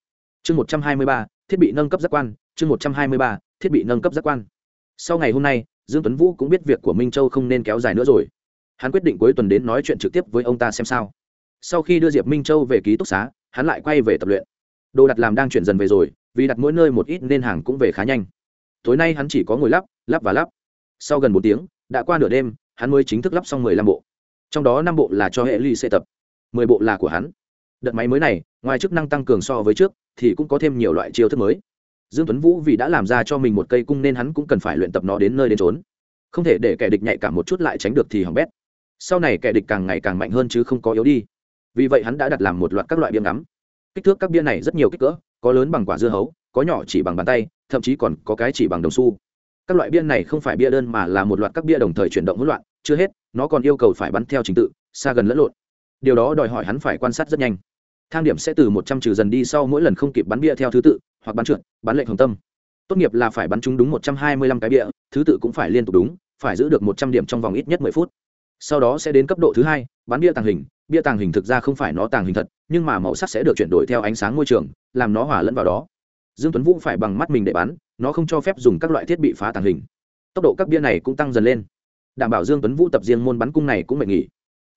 A: Chương một trăm hai mươi ba, thiết bị nâng cấp giác quan, chương một trăm hai mươi ba, thiết bị nâng cấp giác quan. Sau ngày hôm nay, dương tuấn vũ cũng biết việc của minh châu không nên kéo dài nữa rồi. Hắn quyết định cuối tuần đến nói chuyện trực tiếp với ông ta xem sao. Sau khi đưa diệp minh châu về ký túc xá, hắn lại quay về tập luyện. Đồ đặt làm đang chuyển dần về rồi, vì đặt mỗi nơi một ít nên hàng cũng về khá nhanh. Tối nay hắn chỉ có ngồi lắp lắp và lắp. Sau gần bốn tiếng, đã qua nửa đêm, hắn mới chính thức lắp xong mười lăm bộ. Trong đó năm bộ là cho hệ ly xe tập, mười bộ là của hắn. Đợt máy mới này ngoài chức năng tăng cường so với trước, thì cũng có thêm nhiều loại chiêu thức mới. Dương tuấn vũ vì đã làm ra cho mình một cây cung nên hắn cũng cần phải luyện tập nó đến nơi đến trốn không thể để kẻ địch nhạy cảm một chút lại tránh được thì hỏng bét. Sau này kẻ địch càng ngày càng mạnh hơn chứ không có yếu đi. Vì vậy hắn đã đặt làm một loạt các loại bia ngắm. Kích thước các bia này rất nhiều kích cỡ, có lớn bằng quả dưa hấu, có nhỏ chỉ bằng bàn tay, thậm chí còn có cái chỉ bằng đồng xu. Các loại bia này không phải bia đơn mà là một loạt các bia đồng thời chuyển động hỗn loạn, chưa hết, nó còn yêu cầu phải bắn theo trình tự, xa gần lẫn lộn. Điều đó đòi hỏi hắn phải quan sát rất nhanh thang điểm sẽ từ một trăm trừ dần đi sau mỗi lần không kịp bắn bia theo thứ tự, hoặc bắn trượt, bắn lệnh hồng tâm. Tốt nghiệp là phải bắn chúng đúng một trăm hai mươi lăm cái bia, thứ tự cũng phải liên tục đúng, phải giữ được một trăm điểm trong vòng ít nhất mười phút. Sau đó sẽ đến cấp độ thứ hai, bắn bia tàng hình. Bia tàng hình thực ra không phải nó tàng hình thật, nhưng mà màu sắc sẽ được chuyển đổi theo ánh sáng môi trường, làm nó hòa lẫn vào đó. Dương tuấn vũ phải bằng mắt mình để bắn, nó không cho phép dùng các loại thiết bị phá tàng hình. Tốc độ các bia này cũng tăng dần lên. Đảm bảo dương tuấn vũ tập riêng môn bắn cung này cũng mệt nghỉ.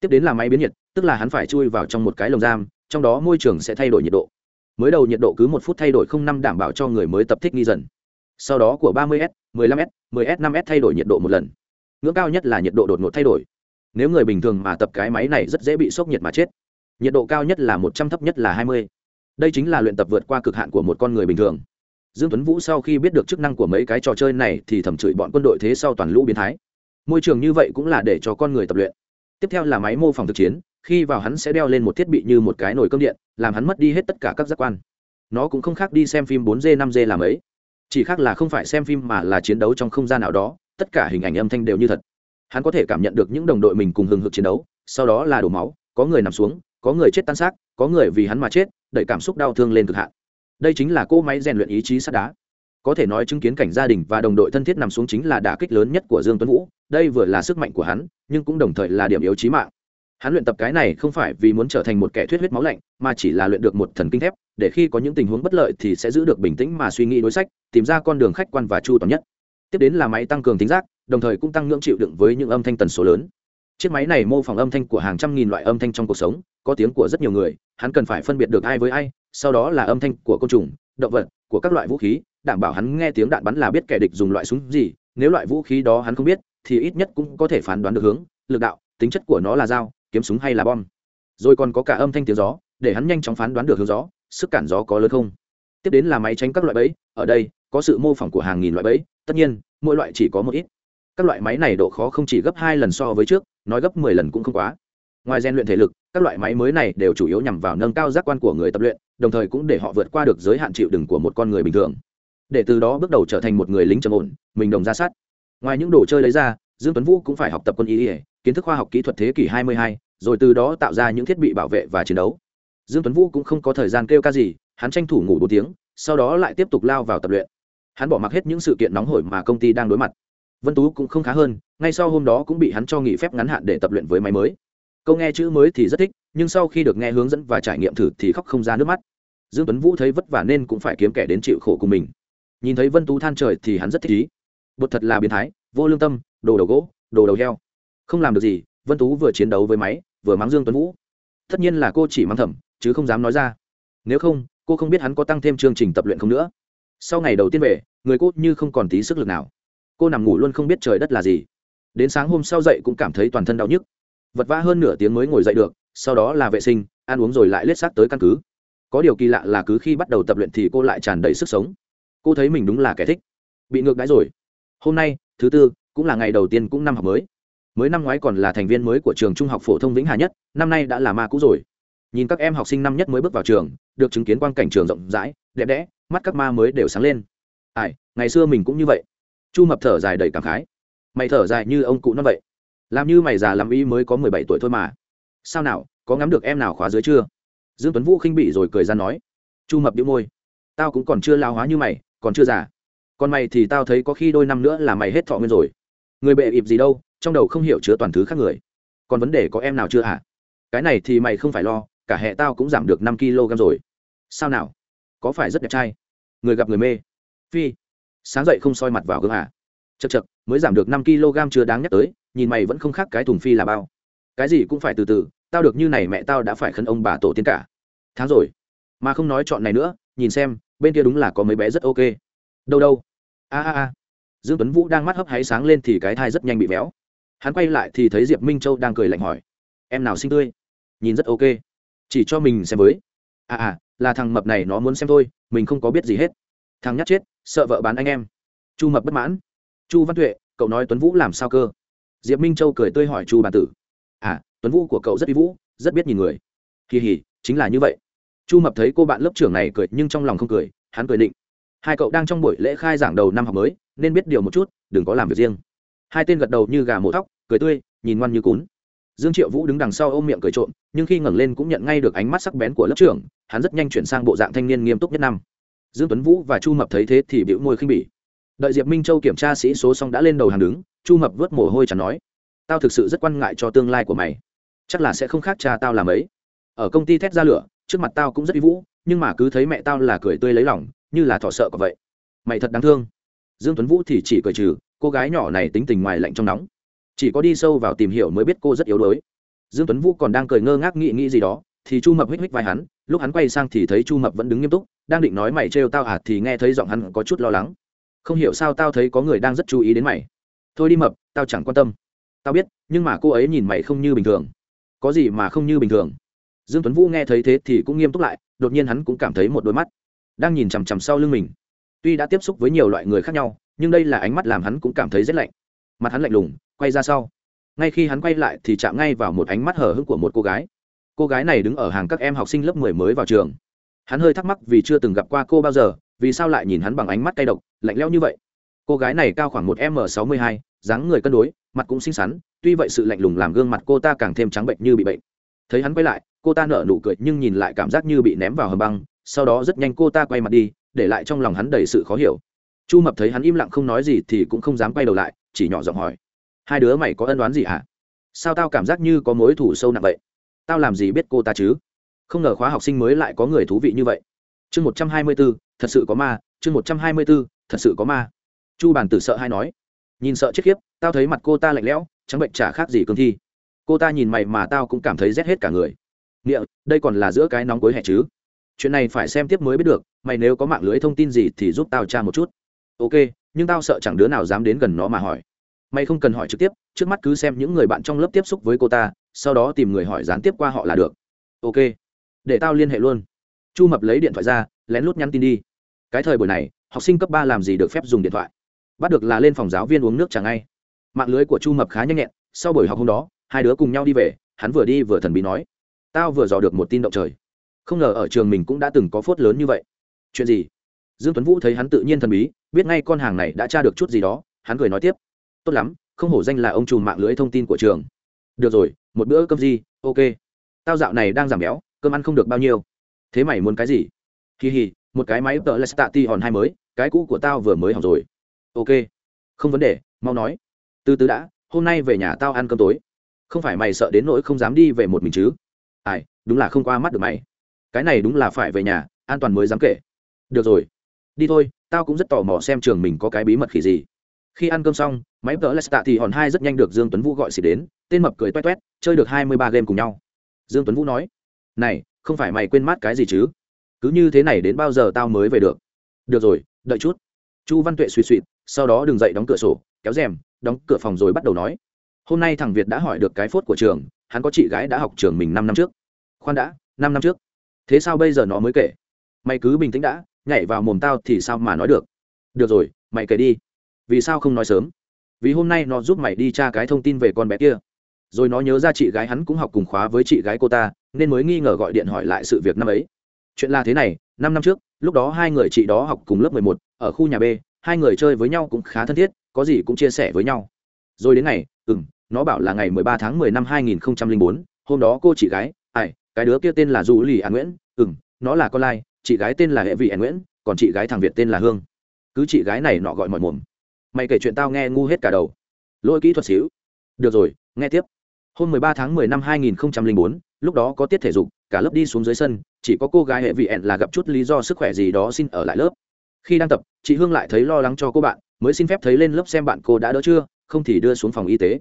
A: Tiếp đến là máy biến nhiệt, tức là hắn phải chui vào trong một cái lồng giam trong đó môi trường sẽ thay đổi nhiệt độ. Mới đầu nhiệt độ cứ một phút thay đổi không năm đảm bảo cho người mới tập thích nghi dần. Sau đó của 30 s 15 s 10 s 5 s thay đổi nhiệt độ một lần. Ngưỡng cao nhất là nhiệt độ đột ngột thay đổi. Nếu người bình thường mà tập cái máy này rất dễ bị sốc nhiệt mà chết. Nhiệt độ cao nhất là một trăm, thấp nhất là hai mươi. Đây chính là luyện tập vượt qua cực hạn của một con người bình thường. Dương tuấn vũ sau khi biết được chức năng của mấy cái trò chơi này thì thầm chửi bọn quân đội thế sau toàn lũ biến thái. Môi trường như vậy cũng là để cho con người tập luyện. Tiếp theo là máy mô phỏng thực chiến khi vào hắn sẽ đeo lên một thiết bị như một cái nồi cơm điện, làm hắn mất đi hết tất cả các giác quan. Nó cũng không khác đi xem phim 4G 5G làm ấy. Chỉ khác là không phải xem phim mà là chiến đấu trong không gian nào đó, tất cả hình ảnh âm thanh đều như thật. Hắn có thể cảm nhận được những đồng đội mình cùng hừng hực chiến đấu, sau đó là đổ máu, có người nằm xuống, có người chết tan xác, có người vì hắn mà chết, đẩy cảm xúc đau thương lên cực hạn. Đây chính là cỗ máy rèn luyện ý chí sắt đá. Có thể nói chứng kiến cảnh gia đình và đồng đội thân thiết nằm xuống chính là đả kích lớn nhất của dương tuấn vũ, đây vừa là sức mạnh của hắn, nhưng cũng đồng thời là điểm yếu chí mạng hắn luyện tập cái này không phải vì muốn trở thành một kẻ thuyết huyết máu lạnh, mà chỉ là luyện được một thần kinh thép, để khi có những tình huống bất lợi thì sẽ giữ được bình tĩnh mà suy nghĩ đối sách, tìm ra con đường khách quan và chu toàn nhất. Tiếp đến là máy tăng cường tính giác, đồng thời cũng tăng ngưỡng chịu đựng với những âm thanh tần số lớn. Chiếc máy này mô phỏng âm thanh của hàng trăm nghìn loại âm thanh trong cuộc sống, có tiếng của rất nhiều người, hắn cần phải phân biệt được ai với ai, sau đó là âm thanh của côn trùng, động vật, của các loại vũ khí, đảm bảo hắn nghe tiếng đạn bắn là biết kẻ địch dùng loại súng gì, nếu loại vũ khí đó hắn không biết, thì ít nhất cũng có thể phán đoán được hướng, lực đạo, tính chất của nó là dao kiếm súng hay là bom. Rồi còn có cả âm thanh tiếng gió, để hắn nhanh chóng phán đoán được hướng gió, sức cản gió có lớn không. Tiếp đến là máy tránh các loại bẫy, ở đây, có sự mô phỏng của hàng nghìn loại bẫy, tất nhiên, mỗi loại chỉ có một ít. Các loại máy này độ khó không chỉ gấp hai lần so với trước, nói gấp mười lần cũng không quá. Ngoài rèn luyện thể lực, các loại máy mới này đều chủ yếu nhằm vào nâng cao giác quan của người tập luyện, đồng thời cũng để họ vượt qua được giới hạn chịu đựng của một con người bình thường. Để từ đó bước đầu trở thành một người lính trầm ổn, mình đồng ra sát. Ngoài những đồ chơi lấy ra, dương tuấn vũ cũng phải học tập quân y kiến thức khoa học kỹ thuật thế kỷ 22, rồi từ đó tạo ra những thiết bị bảo vệ và chiến đấu. Dương tuấn vũ cũng không có thời gian kêu ca gì hắn tranh thủ ngủ bốn tiếng sau đó lại tiếp tục lao vào tập luyện. Hắn bỏ mặc hết những sự kiện nóng hổi mà công ty đang đối mặt. Vân tú cũng không khá hơn ngay sau hôm đó cũng bị hắn cho nghỉ phép ngắn hạn để tập luyện với máy mới. Câu nghe chữ mới thì rất thích nhưng sau khi được nghe hướng dẫn và trải nghiệm thử thì khóc không ra nước mắt. Dương tuấn vũ thấy vất vả nên cũng phải kiếm kẻ đến chịu khổ cùng mình. Nhìn thấy vân tú than trời thì hắn rất thích ý. Bột thật là biến thái vô lương tâm đồ đầu gỗ đồ đầu heo không làm được gì, vân tú vừa chiến đấu với máy, vừa mắng dương tuấn vũ. Tất nhiên là cô chỉ mắng thầm, chứ không dám nói ra. Nếu không, cô không biết hắn có tăng thêm chương trình tập luyện không nữa. Sau ngày đầu tiên về, người cô như không còn tí sức lực nào. Cô nằm ngủ luôn không biết trời đất là gì. Đến sáng hôm sau dậy cũng cảm thấy toàn thân đau nhức. Vật vã hơn nửa tiếng mới ngồi dậy được, sau đó là vệ sinh, ăn uống rồi lại lết xác tới căn cứ. Có điều kỳ lạ là cứ khi bắt đầu tập luyện thì cô lại tràn đầy sức sống. Cô thấy mình đúng là kẻ thích. Bị ngược đãi rồi. Hôm nay, thứ tư, cũng là ngày đầu tiên cũng năm học mới mới năm ngoái còn là thành viên mới của trường trung học phổ thông vĩnh hà nhất, năm nay đã là ma cũ rồi. Nhìn các em học sinh năm nhất mới bước vào trường, được chứng kiến quang cảnh trường rộng rãi, đẹp đẽ, mắt các ma mới đều sáng lên. Ai, ngày xưa mình cũng như vậy. Chu mập thở dài đầy cảm khái. Mày thở dài như ông cụ nó vậy. Làm như mày già làm y mới có mười bảy tuổi thôi mà. Sao nào, có ngắm được em nào khóa dưới chưa? Dương tuấn vũ khinh bị rồi cười ra nói. Chu mập đĩu môi. Tao cũng còn chưa lao hóa như mày, còn chưa già. Còn mày thì tao thấy có khi đôi năm nữa là mày hết thọ nguyên rồi. Người bệ ịp gì đâu trong đầu không hiểu chứa toàn thứ khác người. Còn vấn đề có em nào chưa hả? Cái này thì mày không phải lo, cả hệ tao cũng giảm được năm kg rồi. Sao nào? Có phải rất đẹp trai? Người gặp người mê. Phi, sáng dậy không soi mặt vào gương à chật chật mới giảm được năm kg chưa đáng nhắc tới, nhìn mày vẫn không khác cái thùng phi là bao. Cái gì cũng phải từ từ, tao được như này mẹ tao đã phải khấn ông bà tổ tiên cả. Tháng rồi, mà không nói chọn này nữa, nhìn xem, bên kia đúng là có mấy bé rất ok. Đâu đâu? A a a. Dương tuấn vũ đang mắt hấp háy sáng lên thì cái thai rất nhanh bị béo hắn quay lại thì thấy diệp minh châu đang cười lạnh hỏi, em nào xinh tươi? Nhìn rất ok. Chỉ cho mình xem với. À à là thằng mập này nó muốn xem thôi, mình không có biết gì hết. Thằng nhát chết, sợ vợ bán anh em. Chu mập bất mãn. Chu văn tuệ, cậu nói tuấn vũ làm sao cơ? Diệp minh châu cười tươi hỏi chu bàn tử. À tuấn vũ của cậu rất uy vũ, rất biết nhìn người. Kỳ hỉ chính là như vậy. Chu mập thấy cô bạn lớp trưởng này cười nhưng trong lòng không cười, hắn cười định hai cậu đang trong buổi lễ khai giảng đầu năm học mới, nên biết điều một chút, đừng có làm việc riêng. Hai tên gật đầu như gà mổ thóc cười tươi, nhìn ngoan như cún. Dương triệu vũ đứng đằng sau ôm miệng cười trộm, nhưng khi ngẩng lên cũng nhận ngay được ánh mắt sắc bén của lớp trưởng, hắn rất nhanh chuyển sang bộ dạng thanh niên nghiêm túc nhất năm. Dương tuấn vũ và chu mập thấy thế thì bĩu môi khinh bỉ. Đợi diệp minh châu kiểm tra sĩ số xong đã lên đầu hàng đứng, chu mập vớt mồ hôi chẳng nói, tao thực sự rất quan ngại cho tương lai của mày. Chắc là sẽ không khác cha tao làm ấy. Ở công ty thét ra lửa, trước mặt tao cũng rất uy vũ, nhưng mà cứ thấy mẹ tao là cười tươi lấy lòng, như là thỏ sợ của vậy. Mày thật đáng thương. Dương tuấn vũ thì chỉ cười trừ, cô gái nhỏ này tính tình ngoài lạnh trong nóng chỉ có đi sâu vào tìm hiểu mới biết cô rất yếu đuối. Dương tuấn vũ còn đang cười ngơ ngác nghĩ nghĩ gì đó, thì chu mập hít hít vai hắn, lúc hắn quay sang thì thấy chu mập vẫn đứng nghiêm túc, đang định nói mày trêu tao à thì nghe thấy giọng hắn có chút lo lắng. Không hiểu sao tao thấy có người đang rất chú ý đến mày. Thôi đi mập, tao chẳng quan tâm. Tao biết, nhưng mà cô ấy nhìn mày không như bình thường. Có gì mà không như bình thường? Dương tuấn vũ nghe thấy thế thì cũng nghiêm túc lại, đột nhiên hắn cũng cảm thấy một đôi mắt đang nhìn chằm chằm sau lưng mình. Tuy đã tiếp xúc với nhiều loại người khác nhau, nhưng đây là ánh mắt làm hắn cũng cảm thấy rất lạnh mặt hắn lạnh lùng, quay ra sau. Ngay khi hắn quay lại thì chạm ngay vào một ánh mắt hờ hững của một cô gái. Cô gái này đứng ở hàng các em học sinh lớp mười mới vào trường. Hắn hơi thắc mắc vì chưa từng gặp qua cô bao giờ, vì sao lại nhìn hắn bằng ánh mắt cay độc, lạnh lẽo như vậy. Cô gái này cao khoảng một m sáu mươi hai, dáng người cân đối, mặt cũng xinh xắn, tuy vậy sự lạnh lùng làm gương mặt cô ta càng thêm trắng bệnh như bị bệnh. Thấy hắn quay lại, cô ta nở nụ cười nhưng nhìn lại cảm giác như bị ném vào hầm băng, sau đó rất nhanh cô ta quay mặt đi, để lại trong lòng hắn đầy sự khó hiểu. Chu mập thấy hắn im lặng không nói gì thì cũng không dám quay đầu lại chỉ nhỏ giọng hỏi, hai đứa mày có ân đoán gì hả? Sao tao cảm giác như có mối thủ sâu nặng vậy? Tao làm gì biết cô ta chứ? Không ngờ khóa học sinh mới lại có người thú vị như vậy. Chương một trăm hai mươi b ố thật sự có ma. Chương một trăm hai mươi b ố thật sự có ma. Chu bàn tử sợ hay nói, nhìn sợ chết khiếp, tao thấy mặt cô ta lạnh lẽo, trắng bệnh chả khác gì cương thi. Cô ta nhìn mày mà tao cũng cảm thấy rét hết cả người. Nghĩa, đây còn là giữa cái nóng cuối hè chứ? Chuyện này phải xem tiếp mới biết được, mày nếu có mạng lưới thông tin gì thì giúp tao tra một chút. Ok nhưng tao sợ chẳng đứa nào dám đến gần nó mà hỏi. Mày không cần hỏi trực tiếp, trước mắt cứ xem những người bạn trong lớp tiếp xúc với cô ta, sau đó tìm người hỏi gián tiếp qua họ là được. Ok. Để tao liên hệ luôn. Chu mập lấy điện thoại ra, lén lút nhắn tin đi. Cái thời buổi này, học sinh cấp ba làm gì được phép dùng điện thoại? Bắt được là lên phòng giáo viên uống nước chẳng ngay. Mạng lưới của chu mập khá nhanh nhẹn, sau buổi học hôm đó, hai đứa cùng nhau đi về, hắn vừa đi vừa thần bí nói. Tao vừa dò được một tin động trời. Không ngờ ở trường mình cũng đã từng có phốt lớn như vậy. Chuyện gì? Dương tuấn vũ thấy hắn tự nhiên thần bí biết ngay con hàng này đã tra được chút gì đó, hắn cười nói tiếp. Tốt lắm, không hổ danh là ông trùm mạng lưới thông tin của trường. Được rồi, một bữa cơm gì, ok. Tao dạo này đang giảm béo, cơm ăn không được bao nhiêu. Thế mày muốn cái gì? Kỳ hì một cái máy tờ lestati hòn hai mới, cái cũ của tao vừa mới hỏng rồi. Ok. Không vấn đề, mau nói. Từ từ đã, hôm nay về nhà tao ăn cơm tối. Không phải mày sợ đến nỗi không dám đi về một mình chứ? Ai, đúng là không qua mắt được mày. Cái này đúng là phải về nhà, an toàn mới dám kể. Được rồi. Đi thôi tao cũng rất tò mò xem trường mình có cái bí mật khỉ gì. Khi ăn cơm xong, máy tờ lesta thì hòn hai rất nhanh được dương tuấn vũ gọi xỉ đến, tên mập cười toét toét, chơi được hai mươi ba game cùng nhau. Dương tuấn vũ nói, này, không phải mày quên mát cái gì chứ? Cứ như thế này đến bao giờ tao mới về được? Được rồi, đợi chút. Chu văn tuệ suy suy sau đó đừng dậy đóng cửa sổ, kéo rèm, đóng cửa phòng rồi bắt đầu nói, hôm nay thằng việt đã hỏi được cái phốt của trường, hắn có chị gái đã học trường mình năm năm trước. Khoan đã, năm năm trước. Thế sao bây giờ nó mới kể? Mày cứ bình tĩnh đã nhảy vào mồm tao thì sao mà nói được? Được rồi, mày kể đi. Vì sao không nói sớm? Vì hôm nay nó giúp mày đi tra cái thông tin về con bé kia. Rồi nó nhớ ra chị gái hắn cũng học cùng khóa với chị gái cô ta, nên mới nghi ngờ gọi điện hỏi lại sự việc năm ấy. Chuyện là thế này, năm năm trước, lúc đó hai người chị đó học cùng lớp mười một, ở khu nhà b, hai người chơi với nhau cũng khá thân thiết, có gì cũng chia sẻ với nhau. Rồi đến ngày ừ m nó bảo là ngày mười ba tháng mười năm hai nghìn bốn, hôm đó cô chị gái, ai, cái đứa kia tên là du lì an nguyễn ừ m nó là con lai chị gái tên là hệ vị an nguyễn, còn chị gái thằng việt tên là hương. Cứ chị gái này nọ gọi mọi mồm. Mày kể chuyện tao nghe ngu hết cả đầu. Lỗi kỹ thuật xíu. Được rồi, nghe tiếp. Hôm mười ba tháng mười năm hai nghìn bốn, lúc đó có tiết thể dục, cả lớp đi xuống dưới sân, chỉ có cô gái hệ vị ẹn là gặp chút lý do sức khỏe gì đó xin ở lại lớp. Khi đang tập, chị hương lại thấy lo lắng cho cô bạn, mới xin phép thấy lên lớp xem bạn cô đã đỡ chưa, không thì đưa xuống phòng y tế.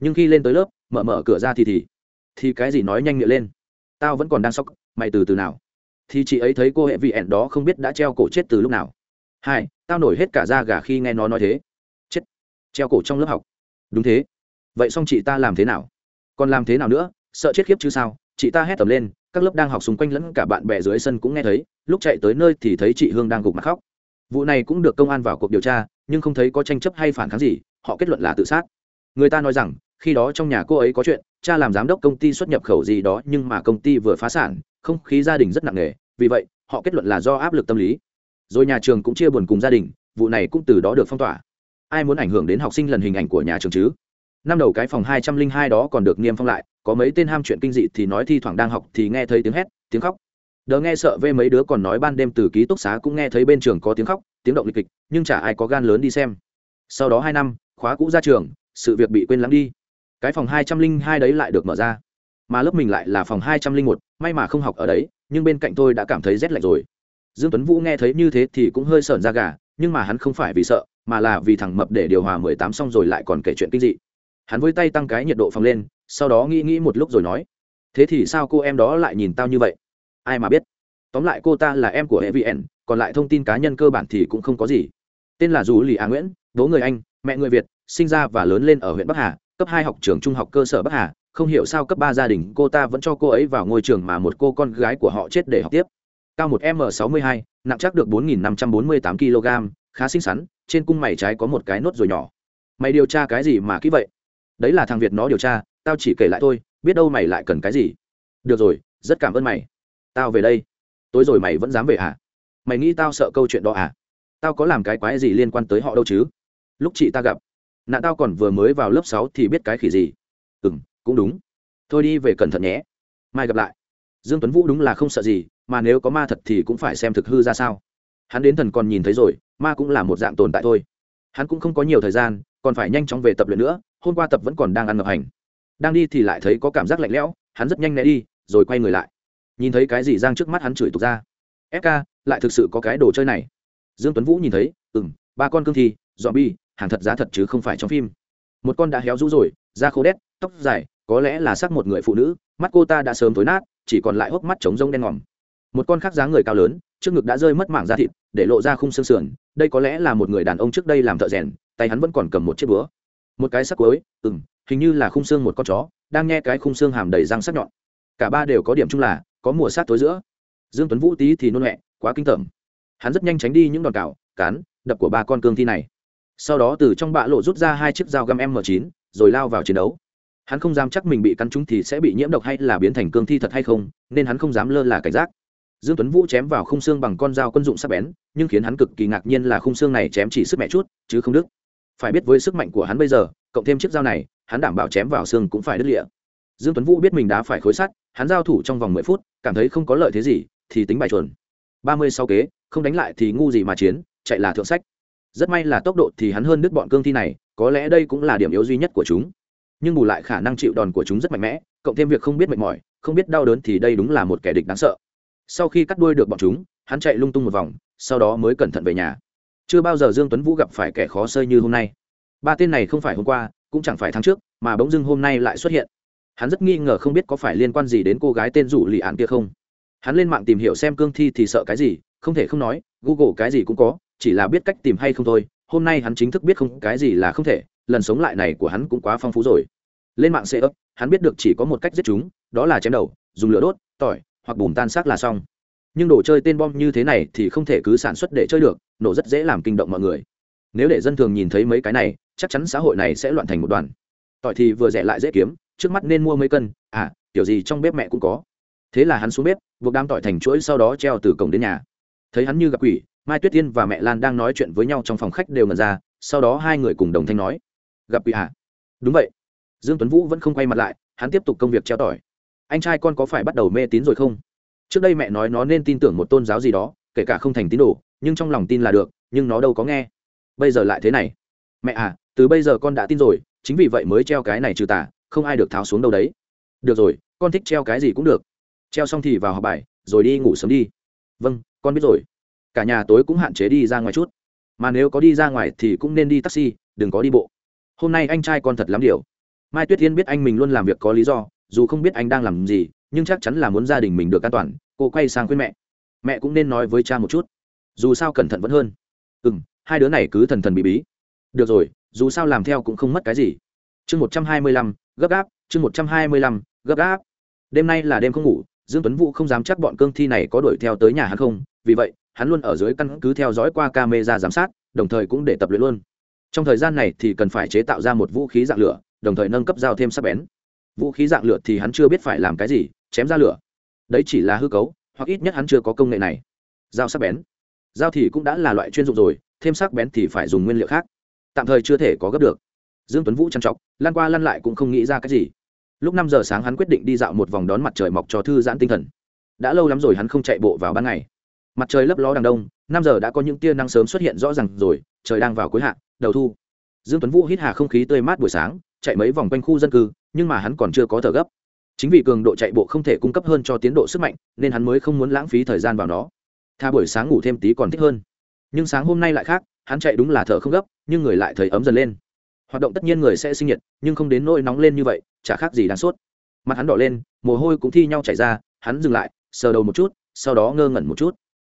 A: Nhưng khi lên tới lớp, mở mở cửa ra thì thì thì cái gì nói nhanh miệng lên. Tao vẫn còn đang sốc, mày từ từ nào thì chị ấy thấy cô hệ vị ẹn đó không biết đã treo cổ chết từ lúc nào. Hai, tao nổi hết cả da gà khi nghe nó nói thế. Chết, treo cổ trong lớp học. Đúng thế. Vậy xong chị ta làm thế nào? Còn làm thế nào nữa? Sợ chết khiếp chứ sao? Chị ta hét tầm lên, các lớp đang học xung quanh lẫn cả bạn bè dưới sân cũng nghe thấy, lúc chạy tới nơi thì thấy chị hương đang gục mặt khóc. Vụ này cũng được công an vào cuộc điều tra, nhưng không thấy có tranh chấp hay phản kháng gì, họ kết luận là tự sát. Người ta nói rằng, khi đó trong nhà cô ấy có chuyện, cha làm giám đốc công ty xuất nhập khẩu gì đó nhưng mà công ty vừa phá sản không khí gia đình rất nặng nề, vì vậy, họ kết luận là do áp lực tâm lý. Rồi nhà trường cũng chia buồn cùng gia đình, vụ này cũng từ đó được phong tỏa. Ai muốn ảnh hưởng đến học sinh lần hình ảnh của nhà trường chứ? Năm đầu cái phòng hai trăm linh hai đó còn được niêm phong lại, có mấy tên ham chuyện kinh dị thì nói thi thoảng đang học thì nghe thấy tiếng hét, tiếng khóc. Đỡ nghe sợ vê mấy đứa còn nói ban đêm từ ký túc xá cũng nghe thấy bên trường có tiếng khóc, tiếng động lịch kịch, nhưng chả ai có gan lớn đi xem. Sau đó hai năm, khóa cũ ra trường, sự việc bị quên lắng đi. Cái phòng hai trăm linh hai đấy lại được mở ra mà lớp mình lại là phòng hai trăm linh một, may mà không học ở đấy, nhưng bên cạnh tôi đã cảm thấy rét lạnh rồi. Dương tuấn vũ nghe thấy như thế thì cũng hơi sởn ra gà, nhưng mà hắn không phải vì sợ, mà là vì thằng mập để điều hòa mười tám xong rồi lại còn kể chuyện kinh dị. Hắn với tay tăng cái nhiệt độ phòng lên, sau đó nghĩ nghĩ một lúc rồi nói, thế thì sao cô em đó lại nhìn tao như vậy? Ai mà biết? Tóm lại cô ta là em của evn còn lại thông tin cá nhân cơ bản thì cũng không có gì. Tên là dù lì á nguyễn, bố người anh, mẹ người việt, sinh ra và lớn lên ở huyện bắc hà, cấp hai học trường trung học cơ sở bắc hà không hiểu sao cấp ba gia đình cô ta vẫn cho cô ấy vào ngôi trường mà một cô con gái của họ chết để học tiếp. Cao một m sáu mươi hai, nặng chắc được bốn nghìn năm trăm bốn mươi tám kg, khá xinh xắn, trên cung mày trái có một cái nốt rồi nhỏ. Mày điều tra cái gì mà kỹ vậy? Đấy là thằng việt nó điều tra, tao chỉ kể lại thôi, biết đâu mày lại cần cái gì. Được rồi, rất cảm ơn mày. Tao về đây. Tối rồi mày vẫn dám về à mày nghĩ tao sợ câu chuyện đó à tao có làm cái quái gì liên quan tới họ đâu chứ? Lúc chị ta gặp, nạn tao còn vừa mới vào lớp sáu thì biết cái khỉ gì. Ừ m cũng đúng. Thôi đi về cẩn thận nhé. Mai gặp lại. Dương tuấn vũ đúng là không sợ gì mà nếu có ma thật thì cũng phải xem thực hư ra sao. Hắn đến thần còn nhìn thấy rồi ma cũng là một dạng tồn tại thôi. Hắn cũng không có nhiều thời gian còn phải nhanh chóng về tập luyện nữa hôm qua tập vẫn còn đang ăn ngập hành. Đang đi thì lại thấy có cảm giác lạnh lẽo hắn rất nhanh né đi rồi quay người lại. Nhìn thấy cái gì giang trước mắt hắn chửi tục ra. Fk lại thực sự có cái đồ chơi này. Dương tuấn vũ nhìn thấy ừm, ba con cương thi dọn bi hàng thật giá thật chứ không phải trong phim. Một con đã héo rũ rồi da khô đét tóc dài có lẽ là xác một người phụ nữ, mắt cô ta đã sớm tối nát, chỉ còn lại hốc mắt trống rông đen ngòm. Một con khác dáng người cao lớn, trước ngực đã rơi mất mảng da thịt, để lộ ra khung xương sườn, đây có lẽ là một người đàn ông trước đây làm thợ rèn, tay hắn vẫn còn cầm một chiếc búa. Một cái sắc cuối, ừm, hình như là khung xương một con chó, đang nghe cái khung xương hàm đầy răng sắc nhọn. Cả ba đều có điểm chung là, có mùa sát tối giữa. Dương tuấn vũ tí thì nôn nhẹ, quá kinh tởm. Hắn rất nhanh tránh đi những đòn cào, cán, đập của ba con cương thi này. Sau đó từ trong bạ lộ rút ra hai chiếc dao găm m 9 rồi lao vào chiến đấu hắn không dám chắc mình bị cắn trúng thì sẽ bị nhiễm độc hay là biến thành cương thi thật hay không, nên hắn không dám lơ là cảnh giác. Dương tuấn vũ chém vào khung xương bằng con dao quân dụng sắc bén, nhưng khiến hắn cực kỳ ngạc nhiên là khung xương này chém chỉ sức mẹ chút, chứ không đứt. Phải biết với sức mạnh của hắn bây giờ, cộng thêm chiếc dao này, hắn đảm bảo chém vào xương cũng phải đứt lịa dương tuấn vũ biết mình đã phải khối sắt, hắn giao thủ trong vòng mười phút, cảm thấy không có lợi thế gì, thì tính bài chuẩn. Ba mươi sau kế, không đánh lại thì ngu gì mà chiến, chạy là thượng sách. Rất may là tốc độ thì hắn hơn đứt bọn cương thi này, có lẽ đây cũng là điểm yếu duy nhất của chúng nhưng bù lại khả năng chịu đòn của chúng rất mạnh mẽ, cộng thêm việc không biết mệt mỏi, không biết đau đớn thì đây đúng là một kẻ địch đáng sợ. Sau khi cắt đuôi được bọn chúng, hắn chạy lung tung một vòng, sau đó mới cẩn thận về nhà. Chưa bao giờ dương tuấn vũ gặp phải kẻ khó sơi như hôm nay. Ba tên này không phải hôm qua, cũng chẳng phải tháng trước, mà bỗng dưng hôm nay lại xuất hiện. Hắn rất nghi ngờ không biết có phải liên quan gì đến cô gái tên rủ lì án kia không. Hắn lên mạng tìm hiểu xem cương thi thì sợ cái gì, không thể không nói, google cái gì cũng có, chỉ là biết cách tìm hay không thôi, hôm nay hắn chính thức biết không, cái gì là không thể lần sống lại này của hắn cũng quá phong phú rồi. Lên mạng xe ấp, hắn biết được chỉ có một cách giết chúng, đó là chém đầu, dùng lửa đốt, tỏi, hoặc bùn tan xác là xong. Nhưng đồ chơi tên bom như thế này thì không thể cứ sản xuất để chơi được, nổ rất dễ làm kinh động mọi người. Nếu để dân thường nhìn thấy mấy cái này, chắc chắn xã hội này sẽ loạn thành một đoàn. Tỏi thì vừa rẻ lại dễ kiếm, trước mắt nên mua mấy cân à kiểu gì trong bếp mẹ cũng có. Thế là hắn xuống bếp, buộc đám tỏi thành chuỗi sau đó treo từ cổng đến nhà. Thấy hắn như gặp quỷ, mai tuyết tiên và mẹ lan đang nói chuyện với nhau trong phòng khách đều ngần ra, sau đó hai người cùng đồng thanh nói gặp quỷ hả đúng vậy. Dương tuấn vũ vẫn không quay mặt lại, hắn tiếp tục công việc treo tỏi. Anh trai con có phải bắt đầu mê tín rồi không? Trước đây mẹ nói nó nên tin tưởng một tôn giáo gì đó, kể cả không thành tín đồ, nhưng trong lòng tin là được, nhưng nó đâu có nghe. Bây giờ lại thế này. Mẹ à từ bây giờ con đã tin rồi, chính vì vậy mới treo cái này trừ tà, không ai được tháo xuống đâu đấy. Được rồi, con thích treo cái gì cũng được. Treo xong thì vào học bài, rồi đi ngủ sớm đi. Vâng con biết rồi. Cả nhà tối cũng hạn chế đi ra ngoài chút. Mà nếu có đi ra ngoài thì cũng nên đi taxi, đừng có đi bộ hôm nay anh trai con thật lắm điều. Mai tuyết yên biết anh mình luôn làm việc có lý do, dù không biết anh đang làm gì, nhưng chắc chắn là muốn gia đình mình được an toàn, cô quay sang khuyên mẹ. Mẹ cũng nên nói với cha một chút. Dù sao cẩn thận vẫn hơn. Ừ m hai đứa này cứ thần thần bí bí. Được rồi, dù sao làm theo cũng không mất cái gì. Chương một trăm hai mươi lăm, gấp gáp, chương một trăm hai mươi lăm, gấp gáp. Đêm nay là đêm không ngủ, dương tuấn vũ không dám chắc bọn cương thi này có đuổi theo tới nhà hắn không, vì vậy, hắn luôn ở dưới căn cứ theo dõi qua camera giám sát, đồng thời cũng để tập luyện luôn trong thời gian này thì cần phải chế tạo ra một vũ khí dạng lửa, đồng thời nâng cấp dao thêm sắc bén. Vũ khí dạng lửa thì hắn chưa biết phải làm cái gì, chém ra lửa. Đấy chỉ là hư cấu, hoặc ít nhất hắn chưa có công nghệ này. Dao sắc bén. Dao thì cũng đã là loại chuyên dụng rồi, thêm sắc bén thì phải dùng nguyên liệu khác. Tạm thời chưa thể có gấp được. Dương tuấn vũ trằn trọc lan qua lăn lại cũng không nghĩ ra cái gì. Lúc năm giờ sáng hắn quyết định đi dạo một vòng đón mặt trời mọc cho thư giãn tinh thần. Đã lâu lắm rồi hắn không chạy bộ vào ban ngày. Mặt trời lấp ló đằng đông, năm giờ đã có những tia nắng sớm xuất hiện rõ ràng rồi, trời đang vào cuối hạ đầu thu. Dương tuấn vũ hít hà không khí tươi mát buổi sáng, chạy mấy vòng quanh khu dân cư, nhưng mà hắn còn chưa có thở gấp. Chính vì cường độ chạy bộ không thể cung cấp hơn cho tiến độ sức mạnh, nên hắn mới không muốn lãng phí thời gian vào nó. Tha buổi sáng ngủ thêm tí còn thích hơn. Nhưng sáng hôm nay lại khác, hắn chạy đúng là thở không gấp, nhưng người lại thấy ấm dần lên. Hoạt động tất nhiên người sẽ sinh nhiệt, nhưng không đến nỗi nóng lên như vậy, chả khác gì đáng sốt. Mặt hắn đỏ lên, mồ hôi cũng thi nhau chảy ra, hắn dừng lại, sờ đầu một chút, sau đó ngơ ngẩn một chút.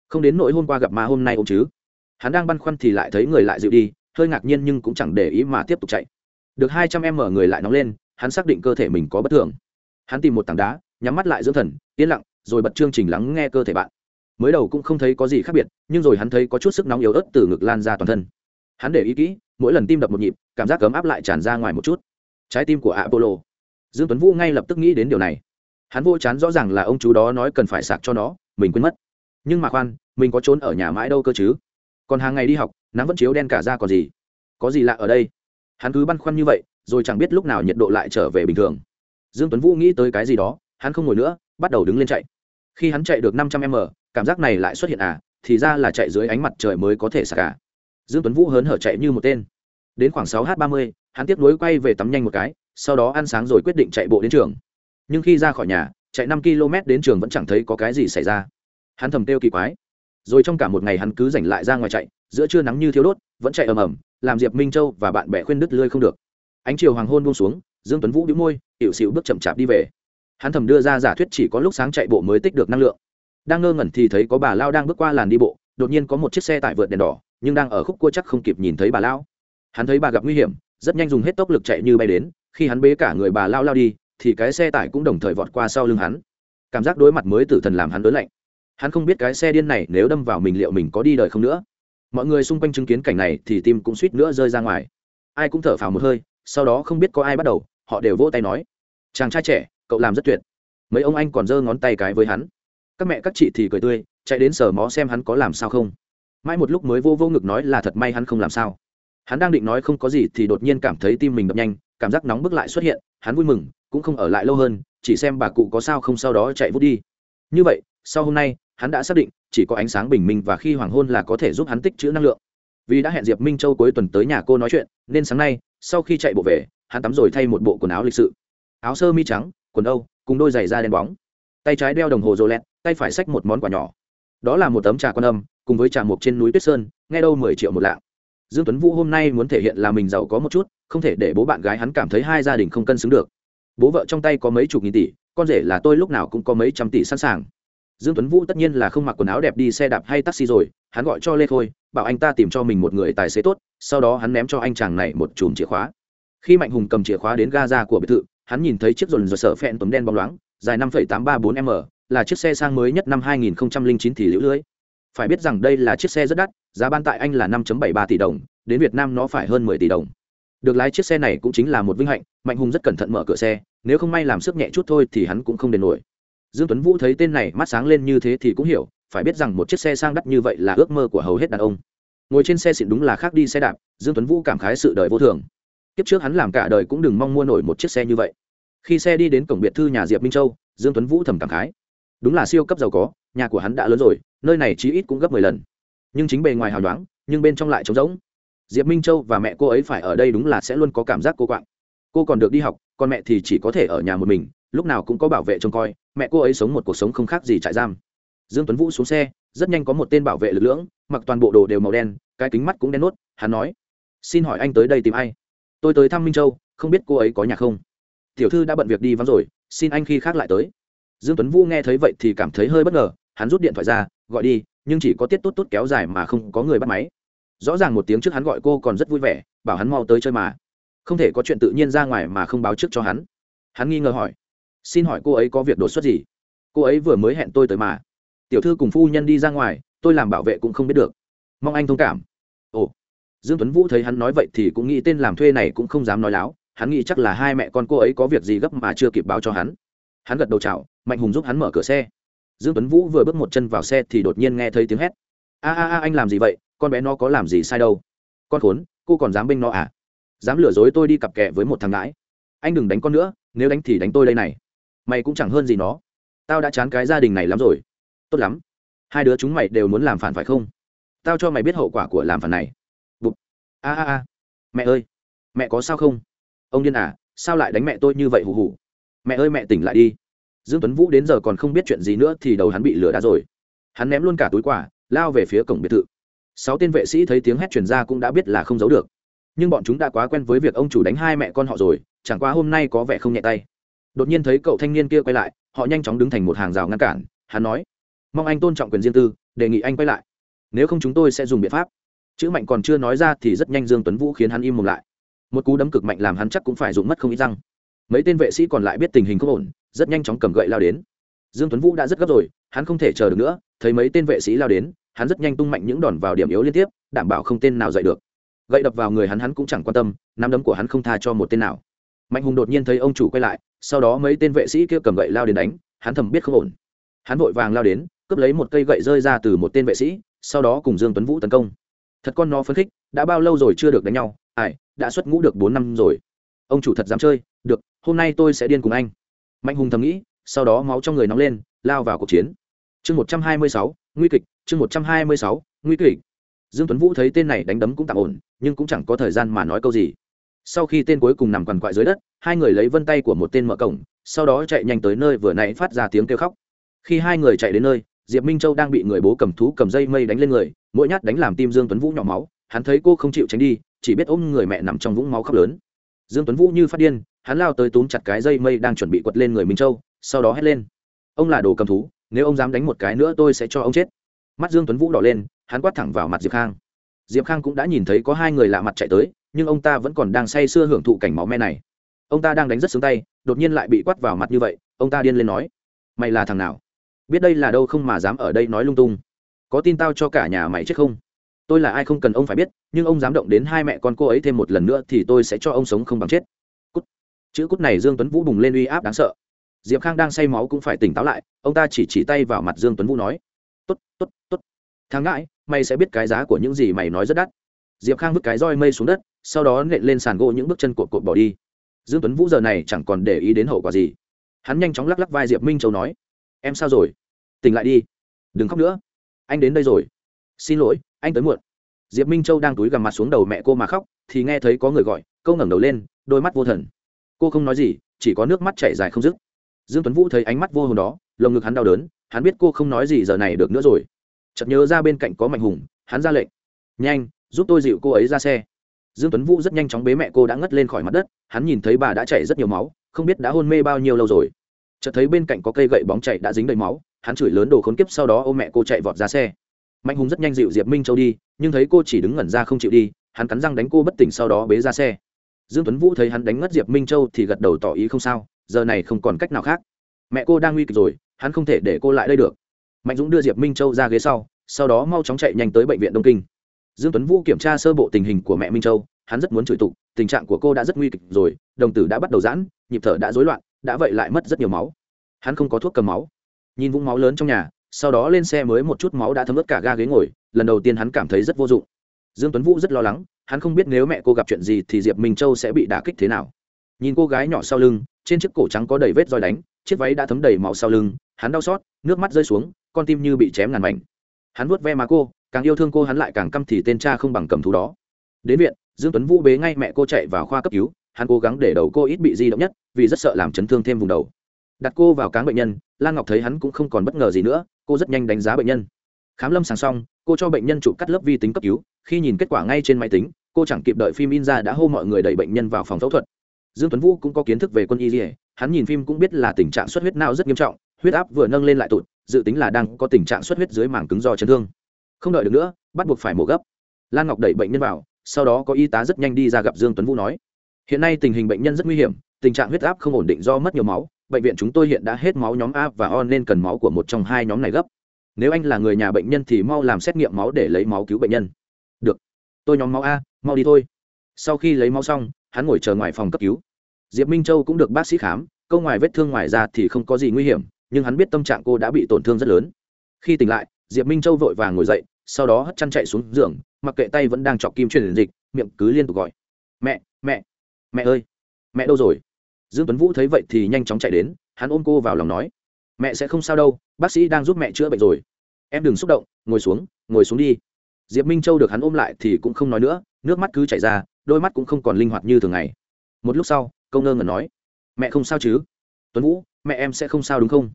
A: Không đến nỗi hôm qua gặp ma hôm nay ôm chứ. Hắn đang băn khoăn thì lại thấy người lại dịu đi hơi ngạc nhiên nhưng cũng chẳng để ý mà tiếp tục chạy. Được hai trăm em mở người lại nóng lên, hắn xác định cơ thể mình có bất thường. Hắn tìm một tảng đá, nhắm mắt lại dưỡng thần, yên lặng, rồi bật chương trình lắng nghe cơ thể bạn. Mới đầu cũng không thấy có gì khác biệt, nhưng rồi hắn thấy có chút sức nóng yếu ớt từ ngực lan ra toàn thân. Hắn để ý kỹ, mỗi lần tim đập một nhịp, cảm giác cấm áp lại tràn ra ngoài một chút. Trái tim của apollo. Dương tuấn vũ ngay lập tức nghĩ đến điều này. Hắn vô chán rõ ràng là ông chú đó nói cần phải sạc cho nó, mình quên mất. Nhưng mà khoan, mình có trốn ở nhà mãi đâu cơ chứ? Còn hàng ngày đi học nắng vẫn chiếu đen cả ra còn gì. Có gì lạ ở đây? Hắn cứ băn khoăn như vậy, rồi chẳng biết lúc nào nhiệt độ lại trở về bình thường. Dương tuấn vũ nghĩ tới cái gì đó, hắn không ngồi nữa, bắt đầu đứng lên chạy. Khi hắn chạy được năm trăm m, cảm giác này lại xuất hiện à thì ra là chạy dưới ánh mặt trời mới có thể sạc cả dương tuấn vũ hớn hở chạy như một tên. Đến khoảng sáu h ba mươi, hắn tiếp nối quay về tắm nhanh một cái, sau đó ăn sáng rồi quyết định chạy bộ đến trường. Nhưng khi ra khỏi nhà, chạy năm km đến trường vẫn chẳng thấy có cái gì xảy ra. Hắn thầm kêu kỳ quái rồi trong cả một ngày hắn cứ rảnh lại ra ngoài chạy, giữa trưa nắng như thiếu đốt, vẫn chạy ầm ầm, làm diệp minh châu và bạn bè khuyên đứt lươi không được. Ánh chiều hoàng hôn buông xuống, dương tuấn vũ đĩu môi hiệu xịu bước chậm chạp đi về. Hắn thầm đưa ra giả thuyết chỉ có lúc sáng chạy bộ mới tích được năng lượng. Đang ngơ ngẩn thì thấy có bà lao đang bước qua làn đi bộ, đột nhiên có một chiếc xe tải vượt đèn đỏ, nhưng đang ở khúc cua chắc không kịp nhìn thấy bà lao. Hắn thấy bà gặp nguy hiểm, rất nhanh dùng hết tốc lực chạy như bay đến, khi hắn bế cả người bà lao lao đi, thì cái xe tải cũng đồng thời vọt qua sau lưng hắn. Cảm giác đối mặt mới tử thần làm hắn đớn lạnh hắn không biết cái xe điên này nếu đâm vào mình liệu mình có đi đời không nữa. Mọi người xung quanh chứng kiến cảnh này thì tim cũng suýt nữa rơi ra ngoài. Ai cũng thở phào một hơi, sau đó không biết có ai bắt đầu, họ đều vỗ tay nói, chàng trai trẻ, cậu làm rất tuyệt. Mấy ông anh còn giơ ngón tay cái với hắn. Các mẹ các chị thì cười tươi, chạy đến sờ mó xem hắn có làm sao không. Mãi một lúc mới vô vô ngực nói là thật may hắn không làm sao. Hắn đang định nói không có gì thì đột nhiên cảm thấy tim mình đập nhanh, cảm giác nóng bức lại xuất hiện, hắn vui mừng, cũng không ở lại lâu hơn, chỉ xem bà cụ có sao không sau đó chạy vút đi. Như vậy, sau hôm nay hắn đã xác định, chỉ có ánh sáng bình minh và khi hoàng hôn là có thể giúp hắn tích trữ năng lượng. Vì đã hẹn diệp minh châu cuối tuần tới nhà cô nói chuyện, nên sáng nay, sau khi chạy bộ về, hắn tắm rồi thay một bộ quần áo lịch sự. Áo sơ mi trắng, quần âu, cùng đôi giày da đen bóng. Tay trái đeo đồng hồ rô lẹt, tay phải xách một món quà nhỏ. Đó là một tấm trà con âm, cùng với trà mục trên núi tuyết sơn, nghe đâu mười triệu một lạng. Dương tuấn vũ hôm nay muốn thể hiện là mình giàu có một chút, không thể để bố bạn gái hắn cảm thấy hai gia đình không cân xứng được. Bố vợ trong tay có mấy chục nghìn tỷ, con rể là tôi lúc nào cũng có mấy trăm tỷ sẵn sàng dương tuấn vũ tất nhiên là không mặc quần áo đẹp đi xe đạp hay taxi rồi hắn gọi cho lê khôi bảo anh ta tìm cho mình một người tài xế tốt sau đó hắn ném cho anh chàng này một chùm chìa khóa. Khi mạnh hùng cầm chìa khóa đến ga ra của biệt thự hắn nhìn thấy chiếc dồn dồn sở phẹn tấm đen bóng loáng dài 5,834 m là chiếc xe sang mới nhất năm 2009 thì liễu lưới. Phải biết rằng đây là chiếc xe rất đắt giá ban tại anh là 5.73 tỷ đồng đến việt nam nó phải hơn 10 tỷ đồng. Được lái chiếc xe này cũng chính là một vinh hạnh mạnh hùng rất cẩn thận mở cửa xe nếu không may làm sức nhẹ chút thôi thì hắn cũng không đền nổi dương tuấn vũ thấy tên này mắt sáng lên như thế thì cũng hiểu, phải biết rằng một chiếc xe sang đắt như vậy là ước mơ của hầu hết đàn ông. Ngồi trên xe xịn đúng là khác đi xe đạp, dương tuấn vũ cảm khái sự đời vô thường. Kiếp trước hắn làm cả đời cũng đừng mong mua nổi một chiếc xe như vậy. Khi xe đi đến cổng biệt thư nhà diệp minh châu, dương tuấn vũ thầm cảm khái. Đúng là siêu cấp giàu có, nhà của hắn đã lớn rồi, nơi này chí ít cũng gấp 10 lần. Nhưng chính bề ngoài hào nhoáng, nhưng bên trong lại trống rỗng. Diệp minh châu và mẹ cô ấy phải ở đây đúng là sẽ luôn có cảm giác cô quạng. Cô còn được đi học, còn mẹ thì chỉ có thể ở nhà một mình lúc nào cũng có bảo vệ trông coi, mẹ cô ấy sống một cuộc sống không khác gì trại giam. Dương tuấn vũ xuống xe, rất nhanh có một tên bảo vệ lực lưỡng, mặc toàn bộ đồ đều màu đen, cái kính mắt cũng đen nốt, hắn nói, xin hỏi anh tới đây tìm ai? Tôi tới thăm minh châu, không biết cô ấy có nhà không? Tiểu thư đã bận việc đi vắng rồi, xin anh khi khác lại tới. Dương tuấn vũ nghe thấy vậy thì cảm thấy hơi bất ngờ, hắn rút điện thoại ra, gọi đi, nhưng chỉ có tiết tốt tốt kéo dài mà không có người bắt máy. Rõ ràng một tiếng trước hắn gọi cô còn rất vui vẻ, bảo hắn mau tới chơi mà. Không thể có chuyện tự nhiên ra ngoài mà không báo trước cho hắn. Hắn nghi ngờ hỏi xin hỏi cô ấy có việc đột xuất gì? Cô ấy vừa mới hẹn tôi tới mà. Tiểu thư cùng phu nhân đi ra ngoài, tôi làm bảo vệ cũng không biết được. Mong anh thông cảm. Ồ. Dương tuấn vũ thấy hắn nói vậy thì cũng nghĩ tên làm thuê này cũng không dám nói láo, hắn nghĩ chắc là hai mẹ con cô ấy có việc gì gấp mà chưa kịp báo cho hắn. Hắn gật đầu chào, mạnh hùng giúp hắn mở cửa xe. Dương tuấn vũ vừa bước một chân vào xe thì đột nhiên nghe thấy tiếng hét. A a a, anh làm gì vậy? Con bé nó có làm gì sai đâu? Con khốn, cô còn dám bênh nó à? Dám lừa dối tôi đi cặp kè với một thằng ngãi. Anh đừng đánh con nữa, nếu đánh thì đánh tôi đây này mày cũng chẳng hơn gì nó. Tao đã chán cái gia đình này lắm rồi. Tốt lắm. Hai đứa chúng mày đều muốn làm phản phải không? Tao cho mày biết hậu quả của làm phản này. Bụp. A a a. Mẹ ơi. Mẹ có sao không? Ông điên à sao lại đánh mẹ tôi như vậy hù hù? Mẹ ơi mẹ tỉnh lại đi. Dương tuấn vũ đến giờ còn không biết chuyện gì nữa thì đầu hắn bị lừa đá rồi. Hắn ném luôn cả túi quả lao về phía cổng biệt thự. Sáu tên vệ sĩ thấy tiếng hét truyền ra cũng đã biết là không giấu được. Nhưng bọn chúng đã quá quen với việc ông chủ đánh hai mẹ con họ rồi, chẳng qua hôm nay có vẻ không nhẹ tay đột nhiên thấy cậu thanh niên kia quay lại, họ nhanh chóng đứng thành một hàng rào ngăn cản. Hắn nói, mong anh tôn trọng quyền riêng tư, đề nghị anh quay lại. Nếu không chúng tôi sẽ dùng biện pháp. Chữ mạnh còn chưa nói ra thì rất nhanh dương tuấn vũ khiến hắn im mồm lại. Một cú đấm cực mạnh làm hắn chắc cũng phải dùng mất không ít răng. Mấy tên vệ sĩ còn lại biết tình hình không ổn, rất nhanh chóng cầm gậy lao đến. Dương tuấn vũ đã rất gấp rồi, hắn không thể chờ được nữa. Thấy mấy tên vệ sĩ lao đến, hắn rất nhanh tung mạnh những đòn vào điểm yếu liên tiếp, đảm bảo không tên nào dậy được. Gậy đập vào người hắn hắn cũng chẳng quan tâm, nắm đấm của hắn không tha cho một tên nào. Mạnh hùng đột nhiên thấy ông chủ quay lại sau đó mấy tên vệ sĩ kia cầm gậy lao đến đánh, hắn thầm biết không ổn. Hắn vội vàng lao đến, cướp lấy một cây gậy rơi ra từ một tên vệ sĩ, sau đó cùng dương tuấn vũ tấn công. Thật con nó phấn khích, đã bao lâu rồi chưa được đánh nhau? Ai, đã xuất ngũ được bốn năm rồi. Ông chủ thật dám chơi, được, hôm nay tôi sẽ điên cùng anh. Mạnh hùng thầm nghĩ, sau đó máu trong người nóng lên, lao vào cuộc chiến. Chương một trăm hai mươi sáu, nguy kịch, chương một trăm hai mươi sáu, nguy kịch. Dương tuấn vũ thấy tên này đánh đấm cũng tạm ổn, nhưng cũng chẳng có thời gian mà nói câu gì sau khi tên cuối cùng nằm quằn quại dưới đất, hai người lấy vân tay của một tên mở cổng, sau đó chạy nhanh tới nơi vừa nãy phát ra tiếng kêu khóc. Khi hai người chạy đến nơi, diệp minh châu đang bị người bố cầm thú cầm dây mây đánh lên người, mỗi nhát đánh làm tim dương tuấn vũ nhỏ máu, hắn thấy cô không chịu tránh đi, chỉ biết ôm người mẹ nằm trong vũng máu khóc lớn. Dương tuấn vũ như phát điên, hắn lao tới túm chặt cái dây mây đang chuẩn bị quật lên người minh châu, sau đó hét lên. Ông là đồ cầm thú, nếu ông dám đánh một cái nữa tôi sẽ cho ông chết. Mắt dương tuấn vũ đỏ lên, hắn quát thẳng vào mặt diệp khang. Diệp khang cũng đã nhìn thấy có hai người lạ mặt chạy tới nhưng ông ta vẫn còn đang say sưa hưởng thụ cảnh máu me này. Ông ta đang đánh rất sướng tay, đột nhiên lại bị quát vào mặt như vậy, ông ta điên lên nói, mày là thằng nào? Biết đây là đâu không mà dám ở đây nói lung tung? Có tin tao cho cả nhà mày chết không? Tôi là ai không cần ông phải biết, nhưng ông dám động đến hai mẹ con cô ấy thêm một lần nữa thì tôi sẽ cho ông sống không bằng chết. Cút. Chữ cút này dương tuấn vũ bùng lên uy áp đáng sợ. Diệp khang đang say máu cũng phải tỉnh táo lại, ông ta chỉ chỉ tay vào mặt dương tuấn vũ nói, tốt tốt tốt. Thằng ngãi, mày sẽ biết cái giá của những gì mày nói rất đắt. Diệp khang vứt cái roi mây xuống đất sau đó nện lên sàn gỗ những bước chân cột cột bỏ đi. Dương tuấn vũ giờ này chẳng còn để ý đến hậu quả gì. Hắn nhanh chóng lắc lắc vai diệp minh châu nói, em sao rồi? Tỉnh lại đi. Đừng khóc nữa. Anh đến đây rồi. Xin lỗi, anh tới muộn. Diệp minh châu đang túi gằm mặt xuống đầu mẹ cô mà khóc, thì nghe thấy có người gọi, câu ngẩng đầu lên, đôi mắt vô thần. Cô không nói gì, chỉ có nước mắt chảy dài không dứt. Dương tuấn vũ thấy ánh mắt vô hồn đó, lồng ngực hắn đau đớn, hắn biết cô không nói gì giờ này được nữa rồi. Chợt nhớ ra bên cạnh có mạnh hùng, hắn ra lệnh, nhanh, giúp tôi dịu cô ấy ra xe dương tuấn vũ rất nhanh chóng bế mẹ cô đã ngất lên khỏi mặt đất, hắn nhìn thấy bà đã chảy rất nhiều máu, không biết đã hôn mê bao nhiêu lâu rồi. Chợt thấy bên cạnh có cây gậy bóng chạy đã dính đầy máu, hắn chửi lớn đồ khốn kiếp sau đó ôm mẹ cô chạy vọt ra xe. Mạnh hùng rất nhanh dịu diệp minh châu đi, nhưng thấy cô chỉ đứng ngẩn ra không chịu đi, hắn cắn răng đánh cô bất tỉnh sau đó bế ra xe. Dương tuấn vũ thấy hắn đánh ngất diệp minh châu thì gật đầu tỏ ý không sao, giờ này không còn cách nào khác. Mẹ cô đang nguy kịch rồi, hắn không thể để cô lại đây được. Mạnh dũng đưa diệp minh châu ra ghế sau sau đó mau chóng chạy nhanh tới bệnh viện đông kinh dương tuấn vũ kiểm tra sơ bộ tình hình của mẹ minh châu, hắn rất muốn chửi tục, tình trạng của cô đã rất nguy kịch rồi, đồng tử đã bắt đầu giãn, nhịp thở đã rối loạn, đã vậy lại mất rất nhiều máu. Hắn không có thuốc cầm máu. Nhìn vũng máu lớn trong nhà, sau đó lên xe mới một chút máu đã thấm ướt cả ga ghế ngồi, lần đầu tiên hắn cảm thấy rất vô dụng. Dương tuấn vũ rất lo lắng, hắn không biết nếu mẹ cô gặp chuyện gì thì diệp minh châu sẽ bị đả kích thế nào. Nhìn cô gái nhỏ sau lưng, trên chiếc cổ trắng có đầy vết roi đánh, chiếc váy đã thấm đầy máu sau lưng, hắn đau xót, nước mắt rơi xuống, con tim như bị chém ngàn mảnh. Hắn vuốt ve má cô càng yêu thương cô hắn lại càng căm thì tên cha không bằng cầm thú đó. Đến viện, dương tuấn vũ bế ngay mẹ cô chạy vào khoa cấp cứu, hắn cố gắng để đầu cô ít bị di động nhất, vì rất sợ làm chấn thương thêm vùng đầu. Đặt cô vào cáng bệnh nhân, lan ngọc thấy hắn cũng không còn bất ngờ gì nữa, cô rất nhanh đánh giá bệnh nhân. Khám lâm sàng xong, cô cho bệnh nhân chụp cắt lớp vi tính cấp cứu, khi nhìn kết quả ngay trên máy tính, cô chẳng kịp đợi phim in ra đã hô mọi người đẩy bệnh nhân vào phòng phẫu thuật. Dương tuấn vũ cũng có kiến thức về quân y dỉa hắn nhìn phim cũng biết là tình trạng xuất huyết não rất nghiêm trọng, huyết áp vừa nâng lên lại tụt, dự tính là đang có tình trạng xuất huyết dưới màng cứng do chấn thương không đợi được nữa, bắt buộc phải mổ gấp. Lan ngọc đẩy bệnh nhân vào, sau đó có y tá rất nhanh đi ra gặp dương tuấn vũ nói, hiện nay tình hình bệnh nhân rất nguy hiểm, tình trạng huyết áp không ổn định do mất nhiều máu, bệnh viện chúng tôi hiện đã hết máu nhóm a và o nên cần máu của một trong hai nhóm này gấp. Nếu anh là người nhà bệnh nhân thì mau làm xét nghiệm máu để lấy máu cứu bệnh nhân. Được, tôi nhóm máu a, mau đi thôi. Sau khi lấy máu xong, hắn ngồi chờ ngoài phòng cấp cứu. Diệp minh châu cũng được bác sĩ khám, câu ngoài vết thương ngoài ra thì không có gì nguy hiểm, nhưng hắn biết tâm trạng cô đã bị tổn thương rất lớn. Khi tỉnh lại diệp minh châu vội vàng ngồi dậy, sau đó hất chăn chạy xuống giường, mặc kệ tay vẫn đang chọc kim truyền dịch, miệng cứ liên tục gọi. Mẹ mẹ mẹ ơi, mẹ đâu rồi? Dương tuấn vũ thấy vậy thì nhanh chóng chạy đến, hắn ôm cô vào lòng nói. Mẹ sẽ không sao đâu, bác sĩ đang giúp mẹ chữa bệnh rồi. Em đừng xúc động, ngồi xuống ngồi xuống đi. Diệp minh châu được hắn ôm lại thì cũng không nói nữa, nước mắt cứ chảy ra, đôi mắt cũng không còn linh hoạt như thường ngày. Một lúc sau câu ngơ ngẩn nói. Mẹ không sao chứ? Tuấn vũ, mẹ em sẽ không sao đúng không?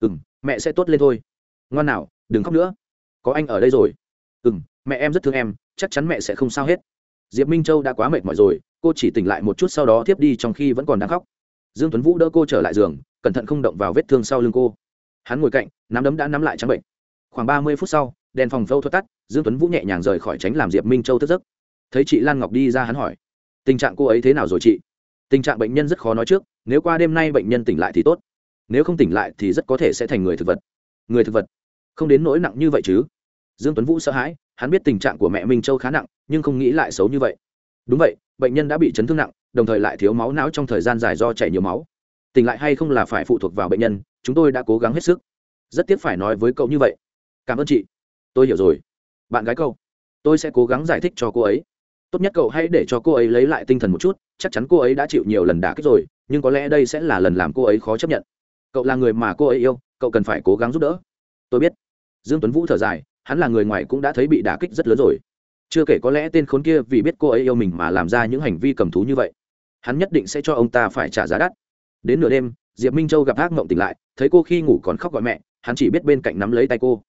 A: Ừ m mẹ sẽ tốt lên thôi. Ngoan nào đừng khóc nữa. Có anh ở đây rồi. Ừ m mẹ em rất thương em, chắc chắn mẹ sẽ không sao hết. Diệp minh châu đã quá mệt mỏi rồi, cô chỉ tỉnh lại một chút sau đó tiếp đi trong khi vẫn còn đang khóc. Dương tuấn vũ đỡ cô trở lại giường, cẩn thận không động vào vết thương sau lưng cô. Hắn ngồi cạnh, nắm đấm đã nắm lại trắng bệnh. Khoảng ba mươi phút sau, đèn phòng phâu thuật tắt, dương tuấn vũ nhẹ nhàng rời khỏi tránh làm diệp minh châu thức giấc. Thấy chị lan ngọc đi ra hắn hỏi, tình trạng cô ấy thế nào rồi chị? Tình trạng bệnh nhân rất khó nói trước, nếu qua đêm nay bệnh nhân tỉnh lại thì tốt, nếu không tỉnh lại thì rất có thể sẽ thành người thực vật. Người thực vật? Không đến nỗi nặng như vậy chứ? Dương tuấn vũ sợ hãi, hắn biết tình trạng của mẹ minh châu khá nặng, nhưng không nghĩ lại xấu như vậy. Đúng vậy, bệnh nhân đã bị chấn thương nặng, đồng thời lại thiếu máu não trong thời gian dài do chảy nhiều máu. Tỉnh lại hay không là phải phụ thuộc vào bệnh nhân, chúng tôi đã cố gắng hết sức. Rất tiếc phải nói với cậu như vậy. Cảm ơn chị. Tôi hiểu rồi. Bạn gái cậu, tôi sẽ cố gắng giải thích cho cô ấy. Tốt nhất cậu hãy để cho cô ấy lấy lại tinh thần một chút, chắc chắn cô ấy đã chịu nhiều lần đả kích rồi, nhưng có lẽ đây sẽ là lần làm cô ấy khó chấp nhận. Cậu là người mà cô ấy yêu, cậu cần phải cố gắng giúp đỡ. Tôi biết dương tuấn vũ thở dài, hắn là người ngoài cũng đã thấy bị đả kích rất lớn rồi. Chưa kể có lẽ tên khốn kia vì biết cô ấy yêu mình mà làm ra những hành vi cầm thú như vậy. Hắn nhất định sẽ cho ông ta phải trả giá đắt. Đến nửa đêm, diệp minh châu gặp ác mộng tỉnh lại, thấy cô khi ngủ còn khóc gọi mẹ, hắn chỉ biết bên cạnh nắm lấy tay cô.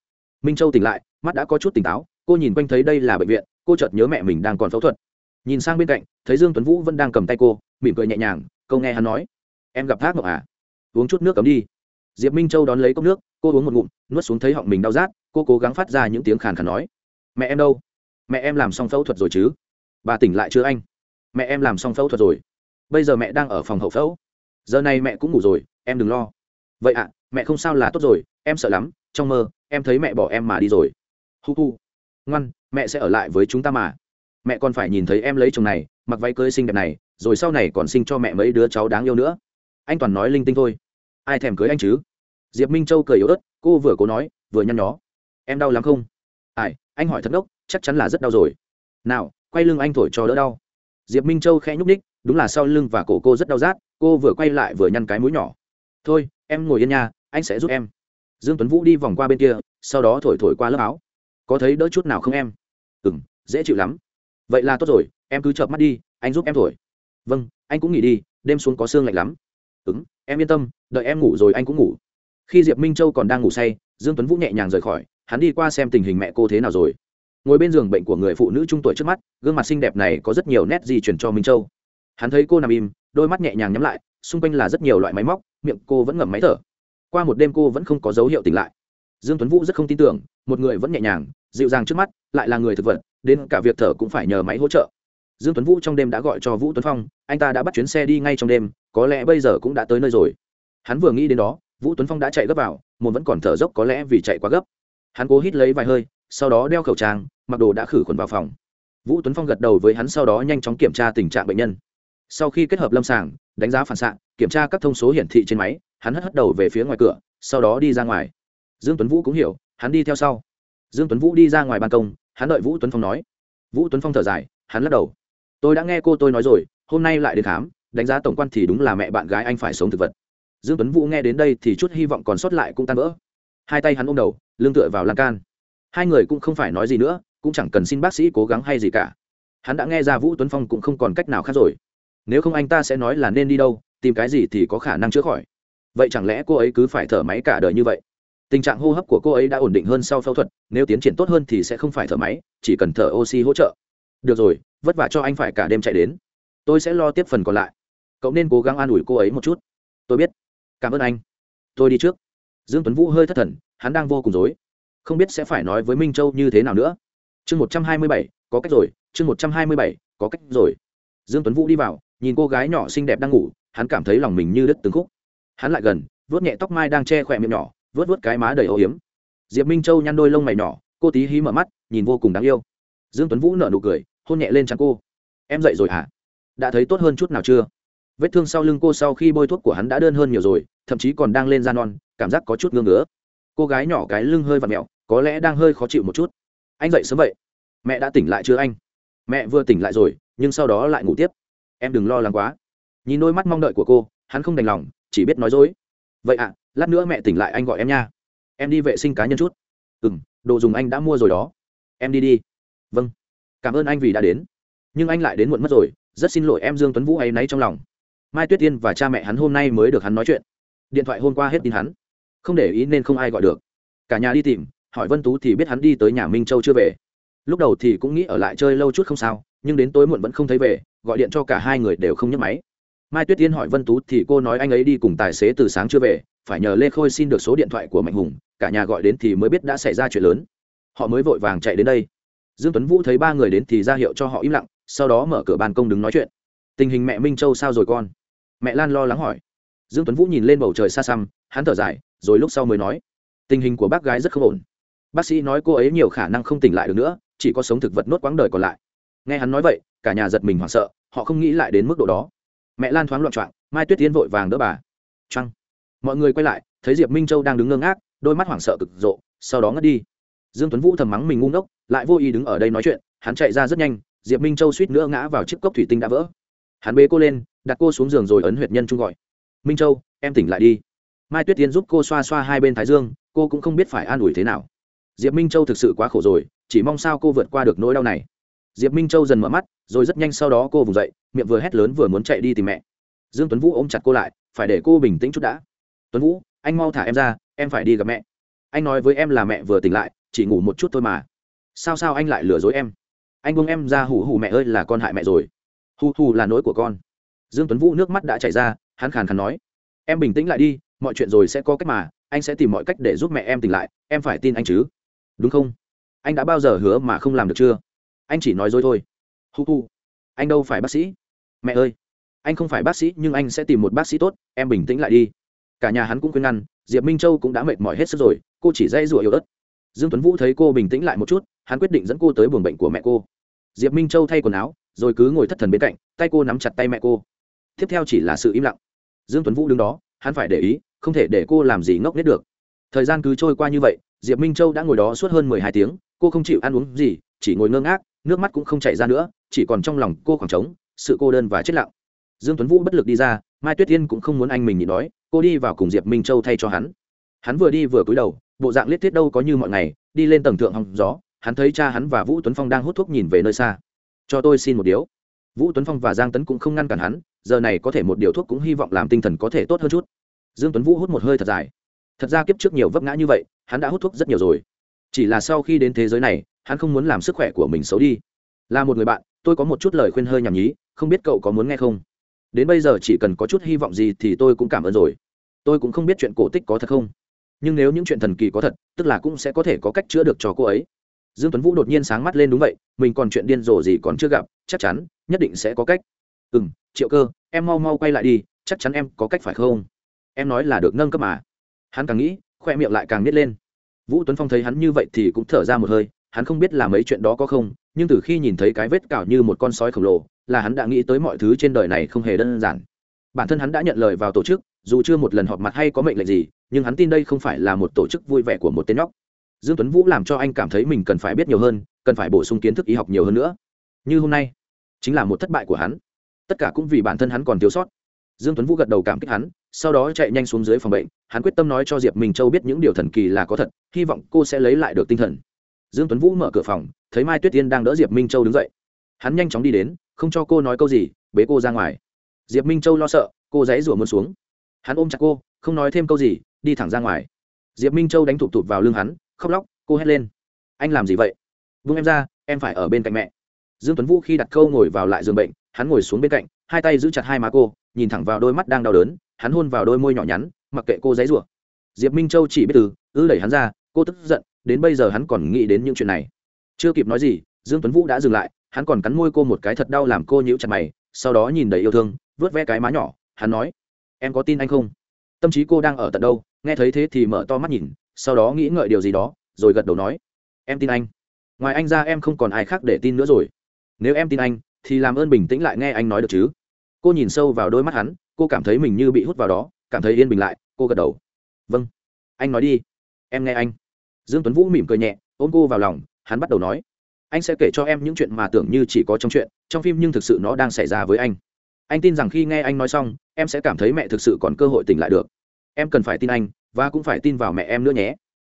A: Minh châu tỉnh lại, mắt đã có chút tỉnh táo, cô nhìn quanh thấy đây là bệnh viện, cô chợt nhớ mẹ mình đang còn phẫu thuật. Nhìn sang bên cạnh, thấy dương tuấn vũ vẫn đang cầm tay cô, mỉm cười nhẹ nhàng, câu nghe hắn nói. Em gặp ác mộng à? Uống chút nước cấm đi. Diệp minh châu đón lấy cốc nước cô uống một ngụm, nuốt xuống thấy họng mình đau rát, cô cố gắng phát ra những tiếng khàn khàn nói. Mẹ em đâu? Mẹ em làm xong phẫu thuật rồi chứ? Bà tỉnh lại chưa anh? Mẹ em làm xong phẫu thuật rồi. Bây giờ mẹ đang ở phòng hậu phẫu. Giờ này mẹ cũng ngủ rồi, em đừng lo. Vậy ạ, mẹ không sao là tốt rồi, em sợ lắm, trong mơ, em thấy mẹ bỏ em mà đi rồi. Hu hu. Ngoan, mẹ sẽ ở lại với chúng ta mà. Mẹ còn phải nhìn thấy em lấy chồng này, mặc váy cưới xinh đẹp này, rồi sau này còn sinh cho mẹ mấy đứa cháu đáng yêu nữa. Anh toàn nói linh tinh thôi. Ai thèm cưới anh chứ? Diệp minh châu cười yếu ớt, cô vừa cố nói, vừa nhăn nhó. Em đau lắm không? Ai, anh hỏi thật đốc, chắc chắn là rất đau rồi. Nào, quay lưng anh thổi cho đỡ đau. Diệp minh châu khẽ nhúc ních đúng là sau lưng và cổ cô rất đau rát, cô vừa quay lại vừa nhăn cái mũi nhỏ. Thôi, em ngồi yên nha, anh sẽ giúp em. Dương tuấn vũ đi vòng qua bên kia, sau đó thổi thổi qua lớp áo. Có thấy đỡ chút nào không em? Ừ m dễ chịu lắm. Vậy là tốt rồi, em cứ chợp mắt đi, anh giúp em thổi. Vâng anh cũng nghỉ đi, đêm xuống có sương lạnh lắm. Ứng em yên tâm, đợi em ngủ rồi anh cũng ngủ khi diệp minh châu còn đang ngủ say, dương tuấn vũ nhẹ nhàng rời khỏi, hắn đi qua xem tình hình mẹ cô thế nào rồi. Ngồi bên giường bệnh của người phụ nữ trung tuổi trước mắt, gương mặt xinh đẹp này có rất nhiều nét di chuyển cho minh châu. Hắn thấy cô nằm im, đôi mắt nhẹ nhàng nhắm lại, xung quanh là rất nhiều loại máy móc, miệng cô vẫn ngậm máy thở. Qua một đêm cô vẫn không có dấu hiệu tỉnh lại. Dương tuấn vũ rất không tin tưởng, một người vẫn nhẹ nhàng, dịu dàng trước mắt, lại là người thực vật, đến cả việc thở cũng phải nhờ máy hỗ trợ. Dương tuấn vũ trong đêm đã gọi cho vũ tuấn phong, anh ta đã bắt chuyến xe đi ngay trong đêm, có lẽ bây giờ cũng đã tới nơi rồi. Hắn vừa nghĩ đến đó vũ tuấn phong đã chạy gấp vào một vẫn còn thở dốc có lẽ vì chạy quá gấp. Hắn cố hít lấy vài hơi, sau đó đeo khẩu trang, mặc đồ đã khử khuẩn vào phòng. Vũ tuấn phong gật đầu với hắn sau đó nhanh chóng kiểm tra tình trạng bệnh nhân. Sau khi kết hợp lâm sàng, đánh giá phản xạ, kiểm tra các thông số hiển thị trên máy, hắn hất hất đầu về phía ngoài cửa, sau đó đi ra ngoài. Dương tuấn vũ cũng hiểu, hắn đi theo sau. Dương tuấn vũ đi ra ngoài ban công, hắn đợi vũ tuấn phong nói. Vũ tuấn phong thở dài, hắn lắc đầu. Tôi đã nghe cô tôi nói rồi, hôm nay lại đến khám, đánh giá tổng quan thì đúng là mẹ bạn gái anh phải sống thực vật dương tuấn vũ nghe đến đây thì chút hy vọng còn sót lại cũng tan vỡ. Hai tay hắn ôm đầu, lưng tựa vào lan can. Hai người cũng không phải nói gì nữa, cũng chẳng cần xin bác sĩ cố gắng hay gì cả. Hắn đã nghe ra vũ tuấn phong cũng không còn cách nào khác rồi. Nếu không anh ta sẽ nói là nên đi đâu, tìm cái gì thì có khả năng chữa khỏi. Vậy chẳng lẽ cô ấy cứ phải thở máy cả đời như vậy? Tình trạng hô hấp của cô ấy đã ổn định hơn sau phẫu thuật, nếu tiến triển tốt hơn thì sẽ không phải thở máy, chỉ cần thở oxy hỗ trợ. Được rồi, vất vả cho anh phải cả đêm chạy đến. Tôi sẽ lo tiếp phần còn lại. Cậu nên cố gắng an ủi cô ấy một chút. Tôi biết cảm ơn anh. Tôi đi trước. Dương tuấn vũ hơi thất thần, hắn đang vô cùng dối không biết sẽ phải nói với minh châu như thế nào nữa. Chương một trăm hai mươi bảy, có cách rồi, chương một trăm hai mươi bảy, có cách rồi. Dương tuấn vũ đi vào, nhìn cô gái nhỏ xinh đẹp đang ngủ, hắn cảm thấy lòng mình như đứt từng khúc. Hắn lại gần, vuốt nhẹ tóc mai đang che khỏe miệng nhỏ vớt vớt cái má đầy âu hiếm diệp minh châu nhăn đôi lông mày nhỏ, cô tí hí mở mắt, nhìn vô cùng đáng yêu. Dương tuấn vũ nở nụ cười, hôn nhẹ lên trắng cô. Em dậy rồi hả? Đã thấy tốt hơn chút nào chưa? Vết thương sau lưng cô sau khi bôi thuốc của hắn đã đơn hơn nhiều rồi thậm chí còn đang lên da non cảm giác có chút ngưng ngứa. Cô gái nhỏ cái lưng hơi vặn mẹo có lẽ đang hơi khó chịu một chút. Anh dậy sớm vậy? Mẹ đã tỉnh lại chưa anh? Mẹ vừa tỉnh lại rồi nhưng sau đó lại ngủ tiếp. Em đừng lo lắng quá. Nhìn đôi mắt mong đợi của cô hắn không đành lòng chỉ biết nói dối. Vậy ạ à, lát nữa mẹ tỉnh lại anh gọi em nha. Em đi vệ sinh cá nhân chút. Ừ m đồ dùng anh đã mua rồi đó. Em đi đi. Vâng. Cảm ơn anh vì đã đến. Nhưng anh lại đến muộn mất rồi rất xin lỗi em dương tuấn vũ hay náy trong lòng mai tuyết tiên và cha mẹ hắn hôm nay mới được hắn nói chuyện. Điện thoại hôm qua hết tin hắn. Không để ý nên không ai gọi được. Cả nhà đi tìm, hỏi vân tú thì biết hắn đi tới nhà minh châu chưa về. Lúc đầu thì cũng nghĩ ở lại chơi lâu chút không sao, nhưng đến tối muộn vẫn không thấy về, gọi điện cho cả hai người đều không nhấc máy. Mai tuyết tiên hỏi vân tú thì cô nói anh ấy đi cùng tài xế từ sáng chưa về, phải nhờ lê khôi xin được số điện thoại của mạnh hùng, cả nhà gọi đến thì mới biết đã xảy ra chuyện lớn. Họ mới vội vàng chạy đến đây. Dương tuấn vũ thấy ba người đến thì ra hiệu cho họ im lặng, sau đó mở cửa ban công đứng nói chuyện. Tình hình mẹ minh châu sao rồi con? Mẹ lan lo lắng hỏi. Dương tuấn vũ nhìn lên bầu trời xa xăm, hắn thở dài, rồi lúc sau mới nói, tình hình của bác gái rất không ổn. Bác sĩ nói cô ấy nhiều khả năng không tỉnh lại được nữa, chỉ có sống thực vật nốt quãng đời còn lại. Nghe hắn nói vậy, cả nhà giật mình hoảng sợ, họ không nghĩ lại đến mức độ đó. Mẹ lan thoáng loạn trọng mai tuyết tiến vội vàng đỡ bà. Trăng. Mọi người quay lại, thấy diệp minh châu đang đứng ngơ ngác, đôi mắt hoảng sợ cực rộ, sau đó ngất đi. Dương tuấn vũ thầm mắng mình ngu ngốc, lại vô ý đứng ở đây nói chuyện, hắn chạy ra rất nhanh, diệp minh châu suýt nữa ngã vào chiếc cốc thủy tinh đã vỡ hắn bế cô lên, đặt cô xuống giường rồi ấn huyệt nhân trung gọi. Minh châu, em tỉnh lại đi. Mai tuyết tiến giúp cô xoa xoa hai bên thái dương, cô cũng không biết phải an ủi thế nào. Diệp minh châu thực sự quá khổ rồi, chỉ mong sao cô vượt qua được nỗi đau này. Diệp minh châu dần mở mắt, rồi rất nhanh sau đó cô vùng dậy, miệng vừa hét lớn vừa muốn chạy đi tìm mẹ. Dương tuấn vũ ôm chặt cô lại, phải để cô bình tĩnh chút đã. Tuấn vũ, anh mau thả em ra, em phải đi gặp mẹ. Anh nói với em là mẹ vừa tỉnh lại, chỉ ngủ một chút thôi mà. Sao sao anh lại lừa dối em? Anh buông em ra hù hù mẹ ơi là con hại mẹ rồi hù hù là nỗi của con. Dương tuấn vũ nước mắt đã chảy ra, hắn khàn khàn nói, em bình tĩnh lại đi, mọi chuyện rồi sẽ có cách mà, anh sẽ tìm mọi cách để giúp mẹ em tỉnh lại, em phải tin anh chứ. Đúng không? Anh đã bao giờ hứa mà không làm được chưa? Anh chỉ nói dối thôi. Hu hu, anh đâu phải bác sĩ? Mẹ ơi, anh không phải bác sĩ, nhưng anh sẽ tìm một bác sĩ tốt, em bình tĩnh lại đi. Cả nhà hắn cũng khuyên ngăn, diệp minh châu cũng đã mệt mỏi hết sức rồi, cô chỉ dây rụa yếu ớt. Dương tuấn vũ thấy cô bình tĩnh lại một chút, hắn quyết định dẫn cô tới buồng bệnh của mẹ cô. Diệp minh châu thay quần áo rồi cứ ngồi thất thần bên cạnh, tay cô nắm chặt tay mẹ cô. Tiếp theo chỉ là sự im lặng. Dương tuấn vũ đứng đó, hắn phải để ý, không thể để cô làm gì ngốc nghếch được. Thời gian cứ trôi qua như vậy, diệp minh châu đã ngồi đó suốt hơn mười hai tiếng, cô không chịu ăn uống gì, chỉ ngồi ngơ ngác, nước mắt cũng không chảy ra nữa, chỉ còn trong lòng cô khoảng trống, sự cô đơn và chết lặng. Dương tuấn vũ bất lực đi ra, mai tuyết yên cũng không muốn anh mình nhịn đói, cô đi vào cùng diệp minh châu thay cho hắn. Hắn vừa đi vừa cúi đầu, bộ dạng liếc thiết đâu có như mọi ngày, đi lên tầng thượng hòng gió, hắn thấy cha hắn và vũ tuấn phong đang hút thuốc nhìn về nơi xa cho tôi xin một điếu. Vũ tuấn phong và giang tấn cũng không ngăn cản hắn, giờ này có thể một điều thuốc cũng hy vọng làm tinh thần có thể tốt hơn chút. Dương tuấn vũ hút một hơi thật dài. Thật ra kiếp trước nhiều vấp ngã như vậy, hắn đã hút thuốc rất nhiều rồi. Chỉ là sau khi đến thế giới này, hắn không muốn làm sức khỏe của mình xấu đi. Là một người bạn, tôi có một chút lời khuyên hơi nhảm nhí, không biết cậu có muốn nghe không? Đến bây giờ chỉ cần có chút hy vọng gì thì tôi cũng cảm ơn rồi. Tôi cũng không biết chuyện cổ tích có thật không. Nhưng nếu những chuyện thần kỳ có thật, tức là cũng sẽ có thể có cách chữa được cho cô ấy dương tuấn vũ đột nhiên sáng mắt lên đúng vậy, mình còn chuyện điên rồ gì còn chưa gặp, chắc chắn, nhất định sẽ có cách. Ừ m triệu cơ, em mau mau quay lại đi, chắc chắn em có cách phải không? Em nói là được nâng cấp mà. Hắn càng nghĩ, khoe miệng lại càng nít lên. Vũ tuấn phong thấy hắn như vậy thì cũng thở ra một hơi, hắn không biết là mấy chuyện đó có không, nhưng từ khi nhìn thấy cái vết cào như một con sói khổng lồ, là hắn đã nghĩ tới mọi thứ trên đời này không hề đơn giản. Bản thân hắn đã nhận lời vào tổ chức, dù chưa một lần họp mặt hay có mệnh lệnh gì, nhưng hắn tin đây không phải là một tổ chức vui vẻ của một tên nhóc dương tuấn vũ làm cho anh cảm thấy mình cần phải biết nhiều hơn, cần phải bổ sung kiến thức y học nhiều hơn nữa. Như hôm nay, chính là một thất bại của hắn. Tất cả cũng vì bản thân hắn còn thiếu sót. Dương tuấn vũ gật đầu cảm kích hắn, sau đó chạy nhanh xuống dưới phòng bệnh, hắn quyết tâm nói cho diệp minh châu biết những điều thần kỳ là có thật, hy vọng cô sẽ lấy lại được tinh thần. Dương tuấn vũ mở cửa phòng, thấy mai tuyết tiên đang đỡ diệp minh châu đứng dậy. Hắn nhanh chóng đi đến, không cho cô nói câu gì, bế cô ra ngoài. Diệp minh châu lo sợ, cô dãy rủa muốn xuống. Hắn ôm chặt cô, không nói thêm câu gì, đi thẳng ra ngoài. Diệp minh châu đánh thụt thụt vào lưng hắn khóc lóc, cô hét lên. Anh làm gì vậy? Vung em ra, em phải ở bên cạnh mẹ. Dương tuấn vũ khi đặt câu ngồi vào lại giường bệnh, hắn ngồi xuống bên cạnh, hai tay giữ chặt hai má cô, nhìn thẳng vào đôi mắt đang đau đớn, hắn hôn vào đôi môi nhỏ nhắn, mặc kệ cô dãy rủa. Diệp minh châu chỉ biết từ ư đẩy hắn ra, cô tức giận, đến bây giờ hắn còn nghĩ đến những chuyện này. Chưa kịp nói gì, dương tuấn vũ đã dừng lại, hắn còn cắn môi cô một cái thật đau làm cô nhíu chặt mày, sau đó nhìn đầy yêu thương, vớt ve cái má nhỏ, hắn nói, em có tin anh không? Tâm trí cô đang ở tận đâu, nghe thấy thế thì mở to mắt nhìn sau đó nghĩ ngợi điều gì đó, rồi gật đầu nói, em tin anh. Ngoài anh ra em không còn ai khác để tin nữa rồi. Nếu em tin anh, thì làm ơn bình tĩnh lại nghe anh nói được chứ. Cô nhìn sâu vào đôi mắt hắn, cô cảm thấy mình như bị hút vào đó, cảm thấy yên bình lại, cô gật đầu. Vâng. Anh nói đi. Em nghe anh. Dương tuấn vũ mỉm cười nhẹ, ôm cô vào lòng, hắn bắt đầu nói, anh sẽ kể cho em những chuyện mà tưởng như chỉ có trong chuyện, trong phim nhưng thực sự nó đang xảy ra với anh. Anh tin rằng khi nghe anh nói xong, em sẽ cảm thấy mẹ thực sự còn cơ hội tỉnh lại được. Em cần phải tin anh và cũng phải tin vào mẹ em nữa nhé.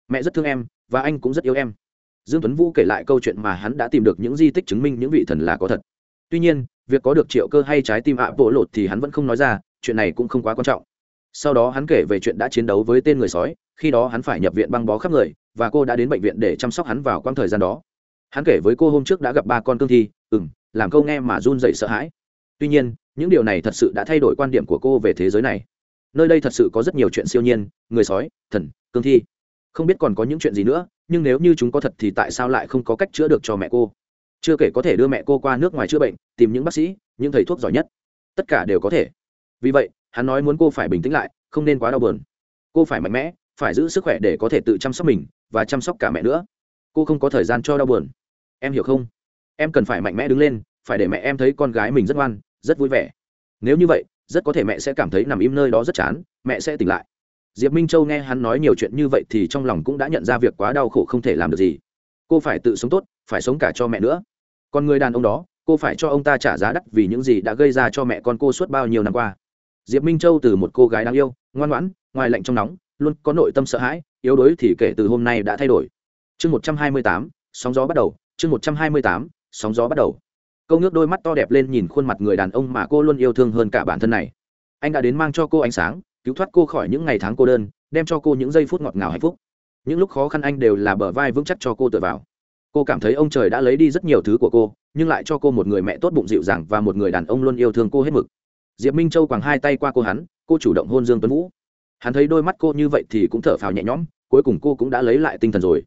A: Mẹ rất thương em, và anh cũng rất yêu em. Dương tuấn vũ kể lại câu chuyện mà hắn đã tìm được những di tích chứng minh những vị thần là có thật. Tuy nhiên, việc có được triệu cơ hay trái tim ạ bộ lột thì hắn vẫn không nói ra, chuyện này cũng không quá quan trọng. Sau đó hắn kể về chuyện đã chiến đấu với tên người sói, khi đó hắn phải nhập viện băng bó khắp người, và cô đã đến bệnh viện để chăm sóc hắn vào quãng thời gian đó. Hắn kể với cô hôm trước đã gặp ba con cương thi, ừm, làm câu nghe mà run dậy sợ hãi. Tuy nhiên, những điều này thật sự đã thay đổi quan điểm của cô về thế giới này nơi đây thật sự có rất nhiều chuyện siêu nhiên, người sói, thần, cương thi. Không biết còn có những chuyện gì nữa, nhưng nếu như chúng có thật thì tại sao lại không có cách chữa được cho mẹ cô? Chưa kể có thể đưa mẹ cô qua nước ngoài chữa bệnh, tìm những bác sĩ, những thầy thuốc giỏi nhất. Tất cả đều có thể. Vì vậy, hắn nói muốn cô phải bình tĩnh lại, không nên quá đau buồn. Cô phải mạnh mẽ, phải giữ sức khỏe để có thể tự chăm sóc mình và chăm sóc cả mẹ nữa. Cô không có thời gian cho đau buồn. Em hiểu không? Em cần phải mạnh mẽ đứng lên, phải để mẹ em thấy con gái mình rất ngoan, rất vui vẻ. Nếu như vậy rất có thể mẹ sẽ cảm thấy nằm im nơi đó rất chán, mẹ sẽ tỉnh lại. Diệp minh châu nghe hắn nói nhiều chuyện như vậy thì trong lòng cũng đã nhận ra việc quá đau khổ không thể làm được gì. Cô phải tự sống tốt, phải sống cả cho mẹ nữa. Còn người đàn ông đó, cô phải cho ông ta trả giá đắt vì những gì đã gây ra cho mẹ con cô suốt bao nhiêu năm qua. Diệp minh châu từ một cô gái đáng yêu, ngoan ngoãn, ngoài lạnh trong nóng, luôn có nội tâm sợ hãi, yếu đuối thì kể từ hôm nay đã thay đổi. Chương một trăm hai mươi tám, sóng gió bắt đầu. Chương một trăm hai mươi tám, sóng gió bắt đầu câu ngước đôi mắt to đẹp lên nhìn khuôn mặt người đàn ông mà cô luôn yêu thương hơn cả bản thân này. Anh đã đến mang cho cô ánh sáng, cứu thoát cô khỏi những ngày tháng cô đơn, đem cho cô những giây phút ngọt ngào hạnh phúc. Những lúc khó khăn anh đều là bờ vai vững chắc cho cô tựa vào. Cô cảm thấy ông trời đã lấy đi rất nhiều thứ của cô, nhưng lại cho cô một người mẹ tốt bụng dịu dàng và một người đàn ông luôn yêu thương cô hết mực. Diệp minh châu quàng hai tay qua cô hắn, cô chủ động hôn dương tuấn vũ. Hắn thấy đôi mắt cô như vậy thì cũng thở phào nhẹ nhõm, cuối cùng cô cũng đã lấy lại tinh thần rồi.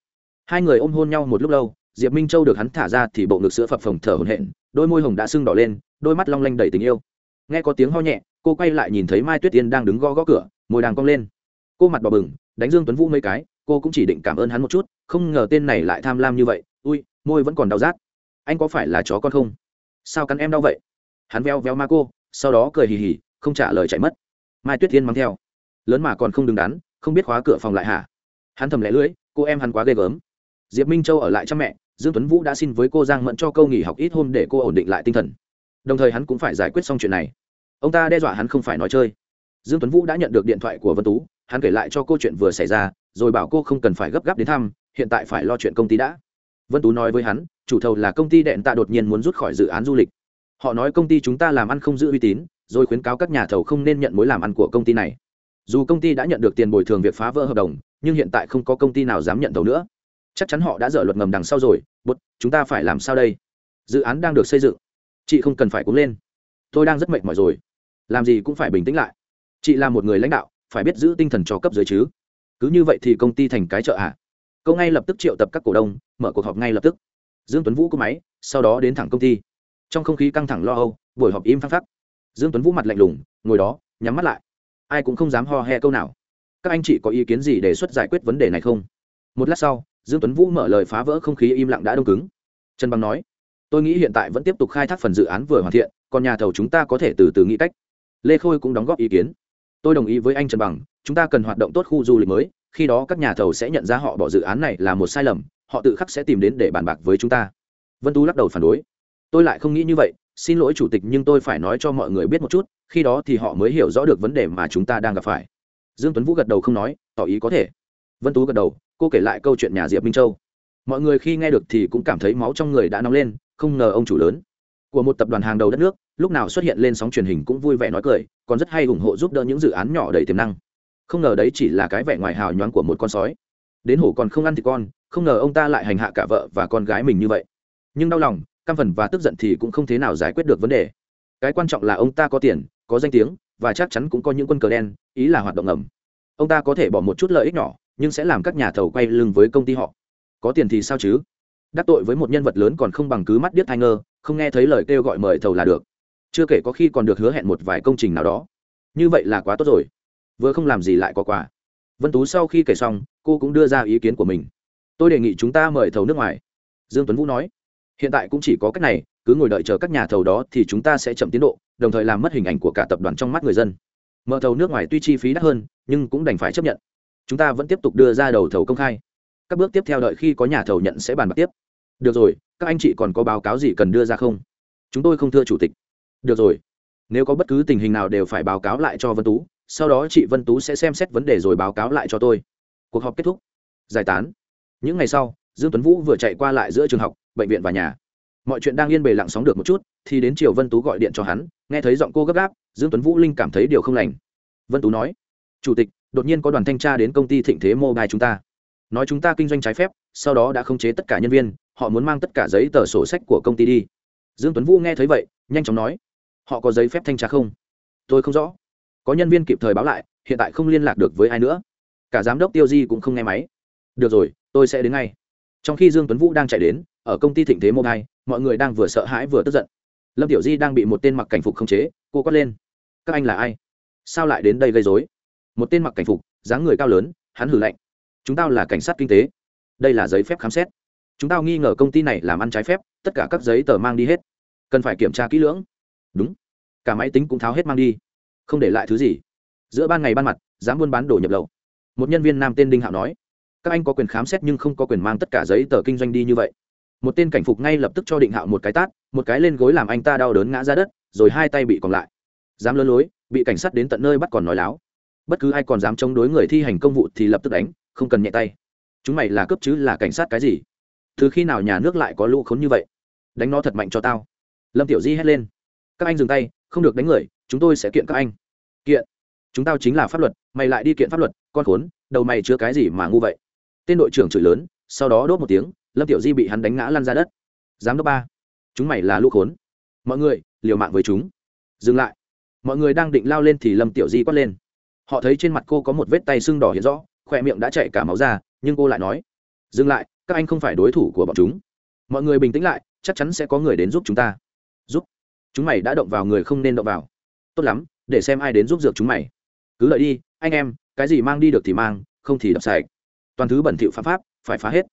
A: Hai người ôm hôn nhau một lúc lâu, diệp minh châu được hắn thả ra thì bộ ngực sữa phập phồng thở hổn hển đôi môi hồng đã sưng đỏ lên, đôi mắt long lanh đầy tình yêu. Nghe có tiếng ho nhẹ, cô quay lại nhìn thấy mai tuyết yên đang đứng gõ gõ cửa, môi đang cong lên. Cô mặt đỏ bừng, đánh dương tuấn vũ mấy cái, cô cũng chỉ định cảm ơn hắn một chút, không ngờ tên này lại tham lam như vậy, ui, môi vẫn còn đau rát. Anh có phải là chó con không? Sao cắn em đau vậy? Hắn veo veo ma cô, sau đó cười hì hì, không trả lời chạy mất. Mai tuyết yên mang theo. Lớn mà còn không đứng đắn, không biết khóa cửa phòng lại hả? Hắn thầm lẽ lưỡi, cô em hắn quá ghê gớm. Diệp minh châu ở lại cha mẹ dương tuấn vũ đã xin với cô giang mẫn cho câu nghỉ học ít hôm để cô ổn định lại tinh thần. Đồng thời hắn cũng phải giải quyết xong chuyện này. Ông ta đe dọa hắn không phải nói chơi. Dương tuấn vũ đã nhận được điện thoại của vân tú, hắn kể lại cho cô chuyện vừa xảy ra, rồi bảo cô không cần phải gấp gáp đến thăm, hiện tại phải lo chuyện công ty đã. Vân tú nói với hắn, chủ thầu là công ty đệm tạ đột nhiên muốn rút khỏi dự án du lịch. Họ nói công ty chúng ta làm ăn không giữ uy tín, rồi khuyến cáo các nhà thầu không nên nhận mối làm ăn của công ty này. Dù công ty đã nhận được tiền bồi thường việc phá vỡ hợp đồng, nhưng hiện tại không có công ty nào dám nhận thầu nữa chắc chắn họ đã dở luật ngầm đằng sau rồi bút chúng ta phải làm sao đây? Dự án đang được xây dựng. Chị không cần phải cúng lên. Tôi đang rất mệt mỏi rồi. Làm gì cũng phải bình tĩnh lại. Chị là một người lãnh đạo, phải biết giữ tinh thần cho cấp dưới chứ. Cứ như vậy thì công ty thành cái chợ ạ à. câu ngay lập tức triệu tập các cổ đông, mở cuộc họp ngay lập tức. Dương tuấn vũ có máy, sau đó đến thẳng công ty. Trong không khí căng thẳng lo âu, buổi họp im phăng phắc. Dương tuấn vũ mặt lạnh lùng, ngồi đó, nhắm mắt lại. Ai cũng không dám ho he câu nào. Các anh chị có ý kiến gì đề xuất giải quyết vấn đề này không? Một lát sau dương tuấn vũ mở lời phá vỡ không khí im lặng đã đông cứng. Trần bằng nói, tôi nghĩ hiện tại vẫn tiếp tục khai thác phần dự án vừa hoàn thiện, còn nhà thầu chúng ta có thể từ từ nghĩ cách. Lê khôi cũng đóng góp ý kiến. Tôi đồng ý với anh trần bằng, chúng ta cần hoạt động tốt khu du lịch mới, khi đó các nhà thầu sẽ nhận ra họ bỏ dự án này là một sai lầm, họ tự khắc sẽ tìm đến để bàn bạc với chúng ta. Vân tú lắc đầu phản đối. Tôi lại không nghĩ như vậy, xin lỗi chủ tịch nhưng tôi phải nói cho mọi người biết một chút, khi đó thì họ mới hiểu rõ được vấn đề mà chúng ta đang gặp phải. Dương tuấn vũ gật đầu không nói, tỏ ý có thể. Vân tú gật đầu cô kể lại câu chuyện nhà diệp minh châu. Mọi người khi nghe được thì cũng cảm thấy máu trong người đã nóng lên, không ngờ ông chủ lớn của một tập đoàn hàng đầu đất nước, lúc nào xuất hiện lên sóng truyền hình cũng vui vẻ nói cười, còn rất hay ủng hộ giúp đỡ những dự án nhỏ đầy tiềm năng. Không ngờ đấy chỉ là cái vẻ ngoài hào nhoáng của một con sói. Đến hổ còn không ăn thì con, không ngờ ông ta lại hành hạ cả vợ và con gái mình như vậy. Nhưng đau lòng, căm phần và tức giận thì cũng không thế nào giải quyết được vấn đề. Cái quan trọng là ông ta có tiền, có danh tiếng, và chắc chắn cũng có những quân cờ đen, ý là hoạt động ngầm ông ta có thể bỏ một chút lợi ích nhỏ nhưng sẽ làm các nhà thầu quay lưng với công ty họ. Có tiền thì sao chứ? Đắc tội với một nhân vật lớn còn không bằng cứ mắt điếc thai ngơ, không nghe thấy lời kêu gọi mời thầu là được. Chưa kể có khi còn được hứa hẹn một vài công trình nào đó. Như vậy là quá tốt rồi. Vừa không làm gì lại có quà. Vân tú sau khi kể xong, cô cũng đưa ra ý kiến của mình. Tôi đề nghị chúng ta mời thầu nước ngoài. Dương tuấn vũ nói. Hiện tại cũng chỉ có cách này, cứ ngồi đợi chờ các nhà thầu đó thì chúng ta sẽ chậm tiến độ, đồng thời làm mất hình ảnh của cả tập đoàn trong mắt người dân. Mở thầu nước ngoài tuy chi phí đắt hơn, nhưng cũng đành phải chấp nhận chúng ta vẫn tiếp tục đưa ra đầu thầu công khai. Các bước tiếp theo đợi khi có nhà thầu nhận sẽ bàn bạc tiếp. Được rồi, các anh chị còn có báo cáo gì cần đưa ra không? Chúng tôi không thưa chủ tịch. Được rồi. Nếu có bất cứ tình hình nào đều phải báo cáo lại cho vân tú, sau đó chị vân tú sẽ xem xét vấn đề rồi báo cáo lại cho tôi. Cuộc họp kết thúc. Giải tán. Những ngày sau, dương tuấn vũ vừa chạy qua lại giữa trường học, bệnh viện và nhà. Mọi chuyện đang yên bề lặng sóng được một chút, thì đến chiều vân tú gọi điện cho hắn, nghe thấy giọng cô gấp gáp, dương tuấn vũ linh cảm thấy điều không lành. Vân tú nói, chủ tịch đột nhiên có đoàn thanh tra đến công ty thịnh thế mobile chúng ta. Nói chúng ta kinh doanh trái phép, sau đó đã khống chế tất cả nhân viên, họ muốn mang tất cả giấy tờ sổ sách của công ty đi. Dương tuấn vũ nghe thấy vậy, nhanh chóng nói, họ có giấy phép thanh tra không? Tôi không rõ. Có nhân viên kịp thời báo lại, hiện tại không liên lạc được với ai nữa. Cả giám đốc tiêu di cũng không nghe máy. Được rồi, tôi sẽ đến ngay. Trong khi dương tuấn vũ đang chạy đến, ở công ty thịnh thế mobile, mọi người đang vừa sợ hãi vừa tức giận. Lâm tiểu di đang bị một tên mặc cảnh phục khống chế, cô quát lên, các anh là ai? Sao lại đến đây gây dối một tên mặc cảnh phục, dáng người cao lớn, hắn hử lạnh. Chúng tao là cảnh sát kinh tế. Đây là giấy phép khám xét. Chúng tao nghi ngờ công ty này làm ăn trái phép, tất cả các giấy tờ mang đi hết. Cần phải kiểm tra kỹ lưỡng. Đúng. Cả máy tính cũng tháo hết mang đi. Không để lại thứ gì. Giữa ban ngày ban mặt, dám buôn bán đồ nhập lậu. Một nhân viên nam tên đinh hạo nói. Các anh có quyền khám xét nhưng không có quyền mang tất cả giấy tờ kinh doanh đi như vậy. Một tên cảnh phục ngay lập tức cho định hạo một cái tát, một cái lên gối làm anh ta đau đớn ngã ra đất, rồi hai tay bị còn lại. Dám lơ lối, bị cảnh sát đến tận nơi bắt còn nói láo bất cứ ai còn dám chống đối người thi hành công vụ thì lập tức đánh, không cần nhẹ tay. Chúng mày là cướp chứ là cảnh sát cái gì? Từ khi nào nhà nước lại có lũ khốn như vậy? Đánh nó thật mạnh cho tao. Lâm tiểu di hét lên. Các anh dừng tay, không được đánh người, chúng tôi sẽ kiện các anh. Kiện? Chúng tao chính là pháp luật, mày lại đi kiện pháp luật, con khốn, đầu mày chứa cái gì mà ngu vậy? Tên đội trưởng chửi lớn, sau đó đốt một tiếng, lâm tiểu di bị hắn đánh ngã lăn ra đất. Giám đốc ba. Chúng mày là lũ khốn. Mọi người, liều mạng với chúng. Dừng lại. Mọi người đang định lao lên thì lâm tiểu di quát lên họ thấy trên mặt cô có một vết tay sưng đỏ hiện rõ khoe miệng đã chạy cả máu ra, nhưng cô lại nói, dừng lại, các anh không phải đối thủ của bọn chúng. Mọi người bình tĩnh lại, chắc chắn sẽ có người đến giúp chúng ta. Giúp? Chúng mày đã động vào người không nên động vào. Tốt lắm, để xem ai đến giúp dược chúng mày. Cứ lợi đi, anh em, cái gì mang đi được thì mang, không thì đập sạch. Toàn thứ bẩn thỉu pháp pháp, phải phá hết.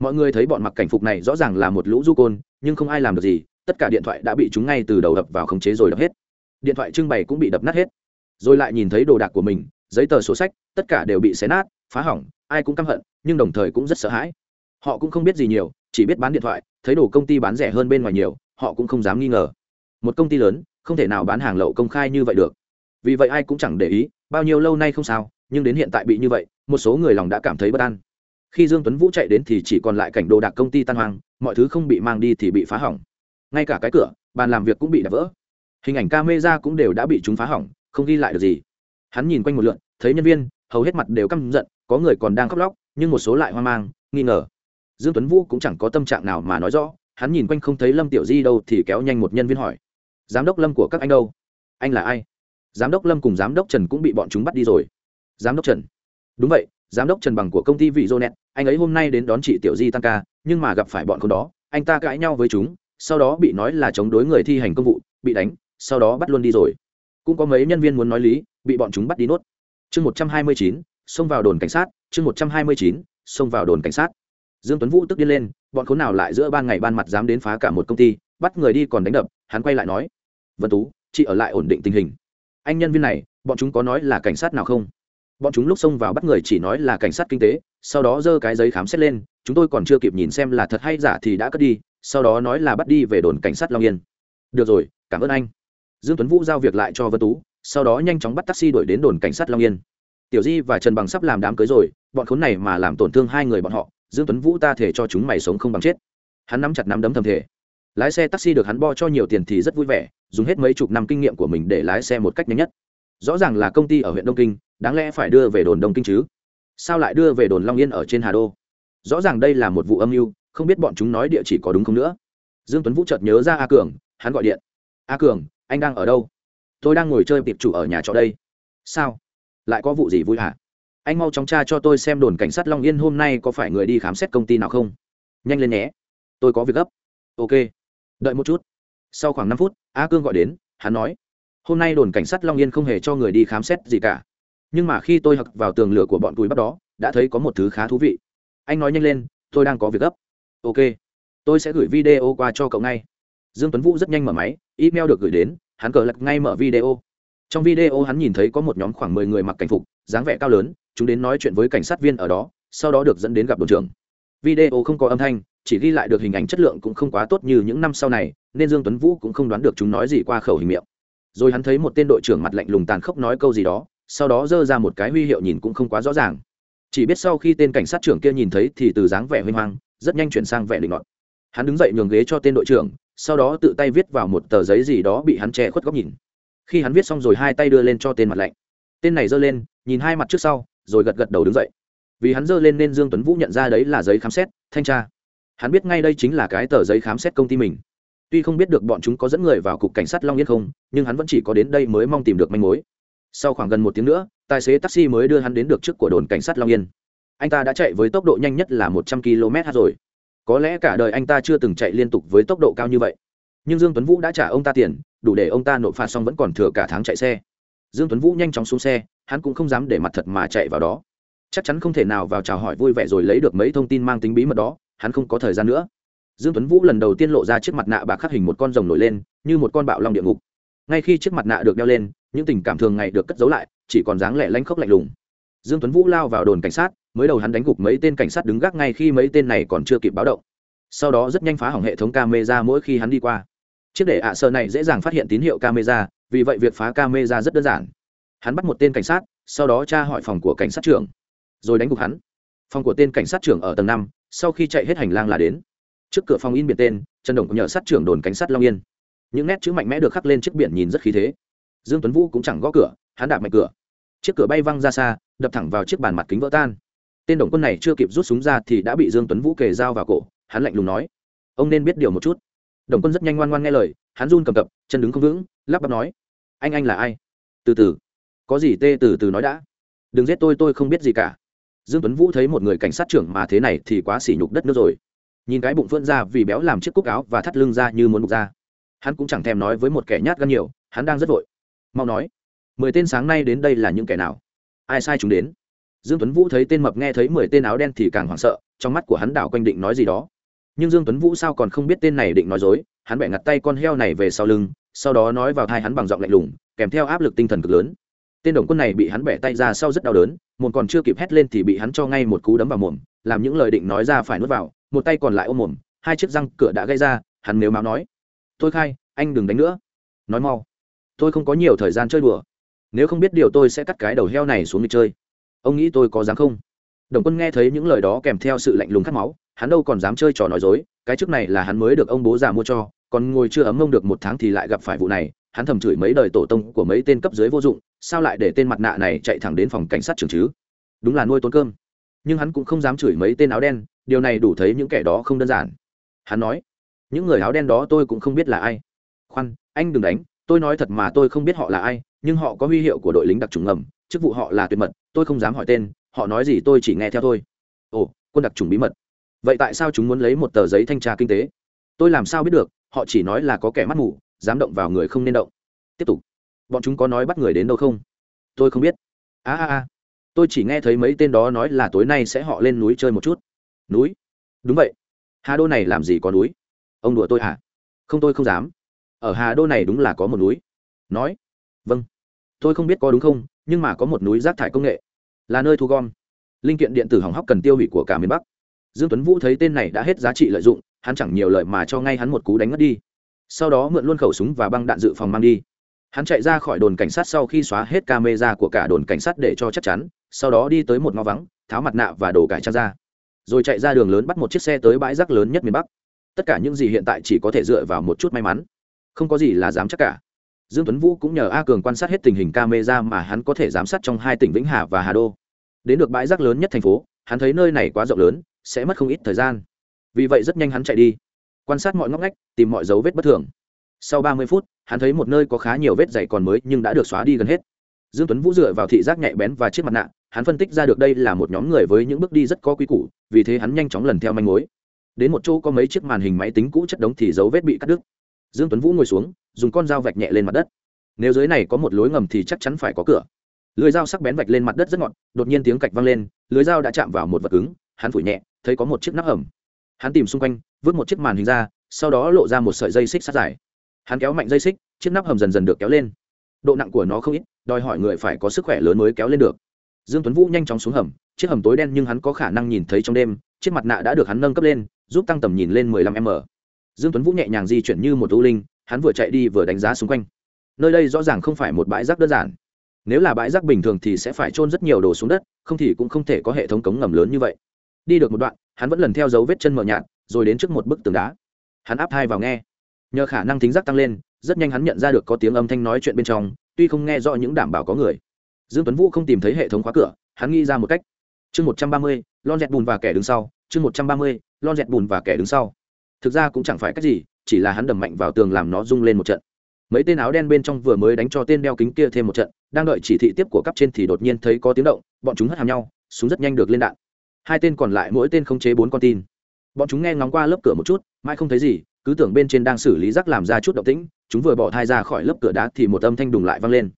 A: Mọi người thấy bọn mặc cảnh phục này rõ ràng là một lũ du côn, nhưng không ai làm được gì, tất cả điện thoại đã bị chúng ngay từ đầu đập vào khống chế rồi đập hết. Điện thoại trưng bày cũng bị đập nát hết rồi lại nhìn thấy đồ đạc của mình, giấy tờ sổ sách, tất cả đều bị xé nát, phá hỏng, ai cũng căm hận, nhưng đồng thời cũng rất sợ hãi. Họ cũng không biết gì nhiều, chỉ biết bán điện thoại, thấy đồ công ty bán rẻ hơn bên ngoài nhiều, họ cũng không dám nghi ngờ. Một công ty lớn, không thể nào bán hàng lậu công khai như vậy được. Vì vậy ai cũng chẳng để ý, bao nhiêu lâu nay không sao, nhưng đến hiện tại bị như vậy, một số người lòng đã cảm thấy bất an. Khi dương tuấn vũ chạy đến thì chỉ còn lại cảnh đồ đạc công ty tan hoang, mọi thứ không bị mang đi thì bị phá hỏng. Ngay cả cái cửa, bàn làm việc cũng bị đập vỡ. Hình ảnh camera cũng đều đã bị chúng phá hỏng không ghi lại được gì. Hắn nhìn quanh một lượn, thấy nhân viên, hầu hết mặt đều căm giận, có người còn đang khóc lóc, nhưng một số lại hoang mang, nghi ngờ. Dương tuấn vũ cũng chẳng có tâm trạng nào mà nói rõ, hắn nhìn quanh không thấy lâm tiểu di đâu thì kéo nhanh một nhân viên hỏi. Giám đốc lâm của các anh đâu? Anh là ai? Giám đốc lâm cùng giám đốc trần cũng bị bọn chúng bắt đi rồi. Giám đốc trần? Đúng vậy, giám đốc trần bằng của công ty vị dô nẹt anh ấy hôm nay đến đón chị tiểu di tăng ca, nhưng mà gặp phải bọn con đó, anh ta cãi nhau với chúng, sau đó bị nói là chống đối người thi hành công vụ, bị đánh, sau đó bắt luôn đi rồi cũng có mấy nhân viên muốn nói lý, bị bọn chúng bắt đi nốt. Chương một trăm hai mươi chín, xông vào đồn cảnh sát, chương một trăm hai mươi chín, xông vào đồn cảnh sát. Dương tuấn vũ tức điên lên, bọn khốn nào lại giữa ban ngày ban mặt dám đến phá cả một công ty, bắt người đi còn đánh đập, hắn quay lại nói, vân tú, chị ở lại ổn định tình hình. Anh nhân viên này, bọn chúng có nói là cảnh sát nào không? Bọn chúng lúc xông vào bắt người chỉ nói là cảnh sát kinh tế, sau đó giơ cái giấy khám xét lên, chúng tôi còn chưa kịp nhìn xem là thật hay giả thì đã cất đi, sau đó nói là bắt đi về đồn cảnh sát long yên. Được rồi, cảm ơn anh dương tuấn vũ giao việc lại cho vân tú, sau đó nhanh chóng bắt taxi đuổi đến đồn cảnh sát long yên. Tiểu di và trần bằng sắp làm đám cưới rồi, bọn khốn này mà làm tổn thương hai người bọn họ, dương tuấn vũ ta thể cho chúng mày sống không bằng chết. Hắn nắm chặt nắm đấm thầm thể. Lái xe taxi được hắn bo cho nhiều tiền thì rất vui vẻ, dùng hết mấy chục năm kinh nghiệm của mình để lái xe một cách nhanh nhất. Rõ ràng là công ty ở huyện đông kinh, đáng lẽ phải đưa về đồn đông kinh chứ? Sao lại đưa về đồn long yên ở trên hà đô? Rõ ràng đây là một vụ âm mưu, không biết bọn chúng nói địa chỉ có đúng không nữa. Dương tuấn vũ chợt nhớ ra a cường, hắn gọi điện. A cường anh đang ở đâu? Tôi đang ngồi chơi tiệp chủ ở nhà trọ đây. Sao? Lại có vụ gì vui hả? Anh mau chóng tra cho tôi xem đồn cảnh sát long yên hôm nay có phải người đi khám xét công ty nào không. Nhanh lên nhé. Tôi có việc gấp. Ok. Đợi một chút. Sau khoảng năm phút, a cương gọi đến, hắn nói, hôm nay đồn cảnh sát long yên không hề cho người đi khám xét gì cả. Nhưng mà khi tôi hặc vào tường lửa của bọn cùi bắt đó, đã thấy có một thứ khá thú vị. Anh nói nhanh lên, tôi đang có việc gấp. Ok. Tôi sẽ gửi video qua cho cậu ngay dương tuấn vũ rất nhanh mở máy, email được gửi đến, hắn cờ lật ngay mở video. Trong video hắn nhìn thấy có một nhóm khoảng mười người mặc cảnh phục, dáng vẻ cao lớn, chúng đến nói chuyện với cảnh sát viên ở đó, sau đó được dẫn đến gặp đồn trưởng. Video không có âm thanh, chỉ ghi lại được hình ảnh chất lượng cũng không quá tốt như những năm sau này, nên dương tuấn vũ cũng không đoán được chúng nói gì qua khẩu hình miệng. Rồi hắn thấy một tên đội trưởng mặt lạnh lùng tàn khốc nói câu gì đó, sau đó giơ ra một cái huy hiệu nhìn cũng không quá rõ ràng. Chỉ biết sau khi tên cảnh sát trưởng kia nhìn thấy thì từ dáng vẻ huy hoang rất nhanh chuyển sang vẻ định ngọt hắn đứng dậy nhường ghế cho tên đội trưởng sau đó tự tay viết vào một tờ giấy gì đó bị hắn che khuất góc nhìn. Khi hắn viết xong rồi hai tay đưa lên cho tên mặt lạnh. Tên này giơ lên, nhìn hai mặt trước sau, rồi gật gật đầu đứng dậy. Vì hắn giơ lên nên dương tuấn vũ nhận ra đấy là giấy khám xét, thanh tra. Hắn biết ngay đây chính là cái tờ giấy khám xét công ty mình. Tuy không biết được bọn chúng có dẫn người vào cục cảnh sát long yên không, nhưng hắn vẫn chỉ có đến đây mới mong tìm được manh mối. Sau khoảng gần một tiếng nữa, tài xế taxi mới đưa hắn đến được trước của đồn cảnh sát long yên. Anh ta đã chạy với tốc độ nhanh nhất là một trăm km/h rồi có lẽ cả đời anh ta chưa từng chạy liên tục với tốc độ cao như vậy. Nhưng dương tuấn vũ đã trả ông ta tiền, đủ để ông ta nộp phạt xong vẫn còn thừa cả tháng chạy xe. Dương tuấn vũ nhanh chóng xuống xe, hắn cũng không dám để mặt thật mà chạy vào đó. Chắc chắn không thể nào vào chào hỏi vui vẻ rồi lấy được mấy thông tin mang tính bí mật đó, hắn không có thời gian nữa. Dương tuấn vũ lần đầu tiên lộ ra chiếc mặt nạ bạc khắc hình một con rồng nổi lên, như một con bạo long địa ngục. Ngay khi chiếc mặt nạ được đeo lên, những tình cảm thường ngày được cất giấu lại, chỉ còn dáng lẻ lánh khốc lạnh lùng. Dương tuấn vũ lao vào đồn cảnh sát mới đầu hắn đánh gục mấy tên cảnh sát đứng gác ngay khi mấy tên này còn chưa kịp báo động. Sau đó rất nhanh phá hỏng hệ thống camera mỗi khi hắn đi qua. Chiếc để ạ à này dễ dàng phát hiện tín hiệu camera, vì vậy việc phá camera rất đơn giản. Hắn bắt một tên cảnh sát, sau đó tra hỏi phòng của cảnh sát trưởng, rồi đánh gục hắn. Phòng của tên cảnh sát trưởng ở tầng năm, sau khi chạy hết hành lang là đến. Trước cửa phòng in biển tên, trần đồng nhờ sát trưởng đồn cảnh sát long yên. Những nét chữ mạnh mẽ được khắc lên chiếc biển nhìn rất khí thế. Dương tuấn vũ cũng chẳng gõ cửa, hắn đạp mạnh cửa. Chiếc cửa bay văng ra xa, đập thẳng vào chiếc bàn mặt kính vỡ tan tên đồng quân này chưa kịp rút súng ra thì đã bị dương tuấn vũ kề dao vào cổ, hắn lạnh lùng nói, ông nên biết điều một chút. Đồng quân rất nhanh ngoan ngoan nghe lời, hắn run cầm cập, chân đứng không vững, lắp bắp nói, anh anh là ai? Từ từ. Có gì tê từ từ nói đã. Đừng giết tôi tôi không biết gì cả. Dương tuấn vũ thấy một người cảnh sát trưởng mà thế này thì quá sỉ nhục đất nước rồi. Nhìn cái bụng phượng ra vì béo làm chiếc cúc áo và thắt lưng ra như muốn bục ra. Hắn cũng chẳng thèm nói với một kẻ nhát gan nhiều, hắn đang rất vội. Mau nói, mười tên sáng nay đến đây là những kẻ nào? Ai sai chúng đến? Dương tuấn vũ thấy tên mập nghe thấy mười tên áo đen thì càng hoảng sợ, trong mắt của hắn đảo quanh định nói gì đó. Nhưng dương tuấn vũ sao còn không biết tên này định nói dối, hắn bẻ ngặt tay con heo này về sau lưng, sau đó nói vào thai hắn bằng giọng lạnh lùng, kèm theo áp lực tinh thần cực lớn. Tên đồng quân này bị hắn bẻ tay ra sau rất đau đớn mồm còn chưa kịp hét lên thì bị hắn cho ngay một cú đấm vào mồm, làm những lời định nói ra phải nuốt vào, một tay còn lại ôm mồm, hai chiếc răng cửa đã gây ra, hắn nếu máu nói tôi khai, anh đừng đánh nữa. Nói mau, tôi không có nhiều thời gian chơi đùa, nếu không biết điều tôi sẽ cắt cái đầu heo này xuống đi chơi ông nghĩ tôi có dám không? Đồng quân nghe thấy những lời đó kèm theo sự lạnh lùng khát máu, hắn đâu còn dám chơi trò nói dối, cái trước này là hắn mới được ông bố già mua cho, còn ngồi chưa ấm ông được một tháng thì lại gặp phải vụ này, hắn thầm chửi mấy đời tổ tông của mấy tên cấp dưới vô dụng, sao lại để tên mặt nạ này chạy thẳng đến phòng cảnh sát trường chứ? Đúng là nuôi tốn cơm. Nhưng hắn cũng không dám chửi mấy tên áo đen, điều này đủ thấy những kẻ đó không đơn giản. Hắn nói, những người áo đen đó tôi cũng không biết là ai. Khoan, anh đừng đánh, tôi nói thật mà tôi không biết họ là ai, nhưng họ có huy hiệu của đội lính đặc trùng ngầm chức vụ họ là tuyệt mật, tôi không dám hỏi tên, họ nói gì tôi chỉ nghe theo thôi. Ồ, quân đặc trùng bí mật. Vậy tại sao chúng muốn lấy một tờ giấy thanh tra kinh tế? Tôi làm sao biết được, họ chỉ nói là có kẻ mắt mù, dám động vào người không nên động. Tiếp tục. Bọn chúng có nói bắt người đến đâu không? Tôi không biết. A a a. Tôi chỉ nghe thấy mấy tên đó nói là tối nay sẽ họ lên núi chơi một chút. Núi? Đúng vậy. Hà đô này làm gì có núi? Ông đùa tôi hả? Không, tôi không dám. Ở hà đô này đúng là có một núi. Nói. Vâng. Tôi không biết có đúng không nhưng mà có một núi rác thải công nghệ. Là nơi thu gom. Linh kiện điện tử hỏng hóc cần tiêu hủy của cả miền bắc. Dương tuấn vũ thấy tên này đã hết giá trị lợi dụng, hắn chẳng nhiều lợi mà cho ngay hắn một cú đánh ngất đi. Sau đó mượn luôn khẩu súng và băng đạn dự phòng mang đi. Hắn chạy ra khỏi đồn cảnh sát sau khi xóa hết camera của cả đồn cảnh sát để cho chắc chắn, sau đó đi tới một ngõ vắng, tháo mặt nạ và đồ cải trang ra. Rồi chạy ra đường lớn bắt một chiếc xe tới bãi rác lớn nhất miền bắc. Tất cả những gì hiện tại chỉ có thể dựa vào một chút may mắn. Không có gì là dám chắc cả dương tuấn vũ cũng nhờ a cường quan sát hết tình hình camera mà hắn có thể giám sát trong hai tỉnh vĩnh hà và hà đô. Đến được bãi rác lớn nhất thành phố, hắn thấy nơi này quá rộng lớn, sẽ mất không ít thời gian. Vì vậy rất nhanh hắn chạy đi. Quan sát mọi ngóc ngách, tìm mọi dấu vết bất thường. Sau ba mươi phút, hắn thấy một nơi có khá nhiều vết dày còn mới nhưng đã được xóa đi gần hết. Dương tuấn vũ dựa vào thị giác nhạy bén và chiếc mặt nạ, hắn phân tích ra được đây là một nhóm người với những bước đi rất có quy củ, vì thế hắn nhanh chóng lần theo manh mối. Đến một chỗ có mấy chiếc màn hình máy tính cũ chất đống thì dấu vết bị cắt đứt dương tuấn vũ ngồi xuống, dùng con dao vạch nhẹ lên mặt đất. Nếu dưới này có một lối ngầm thì chắc chắn phải có cửa. Lưới dao sắc bén vạch lên mặt đất rất ngọn đột nhiên tiếng cạch vang lên, lưới dao đã chạm vào một vật cứng, hắn phủi nhẹ, thấy có một chiếc nắp hầm. Hắn tìm xung quanh, vứt một chiếc màn hình ra, sau đó lộ ra một sợi dây xích sát dài. Hắn kéo mạnh dây xích, chiếc nắp hầm dần dần được kéo lên. Độ nặng của nó không ít, đòi hỏi người phải có sức khỏe lớn mới kéo lên được. Dương tuấn vũ nhanh chóng xuống hầm, chiếc hầm tối đen nhưng hắn có khả năng nhìn thấy trong đêm, chiếc mặt nạ đã được hắn nâng cấp lên, giúp tăng tầm nhìn lên 15 m dương tuấn vũ nhẹ nhàng di chuyển như một ưu linh, hắn vừa chạy đi vừa đánh giá xung quanh. Nơi đây rõ ràng không phải một bãi rác đơn giản. Nếu là bãi rác bình thường thì sẽ phải trôn rất nhiều đồ xuống đất, không thì cũng không thể có hệ thống cống ngầm lớn như vậy. Đi được một đoạn, hắn vẫn lần theo dấu vết chân mờ nhạt, rồi đến trước một bức tường đá. Hắn áp hai vào nghe. Nhờ khả năng thính giác tăng lên, rất nhanh hắn nhận ra được có tiếng âm thanh nói chuyện bên trong, tuy không nghe rõ những đảm bảo có người. Dương tuấn vũ không tìm thấy hệ thống khóa cửa, hắn nghĩ ra một cách. Chương một trăm ba mươi, lon dẹt bùn và kẻ đứng sau. Chương một trăm ba mươi, lon dẹt bùn và kẻ đứng sau thực ra cũng chẳng phải cách gì, chỉ là hắn đầm mạnh vào tường làm nó rung lên một trận. Mấy tên áo đen bên trong vừa mới đánh cho tên đeo kính kia thêm một trận, đang đợi chỉ thị tiếp của cấp trên thì đột nhiên thấy có tiếng động, bọn chúng hất hàm nhau, súng rất nhanh được lên đạn. Hai tên còn lại mỗi tên không chế bốn con tin. Bọn chúng nghe ngóng qua lớp cửa một chút, mãi không thấy gì, cứ tưởng bên trên đang xử lý rác làm ra chút động tĩnh, chúng vừa bỏ thai ra khỏi lớp cửa đá thì một âm thanh đùng lại vang lên.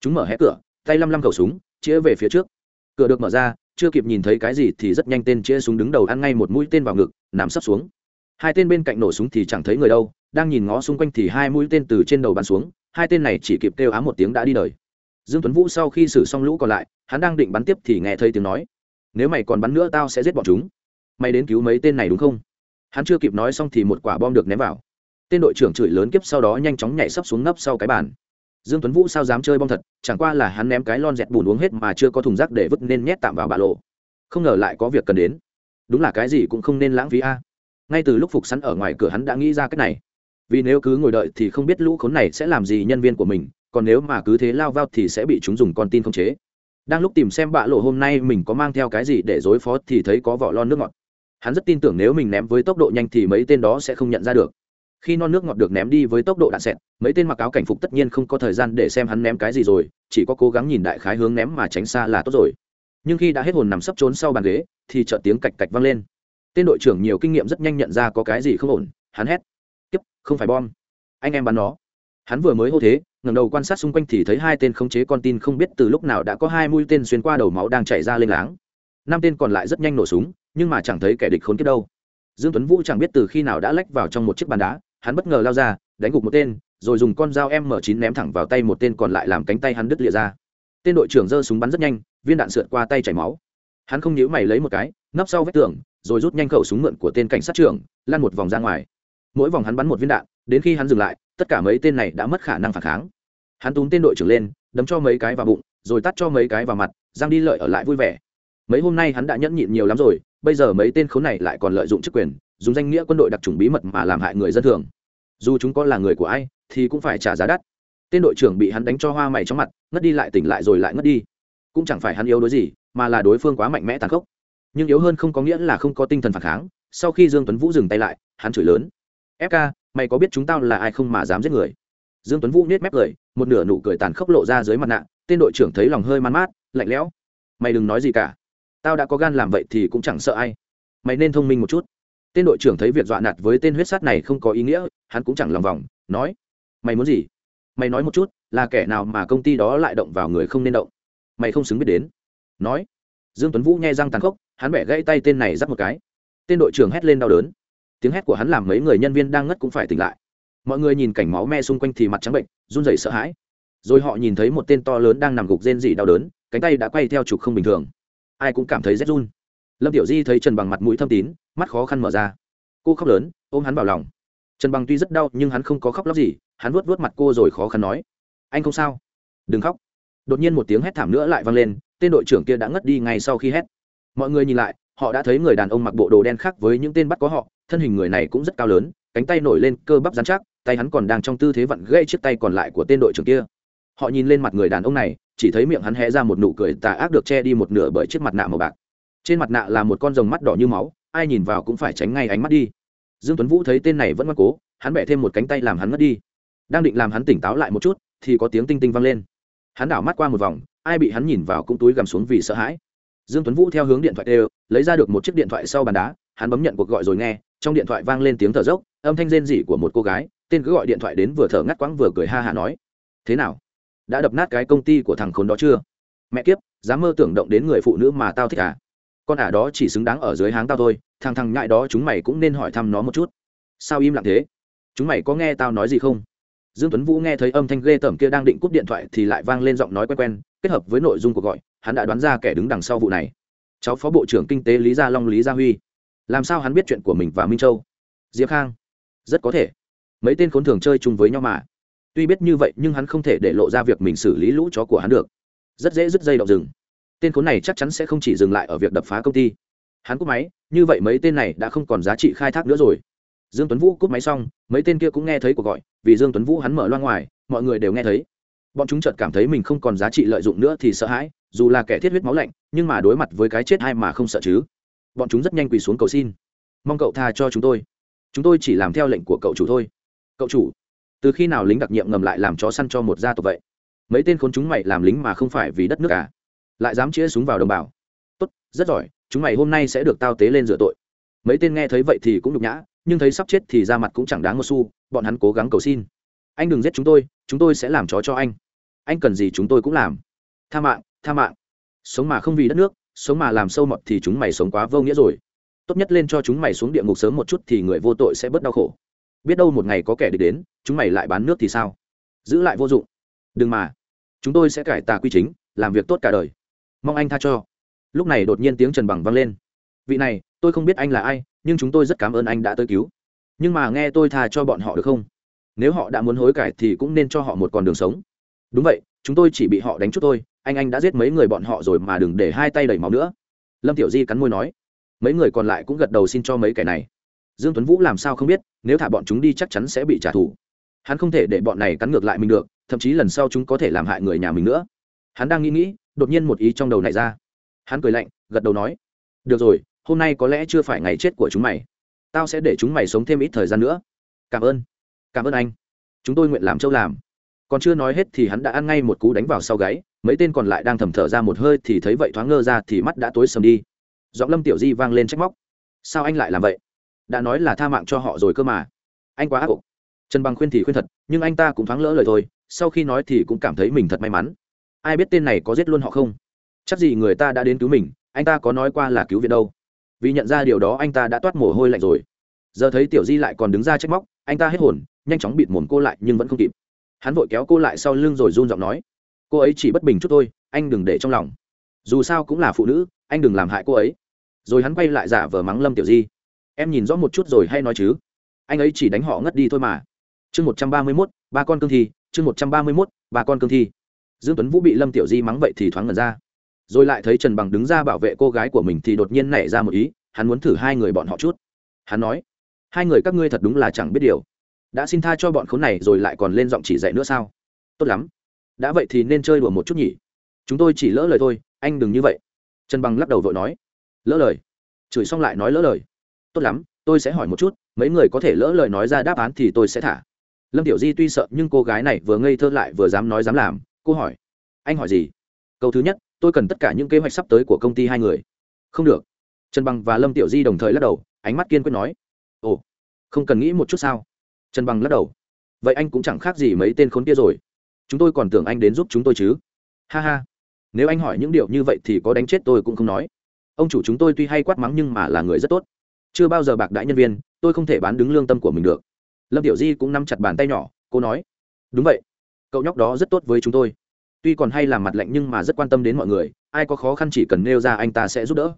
A: Chúng mở hé cửa, tay lăm lăm khẩu súng, chĩa về phía trước. Cửa được mở ra, chưa kịp nhìn thấy cái gì thì rất nhanh tên chĩa súng đứng đầu ăn ngay một mũi tên vào ngực, nằm sấp xuống hai tên bên cạnh nổ súng thì chẳng thấy người đâu, đang nhìn ngó xung quanh thì hai mũi tên từ trên đầu bắn xuống, hai tên này chỉ kịp kêu ám một tiếng đã đi đời. Dương tuấn vũ sau khi xử xong lũ còn lại, hắn đang định bắn tiếp thì nghe thấy tiếng nói, nếu mày còn bắn nữa tao sẽ giết bọn chúng. Mày đến cứu mấy tên này đúng không? Hắn chưa kịp nói xong thì một quả bom được ném vào. Tên đội trưởng chửi lớn kiếp sau đó nhanh chóng nhảy sấp xuống ngấp sau cái bàn. Dương tuấn vũ sao dám chơi bom thật, chẳng qua là hắn ném cái lon dẹt bùn uống hết mà chưa có thùng rác để vứt nên nhét tạm vào bà lộ. Không ngờ lại có việc cần đến. Đúng là cái gì cũng không nên lãng phí a ngay từ lúc phục sẵn ở ngoài cửa hắn đã nghĩ ra cách này. Vì nếu cứ ngồi đợi thì không biết lũ khốn này sẽ làm gì nhân viên của mình, còn nếu mà cứ thế lao vào thì sẽ bị chúng dùng con tin không chế. Đang lúc tìm xem bạ lộ hôm nay mình có mang theo cái gì để đối phó thì thấy có vỏ lon nước ngọt. Hắn rất tin tưởng nếu mình ném với tốc độ nhanh thì mấy tên đó sẽ không nhận ra được. Khi non nước ngọt được ném đi với tốc độ đạn xẹt, mấy tên mặc áo cảnh phục tất nhiên không có thời gian để xem hắn ném cái gì rồi, chỉ có cố gắng nhìn đại khái hướng ném mà tránh xa là tốt rồi. Nhưng khi đã hết hồn nằm sấp trốn sau bàn ghế, thì chợt tiếng cạch cạch vang lên tên đội trưởng nhiều kinh nghiệm rất nhanh nhận ra có cái gì không ổn, hắn hét. Kiếp, không phải bom. Anh em bắn nó. Hắn vừa mới hô thế, ngẩng đầu quan sát xung quanh thì thấy hai tên khống chế con tin không biết từ lúc nào đã có hai mũi tên xuyên qua đầu máu đang chảy ra lên láng. Năm tên còn lại rất nhanh nổ súng, nhưng mà chẳng thấy kẻ địch khốn kiếp đâu. Dương tuấn vũ chẳng biết từ khi nào đã lách vào trong một chiếc bàn đá, hắn bất ngờ lao ra, đánh gục một tên, rồi dùng con dao m 9 ném thẳng vào tay một tên còn lại làm cánh tay hắn đứt lìa ra. Tên đội trưởng giơ súng bắn rất nhanh, viên đạn sượt qua tay chảy máu. Hắn không nhíu mày lấy một cái, nấp sau vách tường rồi rút nhanh khẩu súng mượn của tên cảnh sát trưởng lan một vòng ra ngoài. Mỗi vòng hắn bắn một viên đạn, đến khi hắn dừng lại, tất cả mấy tên này đã mất khả năng phản kháng. Hắn túm tên đội trưởng lên, đấm cho mấy cái vào bụng, rồi tắt cho mấy cái vào mặt, giang đi lợi ở lại vui vẻ. Mấy hôm nay hắn đã nhẫn nhịn nhiều lắm rồi, bây giờ mấy tên khốn này lại còn lợi dụng chức quyền, dùng danh nghĩa quân đội đặc trùng bí mật mà làm hại người dân thường. Dù chúng có là người của ai, thì cũng phải trả giá đắt. Tên đội trưởng bị hắn đánh cho hoa mày trong mặt, ngất đi lại tỉnh lại rồi lại ngất đi. Cũng chẳng phải hắn yếu đối gì, mà là đối phương quá mạnh mẽ tàn khốc nhưng yếu hơn không có nghĩa là không có tinh thần phản kháng, sau khi dương tuấn vũ dừng tay lại, hắn chửi lớn fk mày có biết chúng tao là ai không mà dám giết người? Dương tuấn vũ nết mép cười, một nửa nụ cười tàn khốc lộ ra dưới mặt nạ, tên đội trưởng thấy lòng hơi man mát, lạnh lẽo, mày đừng nói gì cả, tao đã có gan làm vậy thì cũng chẳng sợ ai, mày nên thông minh một chút. Tên đội trưởng thấy việc dọa nạt với tên huyết sát này không có ý nghĩa, hắn cũng chẳng lòng vòng, nói, mày muốn gì? Mày nói một chút, là kẻ nào mà công ty đó lại động vào người không nên động? Mày không xứng biết đến. Nói dương tuấn vũ nghe răng tàn khốc, hắn bẻ gãy tay tên này giáp một cái. Tên đội trưởng hét lên đau đớn. Tiếng hét của hắn làm mấy người nhân viên đang ngất cũng phải tỉnh lại. Mọi người nhìn cảnh máu me xung quanh thì mặt trắng bệnh, run rẩy sợ hãi. Rồi họ nhìn thấy một tên to lớn đang nằm gục rên rỉ đau đớn, cánh tay đã quay theo trục không bình thường. Ai cũng cảm thấy rét run. Lâm tiểu di thấy trần bằng mặt mũi thâm tín mắt khó khăn mở ra. Cô khóc lớn, ôm hắn vào lòng. Trần bằng tuy rất đau nhưng hắn không có khóc lóc gì, hắn vuốt vuốt mặt cô rồi khó khăn nói. Anh không sao. Đừng khóc. Đột nhiên một tiếng hét thảm nữa lại vang lên tên đội trưởng kia đã ngất đi ngay sau khi hét. Mọi người nhìn lại, họ đã thấy người đàn ông mặc bộ đồ đen khác với những tên bắt có họ, thân hình người này cũng rất cao lớn, cánh tay nổi lên cơ bắp dán chắc, tay hắn còn đang trong tư thế vặn gây chiếc tay còn lại của tên đội trưởng kia. Họ nhìn lên mặt người đàn ông này, chỉ thấy miệng hắn hé ra một nụ cười tà ác được che đi một nửa bởi chiếc mặt nạ màu bạc. Trên mặt nạ là một con rồng mắt đỏ như máu, ai nhìn vào cũng phải tránh ngay ánh mắt đi. Dương tuấn vũ thấy tên này vẫn ngoan cố, hắn bẻ thêm một cánh tay làm hắn ngất đi. Đang định làm hắn tỉnh táo lại một chút, thì có tiếng tinh tinh vang lên. Hắn đảo mắt qua một vòng ai bị hắn nhìn vào cũng túi gầm xuống vì sợ hãi. Dương tuấn vũ theo hướng điện thoại đều, lấy ra được một chiếc điện thoại sau bàn đá, hắn bấm nhận cuộc gọi rồi nghe, trong điện thoại vang lên tiếng thở dốc, âm thanh rên rỉ của một cô gái, tên cứ gọi điện thoại đến vừa thở ngắt quãng vừa cười ha hả nói, thế nào? Đã đập nát cái công ty của thằng khốn đó chưa? Mẹ kiếp, dám mơ tưởng động đến người phụ nữ mà tao thích à? Con ả đó chỉ xứng đáng ở dưới háng tao thôi, thằng thằng ngại đó chúng mày cũng nên hỏi thăm nó một chút. Sao im lặng thế? Chúng mày có nghe tao nói gì không? Dương tuấn vũ nghe thấy âm thanh ghê tởm kia đang định cúp điện thoại thì lại vang lên giọng nói quen quen, kết hợp với nội dung cuộc gọi, hắn đã đoán ra kẻ đứng đằng sau vụ này. Cháu phó bộ trưởng kinh tế lý gia long, lý gia huy. Làm sao hắn biết chuyện của mình và minh châu? Diệp khang. Rất có thể. Mấy tên khốn thường chơi chung với nhau mà. Tuy biết như vậy nhưng hắn không thể để lộ ra việc mình xử lý lũ chó của hắn được. Rất dễ dứt dây động rừng. Tên khốn này chắc chắn sẽ không chỉ dừng lại ở việc đập phá công ty. Hắn cúp máy, như vậy mấy tên này đã không còn giá trị khai thác nữa rồi dương tuấn vũ cúp máy xong, mấy tên kia cũng nghe thấy cuộc gọi, vì dương tuấn vũ hắn mở loa ngoài, mọi người đều nghe thấy. Bọn chúng chợt cảm thấy mình không còn giá trị lợi dụng nữa thì sợ hãi, dù là kẻ thiết huyết máu lạnh, nhưng mà đối mặt với cái chết ai mà không sợ chứ? Bọn chúng rất nhanh quỳ xuống cầu xin. Mong cậu tha cho chúng tôi. Chúng tôi chỉ làm theo lệnh của cậu chủ thôi. Cậu chủ, từ khi nào lính đặc nhiệm ngầm lại làm chó săn cho một gia tộc vậy? Mấy tên khốn chúng mày làm lính mà không phải vì đất nước cả lại dám chĩa súng vào đồng bào. Tốt, rất giỏi, chúng mày hôm nay sẽ được tao tế lên rửa tội. Mấy tên nghe thấy vậy thì cũng nhục nhã nhưng thấy sắp chết thì ra mặt cũng chẳng đáng một xu, bọn hắn cố gắng cầu xin. Anh đừng giết chúng tôi chúng tôi sẽ làm chó cho anh. Anh cần gì chúng tôi cũng làm. Tha mạng tha mạng. Sống mà không vì đất nước, sống mà làm sâu mọt thì chúng mày sống quá vô nghĩa rồi. Tốt nhất lên cho chúng mày xuống địa ngục sớm một chút thì người vô tội sẽ bớt đau khổ. Biết đâu một ngày có kẻ địch đến, chúng mày lại bán nước thì sao? Giữ lại vô dụng. Đừng mà. Chúng tôi sẽ cải tà quy chính, làm việc tốt cả đời. Mong anh tha cho. Lúc này đột nhiên tiếng trần bằng vang lên. Vị này tôi không biết anh là ai, nhưng chúng tôi rất cảm ơn anh đã tới cứu. Nhưng mà nghe tôi tha cho bọn họ được không? Nếu họ đã muốn hối cải thì cũng nên cho họ một con đường sống. Đúng vậy, chúng tôi chỉ bị họ đánh chút thôi, anh anh đã giết mấy người bọn họ rồi mà đừng để hai tay đầy máu nữa. Lâm tiểu di cắn môi nói. Mấy người còn lại cũng gật đầu xin cho mấy kẻ này. Dương tuấn vũ làm sao không biết, nếu thả bọn chúng đi chắc chắn sẽ bị trả thù. Hắn không thể để bọn này cắn ngược lại mình được, thậm chí lần sau chúng có thể làm hại người nhà mình nữa. Hắn đang nghĩ nghĩ, đột nhiên một ý trong đầu này ra. Hắn cười lạnh, gật đầu nói. Được rồi hôm nay có lẽ chưa phải ngày chết của chúng mày. Tao sẽ để chúng mày sống thêm ít thời gian nữa. Cảm ơn. Cảm ơn anh. Chúng tôi nguyện làm châu làm. Còn chưa nói hết thì hắn đã ăn ngay một cú đánh vào sau gáy, mấy tên còn lại đang thầm thở ra một hơi thì thấy vậy thoáng ngơ ra thì mắt đã tối sầm đi. Giọng lâm tiểu di vang lên trách móc. Sao anh lại làm vậy? Đã nói là tha mạng cho họ rồi cơ mà. Anh quá ác ục trần bằng khuyên thì khuyên thật, nhưng anh ta cũng thoáng lỡ lời thôi, sau khi nói thì cũng cảm thấy mình thật may mắn. Ai biết tên này có giết luôn họ không? Chắc gì người ta đã đến cứu mình, anh ta có nói qua là cứu viện đâu vì nhận ra điều đó anh ta đã toát mồ hôi lạnh rồi. Giờ thấy tiểu di lại còn đứng ra trách móc, anh ta hết hồn, nhanh chóng bịt mồm cô lại nhưng vẫn không kịp. Hắn vội kéo cô lại sau lưng rồi run giọng nói, cô ấy chỉ bất bình chút thôi, anh đừng để trong lòng. Dù sao cũng là phụ nữ, anh đừng làm hại cô ấy. Rồi hắn quay lại giả vờ mắng lâm tiểu di, em nhìn rõ một chút rồi hay nói chứ? Anh ấy chỉ đánh họ ngất đi thôi mà. Chương một trăm ba mươi mốt, ba con cương thi, chương một trăm ba mươi mốt, ba con cương thi. Dương tuấn vũ bị lâm tiểu di mắng vậy thì thoáng ngần ra rồi lại thấy trần bằng đứng ra bảo vệ cô gái của mình thì đột nhiên nảy ra một ý, hắn muốn thử hai người bọn họ chút. Hắn nói, hai người các ngươi thật đúng là chẳng biết điều. Đã xin tha cho bọn khốn này rồi lại còn lên giọng chỉ dạy nữa sao? Tốt lắm. Đã vậy thì nên chơi đùa một chút nhỉ. Chúng tôi chỉ lỡ lời thôi, anh đừng như vậy. Trần bằng lắc đầu vội nói, lỡ lời. Chửi xong lại nói lỡ lời. Tốt lắm, tôi sẽ hỏi một chút, mấy người có thể lỡ lời nói ra đáp án thì tôi sẽ thả. Lâm tiểu di tuy sợ nhưng cô gái này vừa ngây thơ lại vừa dám nói dám làm, cô hỏi, anh hỏi gì? Câu thứ nhất tôi cần tất cả những kế hoạch sắp tới của công ty hai người. Không được. Trần bằng và lâm tiểu di đồng thời lắc đầu, ánh mắt kiên quyết nói. Ồ, không cần nghĩ một chút sao? Trần bằng lắc đầu. Vậy anh cũng chẳng khác gì mấy tên khốn kia rồi. Chúng tôi còn tưởng anh đến giúp chúng tôi chứ. Ha ha. Nếu anh hỏi những điều như vậy thì có đánh chết tôi cũng không nói. Ông chủ chúng tôi tuy hay quát mắng nhưng mà là người rất tốt. Chưa bao giờ bạc đãi nhân viên, tôi không thể bán đứng lương tâm của mình được. Lâm tiểu di cũng nắm chặt bàn tay nhỏ, cô nói. Đúng vậy. Cậu nhóc đó rất tốt với chúng tôi tuy còn hay làm mặt lạnh nhưng mà rất quan tâm đến mọi người, ai có khó khăn chỉ cần nêu ra anh ta sẽ giúp đỡ.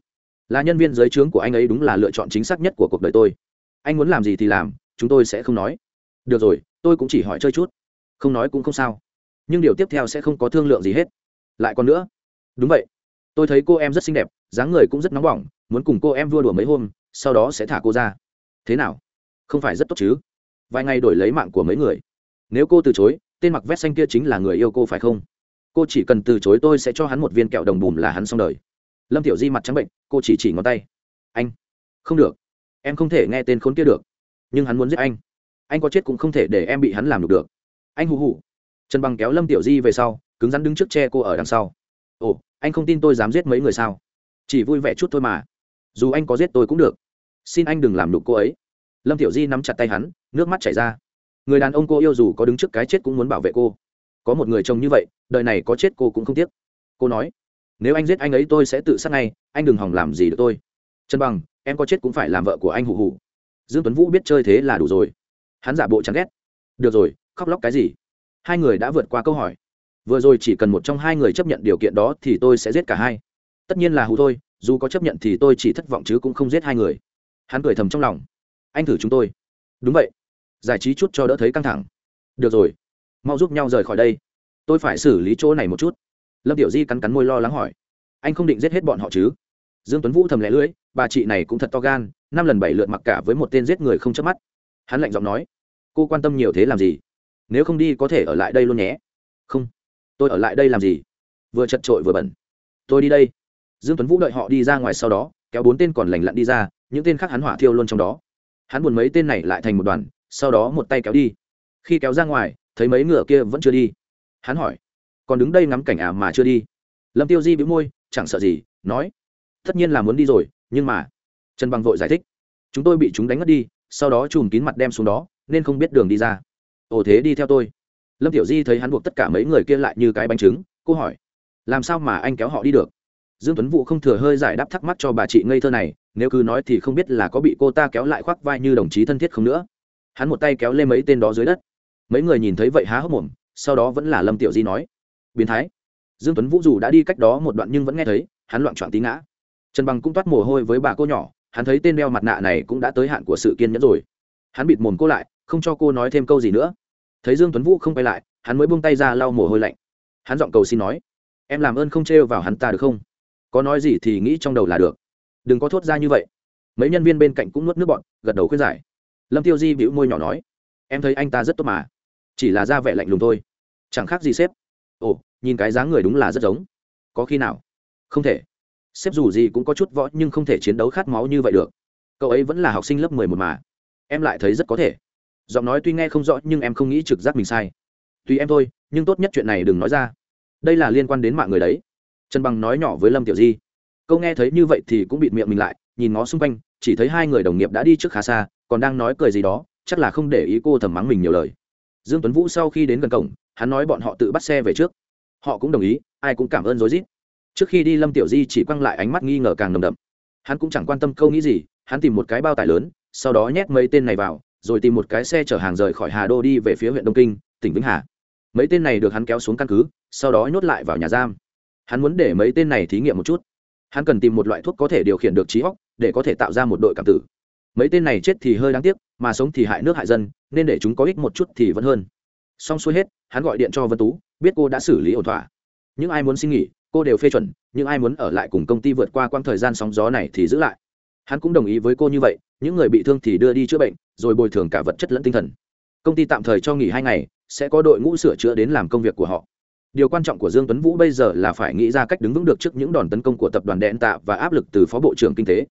A: Là nhân viên dưới trướng của anh ấy đúng là lựa chọn chính xác nhất của cuộc đời tôi. Anh muốn làm gì thì làm, chúng tôi sẽ không nói. Được rồi, tôi cũng chỉ hỏi chơi chút. Không nói cũng không sao. Nhưng điều tiếp theo sẽ không có thương lượng gì hết. Lại còn nữa. Đúng vậy. Tôi thấy cô em rất xinh đẹp, dáng người cũng rất nóng bỏng, muốn cùng cô em vua đùa mấy hôm, sau đó sẽ thả cô ra. Thế nào? Không phải rất tốt chứ? Vài ngày đổi lấy mạng của mấy người. Nếu cô từ chối, tên mặc vest xanh kia chính là người yêu cô phải không? Cô chỉ cần từ chối tôi sẽ cho hắn một viên kẹo đồng bùm là hắn xong đời. Lâm tiểu di mặt trắng bệnh, cô chỉ chỉ ngón tay. Anh, không được. Em không thể nghe tên khốn kia được. Nhưng hắn muốn giết anh. Anh có chết cũng không thể để em bị hắn làm được được. Anh hù hù. Trần bằng kéo lâm tiểu di về sau, cứng rắn đứng trước che cô ở đằng sau. Ồ, anh không tin tôi dám giết mấy người sao? Chỉ vui vẻ chút thôi mà. Dù anh có giết tôi cũng được. Xin anh đừng làm đục cô ấy. Lâm tiểu di nắm chặt tay hắn, nước mắt chảy ra. Người đàn ông cô yêu dù có đứng trước cái chết cũng muốn bảo vệ cô có một người chồng như vậy, đời này có chết cô cũng không tiếc. Cô nói, nếu anh giết anh ấy tôi sẽ tự sát ngay, anh đừng hỏng làm gì được tôi. Trần bằng, em có chết cũng phải làm vợ của anh hụ hụ dương tuấn vũ biết chơi thế là đủ rồi. Hắn giả bộ chán ghét. Được rồi, khóc lóc cái gì? Hai người đã vượt qua câu hỏi. Vừa rồi chỉ cần một trong hai người chấp nhận điều kiện đó thì tôi sẽ giết cả hai. Tất nhiên là hù thôi, dù có chấp nhận thì tôi chỉ thất vọng chứ cũng không giết hai người. Hắn cười thầm trong lòng. Anh thử chúng tôi. Đúng vậy. Giải trí chút cho đỡ thấy căng thẳng. Được rồi mau giúp nhau rời khỏi đây. Tôi phải xử lý chỗ này một chút. Lâm tiểu di cắn cắn môi lo lắng hỏi. Anh không định giết hết bọn họ chứ? Dương tuấn vũ thầm lẻ lưỡi, bà chị này cũng thật to gan, năm lần bảy lượt mặc cả với một tên giết người không chớp mắt. Hắn lạnh giọng nói, cô quan tâm nhiều thế làm gì? Nếu không đi có thể ở lại đây luôn nhé. Không, tôi ở lại đây làm gì? Vừa chật trội vừa bẩn. Tôi đi đây. Dương tuấn vũ đợi họ đi ra ngoài sau đó, kéo bốn tên còn lành lặn đi ra, những tên khác hắn hỏa thiêu luôn trong đó. Hắn buồn mấy tên này lại thành một đoàn, sau đó một tay kéo đi. Khi kéo ra ngoài thấy mấy ngựa kia vẫn chưa đi. Hắn hỏi, còn đứng đây ngắm cảnh à mà chưa đi? Lâm tiêu di bĩu môi, chẳng sợ gì, nói, tất nhiên là muốn đi rồi, nhưng mà trần bằng vội giải thích, chúng tôi bị chúng đánh mất đi, sau đó chùm kín mặt đem xuống đó, nên không biết đường đi ra. Ồ thế đi theo tôi. Lâm tiểu di thấy hắn buộc tất cả mấy người kia lại như cái bánh trứng, cô hỏi, làm sao mà anh kéo họ đi được? Dương tuấn vũ không thừa hơi giải đáp thắc mắc cho bà chị ngây thơ này, nếu cứ nói thì không biết là có bị cô ta kéo lại khoác vai như đồng chí thân thiết không nữa. Hắn một tay kéo lên mấy tên đó dưới đất mấy người nhìn thấy vậy há hốc mồm, sau đó vẫn là lâm tiểu di nói, biến thái. Dương tuấn vũ dù đã đi cách đó một đoạn nhưng vẫn nghe thấy, hắn loạn trọn tí ngã. Trần bằng cũng toát mồ hôi với bà cô nhỏ, hắn thấy tên đeo mặt nạ này cũng đã tới hạn của sự kiên nhẫn rồi. Hắn bịt mồm cô lại, không cho cô nói thêm câu gì nữa. Thấy dương tuấn vũ không quay lại, hắn mới buông tay ra lau mồ hôi lạnh. Hắn giọng cầu xin nói, em làm ơn không trêu vào hắn ta được không? Có nói gì thì nghĩ trong đầu là được. Đừng có thốt ra như vậy. Mấy nhân viên bên cạnh cũng nuốt nước bọn gật đầu khuyên giải. Lâm tiêu di bĩu môi nhỏ nói, em thấy anh ta rất tốt mà chỉ là ra vẻ lạnh lùng thôi. Chẳng khác gì sếp. Ồ, nhìn cái dáng người đúng là rất giống. Có khi nào? Không thể. Sếp dù gì cũng có chút võ nhưng không thể chiến đấu khát máu như vậy được. Cậu ấy vẫn là học sinh lớp mười một mà. Em lại thấy rất có thể. Giọng nói tuy nghe không rõ nhưng em không nghĩ trực giác mình sai. Tùy em thôi, nhưng tốt nhất chuyện này đừng nói ra. Đây là liên quan đến mạng người đấy. Trần bằng nói nhỏ với lâm tiểu di. Câu nghe thấy như vậy thì cũng bịt miệng mình lại, nhìn ngó xung quanh, chỉ thấy hai người đồng nghiệp đã đi trước khá xa, còn đang nói cười gì đó, chắc là không để ý cô thầm mắng mình nhiều lời dương tuấn vũ sau khi đến gần cổng, hắn nói bọn họ tự bắt xe về trước. Họ cũng đồng ý, ai cũng cảm ơn rối rít. Trước khi đi lâm tiểu di chỉ quăng lại ánh mắt nghi ngờ càng nồng đậm. Hắn cũng chẳng quan tâm câu nghĩ gì, hắn tìm một cái bao tải lớn, sau đó nhét mấy tên này vào, rồi tìm một cái xe chở hàng rời khỏi hà đô đi về phía huyện đông kinh, tỉnh vĩnh hà. Mấy tên này được hắn kéo xuống căn cứ, sau đó nhốt lại vào nhà giam. Hắn muốn để mấy tên này thí nghiệm một chút. Hắn cần tìm một loại thuốc có thể điều khiển được trí óc, để có thể tạo ra một đội cảm tử mấy tên này chết thì hơi đáng tiếc, mà sống thì hại nước hại dân, nên để chúng có ích một chút thì vẫn hơn. Xong xuôi hết, hắn gọi điện cho vân tú, biết cô đã xử lý ổn thỏa. Những ai muốn xin nghỉ, cô đều phê chuẩn nhưng ai muốn ở lại cùng công ty vượt qua quãng thời gian sóng gió này thì giữ lại. Hắn cũng đồng ý với cô như vậy, những người bị thương thì đưa đi chữa bệnh, rồi bồi thường cả vật chất lẫn tinh thần. Công ty tạm thời cho nghỉ hai ngày, sẽ có đội ngũ sửa chữa đến làm công việc của họ. Điều quan trọng của dương tuấn vũ bây giờ là phải nghĩ ra cách đứng vững được trước những đòn tấn công của tập đoàn đen tạ và áp lực từ phó bộ trưởng kinh tế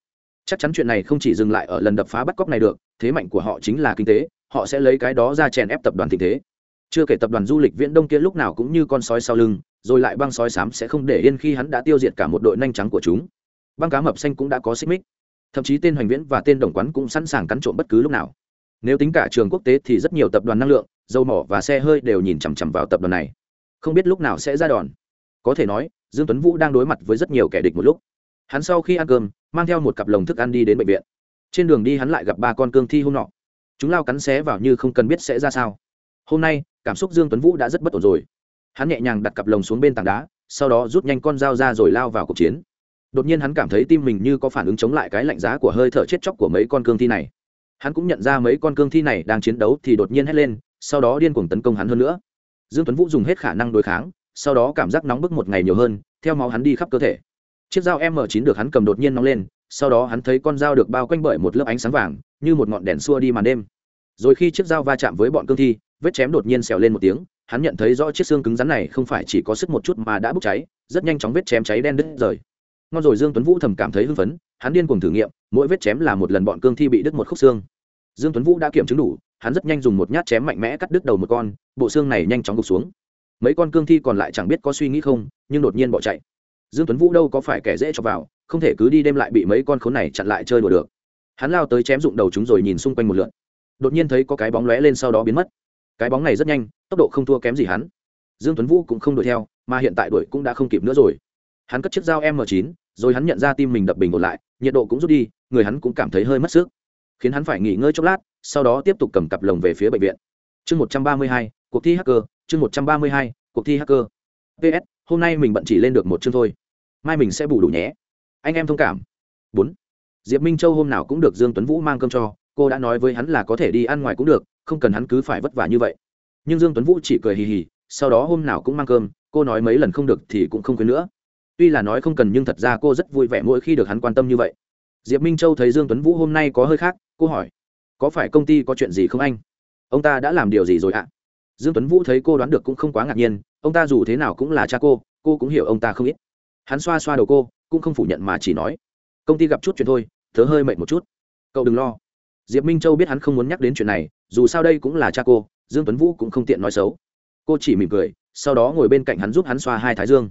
A: chắc chắn chuyện này không chỉ dừng lại ở lần đập phá bắt cóc này được, thế mạnh của họ chính là kinh tế, họ sẽ lấy cái đó ra chèn ép tập đoàn tình thế. Chưa kể tập đoàn du lịch viễn đông kia lúc nào cũng như con sói sau lưng, rồi lại băng sói xám sẽ không để yên khi hắn đã tiêu diệt cả một đội nhanh trắng của chúng. Băng cá mập xanh cũng đã có xích mích. Thậm chí tên hoành viễn và tên đồng quán cũng sẵn sàng cắn trộm bất cứ lúc nào. Nếu tính cả trường quốc tế thì rất nhiều tập đoàn năng lượng, dầu mỏ và xe hơi đều nhìn chằm chằm vào tập đoàn này. Không biết lúc nào sẽ ra đòn. Có thể nói, dương tuấn vũ đang đối mặt với rất nhiều kẻ địch một lúc. Hắn sau khi ăn cơm mang theo một cặp lồng thức ăn đi đến bệnh viện. Trên đường đi hắn lại gặp ba con cương thi hôm nọ. Chúng lao cắn xé vào như không cần biết sẽ ra sao. Hôm nay, cảm xúc dương tuấn vũ đã rất bất ổn rồi. Hắn nhẹ nhàng đặt cặp lồng xuống bên tảng đá, sau đó rút nhanh con dao ra rồi lao vào cuộc chiến. Đột nhiên hắn cảm thấy tim mình như có phản ứng chống lại cái lạnh giá của hơi thở chết chóc của mấy con cương thi này. Hắn cũng nhận ra mấy con cương thi này đang chiến đấu thì đột nhiên hét lên, sau đó điên cuồng tấn công hắn hơn nữa. Dương tuấn vũ dùng hết khả năng đối kháng, sau đó cảm giác nóng bức một ngày nhiều hơn, theo máu hắn đi khắp cơ thể chiếc dao m 9 được hắn cầm đột nhiên nóng lên, sau đó hắn thấy con dao được bao quanh bởi một lớp ánh sáng vàng, như một ngọn đèn xua đi màn đêm. Rồi khi chiếc dao va chạm với bọn cương thi, vết chém đột nhiên xèo lên một tiếng, hắn nhận thấy rõ chiếc xương cứng rắn này không phải chỉ có sức một chút mà đã bốc cháy, rất nhanh chóng vết chém cháy đen đứt rời. Ngon rồi, dương tuấn vũ thầm cảm thấy hưng phấn, hắn điên cuồng thử nghiệm, mỗi vết chém là một lần bọn cương thi bị đứt một khúc xương. Dương tuấn vũ đã kiểm chứng đủ, hắn rất nhanh dùng một nhát chém mạnh mẽ cắt đứt đầu một con, bộ xương này nhanh chóng gục xuống. Mấy con cương thi còn lại chẳng biết có suy nghĩ không, nhưng đột nhiên bỏ chạy dương tuấn vũ đâu có phải kẻ dễ cho vào, không thể cứ đi đêm lại bị mấy con khốn này chặn lại chơi đùa được. Hắn lao tới chém dụng đầu chúng rồi nhìn xung quanh một lượn đột nhiên thấy có cái bóng lóe lên sau đó biến mất. Cái bóng này rất nhanh, tốc độ không thua kém gì hắn. Dương tuấn vũ cũng không đuổi theo, mà hiện tại đuổi cũng đã không kịp nữa rồi. Hắn cất chiếc dao m 9 rồi hắn nhận ra tim mình đập bình ổn lại, nhiệt độ cũng rút đi, người hắn cũng cảm thấy hơi mất sức. Khiến hắn phải nghỉ ngơi chốc lát, sau đó tiếp tục cầm cặp lồng về phía bệnh viện. Chương một trăm ba mươi hai, cuộc thi hacker, chương một trăm ba mươi hai, cuộc thi hacker. Ps hôm nay mình bận chỉ lên được một chương thôi mai mình sẽ bù đủ nhé. Anh em thông cảm. Bốn. Diệp minh châu hôm nào cũng được dương tuấn vũ mang cơm cho. Cô đã nói với hắn là có thể đi ăn ngoài cũng được, không cần hắn cứ phải vất vả như vậy. Nhưng dương tuấn vũ chỉ cười hì hì, sau đó hôm nào cũng mang cơm, cô nói mấy lần không được thì cũng không quên nữa. Tuy là nói không cần nhưng thật ra cô rất vui vẻ mỗi khi được hắn quan tâm như vậy. Diệp minh châu thấy dương tuấn vũ hôm nay có hơi khác, cô hỏi, có phải công ty có chuyện gì không anh? Ông ta đã làm điều gì rồi ạ? Dương tuấn vũ thấy cô đoán được cũng không quá ngạc nhiên, ông ta dù thế nào cũng là cha cô cô cũng hiểu ông ta không ít hắn xoa xoa đầu cô, cũng không phủ nhận mà chỉ nói, công ty gặp chút chuyện thôi, thớ hơi mệt một chút. Cậu đừng lo. Diệp minh châu biết hắn không muốn nhắc đến chuyện này, dù sao đây cũng là cha cô, dương tuấn vũ cũng không tiện nói xấu. Cô chỉ mỉm cười, sau đó ngồi bên cạnh hắn giúp hắn xoa hai thái dương.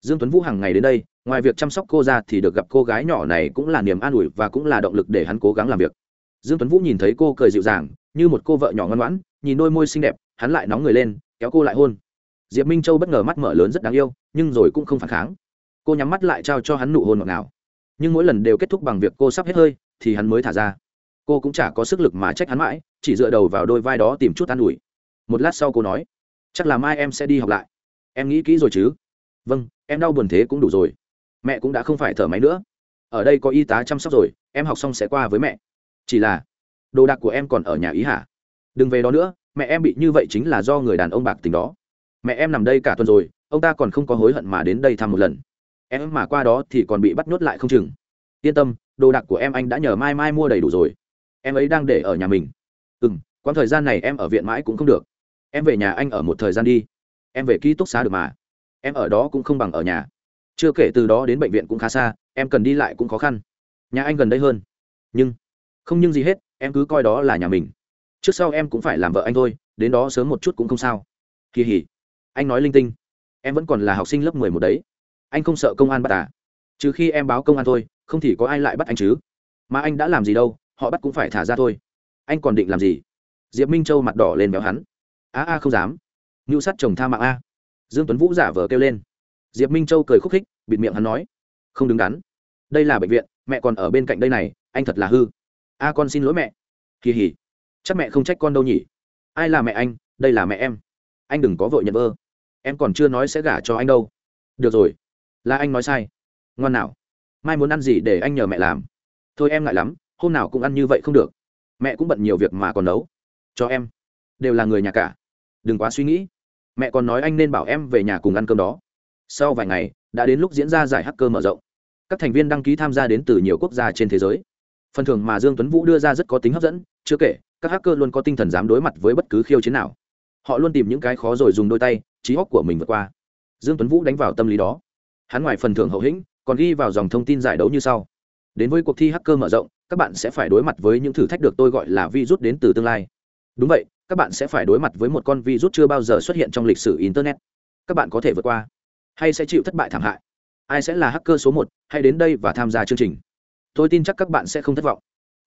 A: Dương tuấn vũ hàng ngày đến đây, ngoài việc chăm sóc cô ra thì được gặp cô gái nhỏ này cũng là niềm an ủi và cũng là động lực để hắn cố gắng làm việc. Dương tuấn vũ nhìn thấy cô cười dịu dàng, như một cô vợ nhỏ ngoan ngoãn, nhìn đôi môi xinh đẹp, hắn lại nóng người lên, kéo cô lại hôn. Diệp minh châu bất ngờ mắt mở lớn rất đáng yêu, nhưng rồi cũng không phản kháng cô nhắm mắt lại trao cho hắn nụ hôn ngọt ngào. Nhưng mỗi lần đều kết thúc bằng việc cô sắp hết hơi, thì hắn mới thả ra. Cô cũng chả có sức lực mà trách hắn mãi, chỉ dựa đầu vào đôi vai đó tìm chút an ủi. Một lát sau cô nói, chắc là mai em sẽ đi học lại. Em nghĩ kỹ rồi chứ? Vâng em đau buồn thế cũng đủ rồi. Mẹ cũng đã không phải thở máy nữa. Ở đây có y tá chăm sóc rồi, em học xong sẽ qua với mẹ. Chỉ là, đồ đạc của em còn ở nhà ý hả? Đừng về đó nữa, mẹ em bị như vậy chính là do người đàn ông bạc tình đó. Mẹ em nằm đây cả tuần rồi, ông ta còn không có hối hận mà đến đây thăm một lần em mà qua đó thì còn bị bắt nhốt lại không chừng. Yên tâm, đồ đạc của em anh đã nhờ mai mai mua đầy đủ rồi. Em ấy đang để ở nhà mình. Ừ m quãng thời gian này em ở viện mãi cũng không được. Em về nhà anh ở một thời gian đi. Em về ký túc xá được mà. Em ở đó cũng không bằng ở nhà. Chưa kể từ đó đến bệnh viện cũng khá xa, em cần đi lại cũng khó khăn. Nhà anh gần đây hơn. Nhưng, không nhưng gì hết, em cứ coi đó là nhà mình. Trước sau em cũng phải làm vợ anh thôi, đến đó sớm một chút cũng không sao. Kỳ hỉ. Anh nói linh tinh. Em vẫn còn là học sinh lớp mười một đấy anh không sợ công an bắt à? Trừ khi em báo công an thôi, không thì có ai lại bắt anh chứ? Mà anh đã làm gì đâu, họ bắt cũng phải thả ra thôi. Anh còn định làm gì? Diệp minh châu mặt đỏ lên béo hắn. A a, không dám. Ngưu sắt chồng tha mạng a. Dương tuấn vũ giả vờ kêu lên. Diệp minh châu cười khúc khích, bịt miệng hắn nói. Không đứng đắn. Đây là bệnh viện, mẹ còn ở bên cạnh đây này, anh thật là hư. A con xin lỗi mẹ. Kỳ hỉ. Chắc mẹ không trách con đâu nhỉ? Ai là mẹ anh, đây là mẹ em. Anh đừng có vội nhận vơ. Em còn chưa nói sẽ gả cho anh đâu. Được rồi là anh nói sai. Ngoan nào. Mai muốn ăn gì để anh nhờ mẹ làm? Thôi em ngại lắm, hôm nào cũng ăn như vậy không được. Mẹ cũng bận nhiều việc mà còn nấu. Cho em. Đều là người nhà cả. Đừng quá suy nghĩ. Mẹ còn nói anh nên bảo em về nhà cùng ăn cơm đó. Sau vài ngày, đã đến lúc diễn ra giải hacker mở rộng. Các thành viên đăng ký tham gia đến từ nhiều quốc gia trên thế giới. Phần thưởng mà dương tuấn vũ đưa ra rất có tính hấp dẫn, chưa kể, các hacker luôn có tinh thần dám đối mặt với bất cứ khiêu chiến nào. Họ luôn tìm những cái khó rồi dùng đôi tay, trí óc của mình vượt qua. Dương tuấn vũ đánh vào tâm lý đó hắn ngoài phần thưởng hậu hĩnh, còn ghi vào dòng thông tin giải đấu như sau. Đến với cuộc thi hacker mở rộng, các bạn sẽ phải đối mặt với những thử thách được tôi gọi là virus đến từ tương lai. Đúng vậy, các bạn sẽ phải đối mặt với một con virus chưa bao giờ xuất hiện trong lịch sử internet. Các bạn có thể vượt qua. Hay sẽ chịu thất bại thảm hại. Ai sẽ là hacker số một, hãy đến đây và tham gia chương trình. Tôi tin chắc các bạn sẽ không thất vọng.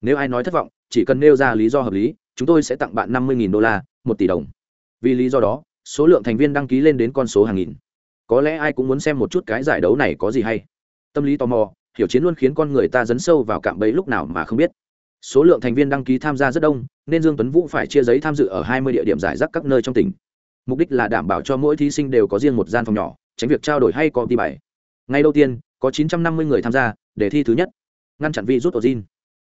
A: Nếu ai nói thất vọng, chỉ cần nêu ra lý do hợp lý, chúng tôi sẽ tặng bạn năm mươi đô la, một tỷ đồng. Vì lý do đó, số lượng thành viên đăng ký lên đến con số hàng nghìn có lẽ ai cũng muốn xem một chút cái giải đấu này có gì hay. Tâm lý tò mò, hiểu chiến luôn khiến con người ta dấn sâu vào cạm bẫy lúc nào mà không biết. Số lượng thành viên đăng ký tham gia rất đông, nên dương tuấn vũ phải chia giấy tham dự ở 20 địa điểm giải rác các nơi trong tỉnh. Mục đích là đảm bảo cho mỗi thí sinh đều có riêng một gian phòng nhỏ, tránh việc trao đổi hay có đi bài. Ngày đầu tiên, có 950 người tham gia, để thi thứ nhất. Ngăn chặn virus ozin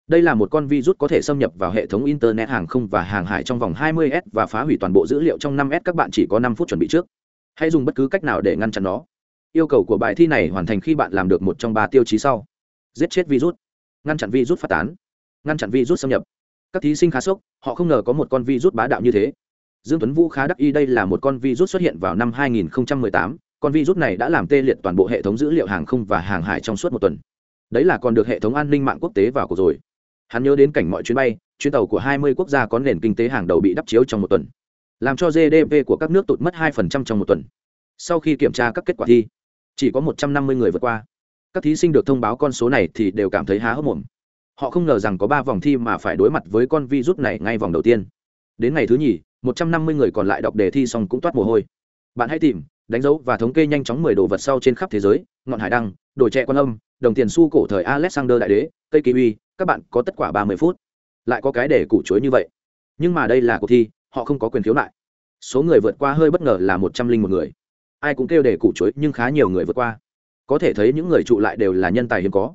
A: đây là một con virus có thể xâm nhập vào hệ thống internet hàng không và hàng hải trong vòng 20 s và phá hủy toàn bộ dữ liệu trong 5 s. Các bạn chỉ có 5 phút chuẩn bị trước hãy dùng bất cứ cách nào để ngăn chặn nó. Yêu cầu của bài thi này hoàn thành khi bạn làm được một trong ba tiêu chí sau. Giết chết virus. Ngăn chặn virus phát tán. Ngăn chặn virus xâm nhập. Các thí sinh khá sốc, họ không ngờ có một con virus bá đạo như thế. Dương tuấn vũ khá đắc ý đây là một con virus xuất hiện vào năm 2018 con virus này đã làm tê liệt toàn bộ hệ thống dữ liệu hàng không và hàng hải trong suốt một tuần. Đấy là còn được hệ thống an ninh mạng quốc tế vào cuộc rồi. Hắn nhớ đến cảnh mọi chuyến bay, chuyến tàu của 20 quốc gia có nền kinh tế hàng đầu bị đắp chiếu trong một tuần làm cho gdp của các nước tụt mất 2% trong một tuần. Sau khi kiểm tra các kết quả thi, chỉ có 150 người vượt qua. Các thí sinh được thông báo con số này thì đều cảm thấy há hốc mồm. Họ không ngờ rằng có ba vòng thi mà phải đối mặt với con virus này ngay vòng đầu tiên. Đến ngày thứ nhì 150 người còn lại đọc đề thi xong cũng toát mồ hôi. Bạn hãy tìm, đánh dấu và thống kê nhanh chóng 10 đồ vật sau trên khắp thế giới, ngọn hải đăng đồ trẻ quan âm, đồng tiền xu cổ thời alexander đại đế, cây kiwi, các bạn có tất quả 30 phút. Lại có cái để củ chuối như vậy. Nhưng mà đây là cuộc thi họ không có quyền khiếu nại. Số người vượt qua hơi bất ngờ là một trăm linh một người. Ai cũng kêu để củ chuối, nhưng khá nhiều người vượt qua. Có thể thấy những người trụ lại đều là nhân tài hiếm có.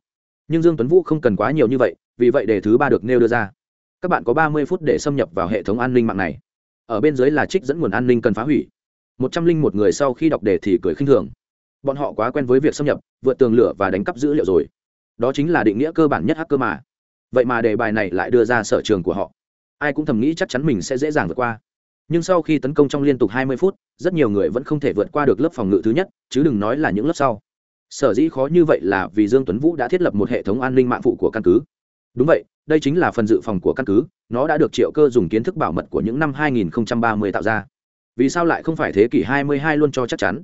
A: Nhưng dương tuấn vũ không cần quá nhiều như vậy, vì vậy đề thứ ba được nêu đưa ra. Các bạn có ba mươi phút để xâm nhập vào hệ thống an ninh mạng này. Ở bên dưới là trích dẫn nguồn an ninh cần phá hủy. Một trăm linh một người sau khi đọc đề thì cười khinh thường. Bọn họ quá quen với việc xâm nhập, vượt tường lửa và đánh cắp dữ liệu rồi. Đó chính là định nghĩa cơ bản nhất hacker mà. Vậy mà đề bài này lại đưa ra sở trường của họ ai cũng thầm nghĩ chắc chắn mình sẽ dễ dàng vượt qua. Nhưng sau khi tấn công trong liên tục 20 phút, rất nhiều người vẫn không thể vượt qua được lớp phòng ngự thứ nhất, chứ đừng nói là những lớp sau. Sở dĩ khó như vậy là vì dương tuấn vũ đã thiết lập một hệ thống an ninh mạng phụ của căn cứ. Đúng vậy, đây chính là phần dự phòng của căn cứ, nó đã được triệu cơ dùng kiến thức bảo mật của những năm 2030 tạo ra. Vì sao lại không phải thế kỷ 22 luôn cho chắc chắn?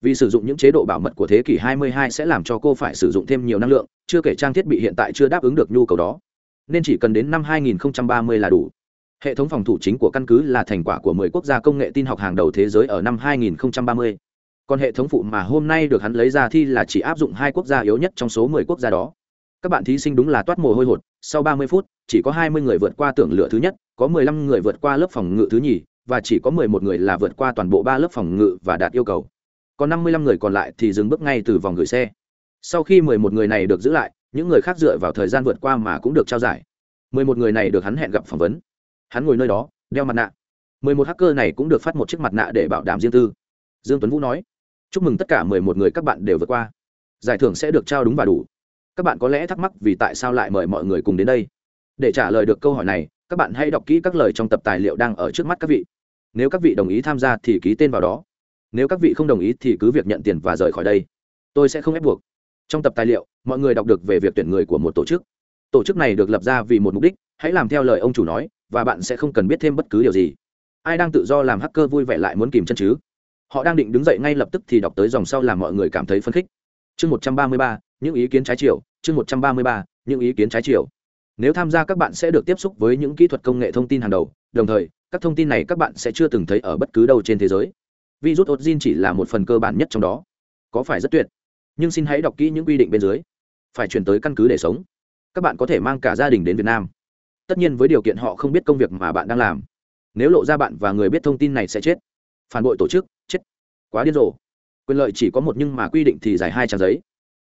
A: Vì sử dụng những chế độ bảo mật của thế kỷ 22 sẽ làm cho cô phải sử dụng thêm nhiều năng lượng, chưa kể trang thiết bị hiện tại chưa đáp ứng được nhu cầu đó nên chỉ cần đến năm 2030 là đủ. Hệ thống phòng thủ chính của căn cứ là thành quả của 10 quốc gia công nghệ tin học hàng đầu thế giới ở năm 2030 còn hệ thống phụ mà hôm nay được hắn lấy ra thi là chỉ áp dụng hai quốc gia yếu nhất trong số 10 quốc gia đó. Các bạn thí sinh đúng là toát mồ hôi hột, sau 30 phút, chỉ có 20 người vượt qua tưởng lựa thứ nhất, có 15 người vượt qua lớp phòng ngự thứ nhì, và chỉ có 11 người là vượt qua toàn bộ ba lớp phòng ngự và đạt yêu cầu. Còn 55 người còn lại thì dừng bước ngay từ vòng gửi xe. Sau khi 11 người này được giữ lại những người khác dựa vào thời gian vượt qua mà cũng được trao giải. 11 người này được hắn hẹn gặp phỏng vấn. Hắn ngồi nơi đó, đeo mặt nạ. 11 hacker này cũng được phát một chiếc mặt nạ để bảo đảm riêng tư. Dương tuấn vũ nói, chúc mừng tất cả 11 người các bạn đều vượt qua. Giải thưởng sẽ được trao đúng và đủ. Các bạn có lẽ thắc mắc vì tại sao lại mời mọi người cùng đến đây. Để trả lời được câu hỏi này, các bạn hãy đọc kỹ các lời trong tập tài liệu đang ở trước mắt các vị. Nếu các vị đồng ý tham gia thì ký tên vào đó. Nếu các vị không đồng ý thì cứ việc nhận tiền và rời khỏi đây. Tôi sẽ không ép buộc. Trong tập tài liệu mọi người đọc được về việc tuyển người của một tổ chức. Tổ chức này được lập ra vì một mục đích, hãy làm theo lời ông chủ nói, và bạn sẽ không cần biết thêm bất cứ điều gì. Ai đang tự do làm hacker vui vẻ lại muốn kìm chân chứ? Họ đang định đứng dậy ngay lập tức thì đọc tới dòng sau làm mọi người cảm thấy phấn khích. Chương một trăm ba mươi ba, những ý kiến trái chiều. Chương một trăm ba mươi ba, những ý kiến trái chiều. Nếu tham gia, các bạn sẽ được tiếp xúc với những kỹ thuật công nghệ thông tin hàng đầu. Đồng thời, các thông tin này các bạn sẽ chưa từng thấy ở bất cứ đâu trên thế giới. Virus Odin chỉ là một phần cơ bản nhất trong đó. Có phải rất tuyệt? Nhưng xin hãy đọc kỹ những quy định bên dưới phải chuyển tới căn cứ để sống. Các bạn có thể mang cả gia đình đến việt nam. Tất nhiên với điều kiện họ không biết công việc mà bạn đang làm. Nếu lộ ra bạn và người biết thông tin này sẽ chết. Phản bội tổ chức, chết. Quá điên rồ. Quyền lợi chỉ có một nhưng mà quy định thì dài hai trang giấy.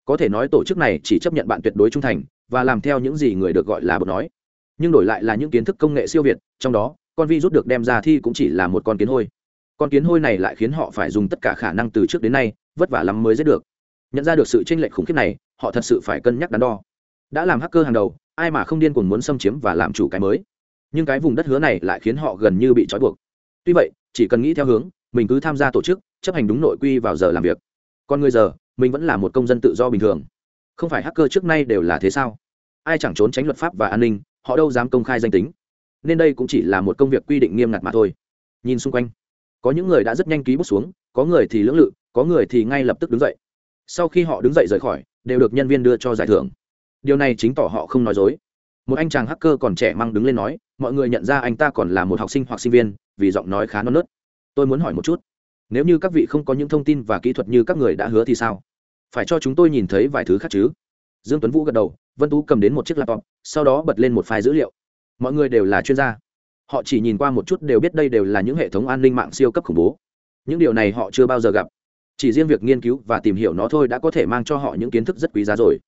A: Có thể nói tổ chức này chỉ chấp nhận bạn tuyệt đối trung thành và làm theo những gì người được gọi là bột nói. Nhưng đổi lại là những kiến thức công nghệ siêu việt, trong đó, con vi rút được đem ra thi cũng chỉ là một con kiến hôi. Con kiến hôi này lại khiến họ phải dùng tất cả khả năng từ trước đến nay, vất vả lắm mới giết được. Nhận ra được sự tranh lệch khủng khiếp này họ thật sự phải cân nhắc đắn đo. Đã làm hacker hàng đầu, ai mà không điên cuồng muốn xâm chiếm và làm chủ cái mới. Nhưng cái vùng đất hứa này lại khiến họ gần như bị trói buộc. Tuy vậy, chỉ cần nghĩ theo hướng, mình cứ tham gia tổ chức, chấp hành đúng nội quy vào giờ làm việc. Còn người giờ, mình vẫn là một công dân tự do bình thường. Không phải hacker trước nay đều là thế sao? Ai chẳng trốn tránh luật pháp và an ninh, họ đâu dám công khai danh tính. Nên đây cũng chỉ là một công việc quy định nghiêm ngặt mà thôi. Nhìn xung quanh, có những người đã rất nhanh ký bút xuống, có người thì lưỡng lự, có người thì ngay lập tức đứng dậy. Sau khi họ đứng dậy rời khỏi đều được nhân viên đưa cho giải thưởng. Điều này chính tỏ họ không nói dối. Một anh chàng hacker còn trẻ mang đứng lên nói, mọi người nhận ra anh ta còn là một học sinh hoặc sinh viên, vì giọng nói khá non nớt. Tôi muốn hỏi một chút, nếu như các vị không có những thông tin và kỹ thuật như các người đã hứa thì sao? Phải cho chúng tôi nhìn thấy vài thứ khác chứ? Dương tuấn vũ gật đầu, vân tú cầm đến một chiếc laptop, sau đó bật lên một file dữ liệu. Mọi người đều là chuyên gia. Họ chỉ nhìn qua một chút đều biết đây đều là những hệ thống an ninh mạng siêu cấp khủng bố. Những điều này họ chưa bao giờ gặp chỉ riêng việc nghiên cứu và tìm hiểu nó thôi đã có thể mang cho họ những kiến thức rất quý giá rồi.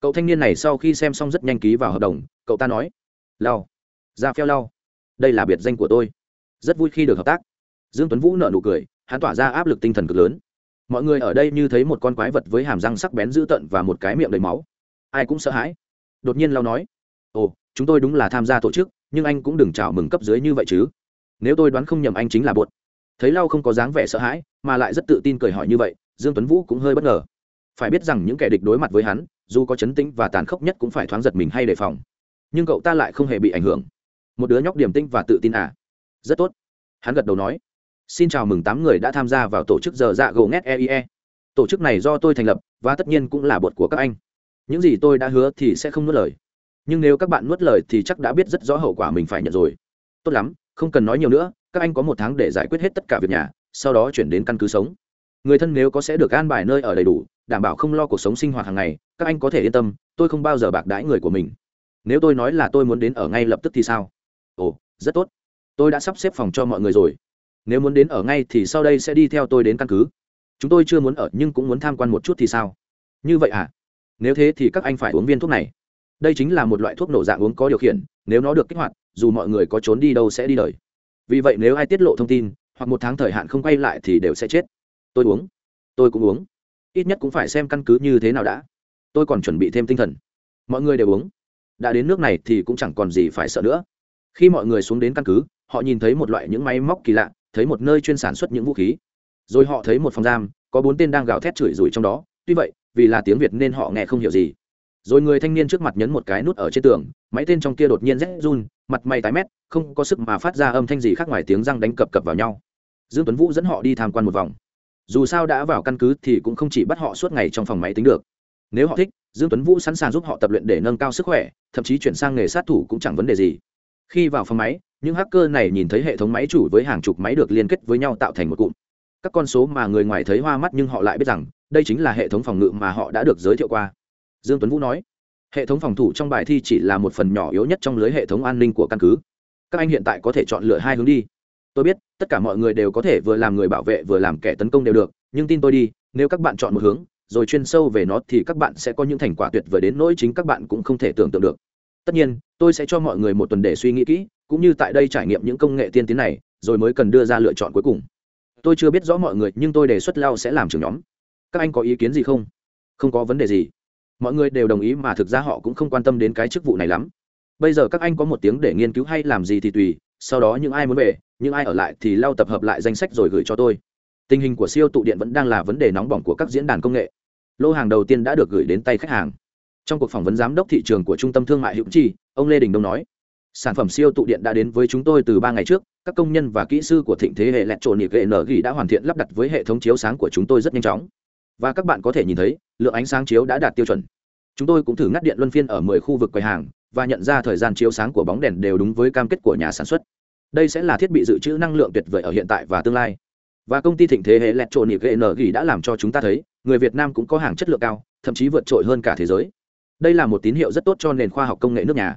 A: Cậu thanh niên này sau khi xem xong rất nhanh ký vào hợp đồng, cậu ta nói lau ra pheo lau đây là biệt danh của tôi. Rất vui khi được hợp tác. Dương tuấn vũ nợ nụ cười, hắn tỏa ra áp lực tinh thần cực lớn. Mọi người ở đây như thấy một con quái vật với hàm răng sắc bén dữ tợn và một cái miệng đầy máu. Ai cũng sợ hãi. Đột nhiên lau nói, ồ, chúng tôi đúng là tham gia tổ chức, nhưng anh cũng đừng chào mừng cấp dưới như vậy chứ. Nếu tôi đoán không nhầm anh chính là bột thấy lau không có dáng vẻ sợ hãi, mà lại rất tự tin cười hỏi như vậy, dương tuấn vũ cũng hơi bất ngờ. Phải biết rằng những kẻ địch đối mặt với hắn, dù có chấn tĩnh và tàn khốc nhất cũng phải thoáng giật mình hay đề phòng. Nhưng cậu ta lại không hề bị ảnh hưởng. Một đứa nhóc điểm tinh và tự tin à? Rất tốt. Hắn gật đầu nói. Xin chào mừng tám người đã tham gia vào tổ chức giờ dạ gồ net eie tổ chức này do tôi thành lập, và tất nhiên cũng là bột của các anh. Những gì tôi đã hứa thì sẽ không nuốt lời. Nhưng nếu các bạn nuốt lời thì chắc đã biết rất rõ hậu quả mình phải nhận rồi. Tốt lắm không cần nói nhiều nữa, các anh có một tháng để giải quyết hết tất cả việc nhà, sau đó chuyển đến căn cứ sống. Người thân nếu có sẽ được an bài nơi ở đầy đủ, đảm bảo không lo cuộc sống sinh hoạt hàng ngày, các anh có thể yên tâm, tôi không bao giờ bạc đãi người của mình. Nếu tôi nói là tôi muốn đến ở ngay lập tức thì sao? Ồ, rất tốt. Tôi đã sắp xếp phòng cho mọi người rồi. Nếu muốn đến ở ngay thì sau đây sẽ đi theo tôi đến căn cứ. Chúng tôi chưa muốn ở nhưng cũng muốn tham quan một chút thì sao? Như vậy à? Nếu thế thì các anh phải uống viên thuốc này. Đây chính là một loại thuốc nổ dạng uống có điều khiển, nếu nó được kích hoạt dù mọi người có trốn đi đâu sẽ đi đời. Vì vậy nếu ai tiết lộ thông tin, hoặc một tháng thời hạn không quay lại thì đều sẽ chết. Tôi uống. Tôi cũng uống. Ít nhất cũng phải xem căn cứ như thế nào đã. Tôi còn chuẩn bị thêm tinh thần. Mọi người đều uống. Đã đến nước này thì cũng chẳng còn gì phải sợ nữa. Khi mọi người xuống đến căn cứ, họ nhìn thấy một loại những máy móc kỳ lạ, thấy một nơi chuyên sản xuất những vũ khí. Rồi họ thấy một phòng giam, có bốn tên đang gào thét chửi rủi trong đó. Tuy vậy, vì là tiếng việt nên họ nghe không hiểu gì rồi người thanh niên trước mặt nhấn một cái nút ở trên tường, máy tên trong kia đột nhiên rét run, mặt mày tái mét, không có sức mà phát ra âm thanh gì khác ngoài tiếng răng đánh cập cập vào nhau. Dương tuấn vũ dẫn họ đi tham quan một vòng. Dù sao đã vào căn cứ thì cũng không chỉ bắt họ suốt ngày trong phòng máy tính được. Nếu họ thích, dương tuấn vũ sẵn sàng giúp họ tập luyện để nâng cao sức khỏe, thậm chí chuyển sang nghề sát thủ cũng chẳng vấn đề gì. Khi vào phòng máy, những hacker này nhìn thấy hệ thống máy chủ với hàng chục máy được liên kết với nhau tạo thành một cụm. Các con số mà người ngoài thấy hoa mắt nhưng họ lại biết rằng, đây chính là hệ thống phòng ngự mà họ đã được giới thiệu qua dương tuấn vũ nói, hệ thống phòng thủ trong bài thi chỉ là một phần nhỏ yếu nhất trong lưới hệ thống an ninh của căn cứ. Các anh hiện tại có thể chọn lựa hai hướng đi. Tôi biết, tất cả mọi người đều có thể vừa làm người bảo vệ vừa làm kẻ tấn công đều được, nhưng tin tôi đi, nếu các bạn chọn một hướng, rồi chuyên sâu về nó thì các bạn sẽ có những thành quả tuyệt vời đến nỗi chính các bạn cũng không thể tưởng tượng được. Tất nhiên, tôi sẽ cho mọi người một tuần để suy nghĩ kỹ, cũng như tại đây trải nghiệm những công nghệ tiên tiến này, rồi mới cần đưa ra lựa chọn cuối cùng. Tôi chưa biết rõ mọi người, nhưng tôi đề xuất lao sẽ làm trưởng nhóm. Các anh có ý kiến gì không? Không có vấn đề gì mọi người đều đồng ý mà thực ra họ cũng không quan tâm đến cái chức vụ này lắm. Bây giờ các anh có một tiếng để nghiên cứu hay làm gì thì tùy, sau đó những ai muốn về, những ai ở lại thì lao tập hợp lại danh sách rồi gửi cho tôi. Tình hình của siêu tụ điện vẫn đang là vấn đề nóng bỏng của các diễn đàn công nghệ. Lô hàng đầu tiên đã được gửi đến tay khách hàng. Trong cuộc phỏng vấn giám đốc thị trường của trung tâm thương mại hữu chi, ông lê đình đông nói, sản phẩm siêu tụ điện đã đến với chúng tôi từ ba ngày trước, các công nhân và kỹ sư của thịnh thế hệ lẹt trộn nhịp hệ nở ghi đã hoàn thiện lắp đặt với hệ thống chiếu sáng của chúng tôi rất nhanh chóng và các bạn có thể nhìn thấy, lượng ánh sáng chiếu đã đạt tiêu chuẩn. Chúng tôi cũng thử ngắt điện luân phiên ở mười khu vực quầy hàng và nhận ra thời gian chiếu sáng của bóng đèn đều đúng với cam kết của nhà sản xuất. Đây sẽ là thiết bị dự trữ năng lượng tuyệt vời ở hiện tại và tương lai. Và công ty thịnh thế hệ lẹt trộn nhịp hệ đã làm cho chúng ta thấy, người việt nam cũng có hàng chất lượng cao, thậm chí vượt trội hơn cả thế giới. Đây là một tín hiệu rất tốt cho nền khoa học công nghệ nước nhà.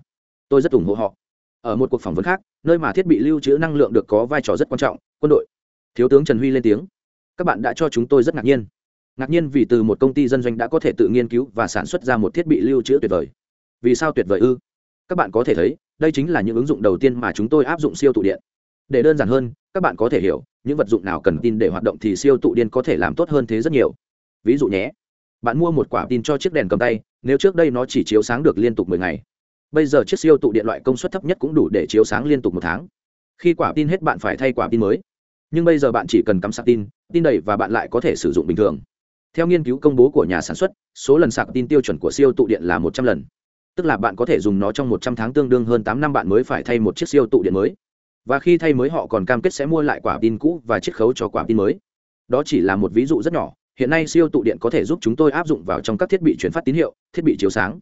A: Tôi rất ủng hộ họ. Ở một cuộc phỏng vấn khác, nơi mà thiết bị lưu trữ năng lượng được có vai trò rất quan trọng, quân đội. Thiếu tướng trần huy lên tiếng. Các bạn đã cho chúng tôi rất ngạc nhiên ngạc nhiên vì từ một công ty dân doanh đã có thể tự nghiên cứu và sản xuất ra một thiết bị lưu trữ tuyệt vời. Vì sao tuyệt vời ư? Các bạn có thể thấy, đây chính là những ứng dụng đầu tiên mà chúng tôi áp dụng siêu tụ điện. Để đơn giản hơn, các bạn có thể hiểu, những vật dụng nào cần tin để hoạt động thì siêu tụ điện có thể làm tốt hơn thế rất nhiều. Ví dụ nhé, bạn mua một quả tin cho chiếc đèn cầm tay, nếu trước đây nó chỉ chiếu sáng được liên tục 10 ngày, bây giờ chiếc siêu tụ điện loại công suất thấp nhất cũng đủ để chiếu sáng liên tục một tháng. Khi quả tin hết bạn phải thay quả tin mới. Nhưng bây giờ bạn chỉ cần cắm sạc tin tin đầy và bạn lại có thể sử dụng bình thường theo nghiên cứu công bố của nhà sản xuất, số lần sạc tin tiêu chuẩn của siêu tụ điện là một trăm lần. Tức là bạn có thể dùng nó trong một trăm tháng tương đương hơn tám năm bạn mới phải thay một chiếc siêu tụ điện mới. Và khi thay mới họ còn cam kết sẽ mua lại quả tin cũ và chiết khấu cho quả tin mới. Đó chỉ là một ví dụ rất nhỏ, hiện nay siêu tụ điện có thể giúp chúng tôi áp dụng vào trong các thiết bị chuyển phát tín hiệu, thiết bị chiếu sáng.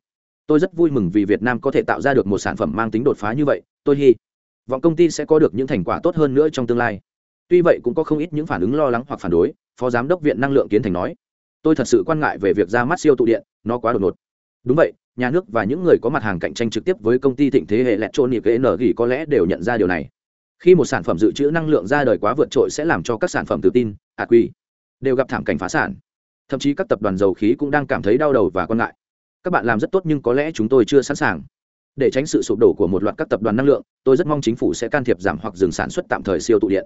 A: Tôi rất vui mừng vì việt nam có thể tạo ra được một sản phẩm mang tính đột phá như vậy, tôi hy vọng công ty sẽ có được những thành quả tốt hơn nữa trong tương lai. Tuy vậy cũng có không ít những phản ứng lo lắng hoặc phản đối, phó giám đốc viện năng lượng kiến thành nói tôi thật sự quan ngại về việc ra mắt siêu tụ điện, nó quá đột ngột. Đúng vậy, nhà nước và những người có mặt hàng cạnh tranh trực tiếp với công ty thịnh thế hệ lẹt trôn nhịp n gỉ có lẽ đều nhận ra điều này. Khi một sản phẩm dự trữ năng lượng ra đời quá vượt trội sẽ làm cho các sản phẩm tự tin ạt quy đều gặp thảm cảnh phá sản. Thậm chí các tập đoàn dầu khí cũng đang cảm thấy đau đầu và quan ngại. Các bạn làm rất tốt nhưng có lẽ chúng tôi chưa sẵn sàng. Để tránh sự sụp đổ của một loạt các tập đoàn năng lượng, tôi rất mong chính phủ sẽ can thiệp giảm hoặc dừng sản xuất tạm thời siêu tụ điện.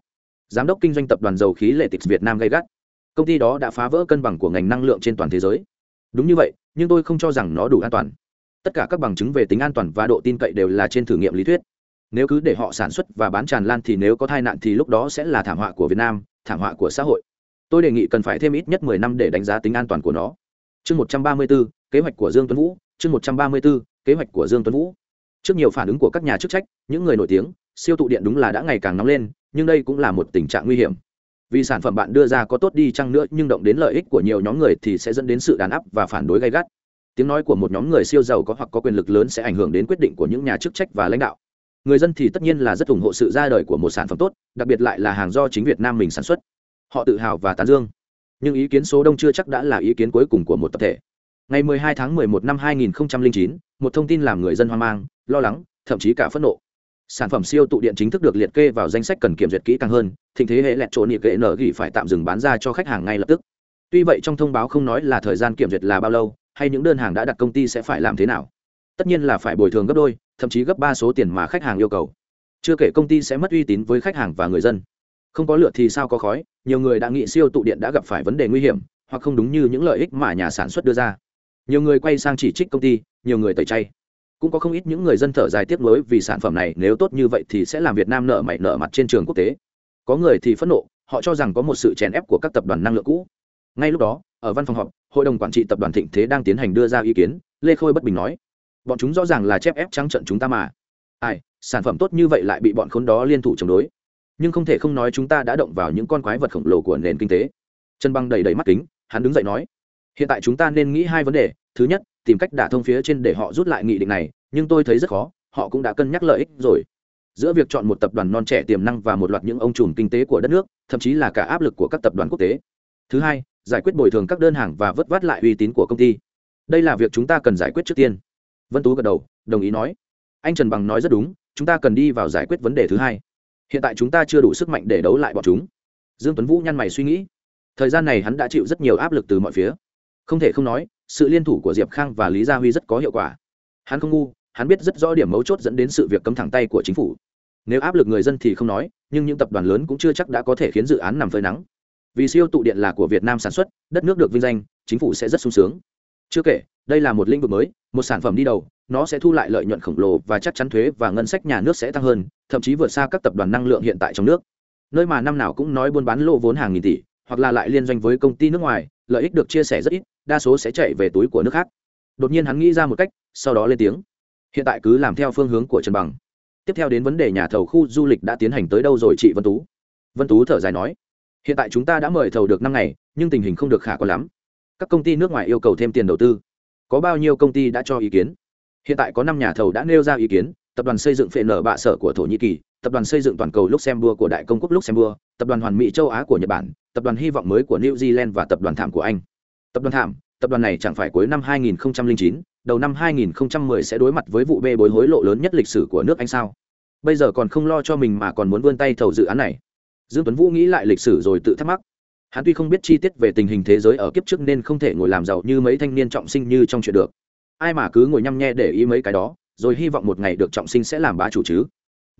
A: Giám đốc kinh doanh tập đoàn dầu khí lệ tịch việt nam gây gắt công ty đó đã phá vỡ cân bằng của ngành năng lượng trên toàn thế giới. Đúng như vậy nhưng tôi không cho rằng nó đủ an toàn. Tất cả các bằng chứng về tính an toàn và độ tin cậy đều là trên thử nghiệm lý thuyết. Nếu cứ để họ sản xuất và bán tràn lan thì nếu có tai nạn thì lúc đó sẽ là thảm họa của việt nam thảm họa của xã hội. Tôi đề nghị cần phải thêm ít nhất mười năm để đánh giá tính an toàn của nó. Chương một trăm ba mươi 134, kế hoạch của dương tuấn vũ. Chương một trăm ba mươi 134, kế hoạch của dương tuấn vũ. Trước nhiều phản ứng của các nhà chức trách những người nổi tiếng siêu tụ điện đúng là đã ngày càng nóng lên nhưng đây cũng là một tình trạng nguy hiểm vì sản phẩm bạn đưa ra có tốt đi chăng nữa nhưng động đến lợi ích của nhiều nhóm người thì sẽ dẫn đến sự đàn áp và phản đối gay gắt. Tiếng nói của một nhóm người siêu giàu có hoặc có quyền lực lớn sẽ ảnh hưởng đến quyết định của những nhà chức trách và lãnh đạo. Người dân thì tất nhiên là rất ủng hộ sự ra đời của một sản phẩm tốt đặc biệt lại là hàng do chính việt nam mình sản xuất. Họ tự hào và tán dương. Nhưng ý kiến số đông chưa chắc đã là ý kiến cuối cùng của một tập thể. Ngày 12 tháng 11 năm 2009, một thông tin làm người dân hoang mang lo lắng thậm chí cả phẫn nộ sản phẩm siêu tụ điện chính thức được liệt kê vào danh sách cần kiểm duyệt kỹ càng hơn, thịnh thế hệ lẹt trộn nhịp kệ nở gỉ phải tạm dừng bán ra cho khách hàng ngay lập tức. Tuy vậy trong thông báo không nói là thời gian kiểm duyệt là bao lâu, hay những đơn hàng đã đặt công ty sẽ phải làm thế nào. Tất nhiên là phải bồi thường gấp đôi, thậm chí gấp ba số tiền mà khách hàng yêu cầu. Chưa kể công ty sẽ mất uy tín với khách hàng và người dân. Không có lửa thì sao có khói, nhiều người đã nghĩ siêu tụ điện đã gặp phải vấn đề nguy hiểm, hoặc không đúng như những lợi ích mà nhà sản xuất đưa ra. Nhiều người quay sang chỉ trích công ty, nhiều người tẩy chay cũng có không ít những người dân thở dài tiếp nối vì sản phẩm này, nếu tốt như vậy thì sẽ làm việt nam nợ mày nợ mặt trên trường quốc tế. Có người thì phẫn nộ, họ cho rằng có một sự chèn ép của các tập đoàn năng lượng cũ. Ngay lúc đó, ở văn phòng họp, hội đồng quản trị tập đoàn thịnh thế đang tiến hành đưa ra ý kiến, lê khôi bất bình nói, bọn chúng rõ ràng là chép ép trắng trận chúng ta mà. Ai, sản phẩm tốt như vậy lại bị bọn khốn đó liên thủ chống đối. Nhưng không thể không nói chúng ta đã động vào những con quái vật khổng lồ của nền kinh tế. Trần băng đầy đầy mắt kính, hắn đứng dậy nói, hiện tại chúng ta nên nghĩ hai vấn đề. Thứ nhất tìm cách đả thông phía trên để họ rút lại nghị định này, nhưng tôi thấy rất khó, họ cũng đã cân nhắc lợi ích rồi. Giữa việc chọn một tập đoàn non trẻ tiềm năng và một loạt những ông trùm kinh tế của đất nước, thậm chí là cả áp lực của các tập đoàn quốc tế. Thứ hai, giải quyết bồi thường các đơn hàng và vớt vát lại uy tín của công ty. Đây là việc chúng ta cần giải quyết trước tiên. Vân tú gật đầu, đồng ý nói. Anh trần bằng nói rất đúng, chúng ta cần đi vào giải quyết vấn đề thứ hai. Hiện tại chúng ta chưa đủ sức mạnh để đấu lại bọn chúng. Dương tuấn vũ nhăn mày suy nghĩ. Thời gian này hắn đã chịu rất nhiều áp lực từ mọi phía. Không thể không nói sự liên thủ của diệp khang và lý gia huy rất có hiệu quả. Hắn không ngu, hắn biết rất rõ điểm mấu chốt dẫn đến sự việc cấm thẳng tay của chính phủ. Nếu áp lực người dân thì không nói, nhưng những tập đoàn lớn cũng chưa chắc đã có thể khiến dự án nằm phơi nắng. Vì siêu tụ điện là của việt nam sản xuất, đất nước được vinh danh, chính phủ sẽ rất sung sướng. Chưa kể, đây là một lĩnh vực mới, một sản phẩm đi đầu, nó sẽ thu lại lợi nhuận khổng lồ và chắc chắn thuế và ngân sách nhà nước sẽ tăng hơn, thậm chí vượt xa các tập đoàn năng lượng hiện tại trong nước. Nơi mà năm nào cũng nói buôn bán lô vốn hàng nghìn tỷ, hoặc là lại liên doanh với công ty nước ngoài, lợi ích được chia sẻ rất ít đa số sẽ chạy về túi của nước khác. Đột nhiên hắn nghĩ ra một cách, sau đó lên tiếng. Hiện tại cứ làm theo phương hướng của trần bằng. Tiếp theo đến vấn đề nhà thầu khu du lịch đã tiến hành tới đâu rồi chị vân tú? Vân tú thở dài nói. Hiện tại chúng ta đã mời thầu được năm ngày, nhưng tình hình không được khả quan lắm. Các công ty nước ngoài yêu cầu thêm tiền đầu tư. Có bao nhiêu công ty đã cho ý kiến? Hiện tại có năm nhà thầu đã nêu ra ý kiến, tập đoàn xây dựng phệ nở bạ sở của thổ nhĩ kỳ, tập đoàn xây dựng toàn cầu luxembourg của đại công quốc luxembourg, tập đoàn hoàn mỹ châu á của nhật bản, tập đoàn hy vọng mới của new zealand và tập đoàn thảm của anh tập đoàn thảm tập đoàn này chẳng phải cuối năm 2009, đầu năm 2010 sẽ đối mặt với vụ bê bối hối lộ lớn nhất lịch sử của nước anh sao? Bây giờ còn không lo cho mình mà còn muốn vươn tay thầu dự án này. Dương tuấn vũ nghĩ lại lịch sử rồi tự thắc mắc. Hắn tuy không biết chi tiết về tình hình thế giới ở kiếp trước nên không thể ngồi làm giàu như mấy thanh niên trọng sinh như trong chuyện được. Ai mà cứ ngồi nhăm nhe để ý mấy cái đó rồi hy vọng một ngày được trọng sinh sẽ làm bá chủ chứ.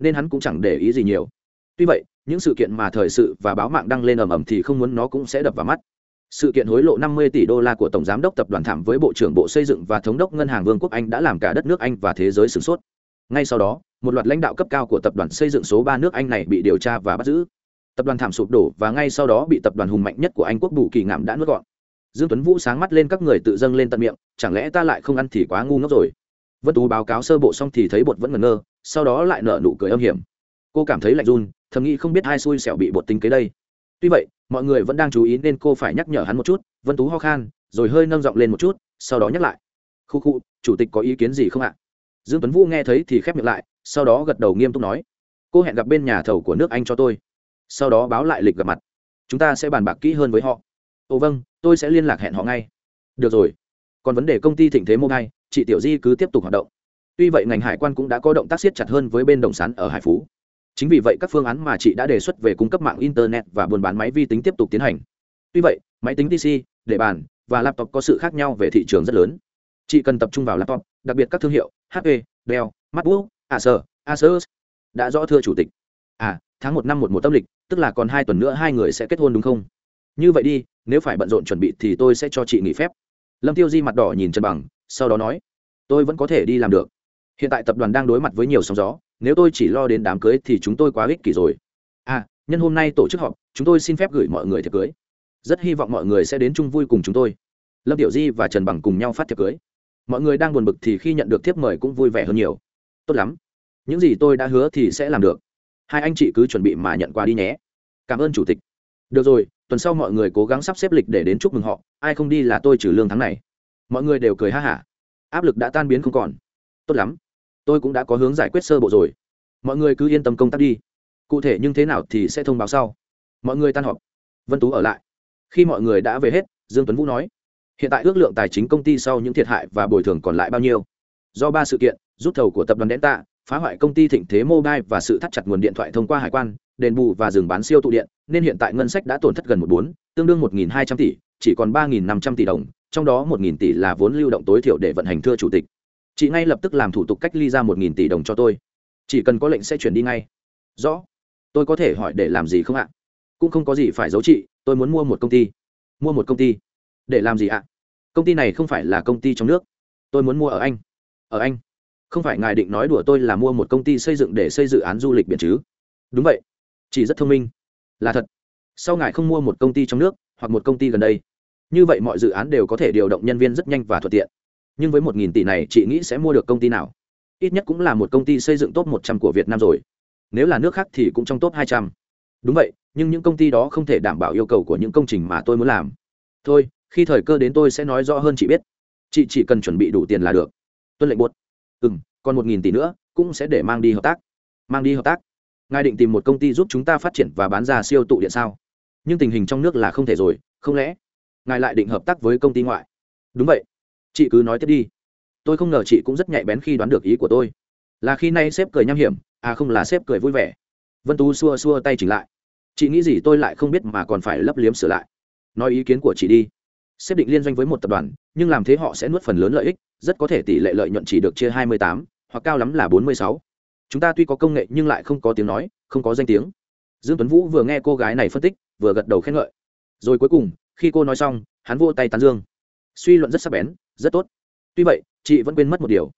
A: Nên hắn cũng chẳng để ý gì nhiều. Tuy vậy những sự kiện mà thời sự và báo mạng đăng lên ầm ầm thì không muốn nó cũng sẽ đập vào mắt sự kiện hối lộ 50 tỷ đô la của tổng giám đốc tập đoàn thảm với bộ trưởng bộ xây dựng và thống đốc ngân hàng vương quốc anh đã làm cả đất nước anh và thế giới sửng sốt. Ngay sau đó, một loạt lãnh đạo cấp cao của tập đoàn xây dựng số ba nước anh này bị điều tra và bắt giữ. Tập đoàn thảm sụp đổ và ngay sau đó bị tập đoàn hùng mạnh nhất của anh quốc bù kỳ ngạm đã nuốt gọn. Dương tuấn vũ sáng mắt lên các người tự dâng lên tận miệng, chẳng lẽ ta lại không ăn thì quá ngu ngốc rồi? Vân tú báo cáo sơ bộ xong thì thấy bột vẫn ngẩn ngơ, sau đó lại nở nụ cười âm hiểm. Cô cảm thấy lạnh run, thầm nghĩ không biết hai xui xẻo bị bột tính kế đây tuy vậy, mọi người vẫn đang chú ý nên cô phải nhắc nhở hắn một chút, vân tú ho khan, rồi hơi nâng giọng lên một chút, sau đó nhắc lại. Khu khu, chủ tịch có ý kiến gì không ạ? Dương tuấn vũ nghe thấy thì khép miệng lại, sau đó gật đầu nghiêm túc nói, cô hẹn gặp bên nhà thầu của nước anh cho tôi. Sau đó báo lại lịch gặp mặt. Chúng ta sẽ bàn bạc kỹ hơn với họ. Ồ vâng tôi sẽ liên lạc hẹn họ ngay. Được rồi. Còn vấn đề công ty thịnh thế mô ngay chị tiểu di cứ tiếp tục hoạt động. Tuy vậy ngành hải quan cũng đã có động tác siết chặt hơn với bên đồng sán ở hải phú chính vì vậy các phương án mà chị đã đề xuất về cung cấp mạng internet và buôn bán máy vi tính tiếp tục tiến hành. Tuy vậy, máy tính pc để bàn và laptop có sự khác nhau về thị trường rất lớn. Chị cần tập trung vào laptop, đặc biệt các thương hiệu hp dell, macbook, acer, asus đã rõ thưa chủ tịch. À tháng một năm một một tâm lịch, tức là còn hai tuần nữa hai người sẽ kết hôn đúng không? Như vậy đi, nếu phải bận rộn chuẩn bị thì tôi sẽ cho chị nghỉ phép. Lâm tiêu di mặt đỏ nhìn trần bằng, sau đó nói, tôi vẫn có thể đi làm được. Hiện tại tập đoàn đang đối mặt với nhiều sóng gió nếu tôi chỉ lo đến đám cưới thì chúng tôi quá ích kỷ rồi. À nhân hôm nay tổ chức họp, chúng tôi xin phép gửi mọi người thiệp cưới. Rất hy vọng mọi người sẽ đến chung vui cùng chúng tôi. Lâm tiểu di và trần bằng cùng nhau phát thiệp cưới. Mọi người đang buồn bực thì khi nhận được thiếp mời cũng vui vẻ hơn nhiều. Tốt lắm. Những gì tôi đã hứa thì sẽ làm được. Hai anh chị cứ chuẩn bị mà nhận quà đi nhé. Cảm ơn chủ tịch. Được rồi, tuần sau mọi người cố gắng sắp xếp lịch để đến chúc mừng họ. Ai không đi là tôi trừ lương tháng này. Mọi người đều cười ha hả. Áp lực đã tan biến không còn. Tốt lắm tôi cũng đã có hướng giải quyết sơ bộ rồi. Mọi người cứ yên tâm công tác đi. Cụ thể nhưng thế nào thì sẽ thông báo sau. Mọi người tan họp. Vân tú ở lại. Khi mọi người đã về hết, dương tuấn vũ nói, hiện tại ước lượng tài chính công ty sau những thiệt hại và bồi thường còn lại bao nhiêu? Do ba sự kiện, rút thầu của tập đoàn delta, phá hoại công ty thịnh thế mobile và sự thắt chặt nguồn điện thoại thông qua hải quan, đền bù và dừng bán siêu tụ điện, nên hiện tại ngân sách đã tổn thất gần một bốn, tương đương một hai trăm tỷ, chỉ còn ba năm trăm tỷ đồng, trong đó một tỷ là vốn lưu động tối thiểu để vận hành thưa chủ tịch chị ngay lập tức làm thủ tục cách ly ra một nghìn tỷ đồng cho tôi. Chỉ cần có lệnh sẽ chuyển đi ngay. Rõ. Tôi có thể hỏi để làm gì không ạ? Cũng không có gì phải giấu chị, tôi muốn mua một công ty. Mua một công ty. Để làm gì ạ? Công ty này không phải là công ty trong nước. Tôi muốn mua ở anh. Ở anh. Không phải ngài định nói đùa tôi là mua một công ty xây dựng để xây dự án du lịch biển chứ? Đúng vậy. Chị rất thông minh. Là thật. Sau ngài không mua một công ty trong nước hoặc một công ty gần đây, như vậy mọi dự án đều có thể điều động nhân viên rất nhanh và thuận tiện nhưng với một nghìn tỷ này, chị nghĩ sẽ mua được công ty nào? Ít nhất cũng là một công ty xây dựng top một trăm của việt nam rồi. Nếu là nước khác thì cũng trong top hai trăm. Đúng vậy, nhưng những công ty đó không thể đảm bảo yêu cầu của những công trình mà tôi muốn làm. Thôi, khi thời cơ đến tôi sẽ nói rõ hơn chị biết. Chị chỉ cần chuẩn bị đủ tiền là được. Tuân lệnh buốt ừ m còn một nghìn tỷ nữa, cũng sẽ để mang đi hợp tác. Mang đi hợp tác. Ngài định tìm một công ty giúp chúng ta phát triển và bán ra siêu tụ điện sao? Nhưng tình hình trong nước là không thể rồi, không lẽ ngài lại định hợp tác với công ty ngoại? Đúng vậy chị cứ nói tiếp đi. Tôi không ngờ chị cũng rất nhạy bén khi đoán được ý của tôi. Là khi nay sếp cười nham hiểm à không là sếp cười vui vẻ. Vân tú xua xua tay chỉnh lại. Chị nghĩ gì tôi lại không biết mà còn phải lấp liếm sửa lại. Nói ý kiến của chị đi. Sếp định liên doanh với một tập đoàn, nhưng làm thế họ sẽ nuốt phần lớn lợi ích, rất có thể tỷ lệ lợi nhuận chỉ được chia hai mươi tám, hoặc cao lắm là bốn mươi sáu. Chúng ta tuy có công nghệ nhưng lại không có tiếng nói, không có danh tiếng. Dương tuấn vũ vừa nghe cô gái này phân tích, vừa gật đầu khen ngợi. Rồi cuối cùng, khi cô nói xong, hắn vô tay tán dương. Suy luận rất sắc bén rất tốt. Tuy vậy, chị vẫn quên mất một điều.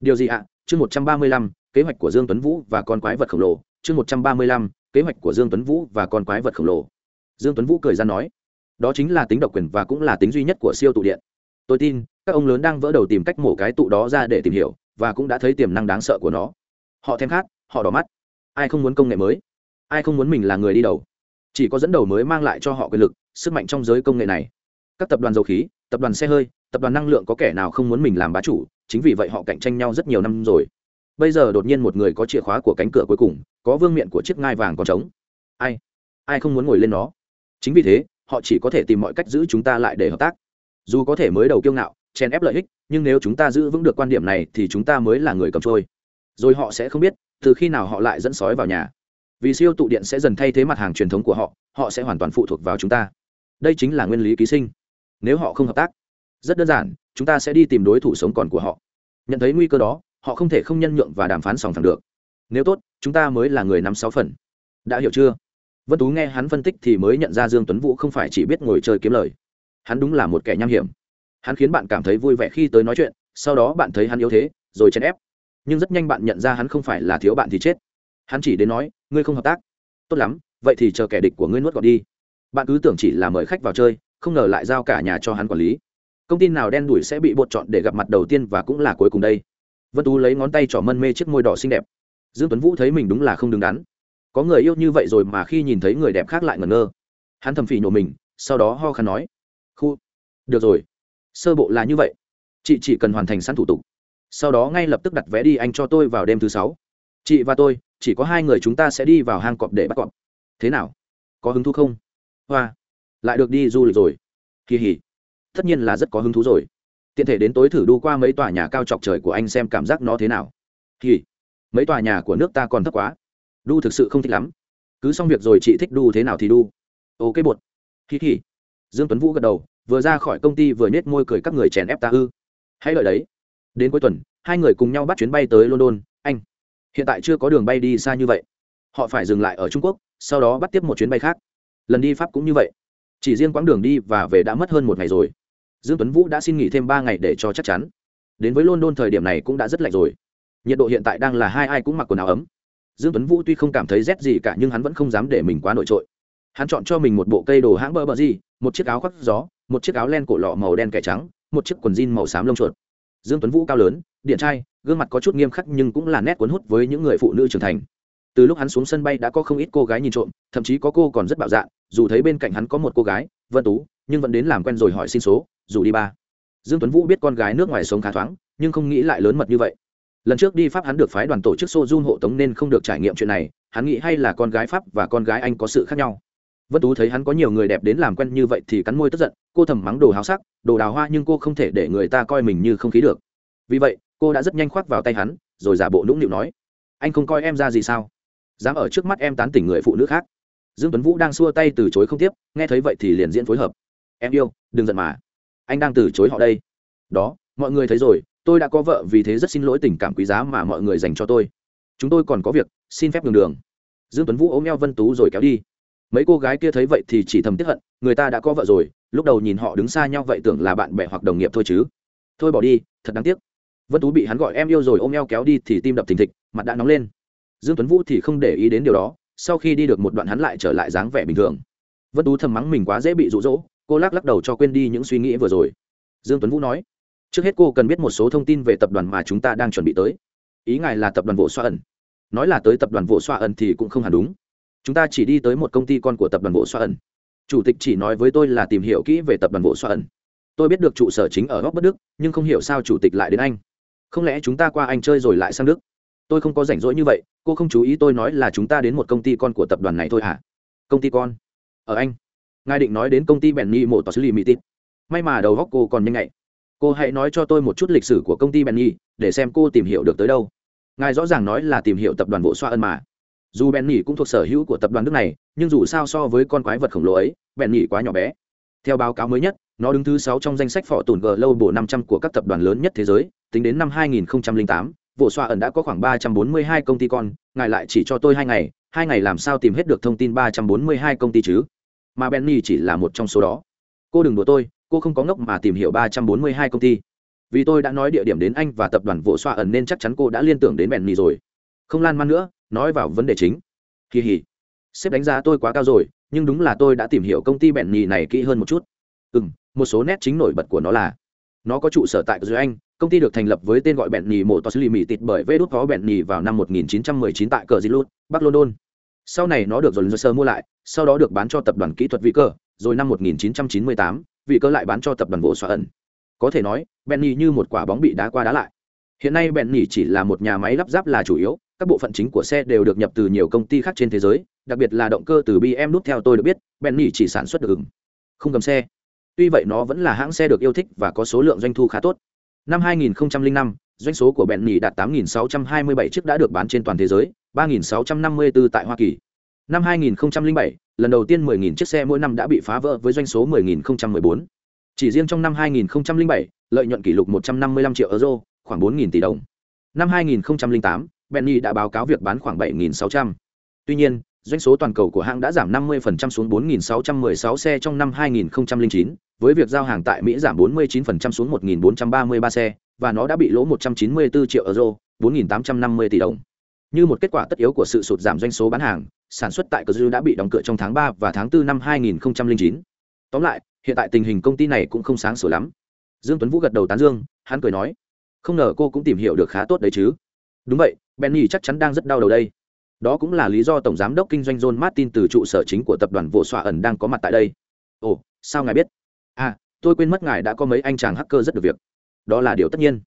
A: Điều gì ạ? Chương một trăm ba mươi lăm, kế hoạch của dương tuấn vũ và con quái vật khổng lồ. Chương một trăm ba mươi lăm, kế hoạch của dương tuấn vũ và con quái vật khổng lồ. Dương tuấn vũ cười ra nói, đó chính là tính độc quyền và cũng là tính duy nhất của siêu tụ điện. Tôi tin, các ông lớn đang vỡ đầu tìm cách mổ cái tụ đó ra để tìm hiểu, và cũng đã thấy tiềm năng đáng sợ của nó. Họ thèm khát, họ đỏ mắt. Ai không muốn công nghệ mới? Ai không muốn mình là người đi đầu? Chỉ có dẫn đầu mới mang lại cho họ quyền lực, sức mạnh trong giới công nghệ này. Các tập đoàn dầu khí, tập đoàn xe hơi tập đoàn năng lượng có kẻ nào không muốn mình làm bá chủ, chính vì vậy họ cạnh tranh nhau rất nhiều năm rồi. Bây giờ đột nhiên một người có chìa khóa của cánh cửa cuối cùng, có vương miện của chiếc ngai vàng còn trống. Ai? Ai không muốn ngồi lên nó? Chính vì thế, họ chỉ có thể tìm mọi cách giữ chúng ta lại để hợp tác. Dù có thể mới đầu kiêu ngạo, chèn ép lợi ích, nhưng nếu chúng ta giữ vững được quan điểm này thì chúng ta mới là người cầm trôi. Rồi họ sẽ không biết, từ khi nào họ lại dẫn sói vào nhà. Vì siêu tụ điện sẽ dần thay thế mặt hàng truyền thống của họ họ sẽ hoàn toàn phụ thuộc vào chúng ta. Đây chính là nguyên lý ký sinh. Nếu họ không hợp tác rất đơn giản, chúng ta sẽ đi tìm đối thủ sống còn của họ. Nhận thấy nguy cơ đó, họ không thể không nhân nhượng và đàm phán sòng thẳng được. Nếu tốt, chúng ta mới là người nắm sáu phần. Đã hiểu chưa? Vân tú nghe hắn phân tích thì mới nhận ra dương tuấn vũ không phải chỉ biết ngồi chơi kiếm lời. Hắn đúng là một kẻ nham hiểm. Hắn khiến bạn cảm thấy vui vẻ khi tới nói chuyện, sau đó bạn thấy hắn yếu thế, rồi chèn ép. Nhưng rất nhanh bạn nhận ra hắn không phải là thiếu bạn thì chết. Hắn chỉ đến nói, ngươi không hợp tác. Tốt lắm, vậy thì chờ kẻ địch của ngươi nuốt gọn đi. Bạn cứ tưởng chỉ là mời khách vào chơi, không ngờ lại giao cả nhà cho hắn quản lý công ty nào đen đủi sẽ bị bột chọn để gặp mặt đầu tiên và cũng là cuối cùng đây. Vân tú lấy ngón tay trỏ mân mê chiếc môi đỏ xinh đẹp. Dương tuấn vũ thấy mình đúng là không đứng đắn. Có người yêu như vậy rồi mà khi nhìn thấy người đẹp khác lại ngẩn ngơ. Hắn thầm phỉ nhổ mình, sau đó ho khăn nói. Khu, được rồi. Sơ bộ là như vậy. Chị chỉ cần hoàn thành sẵn thủ tục. Sau đó ngay lập tức đặt vé đi anh cho tôi vào đêm thứ sáu. Chị và tôi, chỉ có hai người chúng ta sẽ đi vào hang cọp để bắt cọp. Thế nào? Có hứng thú không? Hoa. Lại được đi du lịch rồi. Kỳ hỉ tất nhiên là rất có hứng thú rồi. Tiện thể đến tối thử đu qua mấy tòa nhà cao chọc trời của anh xem cảm giác nó thế nào. Thì, mấy tòa nhà của nước ta còn thấp quá. Đu thực sự không thích lắm. Cứ xong việc rồi chị thích đu thế nào thì đu. Ok bột. Thì thì. dương tuấn vũ gật đầu, vừa ra khỏi công ty vừa nhét môi cười các người chèn ép ta ư. Hãy đợi đấy. Đến cuối tuần, hai người cùng nhau bắt chuyến bay tới london, anh. Hiện tại chưa có đường bay đi xa như vậy. Họ phải dừng lại ở trung quốc, sau đó bắt tiếp một chuyến bay khác. Lần đi pháp cũng như vậy. Chỉ riêng quãng đường đi và về đã mất hơn một ngày rồi dương tuấn vũ đã xin nghỉ thêm ba ngày để cho chắc chắn. Đến với london thời điểm này cũng đã rất lạnh rồi. Nhiệt độ hiện tại đang là hai ai cũng mặc quần áo ấm. Dương tuấn vũ tuy không cảm thấy rét gì cả nhưng hắn vẫn không dám để mình quá nổi trội. Hắn chọn cho mình một bộ cây đồ hãng bơ bờ gì, một chiếc áo khoác gió, một chiếc áo len cổ lọ màu đen kẻ trắng, một chiếc quần jean màu xám lông chuột. Dương tuấn vũ cao lớn, điện trai, gương mặt có chút nghiêm khắc nhưng cũng là nét cuốn hút với những người phụ nữ trưởng thành. Từ lúc hắn xuống sân bay đã có không ít cô gái nhìn trộm, thậm chí có cô còn rất bạo dạn, dù thấy bên cạnh hắn có một cô gái, vân tú, nhưng vẫn đến làm quen rồi hỏi xin số dù đi ba. Dương tuấn vũ biết con gái nước ngoài sống khá thoáng, nhưng không nghĩ lại lớn mật như vậy. Lần trước đi pháp hắn được phái đoàn tổ chức xô run hộ tống nên không được trải nghiệm chuyện này, hắn nghĩ hay là con gái pháp và con gái anh có sự khác nhau. Vân tú thấy hắn có nhiều người đẹp đến làm quen như vậy thì cắn môi tức giận, cô thầm mắng đồ háo sắc, đồ đào hoa nhưng cô không thể để người ta coi mình như không khí được. Vì vậy, cô đã rất nhanh khoác vào tay hắn, rồi giả bộ nũng nịu nói, anh không coi em ra gì sao? Dám ở trước mắt em tán tỉnh người phụ nữ khác. Dương tuấn vũ đang xua tay từ chối không tiếp, nghe thấy vậy thì liền diễn phối hợp. Em yêu, đừng giận mà anh đang từ chối họ đây. Đó, mọi người thấy rồi, tôi đã có vợ vì thế rất xin lỗi tình cảm quý giá mà mọi người dành cho tôi. Chúng tôi còn có việc, xin phép đường đường. Dương tuấn vũ ôm eo vân tú rồi kéo đi. Mấy cô gái kia thấy vậy thì chỉ thầm tiếc hận, người ta đã có vợ rồi, lúc đầu nhìn họ đứng xa nhau vậy tưởng là bạn bè hoặc đồng nghiệp thôi chứ. Thôi bỏ đi, thật đáng tiếc. Vân tú bị hắn gọi em yêu rồi ôm eo kéo đi thì tim đập thình thịch, mặt đã nóng lên. Dương tuấn vũ thì không để ý đến điều đó, sau khi đi được một đoạn hắn lại trở lại dáng vẻ bình thường. Vân tú thầm mắng mình quá dễ bị rụ rỗ cô lắc lắc đầu cho quên đi những suy nghĩ vừa rồi. Dương tuấn vũ nói, trước hết cô cần biết một số thông tin về tập đoàn mà chúng ta đang chuẩn bị tới. Ý ngài là tập đoàn vỗ xoa ẩn. Nói là tới tập đoàn vỗ xoa ẩn thì cũng không hẳn đúng. Chúng ta chỉ đi tới một công ty con của tập đoàn vỗ xoa ẩn. Chủ tịch chỉ nói với tôi là tìm hiểu kỹ về tập đoàn vỗ xoa ẩn. Tôi biết được trụ sở chính ở góc bất đức, nhưng không hiểu sao chủ tịch lại đến anh. Không lẽ chúng ta qua anh chơi rồi lại sang đức? Tôi không có rảnh rỗi như vậy, cô không chú ý tôi nói là chúng ta đến một công ty con của tập đoàn này thôi hả? Công ty con? Ở anh ngài định nói đến công ty benny một tòa xử lý mỹ may mà đầu góc cô còn nhanh nhạy. Cô hãy nói cho tôi một chút lịch sử của công ty benny để xem cô tìm hiểu được tới đâu. Ngài rõ ràng nói là tìm hiểu tập đoàn bộ xoa ân mà. Dù benny cũng thuộc sở hữu của tập đoàn nước này nhưng dù sao so với con quái vật khổng lồ ấy benny quá nhỏ bé. Theo báo cáo mới nhất nó đứng thứ sáu trong danh sách phỏ tổn g lâu năm trăm của các tập đoàn lớn nhất thế giới tính đến năm 2008, vụ xoa ẩn đã có khoảng 342 công ty con ngài lại chỉ cho tôi hai ngày hai ngày làm sao tìm hết được thông tin 342 công ty chứ? Mà benny chỉ là một trong số đó. Cô đừng đùa tôi cô không có ngốc mà tìm hiểu 342 công ty. Vì tôi đã nói địa điểm đến anh và tập đoàn vụ xoa ẩn nên chắc chắn cô đã liên tưởng đến benny rồi. Không lan man nữa nói vào vấn đề chính. Kỳ hỉ. Sếp đánh giá tôi quá cao rồi nhưng đúng là tôi đã tìm hiểu công ty benny này kỹ hơn một chút. Ừ một số nét chính nổi bật của nó là nó có trụ sở tại dưới anh công ty được thành lập với tên gọi bẹn motors limited bởi vê đốt phó bẹn vào năm 1919 tại cờ Zilut, Bắc London. Sau này nó được rồi sơ mua lại, sau đó được bán cho tập đoàn kỹ thuật vị cơ, rồi năm 1998, vị cơ lại bán cho tập đoàn bộ xóa ẩn. Có thể nói, Benny như một quả bóng bị đá qua đá lại. Hiện nay Benny chỉ là một nhà máy lắp ráp là chủ yếu, các bộ phận chính của xe đều được nhập từ nhiều công ty khác trên thế giới, đặc biệt là động cơ từ BMW theo tôi được biết, Benny chỉ sản xuất được ứng Không cầm xe. Tuy vậy nó vẫn là hãng xe được yêu thích và có số lượng doanh thu khá tốt. Năm 2005, doanh số của benny đạt 8.627 chiếc đã được bán trên toàn thế giới, 3.654 tại Hoa Kỳ. Năm 2007, lần đầu tiên 10.000 chiếc xe mỗi năm đã bị phá vỡ với doanh số 10.014. Chỉ riêng trong năm 2007, lợi nhuận kỷ lục 155 triệu euro, khoảng 4.000 tỷ đồng. Năm 2008, Bentley đã báo cáo việc bán khoảng 7.600. Tuy nhiên, doanh số toàn cầu của hãng đã giảm 50% xuống 4.616 xe trong năm 2009, với việc giao hàng tại Mỹ giảm 49% xuống 1.433 xe, và nó đã bị lỗ 194 triệu euro, 4.850 tỷ đồng. Như một kết quả tất yếu của sự sụt giảm doanh số bán hàng, sản xuất tại Cửu đã bị đóng cửa trong tháng 3 và tháng 4 năm 2009. Tóm lại, hiện tại tình hình công ty này cũng không sáng sủa lắm. Dương Tuấn Vũ gật đầu tán dương, hắn cười nói, không ngờ cô cũng tìm hiểu được khá tốt đấy chứ. Đúng vậy, Benny chắc chắn đang rất đau đầu đây. Đó cũng là lý do tổng giám đốc kinh doanh John Martin từ trụ sở chính của tập đoàn Vô Xoa ẩn đang có mặt tại đây. Ồ, sao ngài biết? À, tôi quên mất ngài đã có mấy anh chàng hacker rất được việc. Đó là điều tất nhiên.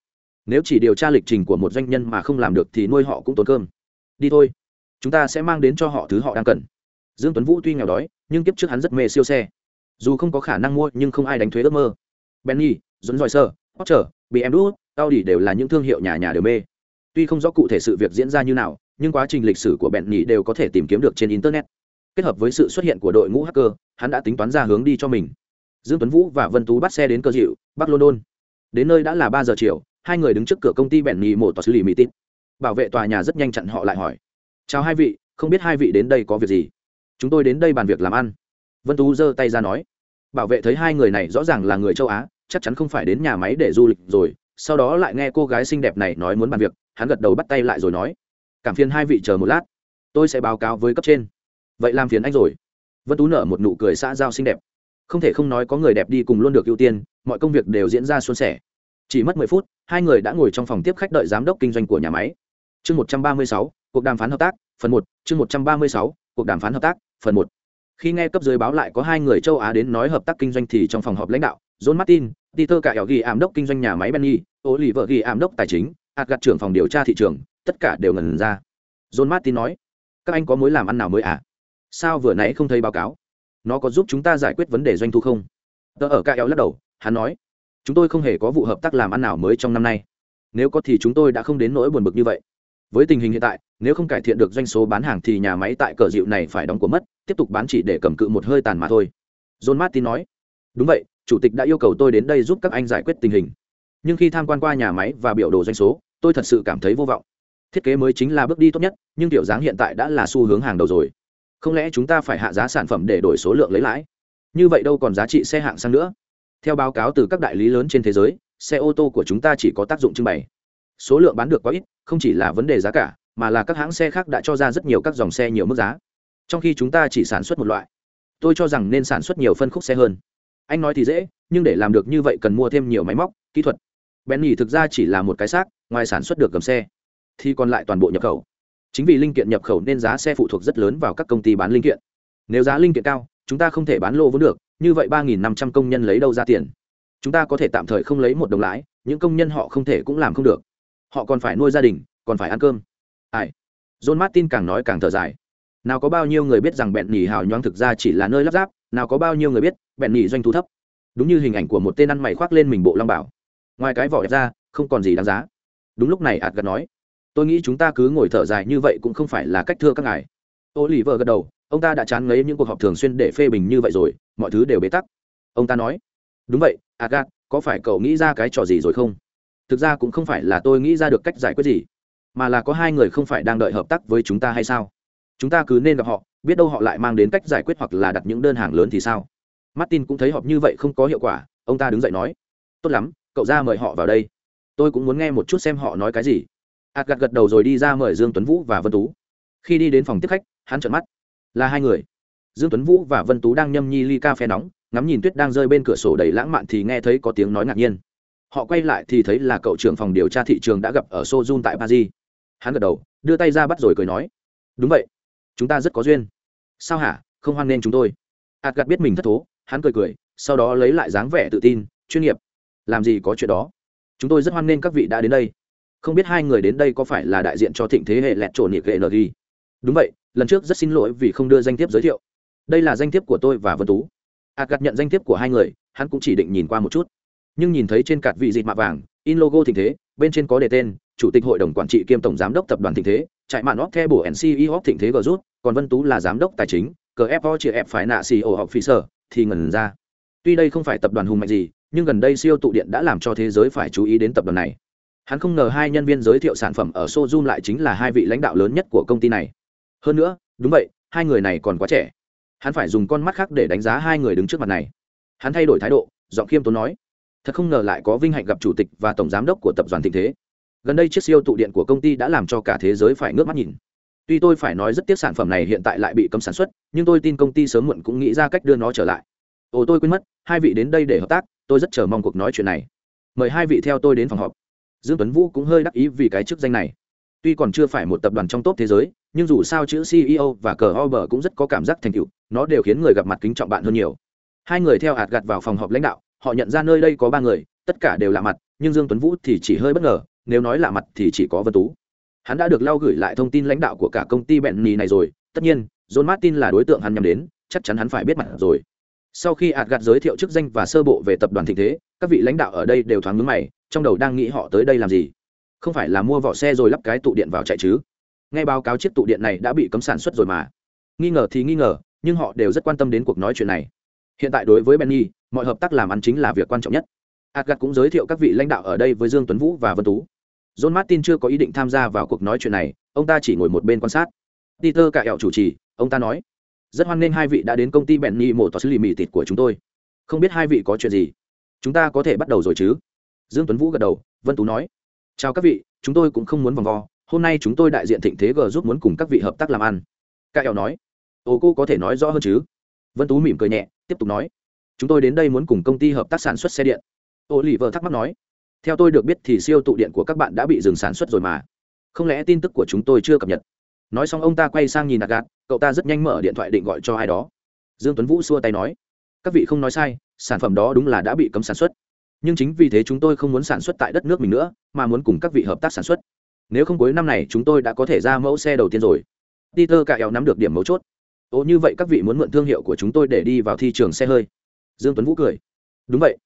A: Nếu chỉ điều tra lịch trình của một doanh nhân mà không làm được thì nuôi họ cũng tốn cơm. Đi thôi, chúng ta sẽ mang đến cho họ thứ họ đang cần. Dương Tuấn Vũ tuy nghèo đói, nhưng kiếp trước hắn rất mê siêu xe. Dù không có khả năng mua nhưng không ai đánh thuế ước mơ. Benny, dẫn John Royce, Porsche, BMW, Audi đều là những thương hiệu nhà nhà đều mê. Tuy không rõ cụ thể sự việc diễn ra như nào, nhưng quá trình lịch sử của Benny đều có thể tìm kiếm được trên internet kết hợp với sự xuất hiện của đội ngũ hacker hắn đã tính toán ra hướng đi cho mình dương tuấn vũ và vân tú bắt xe đến cơ dịu bắc london đến nơi đã là ba giờ chiều hai người đứng trước cửa công ty Benny mổ một tòa xử lý mỹ tít bảo vệ tòa nhà rất nhanh chặn họ lại hỏi. Chào hai vị, không biết hai vị đến đây có việc gì? Chúng tôi đến đây bàn việc làm ăn. Vân tú giơ tay ra nói. Bảo vệ thấy hai người này rõ ràng là người châu á, chắc chắn không phải đến nhà máy để du lịch rồi. Sau đó lại nghe cô gái xinh đẹp này nói muốn bàn việc, hắn gật đầu bắt tay lại rồi nói. Cảm phiền hai vị chờ một lát, tôi sẽ báo cáo với cấp trên. Vậy làm phiền anh rồi. Vân tú nở một nụ cười xã giao xinh đẹp. Không thể không nói có người đẹp đi cùng luôn được ưu tiên, mọi công việc đều diễn ra suôn sẻ. Chỉ mất mười phút, hai người đã ngồi trong phòng tiếp khách đợi giám đốc kinh doanh của nhà máy chương một trăm ba mươi sáu, cuộc đàm phán hợp tác, phần một, chương một trăm ba mươi sáu, cuộc đàm phán hợp tác, phần một. Khi nghe cấp dưới báo lại có hai người châu á đến nói hợp tác kinh doanh thì trong phòng họp lãnh đạo, john martin, peter cả ẻo ghi ám đốc kinh doanh nhà máy benny ô lì vợ ghi ám đốc tài chính hạt gặt trưởng phòng điều tra thị trường, tất cả đều ngần ra. John martin nói, các anh có mối làm ăn nào mới à? Sao vừa nãy không thấy báo cáo? Nó có giúp chúng ta giải quyết vấn đề doanh thu không? Tớ ở ca éo lắc đầu, hắn nói, chúng tôi không hề có vụ hợp tác làm ăn nào mới trong năm nay. Nếu có thì chúng tôi đã không đến nỗi buồn bực như vậy với tình hình hiện tại, nếu không cải thiện được doanh số bán hàng thì nhà máy tại cờ dịu này phải đóng cửa mất, tiếp tục bán chỉ để cầm cự một hơi tàn mà thôi. John martin nói. Đúng vậy, chủ tịch đã yêu cầu tôi đến đây giúp các anh giải quyết tình hình. Nhưng khi tham quan qua nhà máy và biểu đồ doanh số, tôi thật sự cảm thấy vô vọng. Thiết kế mới chính là bước đi tốt nhất, nhưng kiểu dáng hiện tại đã là xu hướng hàng đầu rồi. Không lẽ chúng ta phải hạ giá sản phẩm để đổi số lượng lấy lãi? Như vậy đâu còn giá trị xe hạng sang nữa. Theo báo cáo từ các đại lý lớn trên thế giới, xe ô tô của chúng ta chỉ có tác dụng trưng bày số lượng bán được quá ít, không chỉ là vấn đề giá cả, mà là các hãng xe khác đã cho ra rất nhiều các dòng xe nhiều mức giá. Trong khi chúng ta chỉ sản xuất một loại. Tôi cho rằng nên sản xuất nhiều phân khúc xe hơn. Anh nói thì dễ, nhưng để làm được như vậy cần mua thêm nhiều máy móc, kỹ thuật. Benny thực ra chỉ là một cái xác, ngoài sản xuất được cầm xe, thì còn lại toàn bộ nhập khẩu. Chính vì linh kiện nhập khẩu nên giá xe phụ thuộc rất lớn vào các công ty bán linh kiện. Nếu giá linh kiện cao, chúng ta không thể bán lô vốn được, như vậy ba năm trăm công nhân lấy đâu ra tiền? Chúng ta có thể tạm thời không lấy một đồng lãi, những công nhân họ không thể cũng làm không được họ còn phải nuôi gia đình, còn phải ăn cơm. Ai? John martin càng nói càng thở dài. Nào có bao nhiêu người biết rằng bẹn nhì hào nhoáng thực ra chỉ là nơi lắp ráp, nào có bao nhiêu người biết bẹn nhì doanh thu thấp. Đúng như hình ảnh của một tên ăn mày khoác lên mình bộ long bảo. Ngoài cái vỏ đẹp ra, không còn gì đáng giá. Đúng lúc này ạt gật nói, tôi nghĩ chúng ta cứ ngồi thở dài như vậy cũng không phải là cách thưa các ngài. Ô lì vợ gật đầu, ông ta đã chán ngấy những cuộc họp thường xuyên để phê bình như vậy rồi, mọi thứ đều bế tắc. Ông ta nói, đúng vậy, agat, có phải cậu nghĩ ra cái trò gì rồi không? Thực ra cũng không phải là tôi nghĩ ra được cách giải quyết gì, mà là có hai người không phải đang đợi hợp tác với chúng ta hay sao? Chúng ta cứ nên gặp họ, biết đâu họ lại mang đến cách giải quyết hoặc là đặt những đơn hàng lớn thì sao? Martin cũng thấy họp như vậy không có hiệu quả, ông ta đứng dậy nói. Tốt lắm, cậu ra mời họ vào đây. Tôi cũng muốn nghe một chút xem họ nói cái gì. Ạt gật gật đầu rồi đi ra mời dương tuấn vũ và vân tú. Khi đi đến phòng tiếp khách, hắn trợn mắt. Là hai người. Dương tuấn vũ và vân tú đang nhâm nhi ly cà phê nóng, ngắm nhìn tuyết đang rơi bên cửa sổ đầy lãng mạn thì nghe thấy có tiếng nói ngạc nhiên họ quay lại thì thấy là cậu trưởng phòng điều tra thị trường đã gặp ở sojun tại paris. Hắn gật đầu, đưa tay ra bắt rồi cười nói, đúng vậy, chúng ta rất có duyên. Sao hả? Không hoan nghênh chúng tôi. Ạt gặt biết mình thất thố, hắn cười cười, sau đó lấy lại dáng vẻ tự tin, chuyên nghiệp, làm gì có chuyện đó. Chúng tôi rất hoan nghênh các vị đã đến đây. Không biết hai người đến đây có phải là đại diện cho thịnh thế hệ lẹt trộn nhịp hệ lg đúng vậy, lần trước rất xin lỗi vì không đưa danh thiếp giới thiệu. Đây là danh thiếp của tôi và vân tú. Ạt gặt nhận danh thiếp của hai người, hắn cũng chỉ định nhìn qua một chút nhưng nhìn thấy trên cạt vị dịt mạ vàng, in logo thịnh thế, bên trên có đề tên, chủ tịch hội đồng quản trị kiêm tổng giám đốc tập đoàn thịnh thế chạy mạn óc theo bổ nc hóc thịnh thế g rút, còn vân tú là giám đốc tài chính, cờ fo chia ép phải nạ xì ổ học phi sở thì ngần ra. Tuy đây không phải tập đoàn hùng mạnh gì, nhưng gần đây siêu tụ điện đã làm cho thế giới phải chú ý đến tập đoàn này. Hắn không ngờ hai nhân viên giới thiệu sản phẩm ở showroom lại chính là hai vị lãnh đạo lớn nhất của công ty này. Hơn nữa, đúng vậy, hai người này còn quá trẻ. Hắn phải dùng con mắt khác để đánh giá hai người đứng trước mặt này. Hắn thay đổi thái độ, giọng khiêm tốn nói thật không ngờ lại có vinh hạnh gặp chủ tịch và tổng giám đốc của tập đoàn thịnh thế. Gần đây chiếc siêu tụ điện của công ty đã làm cho cả thế giới phải ngước mắt nhìn. Tuy tôi phải nói rất tiếc sản phẩm này hiện tại lại bị cấm sản xuất, nhưng tôi tin công ty sớm muộn cũng nghĩ ra cách đưa nó trở lại. Ồ, tôi quên mất, hai vị đến đây để hợp tác, tôi rất chờ mong cuộc nói chuyện này. Mời hai vị theo tôi đến phòng họp. Dương tuấn vũ cũng hơi đắc ý vì cái chức danh này. Tuy còn chưa phải một tập đoàn trong top thế giới, nhưng dù sao chữ ceo và cờ o cũng rất có cảm giác thành tựu, nó đều khiến người gặp mặt kính trọng bạn hơn nhiều. Hai người theo hạt gặt vào phòng họp lãnh đạo họ nhận ra nơi đây có ba người, tất cả đều lạ mặt, nhưng dương tuấn vũ thì chỉ hơi bất ngờ, nếu nói lạ mặt thì chỉ có vân tú. Hắn đã được lau gửi lại thông tin lãnh đạo của cả công ty bẹn nì này rồi, tất nhiên, john martin là đối tượng hắn nhắm đến, chắc chắn hắn phải biết mặt rồi. Sau khi ạt gạt giới thiệu chức danh và sơ bộ về tập đoàn thịnh thế, các vị lãnh đạo ở đây đều thoáng ngứng mày, trong đầu đang nghĩ họ tới đây làm gì? Không phải là mua vỏ xe rồi lắp cái tụ điện vào chạy chứ? Nghe báo cáo chiếc tụ điện này đã bị cấm sản xuất rồi mà. Nghi ngờ thì nghi ngờ, nhưng họ đều rất quan tâm đến cuộc nói chuyện này. Hiện tại đối với benny mọi hợp tác làm ăn chính là việc quan trọng nhất. Adgat cũng giới thiệu các vị lãnh đạo ở đây với dương tuấn vũ và vân tú. John martin chưa có ý định tham gia vào cuộc nói chuyện này, ông ta chỉ ngồi một bên quan sát. Peter cả ẹo chủ trì, ông ta nói, rất hoan nghênh hai vị đã đến công ty benny một tòa xử lý mì thịt của chúng tôi. Không biết hai vị có chuyện gì? Chúng ta có thể bắt đầu rồi chứ? Dương tuấn vũ gật đầu, vân tú nói, chào các vị, chúng tôi cũng không muốn vòng vo. Hôm nay chúng tôi đại diện thịnh thế g giúp muốn cùng các vị hợp tác làm ăn. Cạ eo nói, ồ cô có thể nói rõ hơn chứ? Vân tú mỉm cười nhẹ, tiếp tục nói chúng tôi đến đây muốn cùng công ty hợp tác sản xuất xe điện. Ô lì vợ thắc mắc nói. Theo tôi được biết thì siêu tụ điện của các bạn đã bị dừng sản xuất rồi mà. Không lẽ tin tức của chúng tôi chưa cập nhật? Nói xong ông ta quay sang nhìn nạt gạt cậu ta rất nhanh mở điện thoại định gọi cho ai đó. Dương tuấn vũ xua tay nói. Các vị không nói sai, sản phẩm đó đúng là đã bị cấm sản xuất. Nhưng chính vì thế chúng tôi không muốn sản xuất tại đất nước mình nữa, mà muốn cùng các vị hợp tác sản xuất. Nếu không cuối năm này chúng tôi đã có thể ra mẫu xe đầu tiên rồi. Peter cạ éo nắm được điểm mấu chốt. Ồ, như vậy các vị muốn mượn thương hiệu của chúng tôi để đi vào thị trường xe hơi dương tuấn vũ cười. Đúng vậy.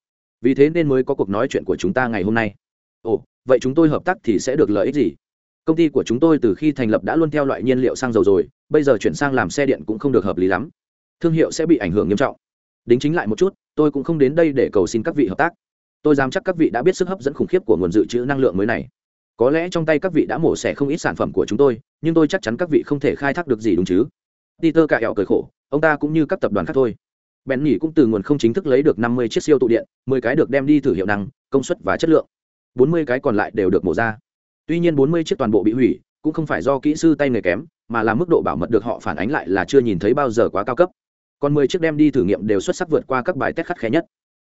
A: Vì thế nên mới có cuộc nói chuyện của chúng ta ngày hôm nay. Ồ, vậy chúng tôi hợp tác thì sẽ được lợi ích gì? Công ty của chúng tôi từ khi thành lập đã luôn theo loại nhiên liệu xăng dầu rồi, bây giờ chuyển sang làm xe điện cũng không được hợp lý lắm. Thương hiệu sẽ bị ảnh hưởng nghiêm trọng. Đính chính lại một chút, tôi cũng không đến đây để cầu xin các vị hợp tác. Tôi dám chắc các vị đã biết sức hấp dẫn khủng khiếp của nguồn dự trữ năng lượng mới này. Có lẽ trong tay các vị đã mổ xẻ không ít sản phẩm của chúng tôi, nhưng tôi chắc chắn các vị không thể khai thác được gì đúng chứ. Peter cạ ẹo cười khổ, ông ta cũng như các tập đoàn khác thôi bèn nhỉ cũng từ nguồn không chính thức lấy được năm mươi chiếc siêu tụ điện, mười cái được đem đi thử hiệu năng, công suất và chất lượng. bốn mươi cái còn lại đều được mổ ra. Tuy nhiên bốn mươi chiếc toàn bộ bị hủy, cũng không phải do kỹ sư tay nghề kém, mà là mức độ bảo mật được họ phản ánh lại là chưa nhìn thấy bao giờ quá cao cấp. Còn mười chiếc đem đi thử nghiệm đều xuất sắc vượt qua các bài test khắt khe nhất.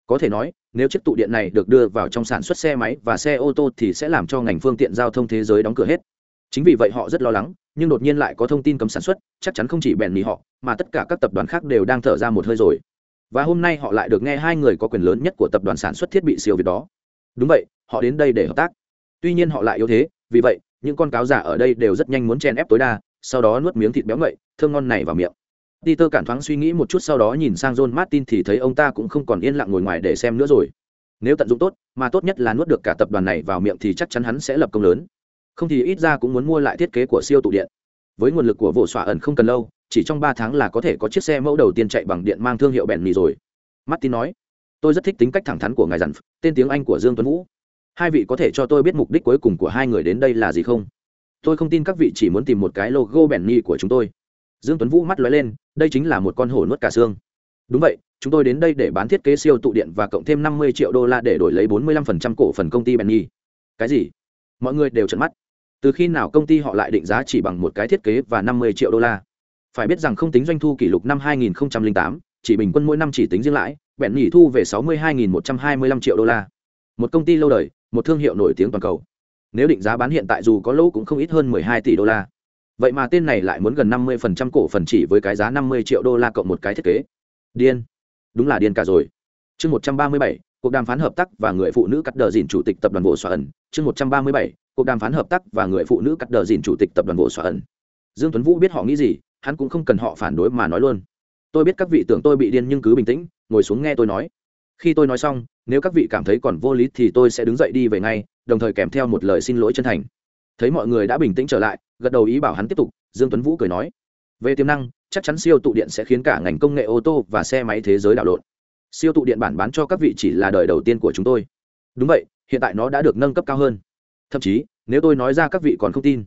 A: Có thể nói, nếu chiếc tụ điện này được đưa vào trong sản xuất xe máy và xe ô tô thì sẽ làm cho ngành phương tiện giao thông thế giới đóng cửa hết. Chính vì vậy họ rất lo lắng nhưng đột nhiên lại có thông tin cấm sản xuất, chắc chắn không chỉ bèn mì họ, mà tất cả các tập đoàn khác đều đang thở ra một hơi rồi. Và hôm nay họ lại được nghe hai người có quyền lớn nhất của tập đoàn sản xuất thiết bị siêu việt đó. Đúng vậy, họ đến đây để hợp tác. Tuy nhiên họ lại yếu thế, vì vậy, những con cáo giả ở đây đều rất nhanh muốn chen ép tối đa, sau đó nuốt miếng thịt béo ngậy, thơm ngon này vào miệng. Peter cản thoáng suy nghĩ một chút sau đó nhìn sang john martin thì thấy ông ta cũng không còn yên lặng ngồi ngoài để xem nữa rồi. Nếu tận dụng tốt, mà tốt nhất là nuốt được cả tập đoàn này vào miệng thì chắc chắn hắn sẽ lập công lớn không thì ít ra cũng muốn mua lại thiết kế của siêu tụ điện với nguồn lực của vụ xỏa ẩn không cần lâu, chỉ trong ba tháng là có thể có chiếc xe mẫu đầu tiên chạy bằng điện mang thương hiệu bèn mì rồi martin nói, tôi rất thích tính cách thẳng thắn của ngài dặn, tên tiếng anh của dương tuấn vũ hai vị có thể cho tôi biết mục đích cuối cùng của hai người đến đây là gì không tôi không tin các vị chỉ muốn tìm một cái logo bèn mì của chúng tôi dương tuấn vũ mắt lóe lên, đây chính là một con hổ nuốt cả xương đúng vậy, chúng tôi đến đây để bán thiết kế siêu tụ điện và cộng thêm 50 triệu đô la để đổi lấy 45% cổ phần công ty Benny. Cái gì? Mọi người đều trợn mắt từ khi nào công ty họ lại định giá chỉ bằng một cái thiết kế và năm mươi triệu đô la? Phải biết rằng không tính doanh thu kỷ lục năm 2008, chỉ bình quân mỗi năm chỉ tính riêng lãi bẹn nhỉ thu về 62.125 triệu đô la. Một công ty lâu đời một thương hiệu nổi tiếng toàn cầu. Nếu định giá bán hiện tại dù có lỗ cũng không ít hơn 12 tỷ đô la. Vậy mà tên này lại muốn gần 50% cổ phần chỉ với cái giá 50 triệu đô la cộng một cái thiết kế. Điên. Đúng là điên cả rồi. Chương 137, cuộc đàm phán hợp tác và người phụ nữ cắt đờ dìn chủ tịch tập đoàn bộ xoa ẩn. Chương 137, cuộc đàm phán hợp tác và người phụ nữ cắt đờ dìn chủ tịch tập đoàn bộ xóa ẩn. Dương tuấn vũ biết họ nghĩ gì, hắn cũng không cần họ phản đối mà nói luôn. Tôi biết các vị tưởng tôi bị điên nhưng cứ bình tĩnh, ngồi xuống nghe tôi nói. Khi tôi nói xong, nếu các vị cảm thấy còn vô lý thì tôi sẽ đứng dậy đi về ngay, đồng thời kèm theo một lời xin lỗi chân thành. Thấy mọi người đã bình tĩnh trở lại, gật đầu ý bảo hắn tiếp tục, dương tuấn vũ cười nói. Về tiềm năng, chắc chắn siêu tụ điện sẽ khiến cả ngành công nghệ ô tô và xe máy thế giới đảo lộn. Siêu tụ điện bản bán cho các vị chỉ là đời đầu tiên của chúng tôi. Đúng vậy, hiện tại nó đã được nâng cấp cao hơn thậm chí, nếu tôi nói ra các vị còn không tin.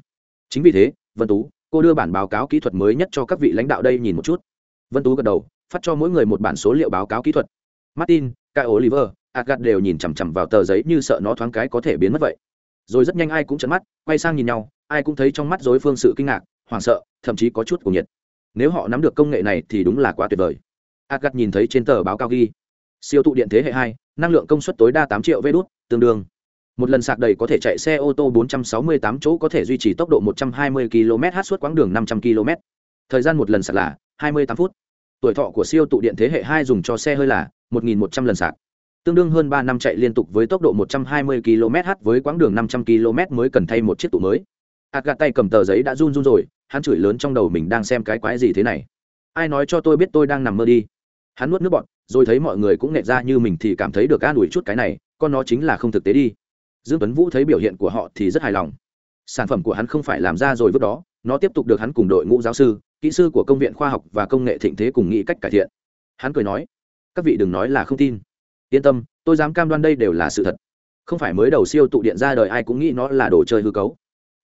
A: Chính vì thế, vân tú, cô đưa bản báo cáo kỹ thuật mới nhất cho các vị lãnh đạo đây nhìn một chút. Vân tú gật đầu, phát cho mỗi người một bản số liệu báo cáo kỹ thuật. Martin, kai oliver agat đều nhìn chằm chằm vào tờ giấy như sợ nó thoáng cái có thể biến mất vậy. Rồi rất nhanh ai cũng chấn mắt, quay sang nhìn nhau, ai cũng thấy trong mắt dối phương sự kinh ngạc, hoảng sợ, thậm chí có chút cuồng nhiệt. Nếu họ nắm được công nghệ này thì đúng là quá tuyệt vời. Agat nhìn thấy trên tờ báo cáo ghi, siêu tụ điện thế hệ hai, năng lượng công suất tối đa tám triệu vê đốt tương đương một lần sạc đầy có thể chạy xe ô tô 468 chỗ có thể duy trì tốc độ 120 km/h suốt quãng đường 500 km. Thời gian một lần sạc là 28 phút. Tuổi thọ của siêu tụ điện thế hệ 2 dùng cho xe hơi là 1.100 lần sạc. Tương đương hơn ba năm chạy liên tục với tốc độ 120 km/h với quãng đường 500 km mới cần thay một chiếc tụ mới. Hạt gạt tay cầm tờ giấy đã run run rồi hắn chửi lớn trong đầu mình đang xem cái quái gì thế này. Ai nói cho tôi biết tôi đang nằm mơ đi? Hắn nuốt nước bọt, rồi thấy mọi người cũng nệ ra như mình thì cảm thấy được an ủi chút cái này con nó chính là không thực tế đi dương tuấn vũ thấy biểu hiện của họ thì rất hài lòng. Sản phẩm của hắn không phải làm ra rồi vứt đó, nó tiếp tục được hắn cùng đội ngũ giáo sư, kỹ sư của công viện khoa học và công nghệ thịnh thế cùng nghĩ cách cải thiện. Hắn cười nói, các vị đừng nói là không tin. Yên tâm, tôi dám cam đoan đây đều là sự thật. Không phải mới đầu siêu tụ điện ra đời ai cũng nghĩ nó là đồ chơi hư cấu.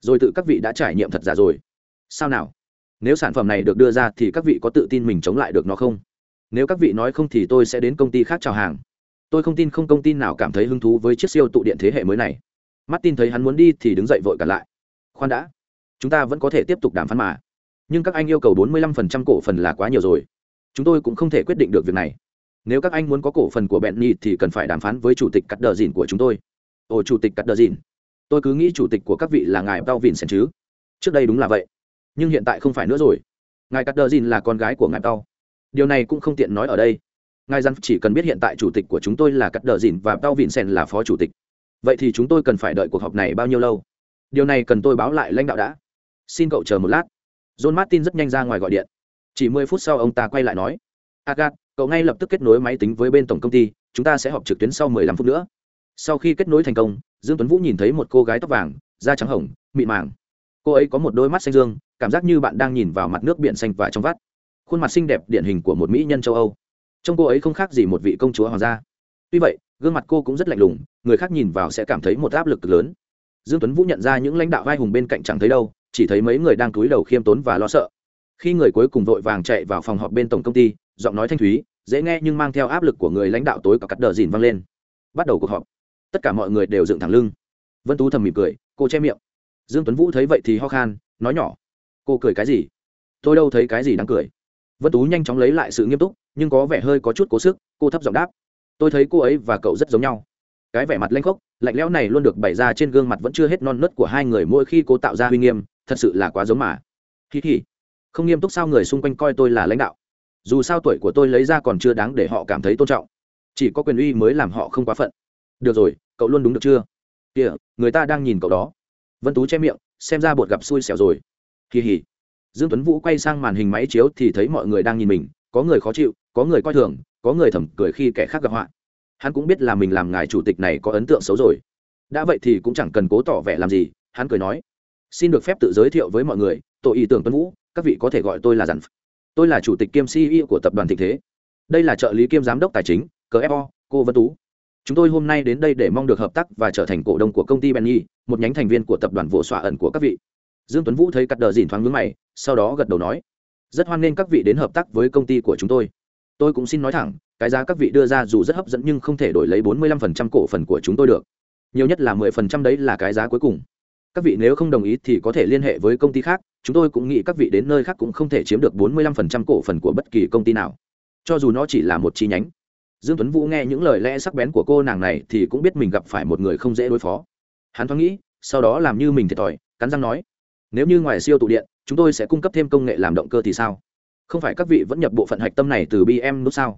A: Rồi tự các vị đã trải nghiệm thật giả rồi. Sao nào? Nếu sản phẩm này được đưa ra thì các vị có tự tin mình chống lại được nó không? Nếu các vị nói không thì tôi sẽ đến công ty khác chào hàng tôi không tin không công ty nào cảm thấy hứng thú với chiếc siêu tụ điện thế hệ mới này. Martin thấy hắn muốn đi thì đứng dậy vội cả lại. Khoan đã, chúng ta vẫn có thể tiếp tục đàm phán mà. Nhưng các anh yêu cầu 45% cổ phần là quá nhiều rồi. Chúng tôi cũng không thể quyết định được việc này. Nếu các anh muốn có cổ phần của benny thì cần phải đàm phán với chủ tịch cắt đờ dìn của chúng tôi. Ồ, chủ tịch cắt đờ dìn. Tôi cứ nghĩ chủ tịch của các vị là ngài Bao vìn sen chứ. Trước đây đúng là vậy, nhưng hiện tại không phải nữa rồi. Ngài cắt đờ dìn là con gái của ngài tao điều này cũng không tiện nói ở đây ngài dân chỉ cần biết hiện tại chủ tịch của chúng tôi là cắt đờ dìn và tao vịn sen là phó chủ tịch. Vậy thì chúng tôi cần phải đợi cuộc họp này bao nhiêu lâu? Điều này cần tôi báo lại lãnh đạo đã. Xin cậu chờ một lát. John martin rất nhanh ra ngoài gọi điện. Chỉ mười phút sau ông ta quay lại nói, agat, cậu ngay lập tức kết nối máy tính với bên tổng công ty, chúng ta sẽ họp trực tuyến sau mười lăm phút nữa. Sau khi kết nối thành công, dương tuấn vũ nhìn thấy một cô gái tóc vàng, da trắng hồng, mịn màng. Cô ấy có một đôi mắt xanh dương, cảm giác như bạn đang nhìn vào mặt nước biển xanh và trong vắt. Khuôn mặt xinh đẹp điển hình của một mỹ nhân châu âu trông cô ấy không khác gì một vị công chúa hoàng gia. Tuy vậy, gương mặt cô cũng rất lạnh lùng, người khác nhìn vào sẽ cảm thấy một áp lực cực lớn. Dương tuấn vũ nhận ra những lãnh đạo vai hùng bên cạnh chẳng thấy đâu, chỉ thấy mấy người đang cúi đầu khiêm tốn và lo sợ. Khi người cuối cùng vội vàng chạy vào phòng họp bên tổng công ty, giọng nói thanh thúy, dễ nghe nhưng mang theo áp lực của người lãnh đạo tối cả cắt đờ dìn vang lên. Bắt đầu cuộc họp. Tất cả mọi người đều dựng thẳng lưng. Vân tú thầm mỉm cười, cô che miệng. Dương tuấn vũ thấy vậy thì ho khan, nói nhỏ. Cô cười cái gì? Tôi đâu thấy cái gì đáng cười. Vân tú nhanh chóng lấy lại sự nghiêm túc nhưng có vẻ hơi có chút cố sức, cô thấp giọng đáp. Tôi thấy cô ấy và cậu rất giống nhau. Cái vẻ mặt lanh khốc, lạnh lẽo này luôn được bày ra trên gương mặt vẫn chưa hết non nớt của hai người mỗi khi cố tạo ra uy nghiêm, thật sự là quá giống mà. Kỳ kỳ không nghiêm túc sao người xung quanh coi tôi là lãnh đạo? Dù sao tuổi của tôi lấy ra còn chưa đáng để họ cảm thấy tôn trọng. Chỉ có quyền uy mới làm họ không quá phận. Được rồi, cậu luôn đúng được chưa? Kìa, người ta đang nhìn cậu đó. Vân tú che miệng, xem ra bột gặp xui xẻo rồi. Kỳ hỉ dương tuấn vũ quay sang màn hình máy chiếu thì thấy mọi người đang nhìn mình có người khó chịu, có người coi thường, có người thầm cười khi kẻ khác gặp họa. Hắn cũng biết là mình làm ngài chủ tịch này có ấn tượng xấu rồi. Đã vậy thì cũng chẳng cần cố tỏ vẻ làm gì, hắn cười nói. Xin được phép tự giới thiệu với mọi người, tôi ý tưởng tuấn vũ, các vị có thể gọi tôi là dặn tôi là chủ tịch kiêm ceo của tập đoàn thịnh thế. Đây là trợ lý kiêm giám đốc tài chính cfo cô vân tú. Chúng tôi hôm nay đến đây để mong được hợp tác và trở thành cổ đông của công ty benny, một nhánh thành viên của tập đoàn vỗ xoa ẩn của các vị. Dương tuấn vũ thấy cắt đờ dìn thoáng ngưỡng mày, sau đó gật đầu nói rất hoan nghênh các vị đến hợp tác với công ty của chúng tôi. Tôi cũng xin nói thẳng, cái giá các vị đưa ra dù rất hấp dẫn nhưng không thể đổi lấy 45% cổ phần của chúng tôi được. Nhiều nhất là 10% đấy là cái giá cuối cùng. Các vị nếu không đồng ý thì có thể liên hệ với công ty khác, chúng tôi cũng nghĩ các vị đến nơi khác cũng không thể chiếm được 45% cổ phần của bất kỳ công ty nào. Cho dù nó chỉ là một chi nhánh. Dương tuấn vũ nghe những lời lẽ sắc bén của cô nàng này thì cũng biết mình gặp phải một người không dễ đối phó. Hắn thoáng nghĩ, sau đó làm như mình thiệt thòi, cắn răng nói, nếu như ngoài siêu tụ điện chúng tôi sẽ cung cấp thêm công nghệ làm động cơ thì sao? Không phải các vị vẫn nhập bộ phận hạch tâm này từ bm nút sao?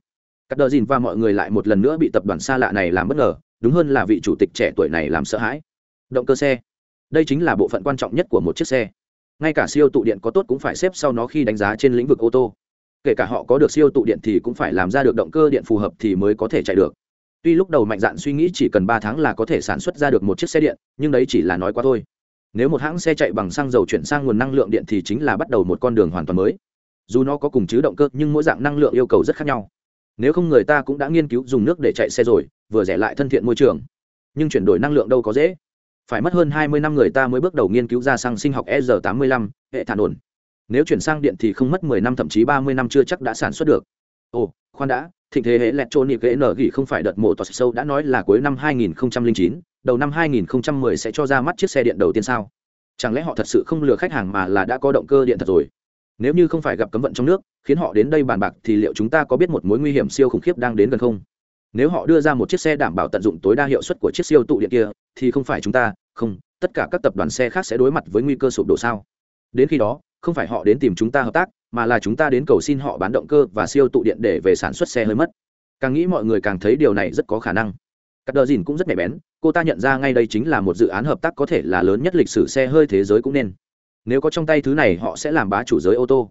A: Cắt đờ dìn và mọi người lại một lần nữa bị tập đoàn xa lạ này làm bất ngờ, đúng hơn là vị chủ tịch trẻ tuổi này làm sợ hãi. Động cơ xe. Đây chính là bộ phận quan trọng nhất của một chiếc xe. Ngay cả siêu tụ điện có tốt cũng phải xếp sau nó khi đánh giá trên lĩnh vực ô tô. Kể cả họ có được siêu tụ điện thì cũng phải làm ra được động cơ điện phù hợp thì mới có thể chạy được. Tuy lúc đầu mạnh dạn suy nghĩ chỉ cần ba tháng là có thể sản xuất ra được một chiếc xe điện, nhưng đấy chỉ là nói quá thôi nếu một hãng xe chạy bằng xăng dầu chuyển sang nguồn năng lượng điện thì chính là bắt đầu một con đường hoàn toàn mới. Dù nó có cùng chứ động cơ nhưng mỗi dạng năng lượng yêu cầu rất khác nhau. Nếu không người ta cũng đã nghiên cứu dùng nước để chạy xe rồi vừa rẻ lại thân thiện môi trường. Nhưng chuyển đổi năng lượng đâu có dễ. Phải mất hơn 20 năm người ta mới bước đầu nghiên cứu ra xăng sinh học ER 85 hệ thản ổn. Nếu chuyển sang điện thì không mất 10 năm thậm chí 30 năm chưa chắc đã sản xuất được. Ồ khoan đã thịnh thế hệ electronic hệ nở gỉ không phải đợt mổ tọt sâu đã nói là cuối năm 2009, đầu năm 2010 sẽ cho ra mắt chiếc xe điện đầu tiên sao? Chẳng lẽ họ thật sự không lừa khách hàng mà là đã có động cơ điện thật rồi? Nếu như không phải gặp cấm vận trong nước, khiến họ đến đây bàn bạc thì liệu chúng ta có biết một mối nguy hiểm siêu khủng khiếp đang đến gần không? Nếu họ đưa ra một chiếc xe đảm bảo tận dụng tối đa hiệu suất của chiếc siêu tụ điện kia, thì không phải chúng ta, không, tất cả các tập đoàn xe khác sẽ đối mặt với nguy cơ sụp đổ sao? Đến khi đó, không phải họ đến tìm chúng ta hợp tác, mà là chúng ta đến cầu xin họ bán động cơ và siêu tụ điện để về sản xuất xe hơi mất. Càng nghĩ mọi người càng thấy điều này rất có khả năng cắt đờ dìn cũng rất nhạy bén, cô ta nhận ra ngay đây chính là một dự án hợp tác có thể là lớn nhất lịch sử xe hơi thế giới cũng nên. Nếu có trong tay thứ này họ sẽ làm bá chủ giới ô tô.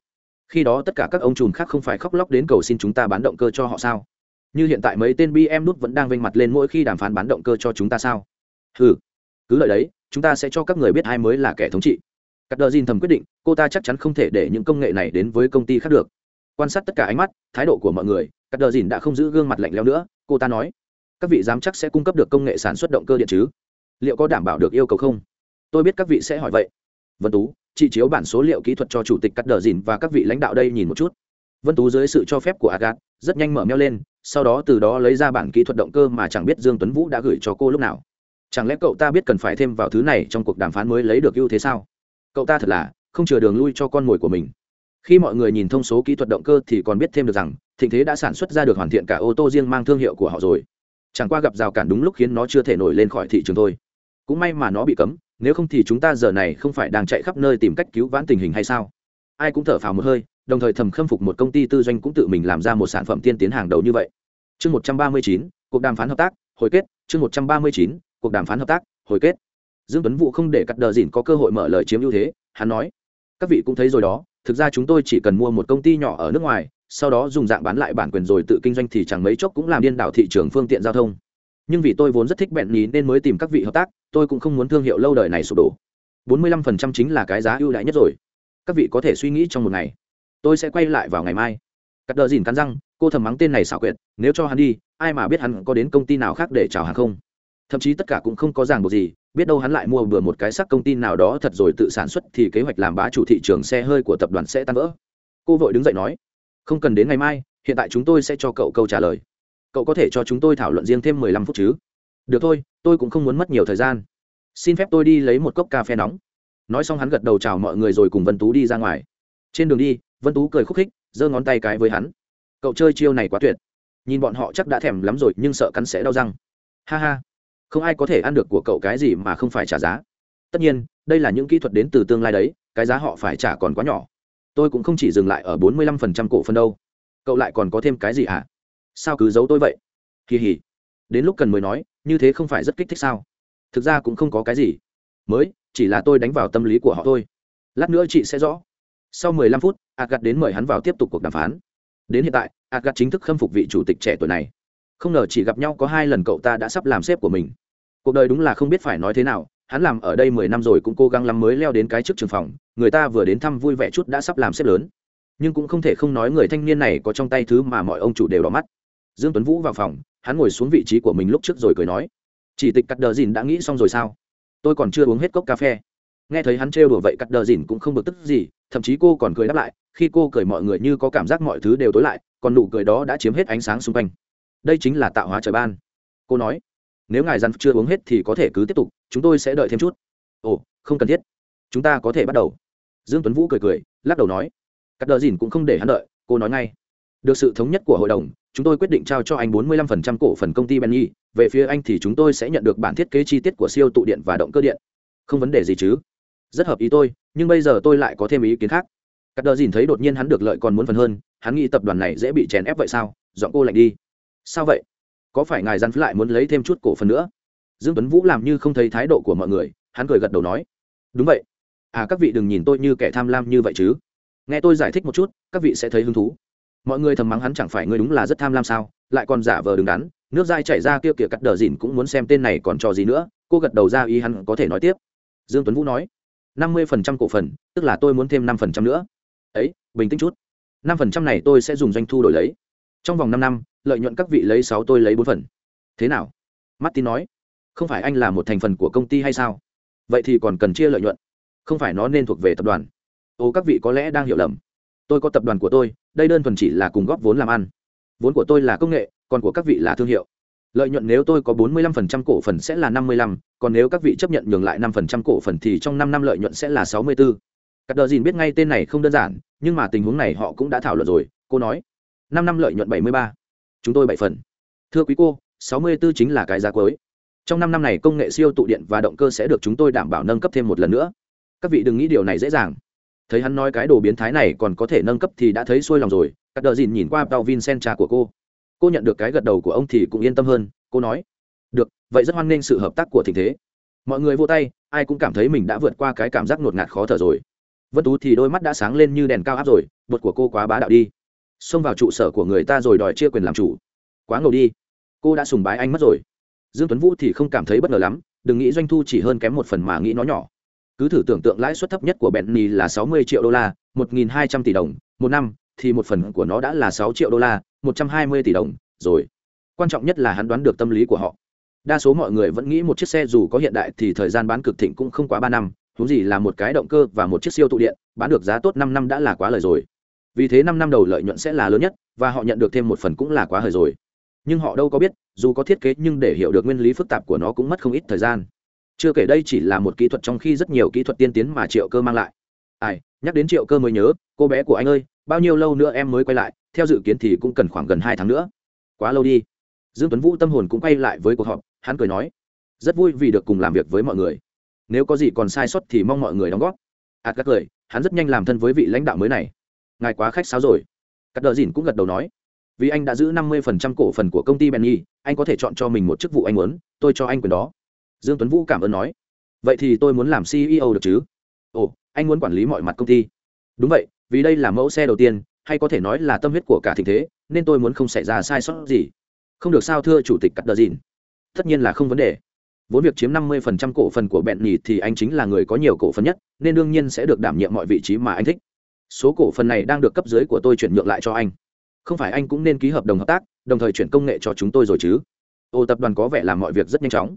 A: Khi đó tất cả các ông trùm khác không phải khóc lóc đến cầu xin chúng ta bán động cơ cho họ sao? Như hiện tại mấy tên bm nút vẫn đang vênh mặt lên mỗi khi đàm phán bán động cơ cho chúng ta sao? Ừ cứ lợi đấy, chúng ta sẽ cho các người biết ai mới là kẻ thống trị. Cắt đờ dìn thầm quyết định, cô ta chắc chắn không thể để những công nghệ này đến với công ty khác được. Quan sát tất cả ánh mắt, thái độ của mọi người, cắt đờ dìn đã không giữ gương mặt lạnh lẽo nữa, cô ta nói các vị giám chắc sẽ cung cấp được công nghệ sản xuất động cơ điện chứ? Liệu có đảm bảo được yêu cầu không? Tôi biết các vị sẽ hỏi vậy. Vân tú, chị chiếu bản số liệu kỹ thuật cho chủ tịch cắt đờ dìn và các vị lãnh đạo đây nhìn một chút. Vân tú dưới sự cho phép của agat, rất nhanh mở meo lên, sau đó từ đó lấy ra bản kỹ thuật động cơ mà chẳng biết dương tuấn vũ đã gửi cho cô lúc nào. Chẳng lẽ cậu ta biết cần phải thêm vào thứ này trong cuộc đàm phán mới lấy được ưu thế sao? Cậu ta thật là không chừa đường lui cho con mồi của mình. Khi mọi người nhìn thông số kỹ thuật động cơ thì còn biết thêm được rằng, thịnh thế đã sản xuất ra được hoàn thiện cả ô tô riêng mang thương hiệu của họ rồi chẳng qua gặp rào cản đúng lúc khiến nó chưa thể nổi lên khỏi thị trường thôi. Cũng may mà nó bị cấm, nếu không thì chúng ta giờ này không phải đang chạy khắp nơi tìm cách cứu vãn tình hình hay sao? Ai cũng thở phào một hơi, đồng thời thầm khâm phục một công ty tư doanh cũng tự mình làm ra một sản phẩm tiên tiến hàng đầu như vậy. Chương một trăm ba mươi chín, cuộc đàm phán hợp tác, hồi kết. Chương một trăm ba mươi chín, cuộc đàm phán hợp tác, hồi kết. Dương tuấn vũ không để cắt đờ dìn có cơ hội mở lời chiếm ưu thế, hắn nói. Các vị cũng thấy rồi đó, thực ra chúng tôi chỉ cần mua một công ty nhỏ ở nước ngoài sau đó dùng dạng bán lại bản quyền rồi tự kinh doanh thì chẳng mấy chốc cũng làm điên đảo thị trường phương tiện giao thông. Nhưng vì tôi vốn rất thích bẹn nhí nên mới tìm các vị hợp tác, tôi cũng không muốn thương hiệu lâu đời này sụp đổ. 45% chính là cái giá ưu đãi nhất rồi. Các vị có thể suy nghĩ trong một ngày. Tôi sẽ quay lại vào ngày mai. Cắt đờ dìn cắn răng, cô thầm mắng tên này xảo quyệt, nếu cho hắn đi, ai mà biết hắn có đến công ty nào khác để chào hàng không? Thậm chí tất cả cũng không có ràng buộc gì, biết đâu hắn lại mua bừa một cái sắc công ty nào đó thật rồi tự sản xuất thì kế hoạch làm bá chủ thị trường xe hơi của tập đoàn sẽ tan vỡ. Cô vội đứng dậy nói không cần đến ngày mai, hiện tại chúng tôi sẽ cho cậu câu trả lời. Cậu có thể cho chúng tôi thảo luận riêng thêm mười lăm phút chứ? Được thôi, tôi cũng không muốn mất nhiều thời gian. Xin phép tôi đi lấy một cốc cà phê nóng. Nói xong hắn gật đầu chào mọi người rồi cùng vân tú đi ra ngoài. Trên đường đi, vân tú cười khúc khích, giơ ngón tay cái với hắn. Cậu chơi chiêu này quá tuyệt. Nhìn bọn họ chắc đã thèm lắm rồi, nhưng sợ cắn sẽ đau răng. Ha ha. Không ai có thể ăn được của cậu cái gì mà không phải trả giá. Tất nhiên, đây là những kỹ thuật đến từ tương lai đấy, cái giá họ phải trả còn quá nhỏ tôi cũng không chỉ dừng lại ở bốn mươi lăm phần trăm cổ phần đâu. Cậu lại còn có thêm cái gì hả? À? sao cứ giấu tôi vậy? Kỳ hỉ đến lúc cần mới nói, như thế không phải rất kích thích sao? Thực ra cũng không có cái gì. Mới, chỉ là tôi đánh vào tâm lý của họ thôi. Lát nữa chị sẽ rõ. Sau 15 phút agat đến mời hắn vào tiếp tục cuộc đàm phán. Đến hiện tại agat chính thức khâm phục vị chủ tịch trẻ tuổi này. Không ngờ chỉ gặp nhau có hai lần cậu ta đã sắp làm sếp của mình. Cuộc đời đúng là không biết phải nói thế nào hắn làm ở đây mười năm rồi cũng cố gắng lắm mới leo đến cái chức trường phòng, người ta vừa đến thăm vui vẻ chút đã sắp làm xếp lớn. Nhưng cũng không thể không nói người thanh niên này có trong tay thứ mà mọi ông chủ đều đỏ mắt. Dương tuấn vũ vào phòng, hắn ngồi xuống vị trí của mình lúc trước rồi cười nói, chỉ tịch cắt đờ dìn đã nghĩ xong rồi sao? Tôi còn chưa uống hết cốc cà phê. Nghe thấy hắn trêu đùa vậy cắt đờ dìn cũng không bực tức gì, thậm chí cô còn cười đáp lại, khi cô cười mọi người như có cảm giác mọi thứ đều tối lại, còn nụ cười đó đã chiếm hết ánh sáng xung quanh. Đây chính là tạo hóa trời ban. Cô nói nếu ngài dặn chưa uống hết thì có thể cứ tiếp tục chúng tôi sẽ đợi thêm chút ồ không cần thiết chúng ta có thể bắt đầu dương tuấn vũ cười cười lắc đầu nói cắt đờ dìn cũng không để hắn đợi cô nói ngay được sự thống nhất của hội đồng chúng tôi quyết định trao cho anh 45% cổ phần công ty Benny, về phía anh thì chúng tôi sẽ nhận được bản thiết kế chi tiết của siêu tụ điện và động cơ điện. Không vấn đề gì chứ? Rất hợp ý tôi, nhưng bây giờ tôi lại có thêm ý kiến khác. Cắt đờ dìn thấy đột nhiên hắn được lợi còn muốn phần hơn, hắn nghĩ tập đoàn này dễ bị chèn ép vậy sao? Dọn cô lạnh đi. Sao vậy? Có phải ngài gian lại muốn lấy thêm chút cổ phần nữa? Dương Tuấn Vũ làm như không thấy thái độ của mọi người, hắn cười gật đầu nói. Đúng vậy. À các vị đừng nhìn tôi như kẻ tham lam như vậy chứ. Nghe tôi giải thích một chút, các vị sẽ thấy hứng thú mọi người thầm mắng hắn chẳng phải ngươi đúng là rất tham lam sao lại còn giả vờ đứng đắn nước dai chảy ra kia kia cắt đờ dìn cũng muốn xem tên này còn trò gì nữa cô gật đầu ra ý hắn có thể nói tiếp dương tuấn vũ nói năm mươi phần trăm cổ phần tức là tôi muốn thêm năm phần trăm nữa ấy bình tĩnh chút năm phần trăm này tôi sẽ dùng doanh thu đổi lấy trong vòng năm năm lợi nhuận các vị lấy sáu tôi lấy bốn phần. Thế nào? Martin nói. Không phải anh là một thành phần của công ty hay sao? Vậy thì còn cần chia lợi nhuận. Không phải nó nên thuộc về tập đoàn. Ô các vị có lẽ đang hiểu lầm. Tôi có tập đoàn của tôi đây đơn thuần chỉ là cùng góp vốn làm ăn. Vốn của tôi là công nghệ còn của các vị là thương hiệu. Lợi nhuận nếu tôi có 45% cổ phần sẽ là 55, còn nếu các vị chấp nhận nhường lại 5% cổ phần thì trong 5 năm lợi nhuận sẽ là 64. Các đờ gìn biết ngay tên này không đơn giản, nhưng mà tình huống này họ cũng đã thảo luận rồi, cô nói. 5 năm lợi nhuận 73. Chúng tôi bảy phần. Thưa quý cô, 64 chính là cái giá cuối. Trong năm năm này công nghệ siêu tụ điện và động cơ sẽ được chúng tôi đảm bảo nâng cấp thêm một lần nữa. Các vị đừng nghĩ điều này dễ dàng. Thấy hắn nói cái đồ biến thái này còn có thể nâng cấp thì đã thấy sôi lòng rồi. Các đờ dìn nhìn qua tàu vincent cha của cô. Cô nhận được cái gật đầu của ông thì cũng yên tâm hơn. Cô nói được vậy rất hoan nghênh sự hợp tác của tình thế. Mọi người vô tay ai cũng cảm thấy mình đã vượt qua cái cảm giác ngột ngạt khó thở rồi. Vân tú thì đôi mắt đã sáng lên như đèn cao áp rồi bột của cô quá bá đạo đi xông vào trụ sở của người ta rồi đòi chia quyền làm chủ quá ngầu đi cô đã sùng bái anh mất rồi dương tuấn vũ thì không cảm thấy bất ngờ lắm đừng nghĩ doanh thu chỉ hơn kém một phần mà nghĩ nó nhỏ cứ thử tưởng tượng lãi suất thấp nhất của Bentley là 60 triệu đô la, 1.200 tỷ đồng một năm, thì một phần của nó đã là 6 triệu đô la, 120 tỷ đồng, rồi. Quan trọng nhất là hắn đoán được tâm lý của họ. Đa số mọi người vẫn nghĩ một chiếc xe dù có hiện đại thì thời gian bán cực thịnh cũng không quá 3 năm, thú gì là một cái động cơ và một chiếc siêu tụ điện, bán được giá tốt 5 năm đã là quá lời rồi. Vì thế 5 năm đầu lợi nhuận sẽ là lớn nhất và họ nhận được thêm một phần cũng là quá hời rồi. Nhưng họ đâu có biết, dù có thiết kế nhưng để hiểu được nguyên lý phức tạp của nó cũng mất không ít thời gian. Chưa kể đây chỉ là một kỹ thuật trong khi rất nhiều kỹ thuật tiên tiến mà triệu cơ mang lại. Ai nhắc đến triệu cơ mới nhớ cô bé của anh ơi bao nhiêu lâu nữa em mới quay lại theo dự kiến thì cũng cần khoảng gần hai tháng nữa. Quá lâu đi. Dương tuấn vũ tâm hồn cũng quay lại với cuộc họp hắn cười nói rất vui vì được cùng làm việc với mọi người. Nếu có gì còn sai sót thì mong mọi người đóng góp. Ạt các cười hắn rất nhanh làm thân với vị lãnh đạo mới này ngài quá khách sáo rồi. Cắt đờ dìn cũng gật đầu nói, vì anh đã giữ 50% cổ phần của công ty benny, anh có thể chọn cho mình một chức vụ anh muốn, tôi cho anh quyền đó. Dương tuấn vũ cảm ơn nói, vậy thì tôi muốn làm ceo được chứ? Ồ, anh muốn quản lý mọi mặt công ty. Đúng vậy, vì đây là mẫu xe đầu tiên, hay có thể nói là tâm huyết của cả thịnh thế, nên tôi muốn không xảy ra sai sót gì. Không được sao thưa chủ tịch cắt đờ dìn. Tất nhiên là không vấn đề. Vốn việc chiếm 50% cổ phần của bẹn nhì thì anh chính là người có nhiều cổ phần nhất, nên đương nhiên sẽ được đảm nhiệm mọi vị trí mà anh thích số cổ phần này đang được cấp dưới của tôi chuyển nhượng lại cho anh. Không phải anh cũng nên ký hợp đồng hợp tác, đồng thời chuyển công nghệ cho chúng tôi rồi chứ. Ô tập đoàn có vẻ làm mọi việc rất nhanh chóng.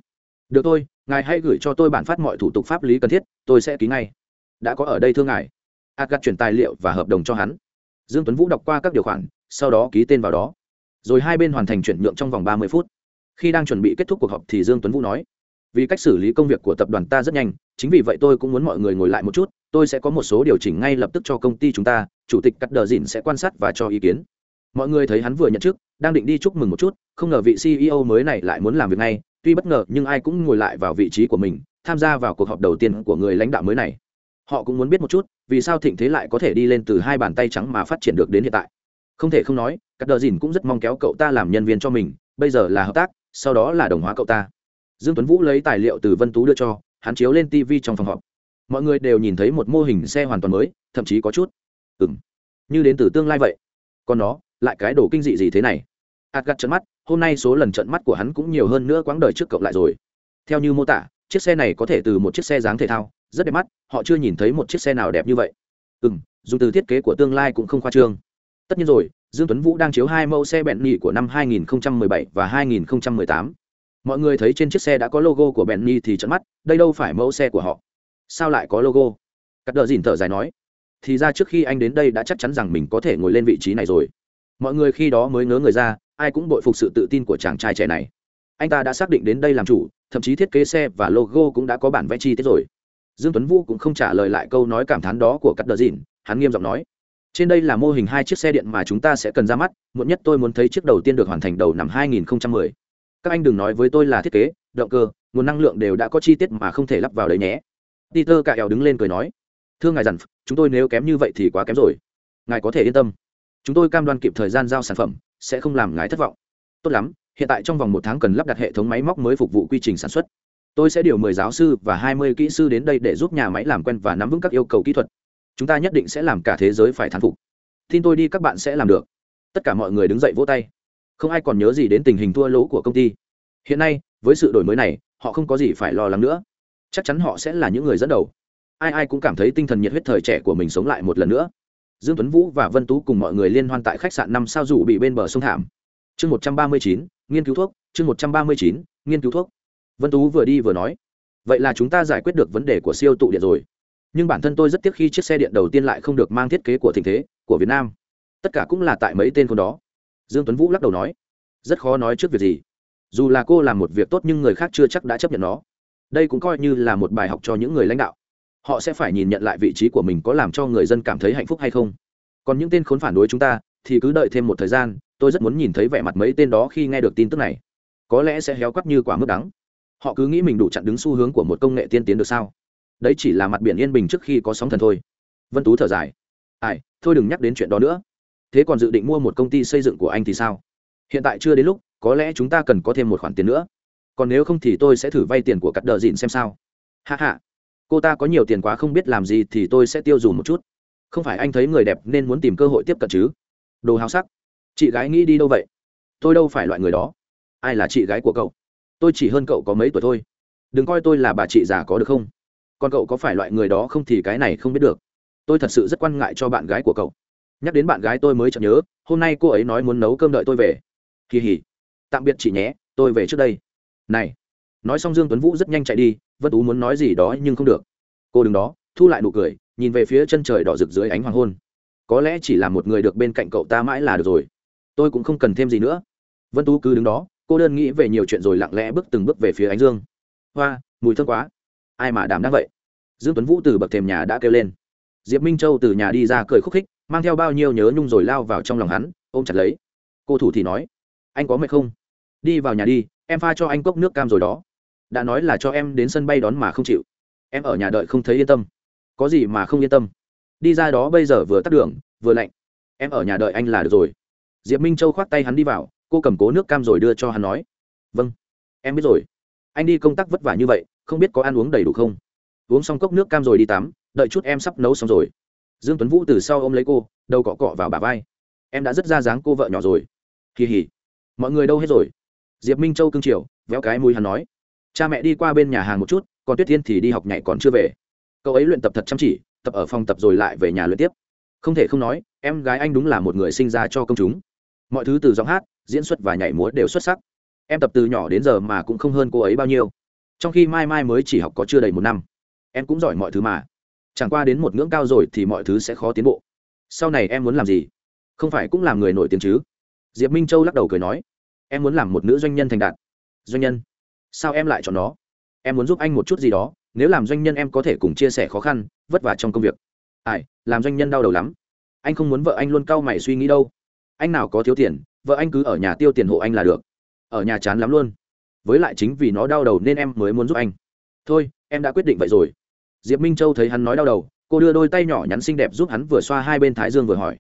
A: Được thôi, ngài hãy gửi cho tôi bản phát mọi thủ tục pháp lý cần thiết, tôi sẽ ký ngay. Đã có ở đây thưa ngài. Agat chuyển tài liệu và hợp đồng cho hắn. Dương tuấn vũ đọc qua các điều khoản, sau đó ký tên vào đó. Rồi hai bên hoàn thành chuyển nhượng trong vòng ba mươi phút. Khi đang chuẩn bị kết thúc cuộc họp thì dương tuấn vũ nói, vì cách xử lý công việc của tập đoàn ta rất nhanh, chính vì vậy tôi cũng muốn mọi người ngồi lại một chút tôi sẽ có một số điều chỉnh ngay lập tức cho công ty chúng ta, chủ tịch cắt đờ dìn sẽ quan sát và cho ý kiến. Mọi người thấy hắn vừa nhận chức, đang định đi chúc mừng một chút, không ngờ vị ceo mới này lại muốn làm việc ngay, tuy bất ngờ nhưng ai cũng ngồi lại vào vị trí của mình, tham gia vào cuộc họp đầu tiên của người lãnh đạo mới này. Họ cũng muốn biết một chút, vì sao thịnh thế lại có thể đi lên từ hai bàn tay trắng mà phát triển được đến hiện tại. Không thể không nói các đờ dìn cũng rất mong kéo cậu ta làm nhân viên cho mình, bây giờ là hợp tác, sau đó là đồng hóa cậu ta. Dương tuấn vũ lấy tài liệu từ vân tú đưa cho, hắn chiếu lên tv trong phòng họp mọi người đều nhìn thấy một mô hình xe hoàn toàn mới, thậm chí có chút. Ừng như đến từ tương lai vậy. Còn nó, lại cái đồ kinh dị gì thế này? Ạt gặt trận mắt, hôm nay số lần trận mắt của hắn cũng nhiều hơn nữa quãng đời trước cộng lại rồi. Theo như mô tả, chiếc xe này có thể từ một chiếc xe dáng thể thao, rất đẹp mắt, họ chưa nhìn thấy một chiếc xe nào đẹp như vậy. Ừ m dùng từ thiết kế của tương lai cũng không khoa trương. Tất nhiên rồi, dương tuấn vũ đang chiếu hai mẫu xe bẹn nhì của năm 2017 và 2018 mọi người thấy trên chiếc xe đã có logo của Bentley thì trận mắt, đây đâu phải mẫu xe của họ sao lại có logo? Cắt đờ dìn thở dài nói, thì ra trước khi anh đến đây đã chắc chắn rằng mình có thể ngồi lên vị trí này rồi. Mọi người khi đó mới ngớ người ra, ai cũng bội phục sự tự tin của chàng trai trẻ này. Anh ta đã xác định đến đây làm chủ, thậm chí thiết kế xe và logo cũng đã có bản vẽ chi tiết rồi. Dương tuấn vũ cũng không trả lời lại câu nói cảm thán đó của cắt đờ dìn, hắn nghiêm giọng nói, trên đây là mô hình hai chiếc xe điện mà chúng ta sẽ cần ra mắt, muộn nhất tôi muốn thấy chiếc đầu tiên được hoàn thành đầu năm 2010. các anh đừng nói với tôi là thiết kế, động cơ, nguồn năng lượng đều đã có chi tiết mà không thể lắp vào đấy nhé peter cạ eo đứng lên cười nói, thưa ngài dặn chúng tôi nếu kém như vậy thì quá kém rồi. Ngài có thể yên tâm. Chúng tôi cam đoan kịp thời gian giao sản phẩm, sẽ không làm ngài thất vọng. Tốt lắm, hiện tại trong vòng một tháng cần lắp đặt hệ thống máy móc mới phục vụ quy trình sản xuất. Tôi sẽ điều mười giáo sư và hai mươi kỹ sư đến đây để giúp nhà máy làm quen và nắm vững các yêu cầu kỹ thuật. Chúng ta nhất định sẽ làm cả thế giới phải thán phục. Tin tôi đi, các bạn sẽ làm được. Tất cả mọi người đứng dậy vỗ tay. Không ai còn nhớ gì đến tình hình thua lỗ của công ty. Hiện nay, với sự đổi mới này, họ không có gì phải lo lắng nữa chắc chắn họ sẽ là những người dẫn đầu. Ai ai cũng cảm thấy tinh thần nhiệt huyết thời trẻ của mình sống lại một lần nữa. Dương tuấn vũ và vân tú cùng mọi người liên hoan tại khách sạn năm sao rủ bị bên bờ sông thảm. Chương một trăm ba mươi chín, nghiên cứu thuốc. Chương một trăm ba mươi chín, nghiên cứu thuốc. Vân tú vừa đi vừa nói, vậy là chúng ta giải quyết được vấn đề của siêu tụ điện rồi. Nhưng bản thân tôi rất tiếc khi chiếc xe điện đầu tiên lại không được mang thiết kế của thịnh thế, của việt nam. Tất cả cũng là tại mấy tên con đó. Dương tuấn vũ lắc đầu nói, rất khó nói trước việc gì. Dù là cô làm một việc tốt nhưng người khác chưa chắc đã chấp nhận nó đây cũng coi như là một bài học cho những người lãnh đạo. Họ sẽ phải nhìn nhận lại vị trí của mình có làm cho người dân cảm thấy hạnh phúc hay không. Còn những tên khốn phản đối chúng ta, thì cứ đợi thêm một thời gian, tôi rất muốn nhìn thấy vẻ mặt mấy tên đó khi nghe được tin tức này. Có lẽ sẽ héo quắp như quả mướp đắng. Họ cứ nghĩ mình đủ chặn đứng xu hướng của một công nghệ tiên tiến được sao? Đấy chỉ là mặt biển yên bình trước khi có sóng thần thôi. Vân tú thở dài. Ai, thôi đừng nhắc đến chuyện đó nữa. Thế còn dự định mua một công ty xây dựng của anh thì sao? Hiện tại chưa đến lúc, có lẽ chúng ta cần có thêm một khoản tiền nữa còn nếu không thì tôi sẽ thử vay tiền của cắt đờ dịn xem sao. Hạ hạ cô ta có nhiều tiền quá không biết làm gì thì tôi sẽ tiêu dùng một chút. Không phải anh thấy người đẹp nên muốn tìm cơ hội tiếp cận chứ? Đồ háo sắc. Chị gái nghĩ đi đâu vậy? Tôi đâu phải loại người đó. Ai là chị gái của cậu? Tôi chỉ hơn cậu có mấy tuổi thôi. Đừng coi tôi là bà chị già có được không? Còn cậu có phải loại người đó không thì cái này không biết được. Tôi thật sự rất quan ngại cho bạn gái của cậu. Nhắc đến bạn gái tôi mới chợt nhớ, hôm nay cô ấy nói muốn nấu cơm đợi tôi về. Kỳ hỉ tạm biệt chị nhé, tôi về trước đây này, nói xong dương tuấn vũ rất nhanh chạy đi, vân tú muốn nói gì đó nhưng không được. Cô đứng đó, thu lại nụ cười, nhìn về phía chân trời đỏ rực dưới ánh hoàng hôn. Có lẽ chỉ là một người được bên cạnh cậu ta mãi là được rồi. Tôi cũng không cần thêm gì nữa. Vân tú cứ đứng đó, cô đơn nghĩ về nhiều chuyện rồi lặng lẽ bước từng bước về phía ánh dương. Hoa, mùi thơm quá. Ai mà đảm đang vậy? Dương tuấn vũ từ bậc thềm nhà đã kêu lên. Diệp minh châu từ nhà đi ra cười khúc khích, mang theo bao nhiêu nhớ nhung rồi lao vào trong lòng hắn, ôm chặt lấy. Cô thủ thì nói, anh có mệt không? Đi vào nhà đi em pha cho anh cốc nước cam rồi đó. Đã nói là cho em đến sân bay đón mà không chịu. Em ở nhà đợi không thấy yên tâm. Có gì mà không yên tâm. Đi ra đó bây giờ vừa tắt đường, vừa lạnh. Em ở nhà đợi anh là được rồi. Diệp minh châu khoác tay hắn đi vào, cô cầm cố nước cam rồi đưa cho hắn nói. Vâng em biết rồi. Anh đi công tác vất vả như vậy, không biết có ăn uống đầy đủ không? Uống xong cốc nước cam rồi đi tắm, đợi chút em sắp nấu xong rồi. Dương tuấn vũ từ sau ôm lấy cô, đầu cọ cọ vào bà vai. Em đã rất ra dáng cô vợ nhỏ rồi. Kỳ hỉ. Mọi người đâu hết rồi? Diệp minh châu cưng chiều, véo cái mũi hắn nói, cha mẹ đi qua bên nhà hàng một chút, còn tuyết thiên thì đi học nhảy còn chưa về. Cậu ấy luyện tập thật chăm chỉ, tập ở phòng tập rồi lại về nhà luyện tiếp. Không thể không nói, em gái anh đúng là một người sinh ra cho công chúng. Mọi thứ từ giọng hát, diễn xuất và nhảy múa đều xuất sắc. Em tập từ nhỏ đến giờ mà cũng không hơn cô ấy bao nhiêu. Trong khi mai mai mới chỉ học có chưa đầy một năm, em cũng giỏi mọi thứ mà. Chẳng qua đến một ngưỡng cao rồi thì mọi thứ sẽ khó tiến bộ. Sau này em muốn làm gì? Không phải cũng làm người nổi tiếng chứ? Diệp minh châu lắc đầu cười nói em muốn làm một nữ doanh nhân thành đạt. Doanh nhân? Sao em lại chọn nó? Em muốn giúp anh một chút gì đó, nếu làm doanh nhân em có thể cùng chia sẻ khó khăn, vất vả trong công việc. Ai, làm doanh nhân đau đầu lắm. Anh không muốn vợ anh luôn cau mày suy nghĩ đâu. Anh nào có thiếu tiền, vợ anh cứ ở nhà tiêu tiền hộ anh là được. Ở nhà chán lắm luôn. Với lại chính vì nó đau đầu nên em mới muốn giúp anh. Thôi, em đã quyết định vậy rồi. Diệp minh châu thấy hắn nói đau đầu, cô đưa đôi tay nhỏ nhắn xinh đẹp giúp hắn vừa xoa hai bên thái dương vừa hỏi.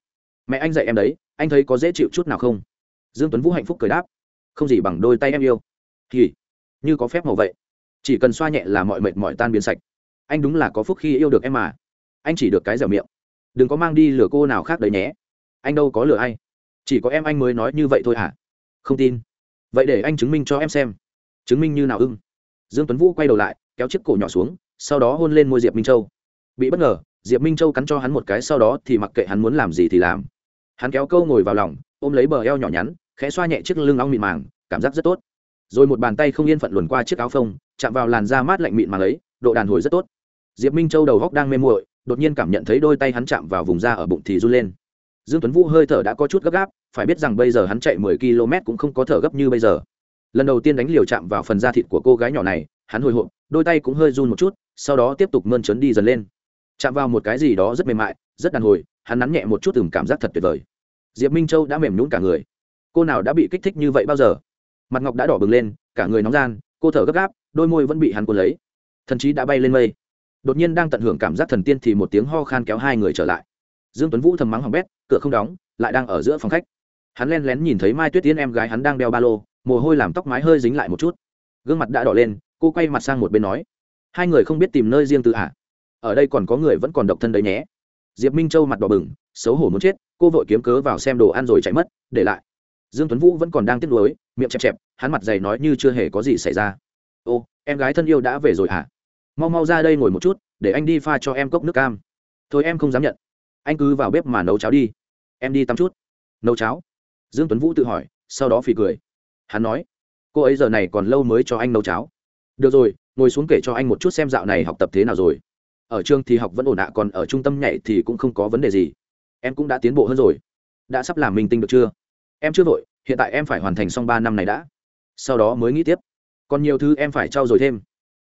A: Mẹ anh dạy em đấy, anh thấy có dễ chịu chút nào không? Dương tuấn vũ hạnh phúc cười đáp không gì bằng đôi tay em yêu. Thì như có phép màu vậy. Chỉ cần xoa nhẹ là mọi mệt mỏi tan biến sạch. Anh đúng là có phúc khi yêu được em mà. Anh chỉ được cái dẻo miệng. Đừng có mang đi lừa cô nào khác đấy nhé. Anh đâu có lừa ai. Chỉ có em anh mới nói như vậy thôi hả? Không tin. Vậy để anh chứng minh cho em xem. Chứng minh như nào ưng? Dương tuấn vũ quay đầu lại, kéo chiếc cổ nhỏ xuống, sau đó hôn lên môi diệp minh châu. Bị bất ngờ, diệp minh châu cắn cho hắn một cái, sau đó thì mặc kệ hắn muốn làm gì thì làm. Hắn kéo câu ngồi vào lòng, ôm lấy bờ eo nhỏ nhắn khẽ xoa nhẹ chiếc lưng ong mịn màng, cảm giác rất tốt. Rồi một bàn tay không yên phận luồn qua chiếc áo phông, chạm vào làn da mát lạnh mịn màng ấy, độ đàn hồi rất tốt. Diệp minh châu đầu góc đang mê muội, đột nhiên cảm nhận thấy đôi tay hắn chạm vào vùng da ở bụng thì run lên. Dương tuấn vũ hơi thở đã có chút gấp gáp, phải biết rằng bây giờ hắn chạy 10 km cũng không có thở gấp như bây giờ. Lần đầu tiên đánh liều chạm vào phần da thịt của cô gái nhỏ này, hắn hồi hộp, đôi tay cũng hơi run một chút, sau đó tiếp tục mơn trớn đi dần lên. Chạm vào một cái gì đó rất mềm mại, rất đàn hồi, hắn nắn nhẹ một chút từng cảm giác thật tuyệt vời. Diệp minh châu đã mềm nhún cả người cô nào đã bị kích thích như vậy bao giờ? Mặt ngọc đã đỏ bừng lên, cả người nóng gian, cô thở gấp gáp, đôi môi vẫn bị hắn cuốn lấy. Thần chí đã bay lên mây. Đột nhiên đang tận hưởng cảm giác thần tiên thì một tiếng ho khan kéo hai người trở lại. Dương tuấn vũ thầm mắng hỏng bét, cửa không đóng, lại đang ở giữa phòng khách. Hắn len lén nhìn thấy mai tuyết tiến em gái hắn đang đeo ba lô, mồ hôi làm tóc mái hơi dính lại một chút. Gương mặt đã đỏ lên, cô quay mặt sang một bên nói, hai người không biết tìm nơi riêng tư ạ à? ở đây còn có người vẫn còn độc thân đấy nhé. Diệp minh châu mặt đỏ bừng, xấu hổ muốn chết, cô vội kiếm cớ vào xem đồ ăn rồi chạy mất, để lại dương tuấn vũ vẫn còn đang tiếc nuối, miệng chẹp chẹp, hắn mặt dày nói như chưa hề có gì xảy ra. Ô, em gái thân yêu đã về rồi hả? À? mau mau ra đây ngồi một chút, để anh đi pha cho em cốc nước cam. Thôi em không dám nhận. Anh cứ vào bếp mà nấu cháo đi. Em đi tắm chút. Nấu cháo? Dương tuấn vũ tự hỏi, sau đó phì cười. Hắn nói, cô ấy giờ này còn lâu mới cho anh nấu cháo. Được rồi, ngồi xuống kể cho anh một chút xem dạo này học tập thế nào rồi. Ở trường thì học vẫn ổn ạ, còn ở trung tâm nhảy thì cũng không có vấn đề gì. Em cũng đã tiến bộ hơn rồi. Đã sắp làm minh tinh được chưa? Em chưa vội, hiện tại em phải hoàn thành xong ba năm này đã. Sau đó mới nghĩ tiếp. Còn nhiều thứ em phải trau dồi thêm.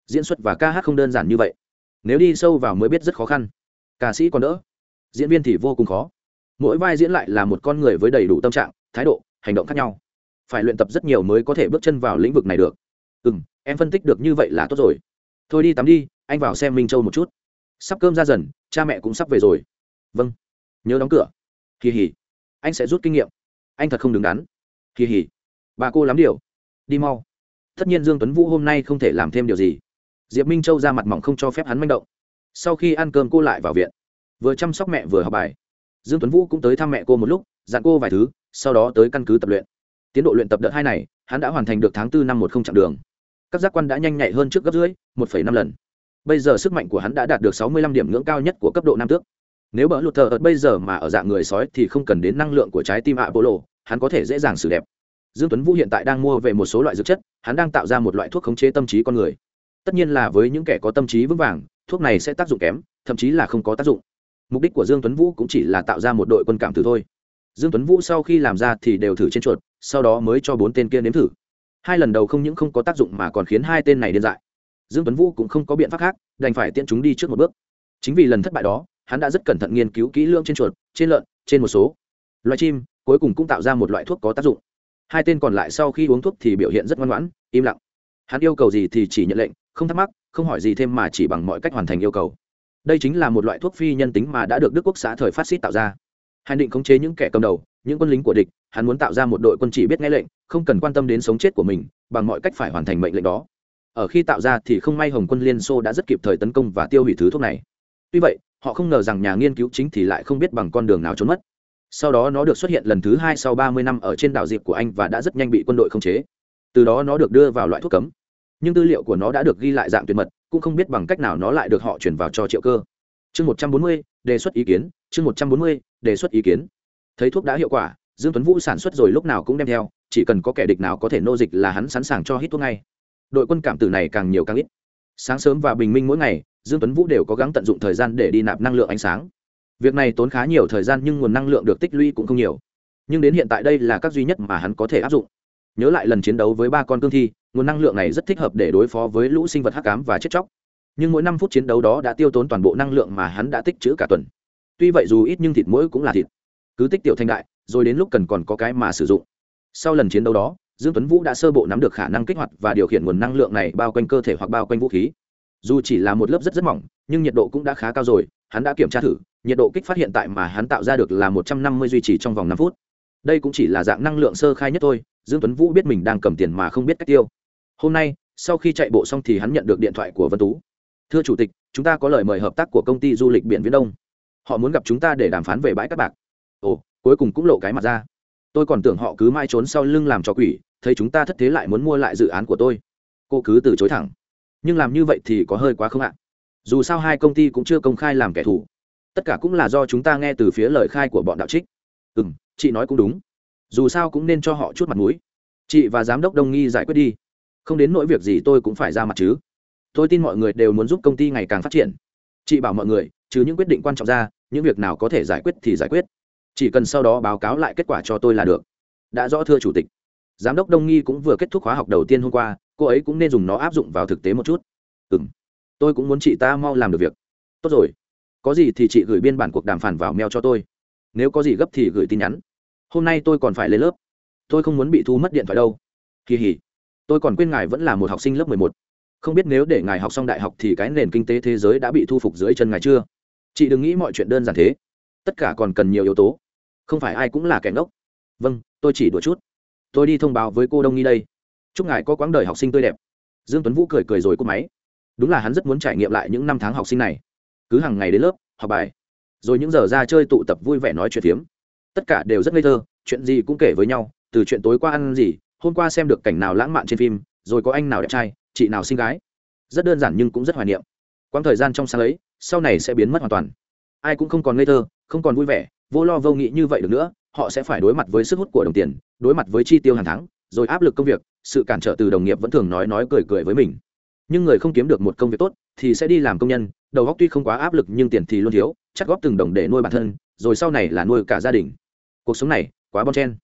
A: Diễn xuất và ca hát không đơn giản như vậy. Nếu đi sâu vào mới biết rất khó khăn. Ca sĩ còn đỡ. Diễn viên thì vô cùng khó. Mỗi vai diễn lại là một con người với đầy đủ tâm trạng, thái độ, hành động khác nhau. Phải luyện tập rất nhiều mới có thể bước chân vào lĩnh vực này được. Ừ m em phân tích được như vậy là tốt rồi. Thôi đi tắm đi, anh vào xem minh châu một chút. Sắp cơm ra dần, cha mẹ cũng sắp về rồi. Vâng. Nhớ đóng cửa. Kỳ hỉ anh sẽ rút kinh nghiệm anh thật không đứng đắn. Kỳ hỉ. Bà cô lắm điều. Đi mau. Tất nhiên dương tuấn vũ hôm nay không thể làm thêm điều gì. Diệp minh châu ra mặt mỏng không cho phép hắn manh động. Sau khi ăn cơm cô lại vào viện. Vừa chăm sóc mẹ vừa học bài. Dương tuấn vũ cũng tới thăm mẹ cô một lúc, dặn cô vài thứ, sau đó tới căn cứ tập luyện. Tiến độ luyện tập đợt hai này, hắn đã hoàn thành được tháng tư năm một không chặng đường. Các giác quan đã nhanh nhạy hơn trước gấp dưới một phẩy năm lần. Bây giờ sức mạnh của hắn đã đạt được sáu mươi lăm điểm ngưỡng cao nhất của cấp độ nam tước. Nếu bỡ lụt thờ ợt bây giờ mà ở dạng người sói thì không cần đến năng lượng của trái tim ạ bộ lộ hắn có thể dễ dàng xử đẹp. Dương tuấn vũ hiện tại đang mua về một số loại dược chất, hắn đang tạo ra một loại thuốc khống chế tâm trí con người. Tất nhiên là với những kẻ có tâm trí vững vàng, thuốc này sẽ tác dụng kém, thậm chí là không có tác dụng. Mục đích của dương tuấn vũ cũng chỉ là tạo ra một đội quân cảm tử thôi. Dương tuấn vũ sau khi làm ra thì đều thử trên chuột, sau đó mới cho bốn tên kia nếm thử. Hai lần đầu không những không có tác dụng mà còn khiến hai tên này điên dại. Dương tuấn vũ cũng không có biện pháp khác, đành phải tiễn chúng đi trước một bước. Chính vì lần thất bại đó, hắn đã rất cẩn thận nghiên cứu kỹ lưỡng trên chuột, trên lợn, trên một số. Loài chim cuối cùng cũng tạo ra một loại thuốc có tác dụng. Hai tên còn lại sau khi uống thuốc thì biểu hiện rất ngoan ngoãn, im lặng. Hắn yêu cầu gì thì chỉ nhận lệnh, không thắc mắc, không hỏi gì thêm mà chỉ bằng mọi cách hoàn thành yêu cầu. Đây chính là một loại thuốc phi nhân tính mà đã được đức quốc xã thời phát xít tạo ra. Hắn định khống chế những kẻ cầm đầu, những quân lính của địch, hắn muốn tạo ra một đội quân chỉ biết nghe lệnh, không cần quan tâm đến sống chết của mình, bằng mọi cách phải hoàn thành mệnh lệnh đó. Ở khi tạo ra thì không may hồng quân liên xô đã rất kịp thời tấn công và tiêu hủy thứ thuốc này. Tuy vậy, họ không ngờ rằng nhà nghiên cứu chính thì lại không biết bằng con đường nào trốn mất sau đó nó được xuất hiện lần thứ hai sau ba mươi năm ở trên đảo diệp của anh và đã rất nhanh bị quân đội khống chế. Từ đó nó được đưa vào loại thuốc cấm. Nhưng tư liệu của nó đã được ghi lại dạng tuyệt mật, cũng không biết bằng cách nào nó lại được họ chuyển vào cho triệu cơ. Chương một trăm bốn mươi, đề xuất ý kiến. Chương một trăm bốn mươi, đề xuất ý kiến. Thấy thuốc đã hiệu quả, dương tuấn vũ sản xuất rồi lúc nào cũng đem theo, chỉ cần có kẻ địch nào có thể nô dịch là hắn sẵn sàng cho hít thuốc ngay. Đội quân cảm tử này càng nhiều càng ít. Sáng sớm và bình minh mỗi ngày, dương tuấn vũ đều có gắng tận dụng thời gian để đi nạp năng lượng ánh sáng việc này tốn khá nhiều thời gian nhưng nguồn năng lượng được tích lũy cũng không nhiều. Nhưng đến hiện tại đây là các duy nhất mà hắn có thể áp dụng. Nhớ lại lần chiến đấu với ba con cương thi, nguồn năng lượng này rất thích hợp để đối phó với lũ sinh vật hắc ám và chết chóc. Nhưng mỗi năm phút chiến đấu đó đã tiêu tốn toàn bộ năng lượng mà hắn đã tích trữ cả tuần. Tuy vậy dù ít nhưng thịt mỗi cũng là thịt. Cứ tích tiểu thành đại, rồi đến lúc cần còn có cái mà sử dụng. Sau lần chiến đấu đó, dương tuấn vũ đã sơ bộ nắm được khả năng kích hoạt và điều khiển nguồn năng lượng này bao quanh cơ thể hoặc bao quanh vũ khí. Dù chỉ là một lớp rất rất mỏng, nhưng nhiệt độ cũng đã khá cao rồi hắn đã kiểm tra thử, nhiệt độ kích phát hiện tại mà hắn tạo ra được là 150 duy trì trong vòng năm phút. Đây cũng chỉ là dạng năng lượng sơ khai nhất thôi, dương tuấn vũ biết mình đang cầm tiền mà không biết cách tiêu. Hôm nay, sau khi chạy bộ xong thì hắn nhận được điện thoại của vân tú. Thưa chủ tịch, chúng ta có lời mời hợp tác của công ty du lịch biển viễn đông. Họ muốn gặp chúng ta để đàm phán về bãi cát bạc. Ồ, cuối cùng cũng lộ cái mặt ra. Tôi còn tưởng họ cứ mai trốn sau lưng làm cho quỷ, thấy chúng ta thất thế lại muốn mua lại dự án của tôi. Cô cứ từ chối thẳng. Nhưng làm như vậy thì có hơi quá không ạ? Dù sao hai công ty cũng chưa công khai làm kẻ thù. Tất cả cũng là do chúng ta nghe từ phía lời khai của bọn đạo trích. Ừ m chị nói cũng đúng. Dù sao cũng nên cho họ chút mặt mũi. Chị và giám đốc đông nghi giải quyết đi. Không đến nỗi việc gì tôi cũng phải ra mặt chứ. Tôi tin mọi người đều muốn giúp công ty ngày càng phát triển. Chị bảo mọi người, trừ những quyết định quan trọng ra, những việc nào có thể giải quyết thì giải quyết. Chỉ cần sau đó báo cáo lại kết quả cho tôi là được. Đã rõ thưa chủ tịch. Giám đốc đông nghi cũng vừa kết thúc khóa học đầu tiên hôm qua, cô ấy cũng nên dùng nó áp dụng vào thực tế một chút. Ừ m tôi cũng muốn chị ta mau làm được việc. Tốt rồi. Có gì thì chị gửi biên bản cuộc đàm phán vào mail cho tôi. Nếu có gì gấp thì gửi tin nhắn. Hôm nay tôi còn phải lên lớp. Tôi không muốn bị thu mất điện thoại đâu. Kỳ hỉ. Tôi còn quên ngài vẫn là một học sinh lớp mười một. Không biết nếu để ngài học xong đại học thì cái nền kinh tế thế giới đã bị thu phục dưới chân ngài chưa? Chị đừng nghĩ mọi chuyện đơn giản thế. Tất cả còn cần nhiều yếu tố. Không phải ai cũng là kẻ ngốc. Vâng tôi chỉ đùa chút. Tôi đi thông báo với cô đông nghi đây. Chúc ngài có quãng đời học sinh tươi đẹp. Dương tuấn vũ cười cười rồi cúp máy đúng là hắn rất muốn trải nghiệm lại những năm tháng học sinh này. Cứ hàng ngày đến lớp, học bài, rồi những giờ ra chơi tụ tập vui vẻ nói chuyện phiếm. Tất cả đều rất ngây thơ, chuyện gì cũng kể với nhau, từ chuyện tối qua ăn gì, hôm qua xem được cảnh nào lãng mạn trên phim, rồi có anh nào đẹp trai, chị nào xinh gái. Rất đơn giản nhưng cũng rất hoài niệm. Quãng thời gian trong sáng ấy, sau này sẽ biến mất hoàn toàn. Ai cũng không còn ngây thơ, không còn vui vẻ, vô lo vô nghĩ như vậy được nữa, họ sẽ phải đối mặt với sức hút của đồng tiền, đối mặt với chi tiêu hàng tháng, rồi áp lực công việc, sự cản trở từ đồng nghiệp vẫn thường nói nói cười cười với mình nhưng người không kiếm được một công việc tốt thì sẽ đi làm công nhân, đầu góc tuy không quá áp lực nhưng tiền thì luôn thiếu, chắc góp từng đồng để nuôi bản thân, rồi sau này là nuôi cả gia đình. Cuộc sống này quá bon chen.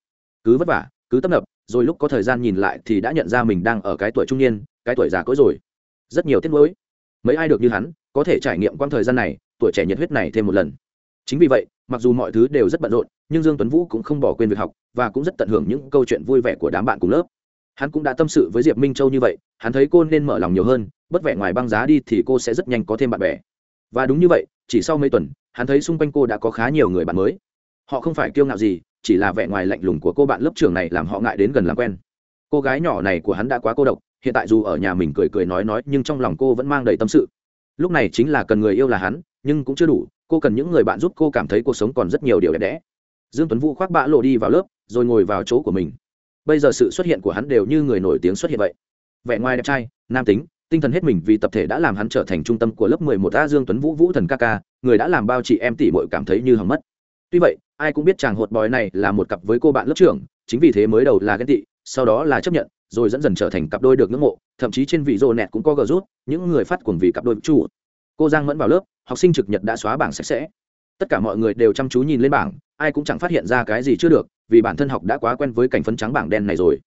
A: Cứ vất vả, cứ tấp nập, rồi lúc có thời gian nhìn lại thì đã nhận ra mình đang ở cái tuổi trung niên, cái tuổi già cỗi rồi. Rất nhiều tiết nuối. Mấy ai được như hắn, có thể trải nghiệm quãng thời gian này, tuổi trẻ nhiệt huyết này thêm một lần. Chính vì vậy, mặc dù mọi thứ đều rất bận rộn, nhưng dương tuấn vũ cũng không bỏ quên việc học và cũng rất tận hưởng những câu chuyện vui vẻ của đám bạn cùng lớp hắn cũng đã tâm sự với diệp minh châu như vậy, hắn thấy cô nên mở lòng nhiều hơn, bất vẻ ngoài băng giá đi thì cô sẽ rất nhanh có thêm bạn bè. Và đúng như vậy, chỉ sau mấy tuần, hắn thấy xung quanh cô đã có khá nhiều người bạn mới. Họ không phải kiêu ngạo gì, chỉ là vẻ ngoài lạnh lùng của cô bạn lớp trưởng này làm họ ngại đến gần làm quen. Cô gái nhỏ này của hắn đã quá cô độc, hiện tại dù ở nhà mình cười cười nói nói, nhưng trong lòng cô vẫn mang đầy tâm sự. Lúc này chính là cần người yêu là hắn, nhưng cũng chưa đủ, cô cần những người bạn giúp cô cảm thấy cuộc sống còn rất nhiều điều đẹp đẽ. Dương tuấn vũ khoác bã lộ đi vào lớp, rồi ngồi vào chỗ của mình bây giờ sự xuất hiện của hắn đều như người nổi tiếng xuất hiện vậy vẻ ngoài đẹp trai nam tính tinh thần hết mình vì tập thể đã làm hắn trở thành trung tâm của lớp 11 A Dương Tuấn Vũ Vũ thần ca ca, người đã làm bao chị em tỷ muội cảm thấy như hỏng mất. Tuy vậy, ai cũng biết chàng hột bòi này là một cặp với cô bạn lớp trưởng, chính vì thế mới đầu là ghen tị, sau đó là chấp nhận, rồi dẫn dần trở thành cặp đôi được ngưỡng mộ, thậm chí trên vị rô nẹt cũng có gờ rút, những người phát cuồng vì cặp đôi chủ. Cô Giang Mẫn vào lớp, học sinh trực nhật đã xóa bảng sạch sẽ. Tất cả mọi người đều chăm chú nhìn lên bảng, ai cũng chẳng phát hiện ra cái gì chưa được, vì bản thân học đã quá quen với cảnh phấn trắng bảng đen này rồi.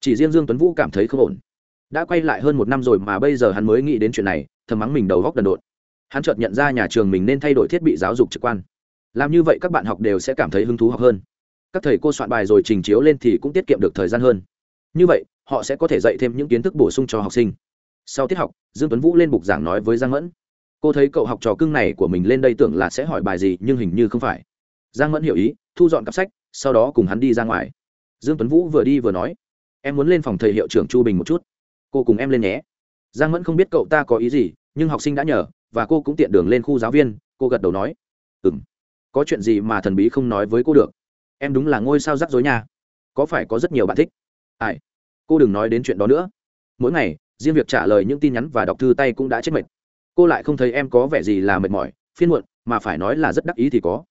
A: Chỉ riêng Dương Tuấn Vũ cảm thấy không ổn. Đã quay lại hơn một năm rồi mà bây giờ hắn mới nghĩ đến chuyện này thầm mắng mình đầu góc đần độn. Hắn chợt nhận ra nhà trường mình nên thay đổi thiết bị giáo dục trực quan. Làm như vậy các bạn học đều sẽ cảm thấy hứng thú học hơn. Các thầy cô soạn bài rồi trình chiếu lên thì cũng tiết kiệm được thời gian hơn. Như vậy họ sẽ có thể dạy thêm những kiến thức bổ sung cho học sinh. Sau tiết học dương tuấn vũ lên bục giảng nói với giang mẫn. Cô thấy cậu học trò cưng này của mình lên đây tưởng là sẽ hỏi bài gì nhưng hình như không phải giang mẫn hiểu ý, thu dọn cặp sách, sau đó cùng hắn đi ra ngoài. Dương tuấn vũ vừa đi vừa nói, em muốn lên phòng thầy hiệu trưởng chu bình một chút. Cô cùng em lên nhé. Giang mẫn không biết cậu ta có ý gì, nhưng học sinh đã nhờ, và cô cũng tiện đường lên khu giáo viên, cô gật đầu nói ừ m có chuyện gì mà thần bí không nói với cô được? Em đúng là ngôi sao rắc rối nha. Có phải có rất nhiều bạn thích? Ai? Cô đừng nói đến chuyện đó nữa. Mỗi ngày, riêng việc trả lời những tin nhắn và đọc thư tay cũng đã chết mệt. Cô lại không thấy em có vẻ gì là mệt mỏi phiên muộn, mà phải nói là rất đắc ý thì có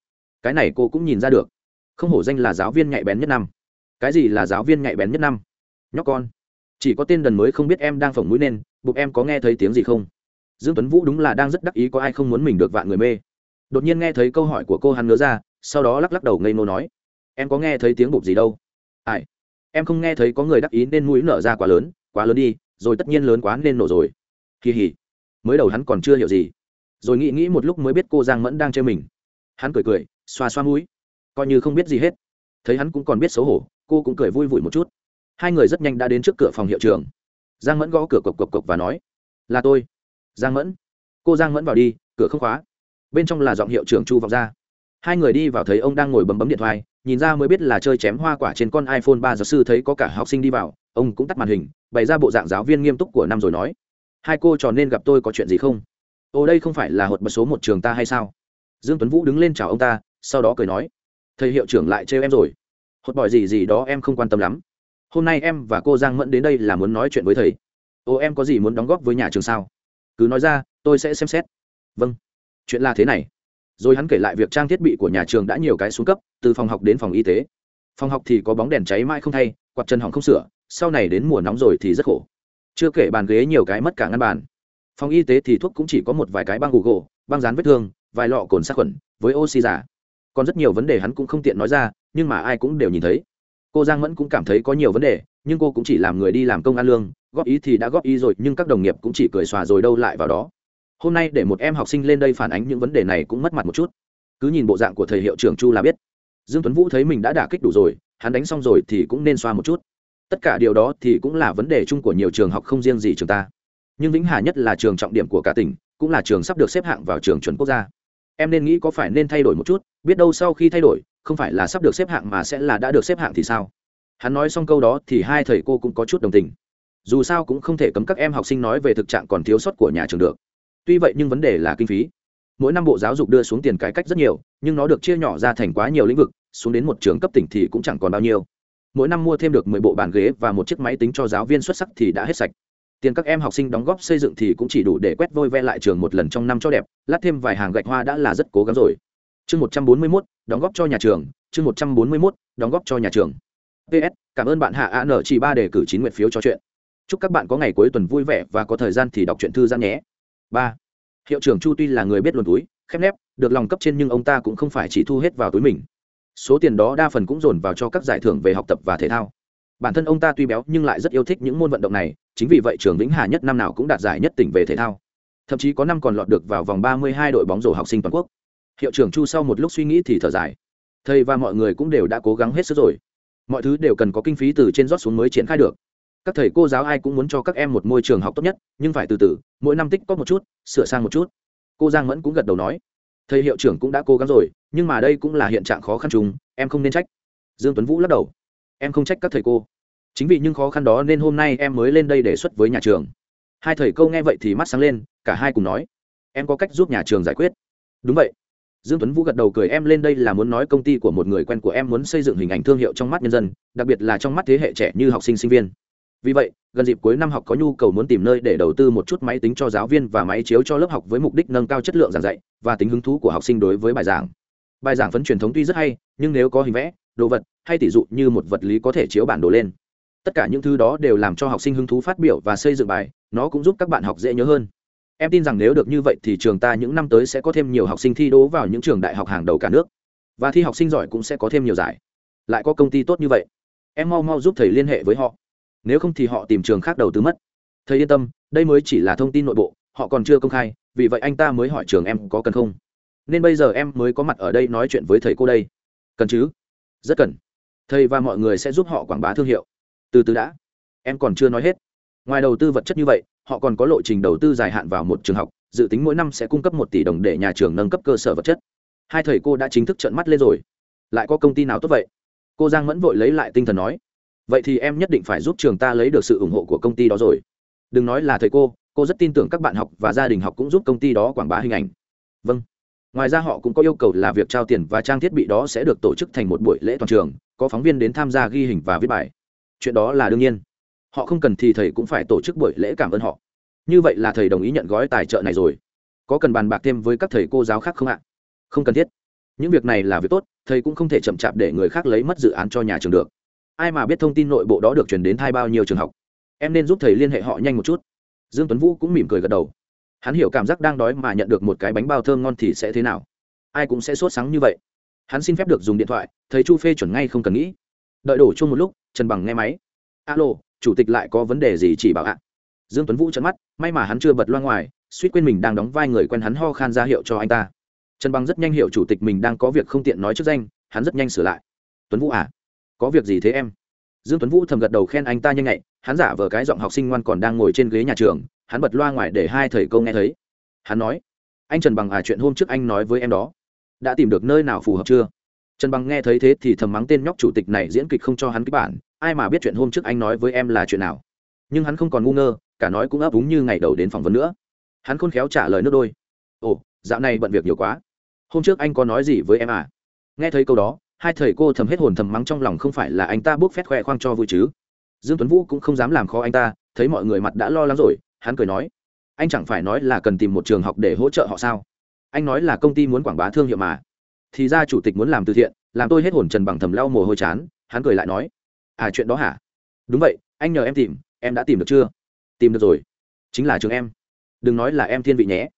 A: cái này cô cũng nhìn ra được. Không hổ danh là giáo viên nhạy bén nhất năm. Cái gì là giáo viên nhạy bén nhất năm? Nhóc con, chỉ có tên đần mới không biết em đang phỏng mũi nên bụng em có nghe thấy tiếng gì không? Dương tuấn vũ đúng là đang rất đắc ý có ai không muốn mình được vạn người mê. Đột nhiên nghe thấy câu hỏi của cô hắn ngớ ra, sau đó lắc lắc đầu ngây ngô nói, em có nghe thấy tiếng bụng gì đâu? Ai? Em không nghe thấy có người đắc ý nên mũi nở ra quá lớn quá lớn đi, rồi tất nhiên lớn quá nên nổ rồi. Kỳ hỉ. Mới đầu hắn còn chưa hiểu gì, rồi nghĩ nghĩ một lúc mới biết cô giang mẫn đang chơi mình. Hắn cười cười xoa xoa mũi. Coi như không biết gì hết. Thấy hắn cũng còn biết xấu hổ, cô cũng cười vui vui một chút. Hai người rất nhanh đã đến trước cửa phòng hiệu trường giang mẫn gõ cửa cộc cộc cộc và nói, là tôi. Giang mẫn. Cô giang mẫn vào đi, cửa không khóa. Bên trong là giọng hiệu trưởng chu vọng ra hai người đi vào thấy ông đang ngồi bấm bấm điện thoại, nhìn ra mới biết là chơi chém hoa quả trên con iphone ba giáo sư thấy có cả học sinh đi vào, ông cũng tắt màn hình, bày ra bộ dạng giáo viên nghiêm túc của năm rồi nói, hai cô trò nên gặp tôi có chuyện gì không? Ô đây không phải là hột bật số một trường ta hay sao? Dương tuấn vũ đứng lên chào ông ta sau đó cười nói, thầy hiệu trưởng lại trêu em rồi. Hốt bỏi gì gì đó em không quan tâm lắm. Hôm nay em và cô giang mẫn đến đây là muốn nói chuyện với thầy. Ô, em có gì muốn đóng góp với nhà trường sao? Cứ nói ra, tôi sẽ xem xét. Vâng. Chuyện là thế này. Rồi hắn kể lại việc trang thiết bị của nhà trường đã nhiều cái xuống cấp, từ phòng học đến phòng y tế. Phòng học thì có bóng đèn cháy mãi không thay, quạt chân hỏng không sửa, sau này đến mùa nóng rồi thì rất khổ. Chưa kể bàn ghế nhiều cái mất cả ngăn bàn. Phòng y tế thì thuốc cũng chỉ có một vài cái băng gù gỗ băng dán vết thương, vài lọ cồn sát khuẩn, với oxy giả còn rất nhiều vấn đề hắn cũng không tiện nói ra, nhưng mà ai cũng đều nhìn thấy. Cô giang mẫn cũng cảm thấy có nhiều vấn đề, nhưng cô cũng chỉ làm người đi làm công ăn lương, góp ý thì đã góp ý rồi, nhưng các đồng nghiệp cũng chỉ cười xòa rồi đâu lại vào đó. Hôm nay để một em học sinh lên đây phản ánh những vấn đề này cũng mất mặt một chút. Cứ nhìn bộ dạng của thầy hiệu trưởng chu là biết. Dương tuấn vũ thấy mình đã đả kích đủ rồi, hắn đánh xong rồi thì cũng nên xoa một chút. Tất cả điều đó thì cũng là vấn đề chung của nhiều trường học không riêng gì trường ta. Nhưng vĩnh hà nhất là trường trọng điểm của cả tỉnh, cũng là trường sắp được xếp hạng vào trường chuẩn quốc gia em nên nghĩ có phải nên thay đổi một chút, biết đâu sau khi thay đổi, không phải là sắp được xếp hạng mà sẽ là đã được xếp hạng thì sao? Hắn nói xong câu đó thì hai thầy cô cũng có chút đồng tình. Dù sao cũng không thể cấm các em học sinh nói về thực trạng còn thiếu sót của nhà trường được. Tuy vậy nhưng vấn đề là kinh phí. Mỗi năm bộ giáo dục đưa xuống tiền cải cách rất nhiều, nhưng nó được chia nhỏ ra thành quá nhiều lĩnh vực, xuống đến một trường cấp tỉnh thì cũng chẳng còn bao nhiêu. Mỗi năm mua thêm được mười bộ bàn ghế và một chiếc máy tính cho giáo viên xuất sắc thì đã hết sạch tiền các em học sinh đóng góp xây dựng thì cũng chỉ đủ để quét vôi ve lại trường một lần trong năm cho đẹp, lát thêm vài hàng gạch hoa đã là rất cố gắng rồi. Chương một trăm bốn mươi mốt, đóng góp cho nhà trường. Chương một trăm bốn mươi mốt, đóng góp cho nhà trường. Ps cảm ơn bạn hạ an chỉ ba đề cử chín nguyện phiếu cho chuyện. Chúc các bạn có ngày cuối tuần vui vẻ và có thời gian thì đọc truyện thư giãn nhé. Ba, hiệu trưởng chu tuy là người biết luồn túi, khép nép, được lòng cấp trên nhưng ông ta cũng không phải chỉ thu hết vào túi mình. Số tiền đó đa phần cũng dồn vào cho các giải thưởng về học tập và thể thao. Bản thân ông ta tuy béo nhưng lại rất yêu thích những môn vận động này chính vì vậy trường vĩnh hà nhất năm nào cũng đạt giải nhất tỉnh về thể thao. Thậm chí có năm còn lọt được vào vòng ba mươi hai đội bóng rổ học sinh toàn quốc. Hiệu trưởng chu sau một lúc suy nghĩ thì thở dài. Thầy và mọi người cũng đều đã cố gắng hết sức rồi. Mọi thứ đều cần có kinh phí từ trên rót xuống mới triển khai được. Các thầy cô giáo ai cũng muốn cho các em một môi trường học tốt nhất, nhưng phải từ từ, mỗi năm tích có một chút, sửa sang một chút. Cô giang mẫn cũng gật đầu nói. Thầy hiệu trưởng cũng đã cố gắng rồi, nhưng mà đây cũng là hiện trạng khó khăn chung, em không nên trách. Dương tuấn vũ lắc đầu. Em không trách các thầy cô chính vì những khó khăn đó nên hôm nay em mới lên đây đề xuất với nhà trường. Hai thầy cô nghe vậy thì mắt sáng lên, cả hai cùng nói, em có cách giúp nhà trường giải quyết. Đúng vậy. Dương tuấn vũ gật đầu cười, em lên đây là muốn nói công ty của một người quen của em muốn xây dựng hình ảnh thương hiệu trong mắt nhân dân, đặc biệt là trong mắt thế hệ trẻ như học sinh sinh viên. Vì vậy, gần dịp cuối năm học có nhu cầu muốn tìm nơi để đầu tư một chút máy tính cho giáo viên và máy chiếu cho lớp học với mục đích nâng cao chất lượng giảng dạy và tính hứng thú của học sinh đối với bài giảng. Bài giảng phấn truyền thống tuy rất hay, nhưng nếu có hình vẽ, đồ vật hay tỷ dụ như một vật lý có thể chiếu bản đồ lên tất cả những thứ đó đều làm cho học sinh hứng thú phát biểu và xây dựng bài, nó cũng giúp các bạn học dễ nhớ hơn. Em tin rằng nếu được như vậy thì trường ta những năm tới sẽ có thêm nhiều học sinh thi đỗ vào những trường đại học hàng đầu cả nước. Và thi học sinh giỏi cũng sẽ có thêm nhiều giải. Lại có công ty tốt như vậy. Em mau mau giúp thầy liên hệ với họ. Nếu không thì họ tìm trường khác đầu tư mất. Thầy yên tâm, đây mới chỉ là thông tin nội bộ, họ còn chưa công khai, vì vậy anh ta mới hỏi trường em có cần không. Nên bây giờ em mới có mặt ở đây nói chuyện với thầy cô đây. Cần chứ? Rất cần. Thầy và mọi người sẽ giúp họ quảng bá thương hiệu từ từ đã. Em còn chưa nói hết. Ngoài đầu tư vật chất như vậy, họ còn có lộ trình đầu tư dài hạn vào một trường học, dự tính mỗi năm sẽ cung cấp một tỷ đồng để nhà trường nâng cấp cơ sở vật chất. Hai thầy cô đã chính thức trợn mắt lên rồi. Lại có công ty nào tốt vậy? Cô giang mẫn vội lấy lại tinh thần nói. Vậy thì em nhất định phải giúp trường ta lấy được sự ủng hộ của công ty đó rồi. Đừng nói là thầy cô cô rất tin tưởng các bạn học và gia đình học cũng giúp công ty đó quảng bá hình ảnh. Vâng. Ngoài ra họ cũng có yêu cầu là việc trao tiền và trang thiết bị đó sẽ được tổ chức thành một buổi lễ toàn trường, có phóng viên đến tham gia ghi hình và viết bài chuyện đó là đương nhiên. Họ không cần thì thầy cũng phải tổ chức buổi lễ cảm ơn họ. Như vậy là thầy đồng ý nhận gói tài trợ này rồi. Có cần bàn bạc thêm với các thầy cô giáo khác không ạ? Không cần thiết. Những việc này là việc tốt, thầy cũng không thể chậm chạp để người khác lấy mất dự án cho nhà trường được. Ai mà biết thông tin nội bộ đó được truyền đến thay bao nhiêu trường học. Em nên giúp thầy liên hệ họ nhanh một chút. Dương tuấn vũ cũng mỉm cười gật đầu. Hắn hiểu cảm giác đang đói mà nhận được một cái bánh bao thơm ngon thì sẽ thế nào? Ai cũng sẽ sốt sáng như vậy. Hắn xin phép được dùng điện thoại, thầy chu phê chuẩn ngay không cần nghĩ. Đợi đổ chung một lúc trần bằng nghe máy. Alo, chủ tịch lại có vấn đề gì chỉ bảo ạ? Dương tuấn vũ trận mắt, may mà hắn chưa bật loa ngoài, suýt quên mình đang đóng vai người quen hắn ho khan ra hiệu cho anh ta. Trần bằng rất nhanh hiểu chủ tịch mình đang có việc không tiện nói trước danh, hắn rất nhanh sửa lại. Tuấn vũ à có việc gì thế em? Dương tuấn vũ thầm gật đầu khen anh ta nhanh nhạy, hắn giả vờ cái giọng học sinh ngoan còn đang ngồi trên ghế nhà trường, hắn bật loa ngoài để hai thầy cô nghe thấy. Hắn nói, anh trần bằng à chuyện hôm trước anh nói với em đó, đã tìm được nơi nào phù hợp chưa? Trần bằng nghe thấy thế thì thầm mắng tên nhóc chủ tịch này diễn kịch không cho hắn kịch bản ai mà biết chuyện hôm trước anh nói với em là chuyện nào? Nhưng hắn không còn ngu ngơ, cả nói cũng ấp úng như ngày đầu đến phỏng vấn nữa. Hắn khôn khéo trả lời nước đôi. Ồ, dạo này bận việc nhiều quá. Hôm trước anh có nói gì với em à? Nghe thấy câu đó, hai thầy cô thầm hết hồn thầm mắng trong lòng không phải là anh ta bốc phét khoe khoang cho vui chứ. Dương tuấn vũ cũng không dám làm khó anh ta, thấy mọi người mặt đã lo lắng rồi, hắn cười nói. Anh chẳng phải nói là cần tìm một trường học để hỗ trợ họ sao? Anh nói là công ty muốn quảng bá thương hiệu mà. Thì ra chủ tịch muốn làm từ thiện, làm tôi hết hồn trần bằng thầm lau mồ hôi chán, hắn cười lại nói à chuyện đó hả? Đúng vậy, anh nhờ em tìm, em đã tìm được chưa? Tìm được rồi. Chính là trường em. Đừng nói là em thiên vị nhé.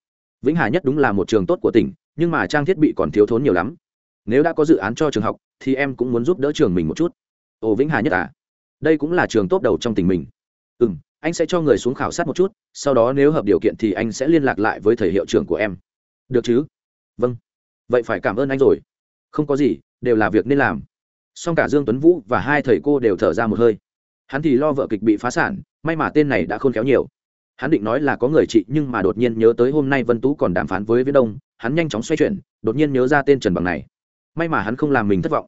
A: Vĩnh hà nhất đúng là một trường tốt của tỉnh, nhưng mà trang thiết bị còn thiếu thốn nhiều lắm. Nếu đã có dự án cho trường học, thì em cũng muốn giúp đỡ trường mình một chút. Ồ, vĩnh hà nhất à? Đây cũng là trường tốt đầu trong tỉnh mình. Ừ m anh sẽ cho người xuống khảo sát một chút, sau đó nếu hợp điều kiện thì anh sẽ liên lạc lại với thầy hiệu trưởng của em. Được chứ? Vâng. Vậy phải cảm ơn anh rồi. Không có gì, đều là việc nên làm song cả dương tuấn vũ và hai thầy cô đều thở ra một hơi. Hắn thì lo vợ kịch bị phá sản, may mà tên này đã khôn khéo nhiều. Hắn định nói là có người chị nhưng mà đột nhiên nhớ tới hôm nay vân tú còn đàm phán với viễn đông, hắn nhanh chóng xoay chuyển, đột nhiên nhớ ra tên trần bằng này. May mà hắn không làm mình thất vọng.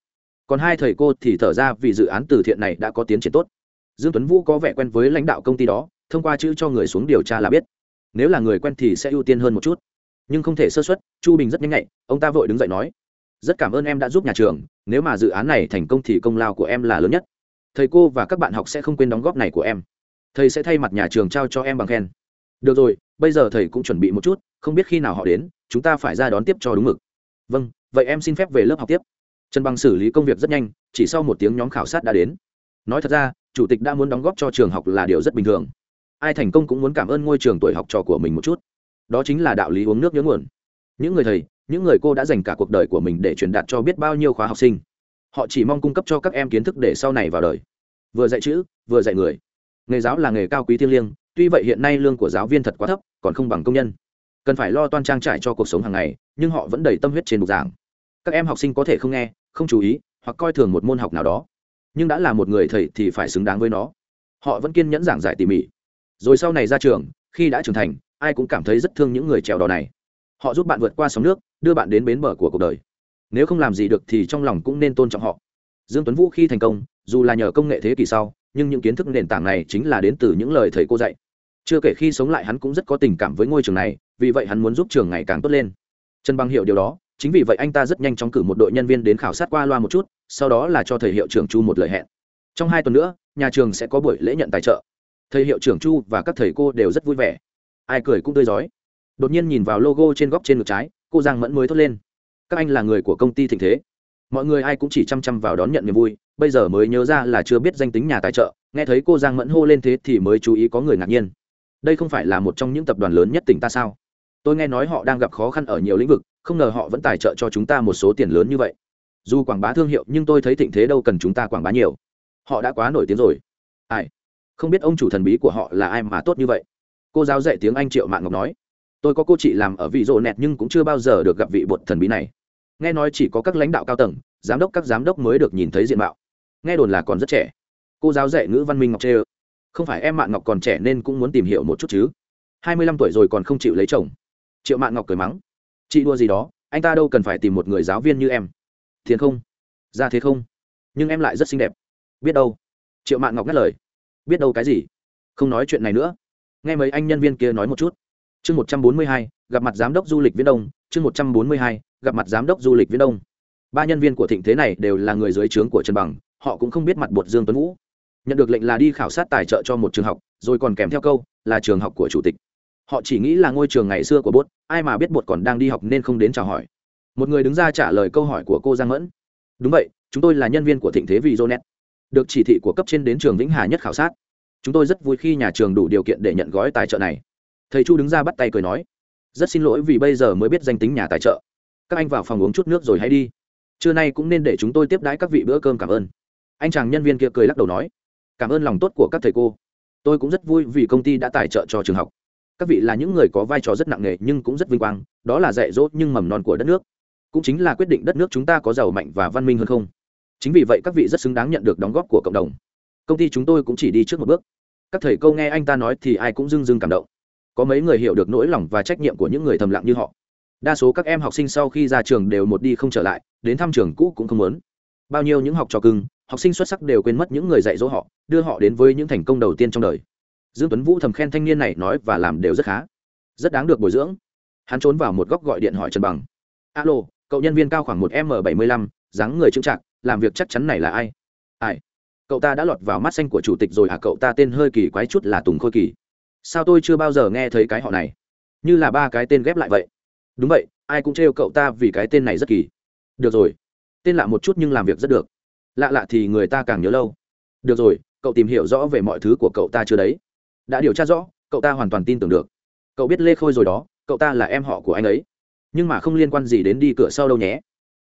A: Còn hai thầy cô thì thở ra vì dự án từ thiện này đã có tiến triển tốt. Dương tuấn vũ có vẻ quen với lãnh đạo công ty đó, thông qua chữ cho người xuống điều tra là biết. Nếu là người quen thì sẽ ưu tiên hơn một chút. Nhưng không thể sơ xuất chu bình rất nhanh nhạy, ông ta vội đứng dậy nói rất cảm ơn em đã giúp nhà trường, nếu mà dự án này thành công thì công lao của em là lớn nhất. Thầy cô và các bạn học sẽ không quên đóng góp này của em. Thầy sẽ thay mặt nhà trường trao cho em bằng khen. Được rồi, bây giờ thầy cũng chuẩn bị một chút, không biết khi nào họ đến, chúng ta phải ra đón tiếp cho đúng mực. Vâng vậy em xin phép về lớp học tiếp. Trần bằng xử lý công việc rất nhanh, chỉ sau một tiếng nhóm khảo sát đã đến. Nói thật ra, chủ tịch đã muốn đóng góp cho trường học là điều rất bình thường. Ai thành công cũng muốn cảm ơn ngôi trường tuổi học trò của mình một chút. Đó chính là đạo lý uống nước nhớ nguồn. Những người thầy những người cô đã dành cả cuộc đời của mình để truyền đạt cho biết bao nhiêu khóa học sinh. Họ chỉ mong cung cấp cho các em kiến thức để sau này vào đời. Vừa dạy chữ, vừa dạy người. Nghề giáo là nghề cao quý thiêng liêng, tuy vậy hiện nay lương của giáo viên thật quá thấp, còn không bằng công nhân. Cần phải lo toan trang trải cho cuộc sống hàng ngày, nhưng họ vẫn đầy tâm huyết trên bục giảng. Các em học sinh có thể không nghe, không chú ý, hoặc coi thường một môn học nào đó. Nhưng đã là một người thầy thì phải xứng đáng với nó. Họ vẫn kiên nhẫn giảng giải tỉ mỉ. Rồi sau này ra trường, khi đã trưởng thành, ai cũng cảm thấy rất thương những người trèo đò này. Họ giúp bạn vượt qua sóng nước đưa bạn đến bến bờ của cuộc đời. Nếu không làm gì được thì trong lòng cũng nên tôn trọng họ. Dương tuấn vũ khi thành công, dù là nhờ công nghệ thế kỷ sau, nhưng những kiến thức nền tảng này chính là đến từ những lời thầy cô dạy. Chưa kể khi sống lại hắn cũng rất có tình cảm với ngôi trường này, vì vậy hắn muốn giúp trường ngày càng tốt lên. Trần băng hiểu điều đó, chính vì vậy anh ta rất nhanh chóng cử một đội nhân viên đến khảo sát qua loa một chút, sau đó là cho thầy hiệu trưởng chu một lời hẹn. Trong hai tuần nữa, nhà trường sẽ có buổi lễ nhận tài trợ. Thầy hiệu trưởng chu và các thầy cô đều rất vui vẻ. Ai cười cũng tươi rói đột nhiên nhìn vào logo trên góc trên ngực trái cô giang mẫn mới thốt lên các anh là người của công ty thịnh thế mọi người ai cũng chỉ chăm chăm vào đón nhận niềm vui bây giờ mới nhớ ra là chưa biết danh tính nhà tài trợ nghe thấy cô giang mẫn hô lên thế thì mới chú ý có người ngạc nhiên đây không phải là một trong những tập đoàn lớn nhất tỉnh ta sao tôi nghe nói họ đang gặp khó khăn ở nhiều lĩnh vực không ngờ họ vẫn tài trợ cho chúng ta một số tiền lớn như vậy dù quảng bá thương hiệu nhưng tôi thấy thịnh thế đâu cần chúng ta quảng bá nhiều họ đã quá nổi tiếng rồi ai không biết ông chủ thần bí của họ là ai mà tốt như vậy cô giáo dạy tiếng anh triệu mạng ngọc nói tôi có cô chị làm ở vị rộ nẹt nhưng cũng chưa bao giờ được gặp vị bột thần bí này. Nghe nói chỉ có các lãnh đạo cao tầng, giám đốc các giám đốc mới được nhìn thấy diện mạo. Nghe đồn là còn rất trẻ. Cô giáo dạy ngữ văn minh ngọc chê ơ không phải em mạng ngọc còn trẻ nên cũng muốn tìm hiểu một chút chứ. Hai mươi lăm tuổi rồi còn không chịu lấy chồng. Triệu mạng ngọc cười mắng. Chị đua gì đó, anh ta đâu cần phải tìm một người giáo viên như em. Thiền không? Ra thế không? Nhưng em lại rất xinh đẹp. Biết đâu? Triệu mạng ngọc ngắt lời. Biết đâu cái gì? Không nói chuyện này nữa. Nghe mấy anh nhân viên kia nói một chút chương một trăm bốn mươi hai, gặp mặt giám đốc du lịch viễn đông. Chương một trăm bốn mươi hai, gặp mặt giám đốc du lịch viễn đông. Ba nhân viên của thịnh thế này đều là người dưới trướng của trần bằng, họ cũng không biết mặt bột dương tuấn vũ. Nhận được lệnh là đi khảo sát tài trợ cho một trường học, rồi còn kèm theo câu, là trường học của chủ tịch. Họ chỉ nghĩ là ngôi trường ngày xưa của bột, ai mà biết bột còn đang đi học nên không đến chào hỏi. Một người đứng ra trả lời câu hỏi của cô giang mẫn. Đúng vậy, chúng tôi là nhân viên của thịnh thế vì jonet, được chỉ thị của cấp trên đến trường vĩnh hà nhất khảo sát. Chúng tôi rất vui khi nhà trường đủ điều kiện để nhận gói tài trợ này thầy chu đứng ra bắt tay cười nói, rất xin lỗi vì bây giờ mới biết danh tính nhà tài trợ. Các anh vào phòng uống chút nước rồi hãy đi. Trưa nay cũng nên để chúng tôi tiếp đãi các vị bữa cơm, cảm ơn. Anh chàng nhân viên kia cười lắc đầu nói, cảm ơn lòng tốt của các thầy cô. Tôi cũng rất vui vì công ty đã tài trợ cho trường học. Các vị là những người có vai trò rất nặng nề nhưng cũng rất vinh quang, đó là dạy dỗ nhưng mầm non của đất nước. Cũng chính là quyết định đất nước chúng ta có giàu mạnh và văn minh hơn không. Chính vì vậy các vị rất xứng đáng nhận được đóng góp của cộng đồng. Công ty chúng tôi cũng chỉ đi trước một bước. Các thầy cô nghe anh ta nói thì ai cũng dưng dưng cảm động có mấy người hiểu được nỗi lòng và trách nhiệm của những người thầm lặng như họ. Đa số các em học sinh sau khi ra trường đều một đi không trở lại, đến thăm trường cũ cũng không muốn. Bao nhiêu những học trò cưng, học sinh xuất sắc đều quên mất những người dạy dỗ họ, đưa họ đến với những thành công đầu tiên trong đời. Dương tuấn vũ thầm khen thanh niên này nói và làm đều rất khá. Rất đáng được bồi dưỡng. Hắn trốn vào một góc gọi điện hỏi trần bằng. Alo, cậu nhân viên cao khoảng một m bảy mươi lăm, dáng người trưng trạc làm việc chắc chắn này là ai? Ai? Cậu ta đã lọt vào mắt xanh của chủ tịch rồi à? Cậu ta tên hơi kỳ quái chút là tùng khôi kỳ sao tôi chưa bao giờ nghe thấy cái họ này? Như là ba cái tên ghép lại vậy. Đúng vậy, ai cũng trêu cậu ta vì cái tên này rất kỳ. Được rồi. Tên lạ một chút nhưng làm việc rất được. Lạ lạ thì người ta càng nhớ lâu. Được rồi, cậu tìm hiểu rõ về mọi thứ của cậu ta chưa đấy? Đã điều tra rõ, cậu ta hoàn toàn tin tưởng được. Cậu biết lê khôi rồi đó, cậu ta là em họ của anh ấy. Nhưng mà không liên quan gì đến đi cửa sau đâu nhé.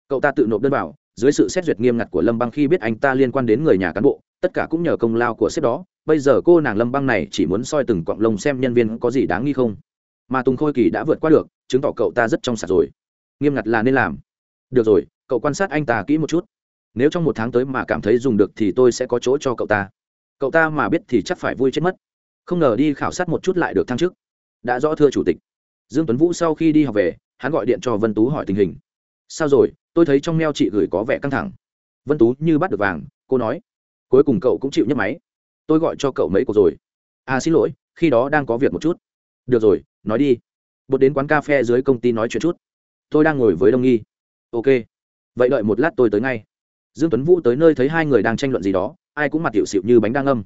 A: Cậu ta tự nộp đơn vào, dưới sự xét duyệt nghiêm ngặt của lâm băng khi biết anh ta liên quan đến người nhà cán bộ, tất cả cũng nhờ công lao của sếp đó bây giờ cô nàng lâm băng này chỉ muốn soi từng cọng lông xem nhân viên có gì đáng nghi không? Mà tùng khôi kỳ đã vượt qua được, chứng tỏ cậu ta rất trong sạch rồi. Nghiêm ngặt là nên làm. Được rồi, cậu quan sát anh ta kỹ một chút. Nếu trong một tháng tới mà cảm thấy dùng được thì tôi sẽ có chỗ cho cậu ta. Cậu ta mà biết thì chắc phải vui chết mất. Không ngờ đi khảo sát một chút lại được thăng chức. Đã rõ thưa chủ tịch. Dương tuấn vũ sau khi đi học về, hắn gọi điện cho vân tú hỏi tình hình. Sao rồi? Tôi thấy trong mail chị gửi có vẻ căng thẳng. Vân tú như bắt được vàng, cô nói. Cuối cùng cậu cũng chịu nhấc máy tôi gọi cho cậu mấy cuộc rồi. À xin lỗi, khi đó đang có việc một chút. Được rồi, nói đi. Bột đến quán cà phê dưới công ty nói chuyện chút. Tôi đang ngồi với đông nghi. Ok. Vậy đợi một lát tôi tới ngay. Dương tuấn vũ tới nơi thấy hai người đang tranh luận gì đó, ai cũng mặt tiểu xịu như bánh đang âm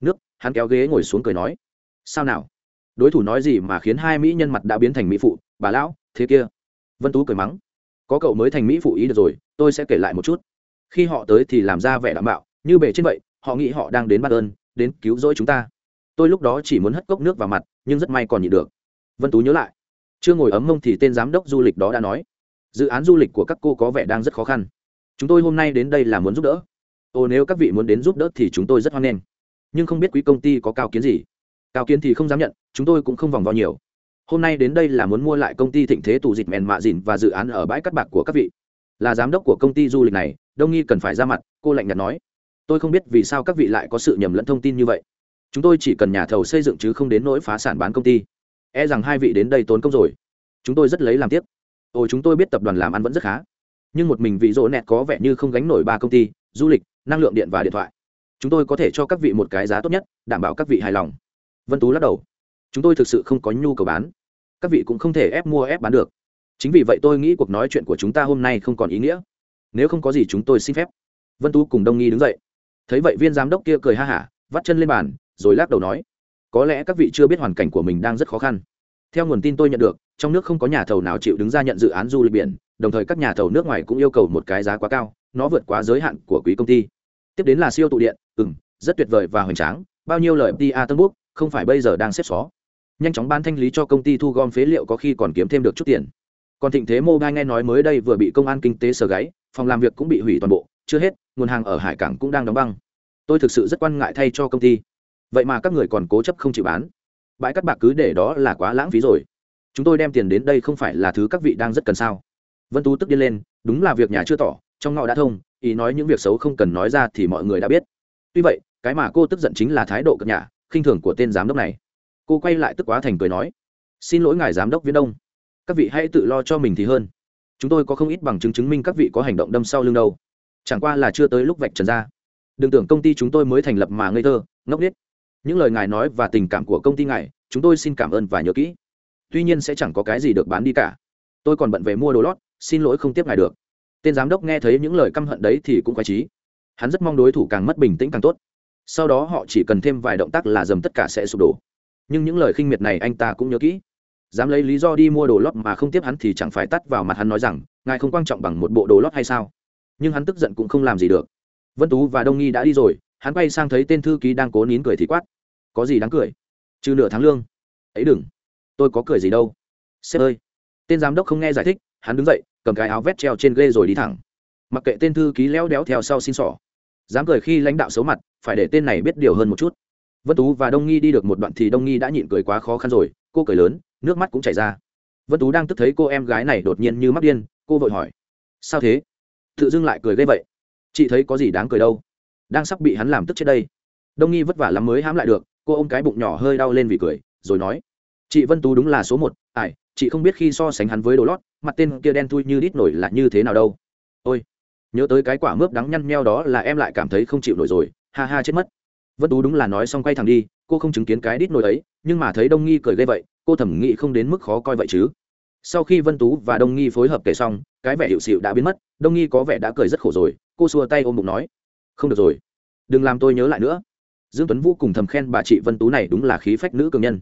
A: nước, hắn kéo ghế ngồi xuống cười nói. Sao nào? Đối thủ nói gì mà khiến hai mỹ nhân mặt đã biến thành mỹ phụ, bà lão, thế kia. Vân tú cười mắng. Có cậu mới thành mỹ phụ ý được rồi, tôi sẽ kể lại một chút. Khi họ tới thì làm ra vẻ đảm bảo, như bề trên vậy, họ nghĩ họ đang đến bắt ơn đến cứu rỗi chúng ta. Tôi lúc đó chỉ muốn hất cốc nước vào mặt, nhưng rất may còn nhịn được. Vân tú nhớ lại. Chưa ngồi ấm mông thì tên giám đốc du lịch đó đã nói, dự án du lịch của các cô có vẻ đang rất khó khăn. Chúng tôi hôm nay đến đây là muốn giúp đỡ. Ồ nếu các vị muốn đến giúp đỡ thì chúng tôi rất hoan nghênh. Nhưng không biết quý công ty có cao kiến gì. Cao kiến thì không dám nhận, chúng tôi cũng không vòng vo nhiều. Hôm nay đến đây là muốn mua lại công ty thịnh thế tù dịch mèn mạ dìn và dự án ở bãi cắt bạc của các vị. Là giám đốc của công ty du lịch này, đông nghi cần phải ra mặt, cô lạnh nhạt nói tôi không biết vì sao các vị lại có sự nhầm lẫn thông tin như vậy. Chúng tôi chỉ cần nhà thầu xây dựng chứ không đến nỗi phá sản bán công ty. E rằng hai vị đến đây tốn công rồi. Chúng tôi rất lấy làm tiếc. Ồ chúng tôi biết tập đoàn làm ăn vẫn rất khá. Nhưng một mình vị rỗ nẹt có vẻ như không gánh nổi ba công ty, du lịch, năng lượng điện và điện thoại. Chúng tôi có thể cho các vị một cái giá tốt nhất, đảm bảo các vị hài lòng. Vân tú lắc đầu. Chúng tôi thực sự không có nhu cầu bán. Các vị cũng không thể ép mua ép bán được. Chính vì vậy tôi nghĩ cuộc nói chuyện của chúng ta hôm nay không còn ý nghĩa. Nếu không có gì chúng tôi xin phép. Vân tú cùng đông nghi đứng dậy thấy vậy viên giám đốc kia cười ha hả, vắt chân lên bàn, rồi lắc đầu nói, có lẽ các vị chưa biết hoàn cảnh của mình đang rất khó khăn. Theo nguồn tin tôi nhận được, trong nước không có nhà thầu nào chịu đứng ra nhận dự án du lịch biển, đồng thời các nhà thầu nước ngoài cũng yêu cầu một cái giá quá cao, nó vượt quá giới hạn của quý công ty. Tiếp đến là siêu tụ điện ừ rất tuyệt vời và hoành tráng, bao nhiêu lời pa tân búc không phải bây giờ đang xếp xó. Nhanh chóng ban thanh lý cho công ty thu gom phế liệu có khi còn kiếm thêm được chút tiền. Còn thịnh thế mô gai nghe nói mới đây vừa bị công an kinh tế sờ gáy, phòng làm việc cũng bị hủy toàn bộ chưa hết, nguồn hàng ở hải cảng cũng đang đóng băng. Tôi thực sự rất quan ngại thay cho công ty. Vậy mà các người còn cố chấp không chịu bán. Bãi cắt bạc cứ để đó là quá lãng phí rồi. Chúng tôi đem tiền đến đây không phải là thứ các vị đang rất cần sao? Vân tú tức điên lên, đúng là việc nhà chưa tỏ, trong ngọ đã thông, ý nói những việc xấu không cần nói ra thì mọi người đã biết. Tuy vậy, cái mà cô tức giận chính là thái độ cập nhà khinh thường của tên giám đốc này. Cô quay lại tức quá thành cười nói, xin lỗi ngài giám đốc viễn đông. Các vị hãy tự lo cho mình thì hơn. Chúng tôi có không ít bằng chứng chứng minh các vị có hành động đâm sau lưng đâu chẳng qua là chưa tới lúc vạch trần ra. Đừng tưởng công ty chúng tôi mới thành lập mà ngây thơ, ngốc nghếch. Những lời ngài nói và tình cảm của công ty ngài, chúng tôi xin cảm ơn và nhớ kỹ. Tuy nhiên sẽ chẳng có cái gì được bán đi cả. Tôi còn bận về mua đồ lót, xin lỗi không tiếp ngài được. Tên giám đốc nghe thấy những lời căm hận đấy thì cũng khoái trí hắn rất mong đối thủ càng mất bình tĩnh càng tốt. Sau đó họ chỉ cần thêm vài động tác là dầm tất cả sẽ sụp đổ. Nhưng những lời khinh miệt này anh ta cũng nhớ kỹ. Dám lấy lý do đi mua đồ lót mà không tiếp hắn thì chẳng phải tắt vào mặt hắn nói rằng, ngài không quan trọng bằng một bộ đồ lót hay sao? Nhưng hắn tức giận cũng không làm gì được. Vân tú và đông nghi đã đi rồi, hắn quay sang thấy tên thư ký đang cố nín cười thì quát. Có gì đáng cười? Trừ nửa tháng lương. Ấy đừng. Tôi có cười gì đâu. Sếp ơi. Tên giám đốc không nghe giải thích, hắn đứng dậy, cầm cái áo vét treo trên ghê rồi đi thẳng. Mặc kệ tên thư ký leo đéo theo sau xin sỏ. Dám cười khi lãnh đạo xấu mặt, phải để tên này biết điều hơn một chút. Vân tú và đông nghi đi được một đoạn thì đông nghi đã nhịn cười quá khó khăn rồi, cô cười lớn, nước mắt cũng chảy ra. Vân tú đang tức thấy cô em gái này đột nhiên như mắc điên, cô vội hỏi. Sao thế? Tự dưng lại cười gây vậy. Chị thấy có gì đáng cười đâu. Đang sắp bị hắn làm tức chết đây. Đông nghi vất vả lắm mới hãm lại được, cô ôm cái bụng nhỏ hơi đau lên vì cười, rồi nói. Chị vân tú đúng là số một ải chị không biết khi so sánh hắn với đồ lót, mặt tên kia đen thui như đít nổi là như thế nào đâu. Ôi, nhớ tới cái quả mướp đắng nhăn nheo đó là em lại cảm thấy không chịu nổi rồi, ha ha chết mất. Vân tú đúng là nói xong quay thẳng đi, cô không chứng kiến cái đít nổi ấy, nhưng mà thấy đông nghi cười gây vậy, cô thẩm nghĩ không đến mức khó coi vậy chứ sau khi vân tú và đông nghi phối hợp kể xong, cái vẻ hiệu xịu đã biến mất, đông nghi có vẻ đã cười rất khổ rồi, cô xua tay ôm bụng nói, không được rồi, đừng làm tôi nhớ lại nữa. Dương tuấn vũ cùng thầm khen bà chị vân tú này đúng là khí phách nữ cường nhân.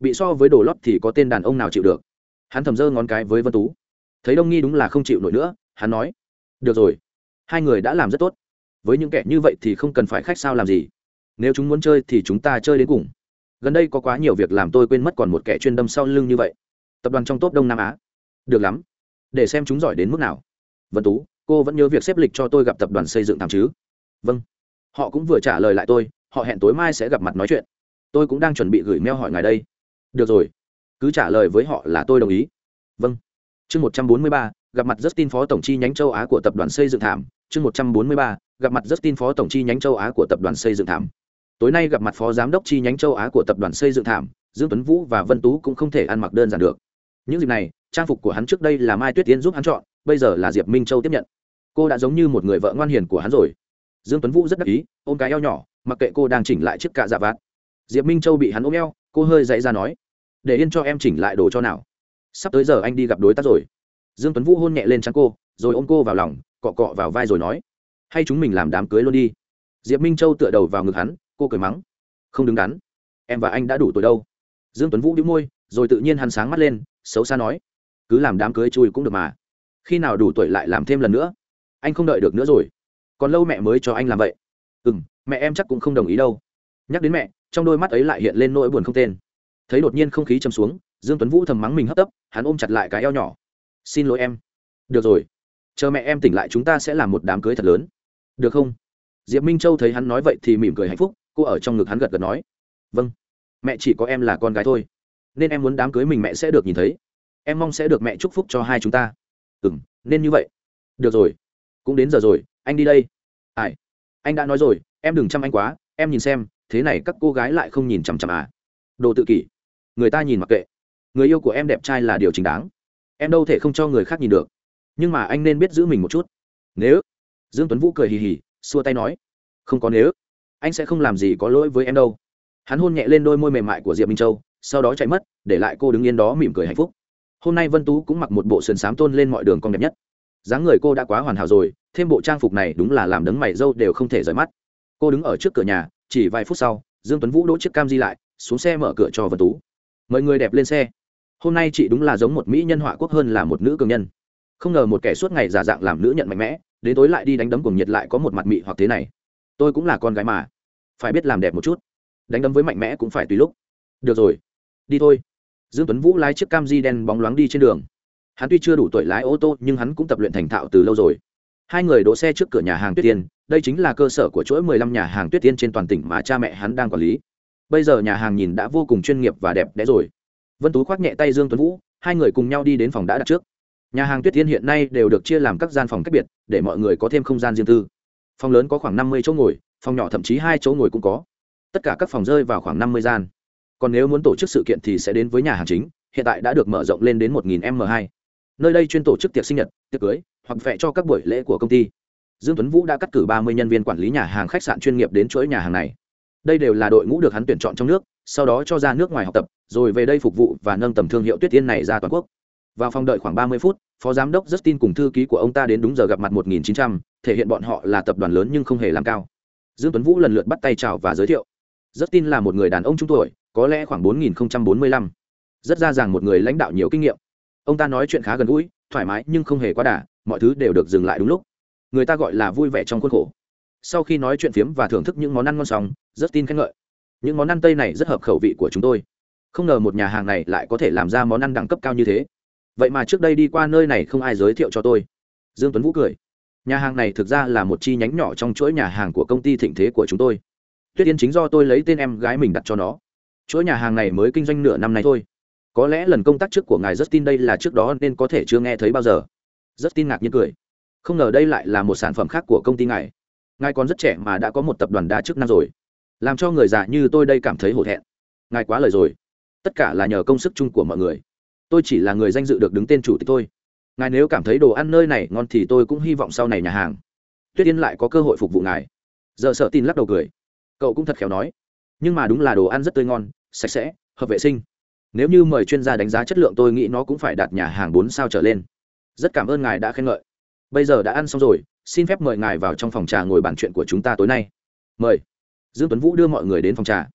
A: Bị so với đồ lót thì có tên đàn ông nào chịu được? Hắn thầm giơ ngón cái với vân tú. Thấy đông nghi đúng là không chịu nổi nữa, hắn nói, được rồi, hai người đã làm rất tốt. Với những kẻ như vậy thì không cần phải khách sao làm gì. Nếu chúng muốn chơi thì chúng ta chơi đến cùng. Gần đây có quá nhiều việc làm tôi quên mất còn một kẻ chuyên đâm sau lưng như vậy tập đoàn trong top đông nam á. Được lắm. Để xem chúng giỏi đến mức nào. Vân tú, cô vẫn nhớ việc xếp lịch cho tôi gặp tập đoàn xây dựng thảm chứ? Vâng. Họ cũng vừa trả lời lại tôi, họ hẹn tối mai sẽ gặp mặt nói chuyện. Tôi cũng đang chuẩn bị gửi mail hỏi ngài đây. Được rồi. Cứ trả lời với họ là tôi đồng ý. Vâng. Chương một trăm bốn mươi ba, gặp mặt justin phó tổng chi nhánh châu á của tập đoàn xây dựng thảm. Chương một trăm bốn mươi ba, gặp mặt justin phó tổng chi nhánh châu á của tập đoàn xây dựng thảm. Tối nay gặp mặt phó giám đốc chi nhánh châu á của tập đoàn xây dựng thảm, dương tuấn vũ và vân tú cũng không thể ăn mặc đơn giản được những dịp này, trang phục của hắn trước đây là mai tuyết tiến giúp hắn chọn, bây giờ là diệp minh châu tiếp nhận. Cô đã giống như một người vợ ngoan hiền của hắn rồi. Dương tuấn vũ rất đắc ý, ôm cái eo nhỏ, mặc kệ cô đang chỉnh lại chiếc cạ dạ vạt. Diệp minh châu bị hắn ôm eo, cô hơi dậy ra nói, để yên cho em chỉnh lại đồ cho nào. Sắp tới giờ anh đi gặp đối tác rồi. Dương tuấn vũ hôn nhẹ lên trắng cô, rồi ôm cô vào lòng, cọ cọ vào vai rồi nói, hay chúng mình làm đám cưới luôn đi. Diệp minh châu tựa đầu vào ngực hắn, cô cười mắng, không đứng đắn. Em và anh đã đủ tuổi đâu. Dương tuấn vũ đĩu môi, rồi tự nhiên hắn sáng mắt lên xấu xa nói, cứ làm đám cưới chui cũng được mà. Khi nào đủ tuổi lại làm thêm lần nữa? Anh không đợi được nữa rồi. Còn lâu mẹ mới cho anh làm vậy? Ừ m mẹ em chắc cũng không đồng ý đâu. Nhắc đến mẹ, trong đôi mắt ấy lại hiện lên nỗi buồn không tên. Thấy đột nhiên không khí chầm xuống, dương tuấn vũ thầm mắng mình hấp tấp, hắn ôm chặt lại cái eo nhỏ. Xin lỗi em. Được rồi. Chờ mẹ em tỉnh lại chúng ta sẽ làm một đám cưới thật lớn. Được không? Diệp minh châu thấy hắn nói vậy thì mỉm cười hạnh phúc, cô ở trong ngực hắn gật gật nói. Vâng. Mẹ chỉ có em là con gái thôi nên em muốn đám cưới mình mẹ sẽ được nhìn thấy. Em mong sẽ được mẹ chúc phúc cho hai chúng ta. Ừ m nên như vậy. Được rồi. Cũng đến giờ rồi, anh đi đây. Ai? Anh đã nói rồi, em đừng chăm anh quá, em nhìn xem, thế này các cô gái lại không nhìn chằm chằm à? Đồ tự kỷ. Người ta nhìn mặc kệ. Người yêu của em đẹp trai là điều chính đáng. Em đâu thể không cho người khác nhìn được. Nhưng mà anh nên biết giữ mình một chút. Nếu? Dương tuấn vũ cười hì hì, xua tay nói. Không có nếu. Anh sẽ không làm gì có lỗi với em đâu. Hắn hôn nhẹ lên đôi môi mềm mại của diệp minh châu sau đó chạy mất, để lại cô đứng yên đó mỉm cười hạnh phúc. Hôm nay vân tú cũng mặc một bộ sườn xám tôn lên mọi đường cong đẹp nhất. Dáng người cô đã quá hoàn hảo rồi, thêm bộ trang phục này đúng là làm đấng mày dâu đều không thể rời mắt. Cô đứng ở trước cửa nhà, chỉ vài phút sau, dương tuấn vũ đỗ chiếc cam di lại, xuống xe mở cửa cho vân tú. Mời người đẹp lên xe. Hôm nay chị đúng là giống một mỹ nhân họa quốc hơn là một nữ cường nhân. Không ngờ một kẻ suốt ngày giả dạng làm nữ nhận mạnh mẽ, đến tối lại đi đánh đấm cùng nhiệt lại có một mặt mị hoặc thế này. Tôi cũng là con gái mà. Phải biết làm đẹp một chút. Đánh đấm với mạnh mẽ cũng phải tùy lúc. Được rồi đi thôi. Dương tuấn vũ lái chiếc cam di đen bóng loáng đi trên đường. Hắn tuy chưa đủ tuổi lái ô tô, nhưng hắn cũng tập luyện thành thạo từ lâu rồi. Hai người đỗ xe trước cửa nhà hàng tuyết tiên. Đây chính là cơ sở của chuỗi 15 nhà hàng tuyết tiên trên toàn tỉnh mà cha mẹ hắn đang quản lý. Bây giờ nhà hàng nhìn đã vô cùng chuyên nghiệp và đẹp đẽ rồi. Vân tú khoác nhẹ tay dương tuấn vũ. Hai người cùng nhau đi đến phòng đã đặt trước. Nhà hàng tuyết tiên hiện nay đều được chia làm các gian phòng cách biệt, để mọi người có thêm không gian riêng tư. Phòng lớn có khoảng 50 chỗ ngồi, phòng nhỏ thậm chí hai chỗ ngồi cũng có. Tất cả các phòng rơi vào khoảng 50 gian còn nếu muốn tổ chức sự kiện thì sẽ đến với nhà hàng chính hiện tại đã được mở rộng lên đến 1.000 m 2 nơi đây chuyên tổ chức tiệc sinh nhật tiệc cưới hoặc vẽ cho các buổi lễ của công ty. Dương tuấn vũ đã cắt cử 30 nhân viên quản lý nhà hàng khách sạn chuyên nghiệp đến chuỗi nhà hàng này. Đây đều là đội ngũ được hắn tuyển chọn trong nước sau đó cho ra nước ngoài học tập rồi về đây phục vụ và nâng tầm thương hiệu tuyết tiên này ra toàn quốc. Vào phòng đợi khoảng 30 phút phó giám đốc justin cùng thư ký của ông ta đến đúng giờ gặp mặt 1900, thể hiện bọn họ là tập đoàn lớn nhưng không hề làm cao. Dương tuấn vũ lần lượt bắt tay chào và giới thiệu. Justin là một người đàn ông trung tuổi có lẽ khoảng 4045. rất ra rằng một người lãnh đạo nhiều kinh nghiệm. Ông ta nói chuyện khá gần gũi, thoải mái nhưng không hề quá đà, mọi thứ đều được dừng lại đúng lúc. Người ta gọi là vui vẻ trong khuôn khổ. Sau khi nói chuyện phiếm và thưởng thức những món ăn ngon xong rất tin khen ngợi. Những món ăn tây này rất hợp khẩu vị của chúng tôi. Không ngờ một nhà hàng này lại có thể làm ra món ăn đẳng cấp cao như thế. Vậy mà trước đây đi qua nơi này không ai giới thiệu cho tôi. Dương tuấn vũ cười. Nhà hàng này thực ra là một chi nhánh nhỏ trong chuỗi nhà hàng của công ty thịnh thế của chúng tôi. Tuyết yên chính do tôi lấy tên em gái mình đặt cho nó chuỗi nhà hàng này mới kinh doanh nửa năm nay thôi. Có lẽ lần công tác trước của ngài Justin đây là trước đó nên có thể chưa nghe thấy bao giờ. Justin ngạc nhiên cười. Không ngờ đây lại là một sản phẩm khác của công ty ngài. Ngài còn rất trẻ mà đã có một tập đoàn đa chức năng rồi. Làm cho người già như tôi đây cảm thấy hổ thẹn. Ngài quá lời rồi. Tất cả là nhờ công sức chung của mọi người. Tôi chỉ là người danh dự được đứng tên chủ tịch thôi. Ngài nếu cảm thấy đồ ăn nơi này ngon thì tôi cũng hy vọng sau này nhà hàng. Tuyết yên lại có cơ hội phục vụ ngài. Giờ sợ tin lắc đầu cười. Cậu cũng thật khéo nói nhưng mà đúng là đồ ăn rất tươi ngon, sạch sẽ, hợp vệ sinh. Nếu như mời chuyên gia đánh giá chất lượng, tôi nghĩ nó cũng phải đạt nhà hàng bốn sao trở lên. Rất cảm ơn ngài đã khen ngợi. Bây giờ đã ăn xong rồi, xin phép mời ngài vào trong phòng trà ngồi bàn chuyện của chúng ta tối nay. Mời. Dương tuấn vũ đưa mọi người đến phòng trà.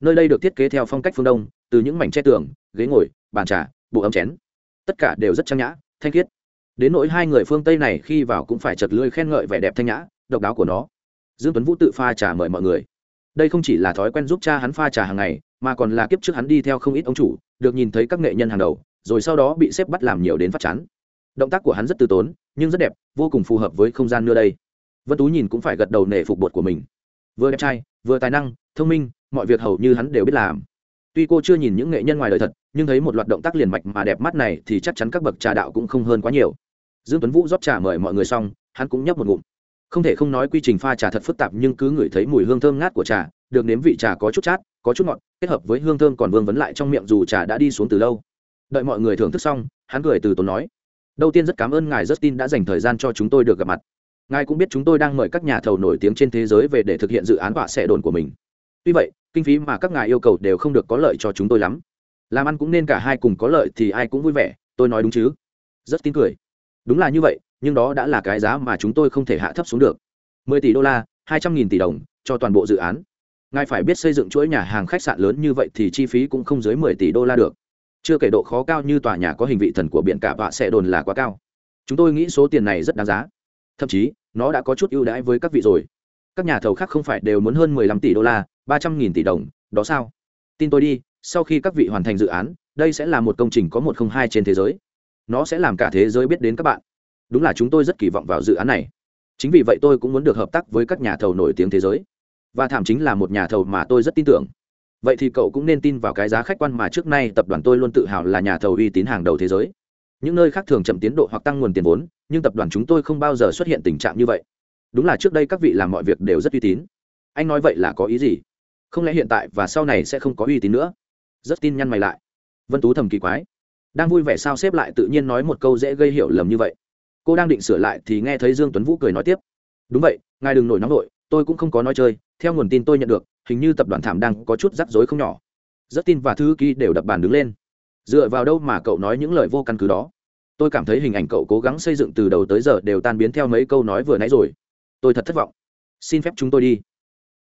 A: Nơi đây được thiết kế theo phong cách phương đông, từ những mảnh tre tường, ghế ngồi, bàn trà, bộ ấm chén. Tất cả đều rất trang nhã, thanh khiết. Đến nỗi hai người phương tây này khi vào cũng phải chật lưỡi khen ngợi vẻ đẹp thanh nhã, độc đáo của nó. Dương tuấn vũ tự pha trà mời mọi người đây không chỉ là thói quen giúp cha hắn pha trà hàng ngày, mà còn là kiếp trước hắn đi theo không ít ông chủ, được nhìn thấy các nghệ nhân hàng đầu, rồi sau đó bị xếp bắt làm nhiều đến phát chán. Động tác của hắn rất từ tốn, nhưng rất đẹp, vô cùng phù hợp với không gian nơi đây. Vân tú nhìn cũng phải gật đầu nể phục bột của mình. Vừa đẹp trai, vừa tài năng, thông minh, mọi việc hầu như hắn đều biết làm. Tuy cô chưa nhìn những nghệ nhân ngoài đời thật, nhưng thấy một loạt động tác liền mạch mà đẹp mắt này thì chắc chắn các bậc trà đạo cũng không hơn quá nhiều. Dương tuấn vũ rót trà mời mọi người xong, hắn cũng nhấp một ngụm không thể không nói quy trình pha trà thật phức tạp nhưng cứ ngửi thấy mùi hương thơm ngát của trà, được nếm vị trà có chút chát, có chút ngọt, kết hợp với hương thơm còn vương vấn lại trong miệng dù trà đã đi xuống từ lâu. Đợi mọi người thưởng thức xong, hắn cười từ tốn nói, đầu tiên rất cảm ơn ngài justin đã dành thời gian cho chúng tôi được gặp mặt. Ngài cũng biết chúng tôi đang mời các nhà thầu nổi tiếng trên thế giới về để thực hiện dự án họa xẻ đồn của mình. Tuy vậy, kinh phí mà các ngài yêu cầu đều không được có lợi cho chúng tôi lắm. Làm ăn cũng nên cả hai cùng có lợi thì ai cũng vui vẻ, tôi nói đúng chứ? Rất tin cười, đúng là như vậy nhưng đó đã là cái giá mà chúng tôi không thể hạ thấp xuống được. mười tỷ đô la, hai trăm nghìn tỷ đồng, cho toàn bộ dự án. Ngài phải biết xây dựng chuỗi nhà hàng khách sạn lớn như vậy thì chi phí cũng không dưới mười tỷ đô la được. Chưa kể độ khó cao như tòa nhà có hình vị thần của biển cả vạ sẽ đồn là quá cao. Chúng tôi nghĩ số tiền này rất đáng giá. Thậm chí, nó đã có chút ưu đãi với các vị rồi. Các nhà thầu khác không phải đều muốn hơn mười lăm tỷ đô la, ba trăm nghìn tỷ đồng, đó sao? Tin tôi đi, sau khi các vị hoàn thành dự án, đây sẽ là một công trình có một không hai trên thế giới. Nó sẽ làm cả thế giới biết đến các bạn đúng là chúng tôi rất kỳ vọng vào dự án này. Chính vì vậy tôi cũng muốn được hợp tác với các nhà thầu nổi tiếng thế giới. Và thảm chính là một nhà thầu mà tôi rất tin tưởng. Vậy thì cậu cũng nên tin vào cái giá khách quan mà trước nay tập đoàn tôi luôn tự hào là nhà thầu uy tín hàng đầu thế giới. Những nơi khác thường chậm tiến độ hoặc tăng nguồn tiền vốn, nhưng tập đoàn chúng tôi không bao giờ xuất hiện tình trạng như vậy. Đúng là trước đây các vị làm mọi việc đều rất uy tín. Anh nói vậy là có ý gì? Không lẽ hiện tại và sau này sẽ không có uy tín nữa? Rất tin nhăn mày lại. Vân tú thầm kỳ quái. Đang vui vẻ sao xếp lại tự nhiên nói một câu dễ gây hiểu lầm như vậy cô đang định sửa lại thì nghe thấy dương tuấn vũ cười nói tiếp. Đúng vậy, ngài đừng nổi nóng nổi tôi cũng không có nói chơi, theo nguồn tin tôi nhận được, hình như tập đoàn thảm đang có chút rắc rối không nhỏ. Rất tin và thư ký đều đập bàn đứng lên. Dựa vào đâu mà cậu nói những lời vô căn cứ đó? Tôi cảm thấy hình ảnh cậu cố gắng xây dựng từ đầu tới giờ đều tan biến theo mấy câu nói vừa nãy rồi. Tôi thật thất vọng. Xin phép chúng tôi đi.